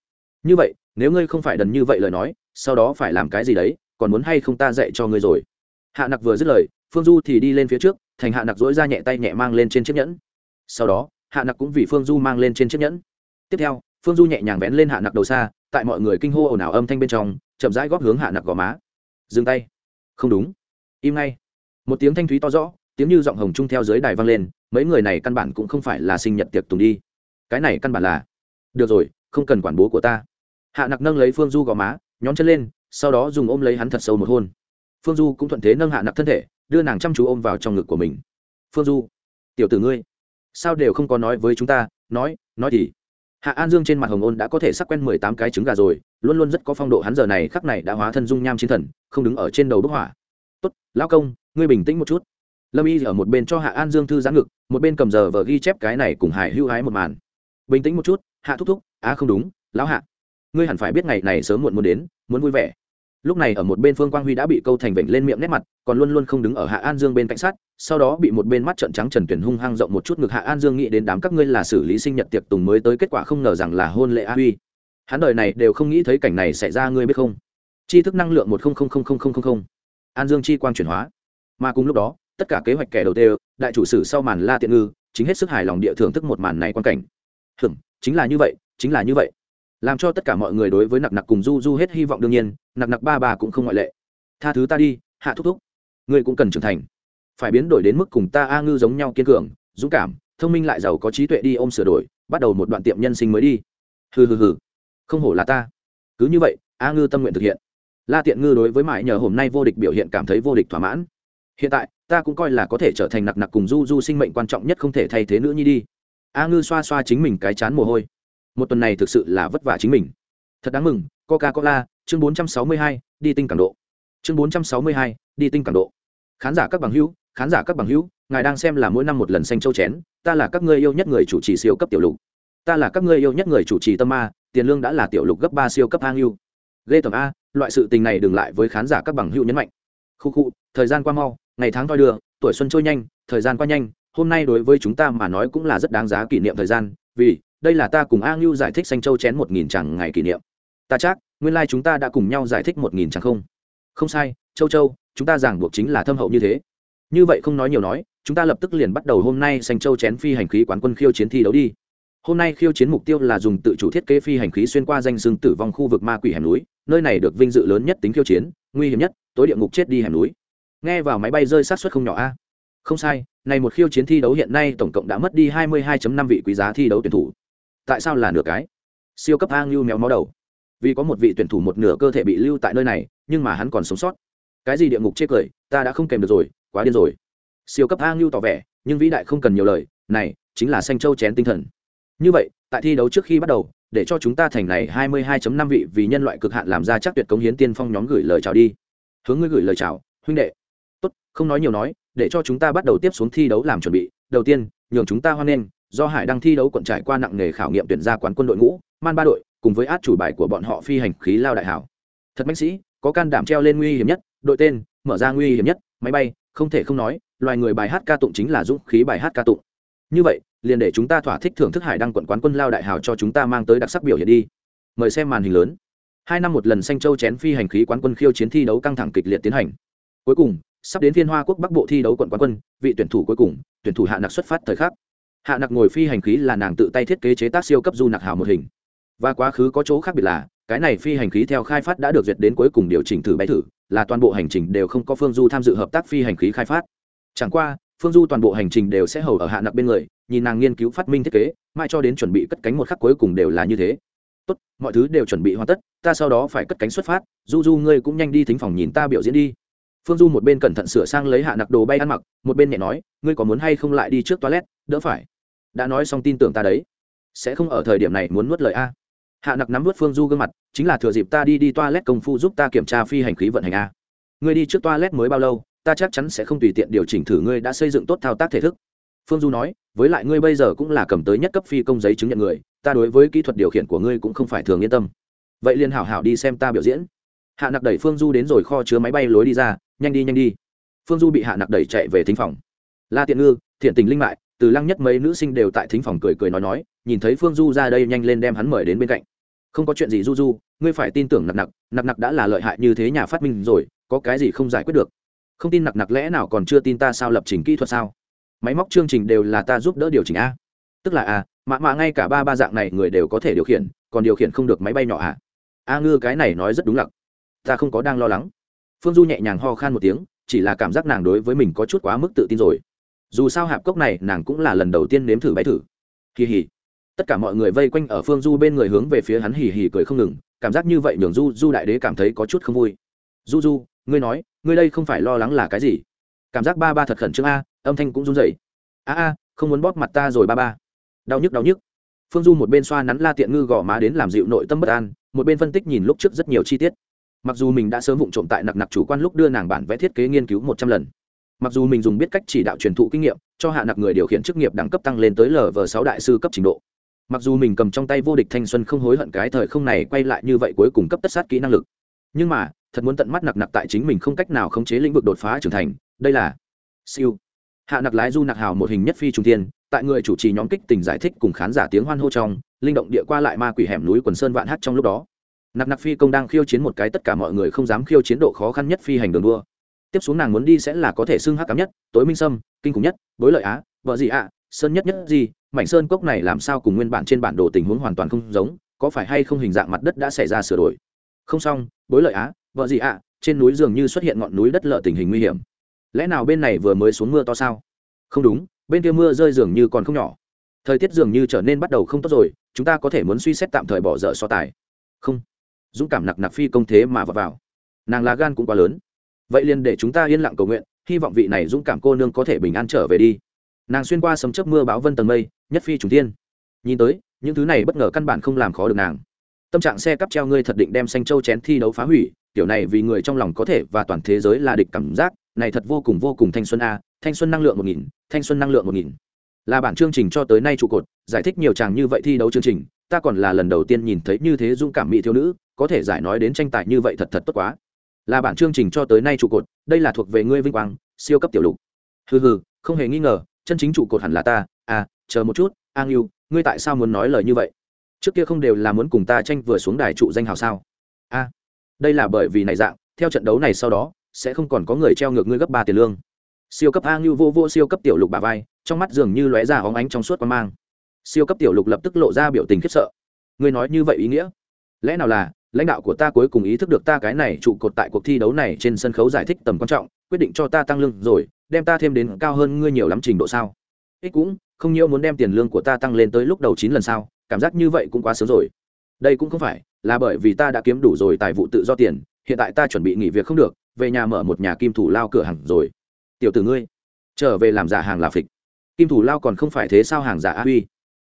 Như vậy, nếu ngươi không phải đần như vậy lời nói, sau đó phải làm cái gì đấy, còn muốn hay không ta dạy cho ngươi rồi? Hạ nặc vừa dứt lời, phương du thì đi lên phía trước, thành hạ nặc dỗi ra nhẹ tay nhẹ mang lên trên chiếc nhẫn. Sau đó, hạ nặc cũng vì phương du mang lên trên chiếc nhẫn. Tiếp theo, phương du nhẹ nhàng vén lên hạ nặc đầu xa, tại mọi người kinh hô ồn ào âm thanh bên trong, chậm rãi góp hướng hạ nặc gò má. Dừng tay. Không đúng. Im ngay. Một tiếng thanh thúy to rõ tiếng như giọng hồng trung theo dưới đài vang lên, mấy người này căn bản cũng không phải là sinh nhật tiệc tùng đi. Cái này căn bản là, được rồi, không cần quản bố của ta. Hạ nặc nâng lấy phương du gò má, nhón chân lên, sau đó dùng ôm lấy hắn thật sâu một hôn. Phương du cũng thuận thế nâng hạ nặc thân thể, đưa nàng chăm chú ôm vào trong ngực của mình. Phương du, tiểu tử ngươi, sao đều không có nói với chúng ta, nói nói thì? Hạ an dương trên mặt hồng ôn đã có thể sắc quen mười tám cái trứng gà rồi, luôn luôn rất có phong độ hắn giờ này khắc này đã hóa thân dung nham chiến thần, không đứng ở trên đầu bức hỏa tốt, lão công, ngươi bình tĩnh một chút lâm y ở một bên cho hạ an dương thư giãn ngực, một bên cầm giờ vờ ghi chép cái này cùng hải hưu hái một màn. Bình tĩnh một chút, hạ thúc thúc á không đúng, lão hạ. Ngươi hẳn phải biết ngày này sớm muộn muốn đến, muốn vui vẻ. Lúc này ở một bên phương quang huy đã bị câu thành vểnh lên miệng nét mặt, còn luôn luôn không đứng ở hạ an dương bên cạnh sát, sau đó bị một bên mắt trợn trắng trần tuyển hung hăng rộng một chút ngực hạ an dương nghĩ đến đám các ngươi là xử lý sinh nhật tiệc tùng mới tới kết quả không ngờ rằng là hôn lễ a huy. Hắn đời này đều không nghĩ thấy cảnh này xảy ra, ngươi biết không? Chi thức năng lượng một không không không không không không. an dương chi quang chuyển hóa. Mà cùng lúc đó tất cả kế hoạch kẻ đầu tiên, đại chủ sử sau màn la tiện ngư, chính hết sức hài lòng địa thưởng thức một màn này quan cảnh. Hửng chính là như vậy, chính là như vậy. Làm cho tất cả mọi người đối với nặc nặc cùng du du hết hy vọng đương nhiên, nặc nặc ba bà cũng không ngoại lệ. Tha thứ ta đi, hạ thúc thúc. Ngươi cũng cần trưởng thành. Phải biến đổi đến mức cùng ta a ngư giống nhau kiên cường, dũng cảm, thông minh lại giàu có trí tuệ đi ôm sửa đổi, bắt đầu một đoạn tiệm nhân sinh mới đi. Hừ hừ hừ. Không hổ là ta. Cứ như vậy, a ngư tâm nguyện thực hiện. La tiện ngư đối với mãi nhờ hôm nay vô địch biểu hiện cảm thấy vô địch thỏa mãn. Hiện tại ta cũng coi là có thể trở thành nặc nặc cùng du du sinh mệnh quan trọng nhất không thể thay thế nữa nhi đi. A ngư xoa xoa chính mình cái chán mồ hôi. Một tuần này thực sự là vất vả chính mình. Thật đáng mừng coca cola chương 462, đi tinh cảng độ. Chương 462, đi tinh cảng độ. Khán giả các bằng hữu khán giả các bằng hữu ngài đang xem là mỗi năm một lần xanh châu chén ta là các ngươi yêu nhất người chủ trì siêu cấp tiểu lục. Ta là các ngươi yêu nhất người chủ trì tâm ma tiền lương đã là tiểu lục gấp ba siêu cấp hang yêu. Ghê tầm a loại sự tình này đừng lại với khán giả các bằng hữu nhấn mạnh. Khu khu thời gian qua mau ngày tháng thoi đưa, tuổi xuân trôi nhanh, thời gian qua nhanh, hôm nay đối với chúng ta mà nói cũng là rất đáng giá kỷ niệm thời gian, vì đây là ta cùng a ngưu giải thích xanh châu chén một nghìn chẳng ngày kỷ niệm. Ta chắc, nguyên lai、like、chúng ta đã cùng nhau giải thích một nghìn chẳng không? Không sai, châu châu, chúng ta giảng buộc chính là thâm hậu như thế. Như vậy không nói nhiều nói, chúng ta lập tức liền bắt đầu hôm nay xanh châu chén phi hành khí quán quân khiêu chiến thi đấu đi. Hôm nay khiêu chiến mục tiêu là dùng tự chủ thiết kế phi hành khí xuyên qua danh xương tử vong khu vực ma quỷ hẻm núi, nơi này được vinh dự lớn nhất tính khiêu chiến, nguy hiểm nhất, tối địa ngục chết đi hẻm núi nghe vào máy bay rơi sát xuất không nhỏ a. Không sai, này một khiêu chiến thi đấu hiện nay tổng cộng đã mất đi 22.5 vị quý giá thi đấu tuyển thủ. Tại sao là nửa cái? Siêu cấp a ngưu méo máu đầu. Vì có một vị tuyển thủ một nửa cơ thể bị lưu tại nơi này, nhưng mà hắn còn sống sót. Cái gì địa ngục chê cười, ta đã không kèm được rồi, quá điên rồi. Siêu cấp a ngưu tỏ vẻ, nhưng vĩ đại không cần nhiều lời, này, chính là xanh châu chén tinh thần. Như vậy, tại thi đấu trước khi bắt đầu, để cho chúng ta thành này 22.5 vị vì nhân loại cực hạn làm ra chắc tuyệt cống hiến tiên phong nhóm gửi lời chào đi. Hướng ngươi gửi lời chào, huynh đệ tốt, không nói nhiều nói, để cho chúng ta bắt đầu tiếp xuống thi đấu làm chuẩn bị. Đầu tiên, nhường chúng ta hoan nghênh, do hải đang thi đấu quận trải qua nặng nghề khảo nghiệm tuyển ra quán quân đội ngũ, man ba đội, cùng với át chủ bài của bọn họ phi hành khí lao đại hảo. Thật bác sĩ, có can đảm treo lên nguy hiểm nhất, đội tên, mở ra nguy hiểm nhất, máy bay, không thể không nói, loài người bài hát ca tụng chính là dũng khí bài hát ca tụng. Như vậy, liền để chúng ta thỏa thích thưởng thức hải đăng quận quán quân lao đại hào cho chúng ta mang tới đặc sắc biểu hiện đi. Mời xem màn hình lớn. Hai năm một lần xanh châu chén phi hành khí quán quân khiêu chiến thi đấu căng thẳng kịch liệt tiến hành. Cuối cùng sắp đến phiên hoa quốc bắc bộ thi đấu quận quán quân, vị tuyển thủ cuối cùng, tuyển thủ hạ nặc xuất phát thời khắc. Hạ nặc ngồi phi hành khí là nàng tự tay thiết kế chế tác siêu cấp du nặc hào một hình. Và quá khứ có chỗ khác biệt là, cái này phi hành khí theo khai phát đã được duyệt đến cuối cùng điều chỉnh thử bay thử, là toàn bộ hành trình đều không có phương du tham dự hợp tác phi hành khí khai phát. Chẳng qua, phương du toàn bộ hành trình đều sẽ hầu ở hạ nặc bên người, nhìn nàng nghiên cứu phát minh thiết kế mai cho đến chuẩn bị cất cánh một khắc cuối cùng đều là như thế. Tốt, mọi thứ đều chuẩn bị hoàn tất, ta sau đó phải cất cánh xuất phát, du du ngươi cũng nhanh đi thính phòng nhìn ta biểu diễn đi phương du một bên cẩn thận sửa sang lấy hạ nặc đồ bay ăn mặc, một bên nhẹ nói, ngươi có muốn hay không lại đi trước toilet, đỡ phải? Đã nói xong tin tưởng ta đấy. Sẽ không ở thời điểm này muốn nuốt lời a. Hạ nặc nắm vớt phương du gương mặt, chính là thừa dịp ta đi đi toilet công phu giúp ta kiểm tra phi hành khí vận hành a. Ngươi đi trước toilet mới bao lâu, ta chắc chắn sẽ không tùy tiện điều chỉnh thử ngươi đã xây dựng tốt thao tác thể thức. Phương du nói, với lại ngươi bây giờ cũng là cầm tới nhất cấp phi công giấy chứng nhận người, ta đối với kỹ thuật điều khiển của ngươi cũng không phải thường yên tâm. Vậy liền hảo hảo đi xem ta biểu diễn hạ nặc đẩy phương du đến rồi kho chứa máy bay lối đi ra, nhanh đi nhanh đi. Phương du bị hạ nặc đẩy chạy về thính phòng. La tiện ngư, thiện tình linh mại. Từ lăng nhất mấy nữ sinh đều tại thính phòng cười cười nói nói, nhìn thấy phương du ra đây nhanh lên đem hắn mời đến bên cạnh. Không có chuyện gì du du, ngươi phải tin tưởng nặc nặc nặc nặc đã là lợi hại như thế nhà phát minh rồi, có cái gì không giải quyết được? Không tin nặc nặc lẽ nào còn chưa tin ta sao lập trình kỹ thuật sao? Máy móc chương trình đều là ta giúp đỡ điều chỉnh a. Tức là à, a mạ mạ ngay cả ba ba dạng này người đều có thể điều khiển, còn điều khiển không được máy bay nhỏ à? A ngư cái này nói rất đúng lặc ta không có đang lo lắng. Phương du nhẹ nhàng ho khan một tiếng, chỉ là cảm giác nàng đối với mình có chút quá mức tự tin rồi. Dù sao hạp cốc này nàng cũng là lần đầu tiên nếm thử bay thử. Kỳ hỉ. Tất cả mọi người vây quanh ở phương du bên người hướng về phía hắn hỉ hỉ cười không ngừng, cảm giác như vậy nhường du du đại đế cảm thấy có chút không vui. Du du, ngươi nói, ngươi đây không phải lo lắng là cái gì? Cảm giác ba ba thật khẩn trương a, âm thanh cũng run rẩy. A a, không muốn bóp mặt ta rồi ba ba. Đau nhức đau nhức. Phương du một bên xoa nắn la tiện ngư gò má đến làm dịu nội tâm bất an, một bên phân tích nhìn lúc trước rất nhiều chi tiết mặc dù mình đã sớm vụng trộm tại nặc nặc chủ quan lúc đưa nàng bản vẽ thiết kế nghiên cứu một trăm lần. Mặc dù mình dùng biết cách chỉ đạo truyền thụ kinh nghiệm, cho hạ nặc người điều khiển chức nghiệp đẳng cấp tăng lên tới lv sáu đại sư cấp trình độ. Mặc dù mình cầm trong tay vô địch thanh xuân không hối hận cái thời không này quay lại như vậy cuối cùng cấp tất sát kỹ năng lực. Nhưng mà, thật muốn tận mắt nặc nặc tại chính mình không cách nào khống chế lĩnh vực đột phá trưởng thành, đây là siêu. Hạ nặc lái du nặc hào một hình nhất phi trung tiên tại người chủ trì nhóm kích tình giải thích cùng khán giả tiếng hoan hô trong, linh động địa qua lại ma quỷ hẻm núi quần sơn vạn hát trong lúc đó nặc nặc phi công đang khiêu chiến một cái tất cả mọi người không dám khiêu chiến độ khó khăn nhất phi hành đường đua. Tiếp xuống nàng muốn đi sẽ là có thể xưng hắc cám nhất, tối minh sâm, kinh khủng nhất, bối lợi á, vợ gì ạ, sơn nhất nhất gì mảnh sơn cốc này làm sao cùng nguyên bản trên bản đồ tình huống hoàn toàn không giống, có phải hay không hình dạng mặt đất đã xảy ra sửa đổi? Không xong, bối lợi á, vợ gì ạ, trên núi dường như xuất hiện ngọn núi đất lở tình hình nguy hiểm. Lẽ nào bên này vừa mới xuống mưa to sao? Không đúng, bên kia mưa rơi dường như còn không nhỏ. Thời tiết dường như trở nên bắt đầu không tốt rồi, chúng ta có thể muốn suy xét tạm thời bỏ dở so tài. Không dũng cảm nặc nặc phi công thế mà vào, vào. nàng lá gan cũng quá lớn. Vậy liền để chúng ta yên lặng cầu nguyện hy vọng vị này dũng cảm cô nương có thể bình an trở về đi. Nàng xuyên qua sấm chớp mưa báo vân tầng mây nhất phi trùng tiên nhìn tới những thứ này bất ngờ căn bản không làm khó được nàng. Tâm trạng xe cắp treo ngươi thật định đem xanh châu chén thi đấu phá hủy kiểu này vì người trong lòng có thể và toàn thế giới là địch cảm giác này thật vô cùng vô cùng thanh xuân a thanh xuân năng lượng một nghìn thanh xuân năng lượng một nghìn. Là bản chương trình cho tới nay trụ cột giải thích nhiều chàng như vậy thi đấu chương trình ta còn là lần đầu tiên nhìn thấy như thế dũng cảm mỹ thiếu nữ có thể giải nói đến tranh tài như vậy thật thật tốt quá. Là bản chương trình cho tới nay trụ cột đây là thuộc về ngươi vinh quang siêu cấp tiểu lục. Hừ hừ không hề nghi ngờ chân chính trụ cột hẳn là ta. À chờ một chút an yêu ngươi tại sao muốn nói lời như vậy? Trước kia không đều là muốn cùng ta tranh vừa xuống đài trụ danh hào sao? A à, đây là bởi vì này dạng theo trận đấu này sau đó sẽ không còn có người treo ngược ngươi gấp ba tiền lương. Siêu cấp a ngưu vô vô siêu cấp tiểu lục bà vai trong mắt dường như lóe ra hóng ánh trong suốt quan mang. Siêu cấp tiểu lục lập tức lộ ra biểu tình khiếp sợ. Ngươi nói như vậy ý nghĩa? Lẽ nào là lãnh đạo của ta cuối cùng ý thức được ta cái này trụ cột tại cuộc thi đấu này trên sân khấu giải thích tầm quan trọng, quyết định cho ta tăng lương rồi, đem ta thêm đến cao hơn ngươi nhiều lắm trình độ sao? Ích cũng, không nhiều muốn đem tiền lương của ta tăng lên tới lúc đầu chín lần sao, cảm giác như vậy cũng quá sớm rồi. Đây cũng không phải là bởi vì ta đã kiếm đủ rồi tài vụ tự do tiền, hiện tại ta chuẩn bị nghỉ việc không được, về nhà mở một nhà kim thủ lao cửa hàng rồi. Tiểu tử ngươi, trở về làm giả hàng là phịch. Kim thủ lao còn không phải thế sao hàng giả a huy?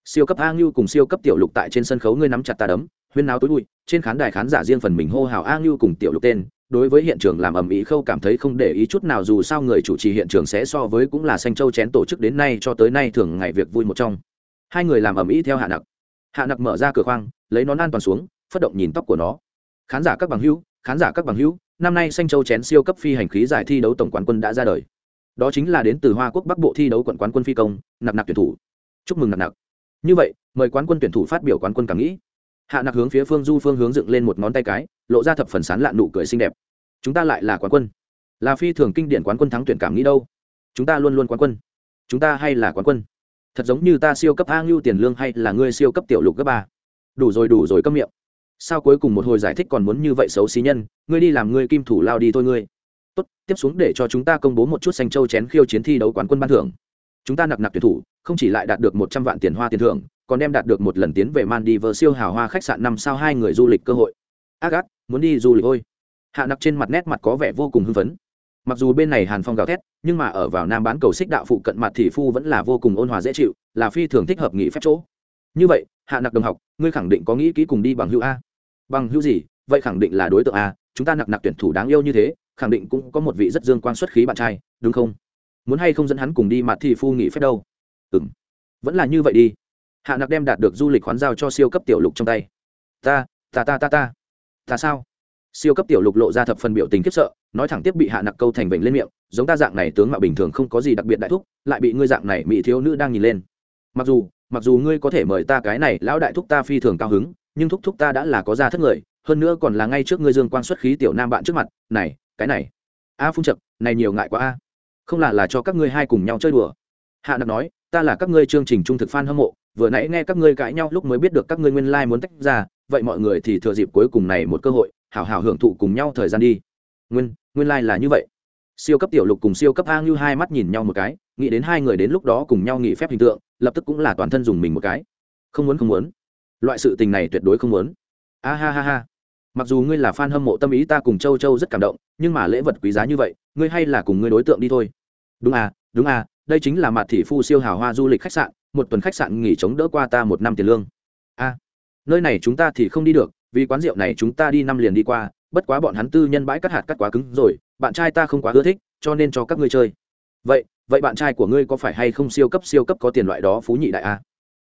Siêu cấp a ngưu cùng siêu cấp tiểu lục tại trên sân khấu ngươi nắm chặt ta đấm huyên náo tối bụi, trên khán đài khán giả riêng phần mình hô hào a ngưu cùng tiểu lục tên, đối với hiện trường làm ầm ĩ khâu cảm thấy không để ý chút nào dù sao người chủ trì hiện trường sẽ so với cũng là xanh châu chén tổ chức đến nay cho tới nay thường ngày việc vui một trong. Hai người làm ầm ĩ theo hạ nặc. Hạ nặc mở ra cửa khoang, lấy nón an toàn xuống, phất động nhìn tóc của nó. Khán giả các bằng hữu, khán giả các bằng hữu, năm nay xanh châu chén siêu cấp phi hành khí giải thi đấu tổng quán quân đã ra đời. Đó chính là đến từ hoa quốc bắc bộ thi đấu quận quán quân phi công, nặc nặc tuyển thủ. Chúc mừng nặc nặc. Như vậy, mời quán quân tuyển thủ phát biểu quán quân cảm nghĩ hạ nặc hướng phía phương du phương hướng dựng lên một ngón tay cái, lộ ra thập phần sán lạn nụ cười xinh đẹp. Chúng ta lại là quán quân. Là phi thường kinh điển quán quân thắng tuyển cảm nghĩ đâu? Chúng ta luôn luôn quán quân. Chúng ta hay là quán quân? Thật giống như ta siêu cấp a ngưu tiền lương hay là ngươi siêu cấp tiểu lục cấp ba? Đủ rồi đủ rồi, câm miệng. Sao cuối cùng một hồi giải thích còn muốn như vậy xấu xí nhân? Ngươi đi làm ngươi kim thủ lao đi thôi ngươi. Tốt, tiếp xuống để cho chúng ta công bố một chút xanh châu chén khiêu chiến thi đấu quán quân ban thưởng. Chúng ta nặc nặc tuyển thủ, không chỉ lại đạt được một trăm vạn tiền hoa tiền thưởng còn đem đạt được một lần tiến về Maldives siêu hào hoa khách sạn năm sao hai người du lịch cơ hội. Ác ác, muốn đi du lịch ôi. Hạ Nặc trên mặt nét mặt có vẻ vô cùng hưng phấn. Mặc dù bên này Hàn Phong gào thét, nhưng mà ở vào Nam bán cầu xích đạo phụ cận mặt thì phu vẫn là vô cùng ôn hòa dễ chịu, là phi thường thích hợp nghỉ phép chỗ. Như vậy, Hạ Nặc đồng học, ngươi khẳng định có nghĩ kỹ cùng đi bằng hữu a? Bằng hữu gì? Vậy khẳng định là đối tượng a, chúng ta nặc nặc tuyển thủ đáng yêu như thế, khẳng định cũng có một vị rất dương quan xuất khí bạn trai, đúng không? Muốn hay không dẫn hắn cùng đi mặt thì phu nghỉ phép đâu? Ừm. Vẫn là như vậy đi hạ nặc đem đạt được du lịch khoán giao cho siêu cấp tiểu lục trong tay. Ta ta ta ta ta. Ta sao? Siêu cấp tiểu lục lộ ra thập phần biểu tình khiếp sợ, nói thẳng tiếp bị hạ nặc câu thành vệnh lên miệng, giống ta dạng này tướng mạo bình thường không có gì đặc biệt đại thúc, lại bị ngươi dạng này mỹ thiếu nữ đang nhìn lên. Mặc dù mặc dù ngươi có thể mời ta cái này lão đại thúc ta phi thường cao hứng, nhưng thúc thúc ta đã là có ra thất người, hơn nữa còn là ngay trước ngươi dương quan xuất khí tiểu nam bạn trước mặt. Này, cái này. A phung chật này nhiều ngại quá a. Không là là cho các ngươi hai cùng nhau chơi đùa. Hạ nặc nói, ta là các ngươi chương trình trung thực f a n hâm mộ vừa nãy nghe các ngươi cãi nhau, lúc mới biết được các ngươi nguyên lai muốn tách ra, vậy mọi người thì thừa dịp cuối cùng này một cơ hội, hảo hảo hưởng thụ cùng nhau thời gian đi. Nguyên nguyên lai là như vậy. Siêu cấp tiểu lục cùng siêu cấp a ngưu hai mắt nhìn nhau một cái, nghĩ đến hai người đến lúc đó cùng nhau nghỉ phép hình tượng, lập tức cũng là toàn thân dùng mình một cái. Không muốn không muốn. Loại sự tình này tuyệt đối không muốn. A ha ha ha. Mặc dù ngươi là f a n hâm mộ tâm ý ta cùng châu châu rất cảm động, nhưng mà lễ vật quý giá như vậy, ngươi hay là cùng ngươi đối tượng đi thôi. Đúng à đúng à đây chính là mặt thị phu siêu hào hoa du lịch khách sạn một tuần khách sạn nghỉ chống đỡ qua ta một năm tiền lương. A, nơi này chúng ta thì không đi được, vì quán rượu này chúng ta đi năm liền đi qua, bất quá bọn hắn tư nhân bãi cắt hạt cắt quá cứng rồi, bạn trai ta không quá ưa thích, cho nên cho các ngươi chơi. Vậy vậy bạn trai của ngươi có phải hay không siêu cấp siêu cấp có tiền loại đó phú nhị đại a?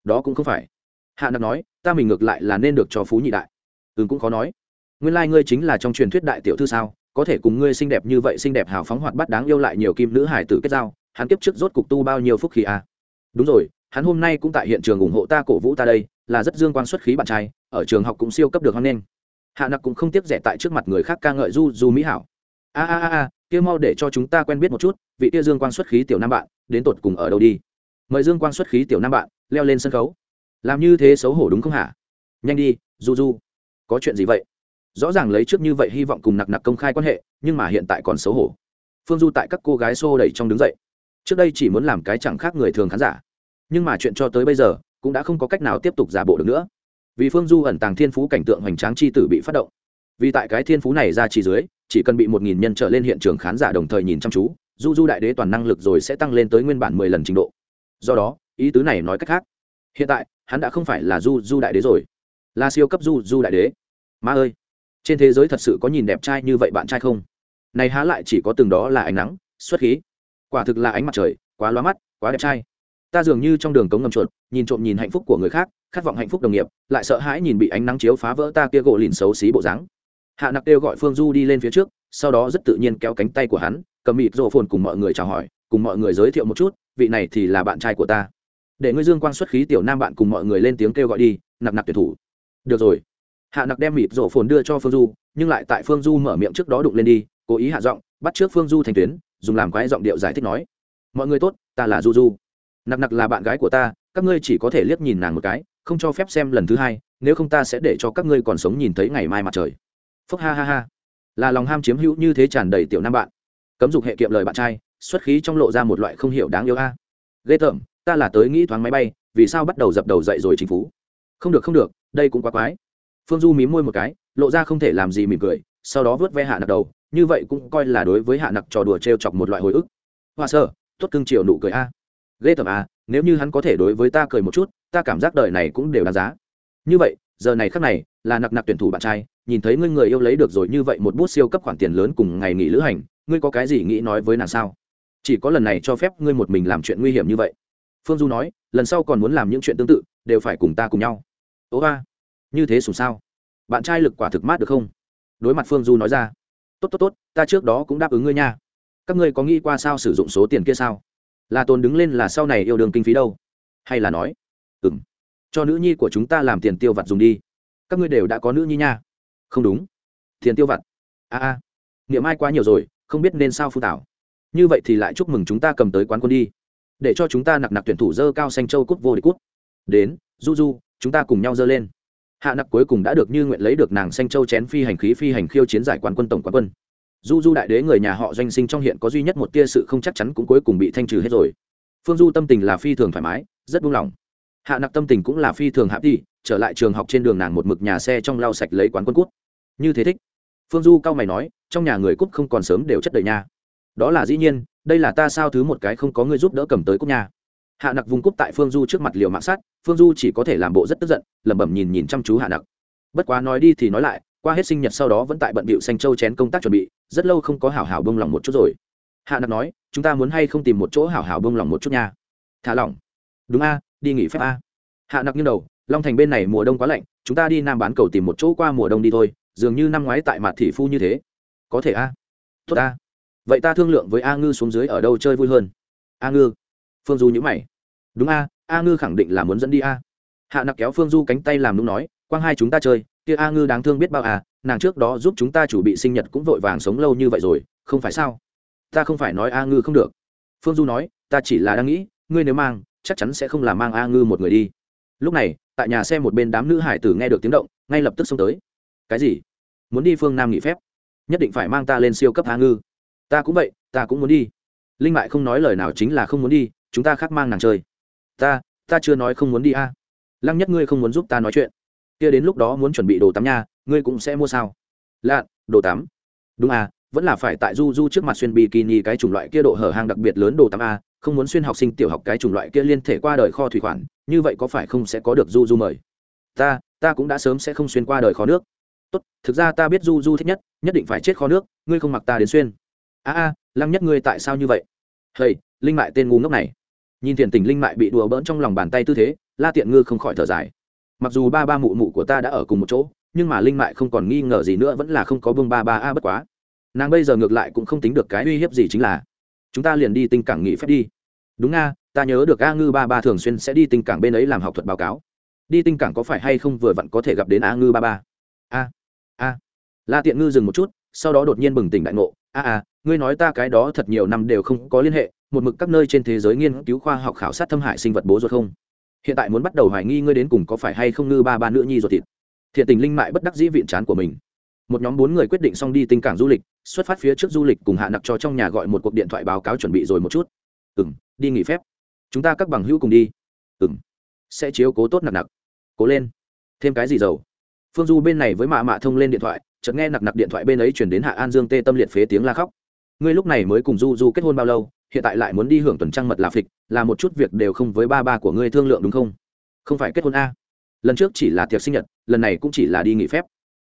Đó cũng không phải. Hạ nặc nói, ta mình ngược lại là nên được cho phú nhị đại. Ừ cũng khó nói. Nguyên lai、like、ngươi chính là trong truyền thuyết đại tiểu thư sao, có thể cùng ngươi xinh đẹp như vậy xinh đẹp hào phóng hoạt bắt đáng yêu lại nhiều kim nữ hải tử kết giao, hắn kiếp trước rốt cục tu bao nhiêu phúc khí à. đúng rồi hắn hôm nay cũng tại hiện trường ủng hộ ta cổ vũ ta đây, là rất dương quan xuất khí bạn trai, ở trường học cũng siêu cấp được hoan nghênh. Hạ nặc cũng không tiếc rẻ tại trước mặt người khác ca ngợi du du mỹ hảo. A a a a, kia mau để cho chúng ta quen biết một chút, vị kia dương quan xuất khí tiểu nam bạn, đến tột cùng ở đâu đi? Mời dương quan xuất khí tiểu nam bạn, leo lên sân khấu. Làm như thế xấu hổ đúng không hả? Nhanh đi, du du. Có chuyện gì vậy? Rõ ràng lấy trước như vậy hy vọng cùng nặc nặc công khai quan hệ, nhưng mà hiện tại còn xấu hổ. Phương du tại các cô gái xô đẩy trong đứng dậy. Trước đây chỉ muốn làm cái chẳng khác người thường khán giả nhưng mà chuyện cho tới bây giờ, cũng đã không có cách nào tiếp tục giả bộ được nữa. Vì phương du ẩn tàng thiên phú cảnh tượng hoành tráng c h i tử bị phát động. Vì tại cái thiên phú này ra chỉ dưới, chỉ cần bị một nghìn nhân trở lên hiện trường khán giả đồng thời nhìn chăm chú, du du đại đế toàn năng lực rồi sẽ tăng lên tới nguyên bản mười lần trình độ. Do đó, ý tứ này nói cách khác. Hiện tại, hắn đã không phải là du du đại đế rồi. Là siêu cấp du du đại đế. Ma ơi! Trên thế giới thật sự có nhìn đẹp trai như vậy bạn trai không? Này há lại chỉ có từng đó là ánh nắng, xuất khí. Quả thực là ánh mặt trời, quá loa mắt, quá đẹp trai ta dường như trong đường cống ngầm chuột, nhìn trộm nhìn hạnh phúc của người khác, khát vọng hạnh phúc đồng nghiệp, lại sợ hãi nhìn bị ánh nắng chiếu phá vỡ ta kia gỗ lìn xấu xí bộ dáng. Hạ nặc kêu gọi phương du đi lên phía trước, sau đó rất tự nhiên kéo cánh tay của hắn, cầm mịt rộ phồn cùng mọi người chào hỏi, cùng mọi người giới thiệu một chút, vị này thì là bạn trai của ta. Để ngươi dương quang xuất khí tiểu nam bạn cùng mọi người lên tiếng kêu gọi đi, nặc nặc tuyển thủ. Được rồi. Hạ nặc đem mịt rộ phồn đưa cho phương du, nhưng lại tại phương du mở miệng trước đó đụng lên đi, cố ý hạ giọng, bắt trước phương du thành tuyến, dùng làm quái giọng điệu giải thích nói, mọi người tốt, ta là du du nặc nặc là bạn gái của ta, các ngươi chỉ có thể liếc nhìn nàng một cái, không cho phép xem lần thứ hai, nếu không ta sẽ để cho các ngươi còn sống nhìn thấy ngày mai mặt trời. Phúc ha ha ha. Là lòng ham chiếm hữu như thế tràn đầy tiểu nam bạn. Cấm dục hệ kiệm lời bạn trai, xuất khí trong lộ ra một loại không hiểu đáng yêu a. À. ghê tởm, ta là tới nghĩ thoáng máy bay, vì sao bắt đầu dập đầu dậy rồi chính phủ? Không được không được, đây cũng quá quái. Phương du mím môi một cái, lộ ra không thể làm gì mỉm cười, sau đó vớt ve hạ nặc đầu, như vậy cũng coi là đối với hạ nặc trò đùa t r e o chọc một loại hồi ức. Hoa sơ tuất cưng chiều nụ cười a ghê tởm à? nếu như hắn có thể đối với ta cười một chút, ta cảm giác đời này cũng đều đáng giá. Như vậy, giờ này khắc này, là nặc nặc tuyển thủ bạn trai, nhìn thấy ngươi người yêu lấy được rồi như vậy một bút siêu cấp khoản tiền lớn cùng ngày nghỉ lữ hành, ngươi có cái gì nghĩ nói với nàng sao? Chỉ có lần này cho phép ngươi một mình làm chuyện nguy hiểm như vậy. Phương du nói, lần sau còn muốn làm những chuyện tương tự, đều phải cùng ta cùng nhau. Ố ba, như thế sùng sao? Bạn trai lực quả thực mát được không? Đối mặt phương du nói ra. Tốt tốt tốt, ta trước đó cũng đáp ứng ngươi nha. Các ngươi có nghĩ qua sao sử dụng số tiền kia sao? Là tồn đứng lên là sau này yêu đương kinh phí đâu? Hay là nói ừ m cho nữ nhi của chúng ta làm tiền tiêu vặt dùng đi. Các ngươi đều đã có nữ nhi nha. Không đúng. Tiền tiêu vặt. A a, niệm ai quá nhiều rồi, không biết nên sao phu tảo. Như vậy thì lại chúc mừng chúng ta cầm tới quán quân đi. Để cho chúng ta nặc nặc tuyển thủ dơ cao xanh châu cút vô địch cút. Đến, du du, chúng ta cùng nhau dơ lên. Hạ nặc cuối cùng đã được như nguyện lấy được nàng xanh châu chén phi hành khí phi hành khiêu chiến giải quán quân tổng quán quân du du đại đế người nhà họ doanh sinh trong hiện có duy nhất một tia sự không chắc chắn cũng cuối cùng bị thanh trừ hết rồi. Phương du tâm tình là phi thường thoải mái, rất buông lỏng. Hạ nặc tâm tình cũng là phi thường hạ đi trở lại trường học trên đường nàng một mực nhà xe trong lau sạch lấy quán quân cút. Như thế thích. Phương du cao mày nói, trong nhà người cút không còn sớm đều chất đầy nha. Đó là dĩ nhiên, đây là ta sao thứ một cái không có người giúp đỡ cầm tới cút nhà hạ nặc vùng cút tại phương du trước mặt liều mạng sát, phương du chỉ có thể làm bộ rất tức giận, lẩm bẩm nhìn nhìn chăm chú hạ nặc. Bất quá nói đi thì nói lại qua hết sinh nhật sau đó vẫn tại bận bịu xanh châu chén công tác chuẩn bị, rất lâu không có hảo hảo bông lòng một chút rồi. Hạ nặc nói, chúng ta muốn hay không tìm một chỗ hảo hảo bông lòng một chút nha? Thả lỏng. Đúng a, đi nghỉ phép a. Hạ nặc như đầu, long thành bên này mùa đông quá lạnh, chúng ta đi nam bán cầu tìm một chỗ qua mùa đông đi thôi, dường như năm ngoái tại mặt thị phu như thế. Có thể a. Tốt a. vậy ta thương lượng với a ngư xuống dưới ở đâu chơi vui hơn. A ngư. Phương du nhữ mày. Đúng a a ngư khẳng định là muốn dẫn đi a. Hạ nặc kéo phương du cánh tay làm đúng nói, quang hai chúng ta chơi kia a ngư đáng thương biết bao à nàng trước đó giúp chúng ta chủ bị sinh nhật cũng vội vàng sống lâu như vậy rồi, không phải sao? Ta không phải nói a ngư không được. Phương du nói, ta chỉ là đang nghĩ, ngươi nếu mang, chắc chắn sẽ không là mang a ngư một người đi. Lúc này, tại nhà xe một bên đám nữ hải tử nghe được tiếng động, ngay lập tức xông tới. Cái gì? Muốn đi phương nam nghỉ phép? Nhất định phải mang ta lên siêu cấp a ngư. Ta cũng vậy, ta cũng muốn đi. Linh mại không nói lời nào chính là không muốn đi, chúng ta khác mang nàng chơi. Ta ta chưa nói không muốn đi a. Lăng nhất ngươi không muốn giúp ta nói chuyện kia đến lúc đó muốn chuẩn bị đồ tắm nha ngươi cũng sẽ mua sao? Lạ đồ tắm. Đúng à vẫn là phải tại du du trước mặt xuyên bikini cái chủng loại kia độ hở hang đặc biệt lớn đồ tắm a không muốn xuyên học sinh tiểu học cái chủng loại kia liên thể qua đời kho thủy khoản như vậy có phải không sẽ có được du du mời? Ta ta cũng đã sớm sẽ không xuyên qua đời kho nước. Tốt thực ra ta biết du du thích nhất nhất định phải chết kho nước ngươi không mặc ta đến xuyên. A a lăng nhất ngươi tại sao như vậy? Hầy, linh mại tên ngu ngốc này. Nhìn thiền tình linh mại bị đùa bỡn trong lòng bàn tay tư thế la tiện ngư không khỏi thở dài mặc dù ba ba mụ mụ của ta đã ở cùng một chỗ, nhưng mà linh mại không còn nghi ngờ gì nữa, vẫn là không có vương ba ba a bất quá. Nàng bây giờ ngược lại cũng không tính được cái uy hiếp gì chính là. Chúng ta liền đi tinh cảng nghỉ phép đi. Đúng nga ta nhớ được a ngư ba ba thường xuyên sẽ đi tinh cảng bên ấy làm học thuật báo cáo. Đi tinh cảng có phải hay không vừa vặn có thể gặp đến a ngư ba ba? A a. La tiện ngư dừng một chút, sau đó đột nhiên bừng tỉnh đại ngộ. A a, ngươi nói ta cái đó thật nhiều năm đều không có liên hệ, một mực các nơi trên thế giới nghiên cứu khoa học khảo sát thâm hại sinh vật bố ruột không? Hiện tại muốn bắt đầu hoài nghi ngươi đến cùng có phải hay không ngư ba ba nữ nhi ruột thịt. Thiện tình linh mại bất đắc dĩ viện chán của mình. Một nhóm bốn người quyết định xong đi tinh cảng du lịch, xuất phát phía trước du lịch cùng hạ nặc cho trong nhà gọi một cuộc điện thoại báo cáo chuẩn bị rồi một chút. Ừ m đi nghỉ phép. Chúng ta các bằng hữu cùng đi. Ừ m sẽ chiếu cố tốt nặc nặc. Cố lên. Thêm cái gì giàu phương du bên này với mạ mạ thông lên điện thoại, chợt nghe nặc nặc điện thoại bên ấy chuyển đến hạ an dương tê tâm liệt phế tiếng la khóc. Ngươi lúc này mới cùng du du kết hôn bao lâu? Hiện tại lại muốn đi hưởng tuần trăng mật là phịch, là một chút việc đều không với ba ba của ngươi thương lượng đúng không? Không phải kết hôn a. Lần trước chỉ là tiệc sinh nhật, lần này cũng chỉ là đi nghỉ phép.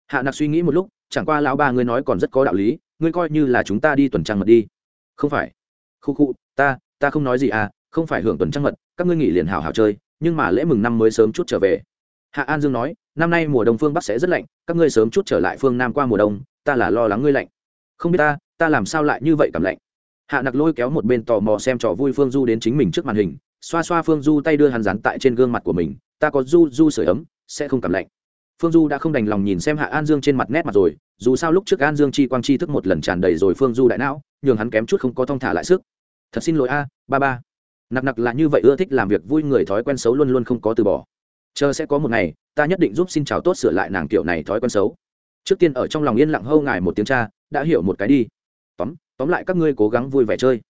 Hạ nặc suy nghĩ một lúc, chẳng qua lão ba ngươi nói còn rất có đạo lý, ngươi coi như là chúng ta đi tuần trăng mật đi. Không phải. Khu khu, ta ta không nói gì à không phải hưởng tuần trăng mật, các ngươi nghỉ liền hào hào chơi, nhưng mà lễ mừng năm mới sớm chút trở về. Hạ an dương nói, năm nay mùa đông phương bắc sẽ rất lạnh, các ngươi sớm chút trở lại phương nam qua mùa đông, ta là lo lắng ngươi lạnh. Không biết ta ta làm sao lại như vậy cảm lạnh? Hạ nặc lôi kéo một bên tò mò xem trò vui phương du đến chính mình trước màn hình, xoa xoa phương du tay đưa hắn rán tại trên gương mặt của mình, ta có du du sửa ấm, sẽ không cảm lạnh. Phương du đã không đành lòng nhìn xem hạ an dương trên mặt nét mặt rồi, dù sao lúc trước an dương chi quang chi thức một lần tràn đầy rồi phương du đại não, nhường hắn kém chút không có thong thả lại sức. Thật xin lỗi a, ba ba. Nặc nặc là như vậy ưa thích làm việc vui người thói quen xấu luôn luôn không có từ bỏ. Chờ sẽ có một ngày, ta nhất định giúp xin chào tốt sửa lại nàng kiểu này thói quen xấu. Trước tiên ở trong lòng yên lặng hâu ngài một tiếng cha, đã hiểu một cái đi tóm tóm lại các ngươi cố gắng vui vẻ chơi.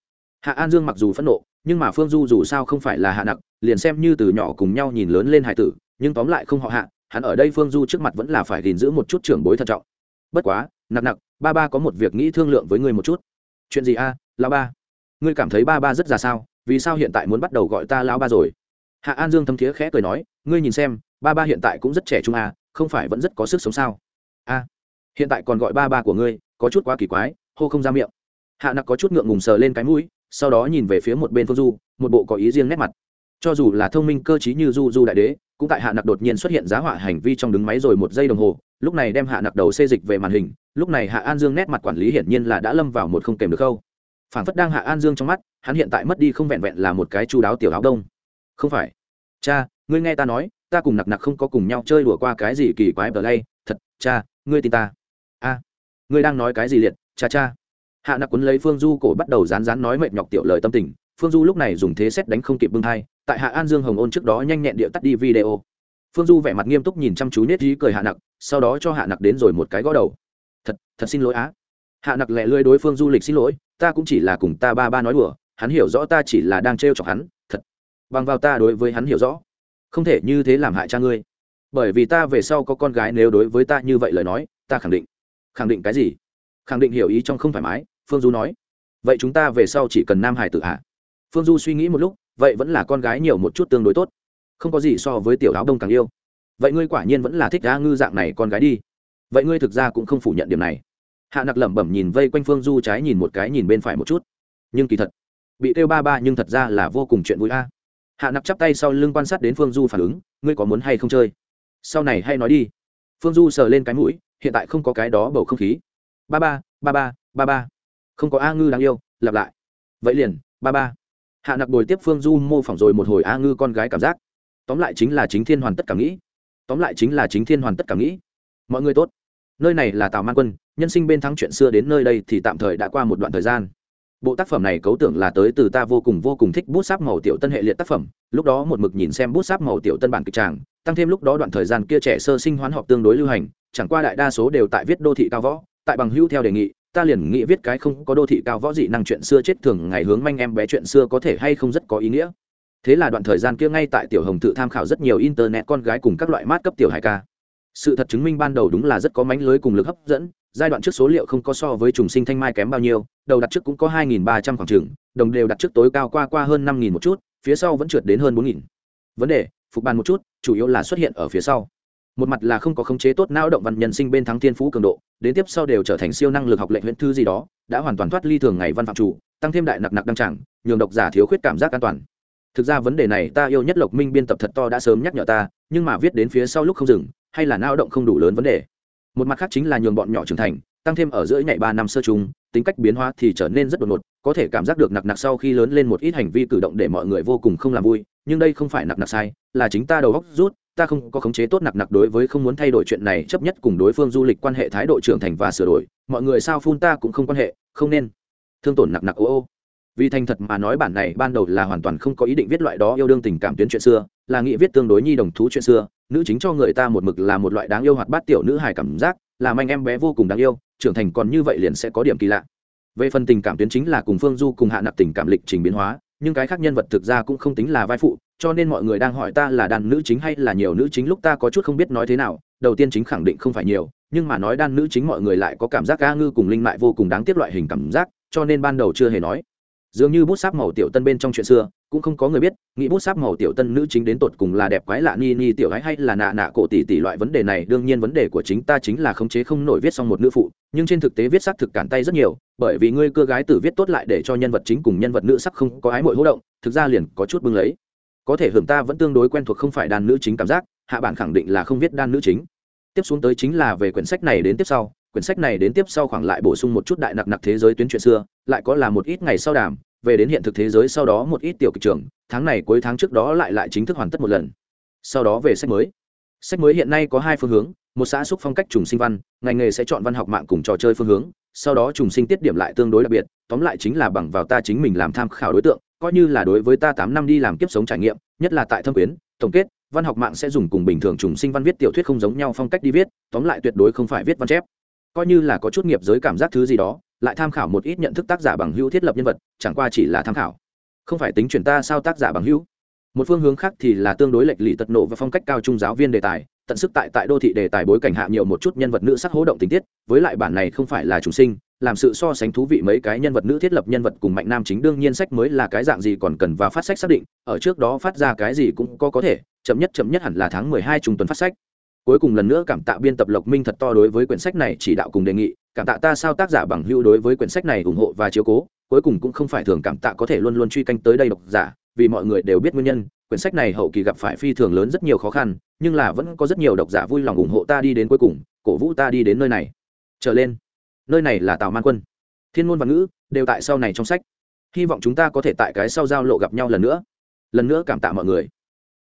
Hạ an dương mặc dù phẫn nộ nhưng mà phương du dù sao không phải là hạ nặc liền xem như từ nhỏ cùng nhau nhìn lớn lên hải tử nhưng tóm lại không họ hạ hắn ở đây phương du trước mặt vẫn là phải gìn giữ một chút trưởng bối thận trọng. Bất quá nặc nặc ba ba có một việc nghĩ thương lượng với ngươi một chút. Chuyện gì a à, lao ba? Ngươi cảm thấy ba ba rất già sao vì sao hiện tại muốn bắt đầu gọi ta lao ba rồi? Hạ an dương thâm thiế khẽ cười nói ngươi nhìn xem ba ba hiện tại cũng rất trẻ trung a không phải vẫn rất có sức sống sao? A hiện tại còn gọi ba ba của ngươi có chút quá kỳ quái hô không ra miệng. Hạ nặc có chút ngượng ngùng sờ lên cái mũi, sau đó nhìn về phía một bên phương du, một bộ có ý riêng nét mặt. Cho dù là thông minh cơ t như du du đại đế, cũng tại hạ nặc đột nhiên xuất hiện giá họa hành vi trong đứng máy rồi một giây đồng hồ, lúc này đem hạ nặc đầu xê dịch về màn hình, lúc này hạ an dương nét mặt quản lý hiển nhiên là đã lâm vào một không kèm được khâu. Phản phất đang hạ an dương trong mắt, hắn hiện tại mất đi không vẹn vẹn là một cái chu đáo tiểu áo đông. Không phải. Cha, ngươi nghe ta nói, ta cùng nặc nặc không có cùng nhau chơi đùa qua cái gì kỳ quái bờ lay. Thật, cha, ngươi tin ta. A, ngươi đang nói cái gì liệt? Cha cha. Hạ nặc quấn lấy phương du cổ bắt đầu rán rán nói mệt nhọc tiểu lời tâm tình. Phương du lúc này dùng thế xét đánh không kịp bưng thai, tại hạ an dương hồng ôn trước đó nhanh nhẹn điệu tắt đi video. Phương du vẻ mặt nghiêm túc nhìn chăm chú nết trí cười hạ nặc, sau đó cho hạ nặc đến rồi một cái gõ đầu. Thật thật xin lỗi á. Hạ nặc lẹ lưỡi đối phương du lịch xin lỗi, ta cũng chỉ là cùng ta ba ba nói đùa, hắn hiểu rõ ta chỉ là đang trêu chọc hắn, thật. Bằng vào ta đối với hắn hiểu rõ, không thể như thế làm hại cha ngươi. Bởi vì ta về sau có con gái nếu đối với ta như vậy lời nói, ta khẳng định. Khẳng định cái gì? Khẳng định hiểu ý trong không thoải mái, phương du nói. Vậy chúng ta về sau chỉ cần nam hải tự hạ. Phương du suy nghĩ một lúc, vậy vẫn là con gái nhiều một chút tương đối tốt. Không có gì so với tiểu áo đông càng yêu. Vậy ngươi quả nhiên vẫn là thích đa ngư dạng này con gái đi. Vậy ngươi thực ra cũng không phủ nhận điểm này. Hạ nặc lẩm bẩm nhìn vây quanh phương du trái nhìn một cái nhìn bên phải một chút. Nhưng kỳ thật, bị kêu ba ba nhưng thật ra là vô cùng chuyện vui a. Hạ nặc chắp tay sau lưng quan sát đến phương du phản ứng, ngươi có muốn hay không chơi? Sau này hay nói đi. Phương du sờ lên cái mũi, hiện tại không có cái đó bầu không khí ba ba ba ba ba ba. Không có a ngư đáng yêu, lặp lại. Vậy liền, ba ba. Hạ nặc bồi tiếp phương du mô phỏng rồi một hồi a ngư con gái cảm giác. Tóm lại chính là chính thiên hoàn tất cả nghĩ. Tóm lại chính là chính thiên hoàn tất cả nghĩ. Mọi người tốt. Nơi này là tào man quân, nhân sinh bên thắng chuyện xưa đến nơi đây thì tạm thời đã qua một đoạn thời gian. Bộ tác phẩm này cấu tưởng là tới từ ta vô cùng vô cùng thích bút sáp màu tiểu tân hệ liệt tác phẩm, lúc đó một mực nhìn xem bút sáp màu tiểu tân bản kịch tràng, tăng thêm lúc đó đoạn thời gian kia trẻ sơ sinh hoán họp tương đối lưu hành, chẳng qua đại đa số đều tại viết đô thị cao võ tại bằng hữu theo đề nghị, ta liền nghĩ viết cái không có đô thị cao võ dị năng chuyện xưa chết thường ngày hướng manh em bé chuyện xưa có thể hay không rất có ý nghĩa. Thế là đoạn thời gian kia ngay tại tiểu hồng tự tham khảo rất nhiều internet con gái cùng các loại mát cấp tiểu hải ca. Sự thật chứng minh ban đầu đúng là rất có mánh lưới cùng lực hấp dẫn, giai đoạn trước số liệu không có so với trùng sinh thanh mai kém bao nhiêu, đầu đặt trước cũng có hai ba trăm khoảng trường đồng đều đặt trước tối cao qua qua hơn 5.000 một chút, phía sau vẫn trượt đến hơn 4.000. vấn đề, phục bàn một chút, chủ yếu là xuất hiện ở phía sau một mặt là không có khống chế tốt não động văn nhân sinh bên thắng thiên phú cường độ, đến tiếp sau đều trở thành siêu năng lực học lệnh huyễn thư gì đó, đã hoàn toàn thoát ly thường ngày văn phạm chủ, tăng thêm đại nặc nặc đăng trảng nhường độc giả thiếu khuyết cảm giác an toàn. Thực ra vấn đề này ta yêu nhất lộc minh biên tập thật to đã sớm nhắc nhở ta, nhưng mà viết đến phía sau lúc không dừng, hay là não động không đủ lớn vấn đề. Một mặt khác chính là nhường bọn nhỏ trưởng thành, tăng thêm ở giữa nhảy ba năm sơ chung tính cách biến hóa thì trở nên rất đột ngột có thể cảm giác được nặc nặc sau khi lớn lên một ít hành vi cử động để mọi người vô cùng không làm vui, nhưng đây không phải nặc nặc sai, là chính ta đầu góc rút, ta không có khống chế tốt nặc nặc đối với không muốn thay đổi chuyện này, chấp nhất cùng đối phương du lịch quan hệ thái độ trưởng thành và sửa đổi, mọi người sao phun ta cũng không quan hệ, không nên thương tổn nặc nặc, ô ô. Vì thành thật mà nói bản này ban đầu là hoàn toàn không có ý định viết loại đó yêu đương tình cảm tuyến chuyện xưa, là nghĩ viết tương đối nhi đồng thú chuyện xưa, nữ chính cho người ta một mực là một loại đáng yêu hoạt bát tiểu nữ hài cảm giác, làm anh em bé vô cùng đáng yêu, trưởng thành còn như vậy liền sẽ có điểm kỳ lạ về phần tình cảm tuyến chính là cùng phương du cùng hạ nạp tình cảm lịch trình biến hóa, nhưng cái khác nhân vật thực ra cũng không tính là vai phụ, cho nên mọi người đang hỏi ta là đàn nữ chính hay là nhiều nữ chính lúc ta có chút không biết nói thế nào, đầu tiên chính khẳng định không phải nhiều, nhưng mà nói đan nữ chính mọi người lại có cảm giác ca ngư cùng linh mại vô cùng đáng tiếc loại hình cảm giác, cho nên ban đầu chưa hề nói dường như bút sáp màu tiểu tân bên trong chuyện xưa, cũng không có người biết, nghĩ bút sáp màu tiểu tân nữ chính đến tột cùng là đẹp quái lạ ni ni tiểu gái hay là nạ nạ cổ tỷ tỷ loại vấn đề này, đương nhiên vấn đề của chính ta chính là khống chế không nổi viết xong một nữ phụ, nhưng trên thực tế viết sắc thực cản tay rất nhiều, bởi vì ngươi cưa gái tử viết tốt lại để cho nhân vật chính cùng nhân vật nữ sắc không có ái mội hỗ động, thực ra liền có chút bưng lấy. Có thể hưởng ta vẫn tương đối quen thuộc không phải đàn nữ chính cảm giác, hạ bản khẳng định là không viết đan nữ chính. Tiếp xuống tới chính là về quyển sách này đến tiếp sau quyển sách này đến tiếp sau khoảng lại bổ sung một chút đại nặc nặc thế giới tuyến chuyện xưa, lại có là một ít ngày sau đàm, về đến hiện thực thế giới sau đó một ít tiểu kịch trường, tháng này cuối tháng trước đó lại lại chính thức hoàn tất một lần. Sau đó về sách mới. Sách mới hiện nay có hai phương hướng, một xã xúc phong cách trùng sinh văn, ngành nghề sẽ chọn văn học mạng cùng trò chơi phương hướng, sau đó trùng sinh tiết điểm lại tương đối đặc biệt, tóm lại chính là bằng vào ta chính mình làm tham khảo đối tượng, coi như là đối với ta tám năm đi làm kiếp sống trải nghiệm, nhất là tại thâm quyến, tổng kết, văn học mạng sẽ dùng cùng bình thường trùng sinh văn viết tiểu thuyết không giống nhau phong cách đi viết, tóm lại tuyệt đối không phải viết văn chép coi như là có chút nghiệp giới cảm giác thứ gì đó, lại tham khảo một ít nhận thức tác giả bằng hữu thiết lập nhân vật, chẳng qua chỉ là tham khảo. Không phải tính chuyển ta sao tác giả bằng hữu. Một phương hướng khác thì là tương đối lệch lị tật nộ và phong cách cao trung giáo viên đề tài, tận sức tại tại đô thị đề tài bối cảnh hạ nhiều một chút nhân vật nữ sắc hố động tình tiết, với lại bản này không phải là chủ sinh, làm sự so sánh thú vị mấy cái nhân vật nữ thiết lập nhân vật cùng mạnh nam chính đương nhiên sách mới là cái dạng gì còn cần và phát sách xác định, ở trước đó phát ra cái gì cũng có có thể, chậm nhất chậm nhất hẳn là tháng mười hai trung tuần phát sách cuối cùng lần nữa cảm tạ biên tập lộc minh thật to đối với quyển sách này chỉ đạo cùng đề nghị, cảm tạ ta sao tác giả bằng hữu đối với quyển sách này ủng hộ và chiếu cố, cuối cùng cũng không phải thường cảm tạ có thể luôn luôn truy canh tới đây độc giả, vì mọi người đều biết nguyên nhân, quyển sách này hậu kỳ gặp phải phi thường lớn rất nhiều khó khăn, nhưng là vẫn có rất nhiều độc giả vui lòng ủng hộ ta đi đến cuối cùng, cổ vũ ta đi đến nơi này. Trở lên. Nơi này là tào man quân. Thiên môn và ngữ, đều tại sau này trong sách. Hy vọng chúng ta có thể tại cái sau giao lộ gặp nhau lần nữa. Lần nữa cảm tạ mọi người.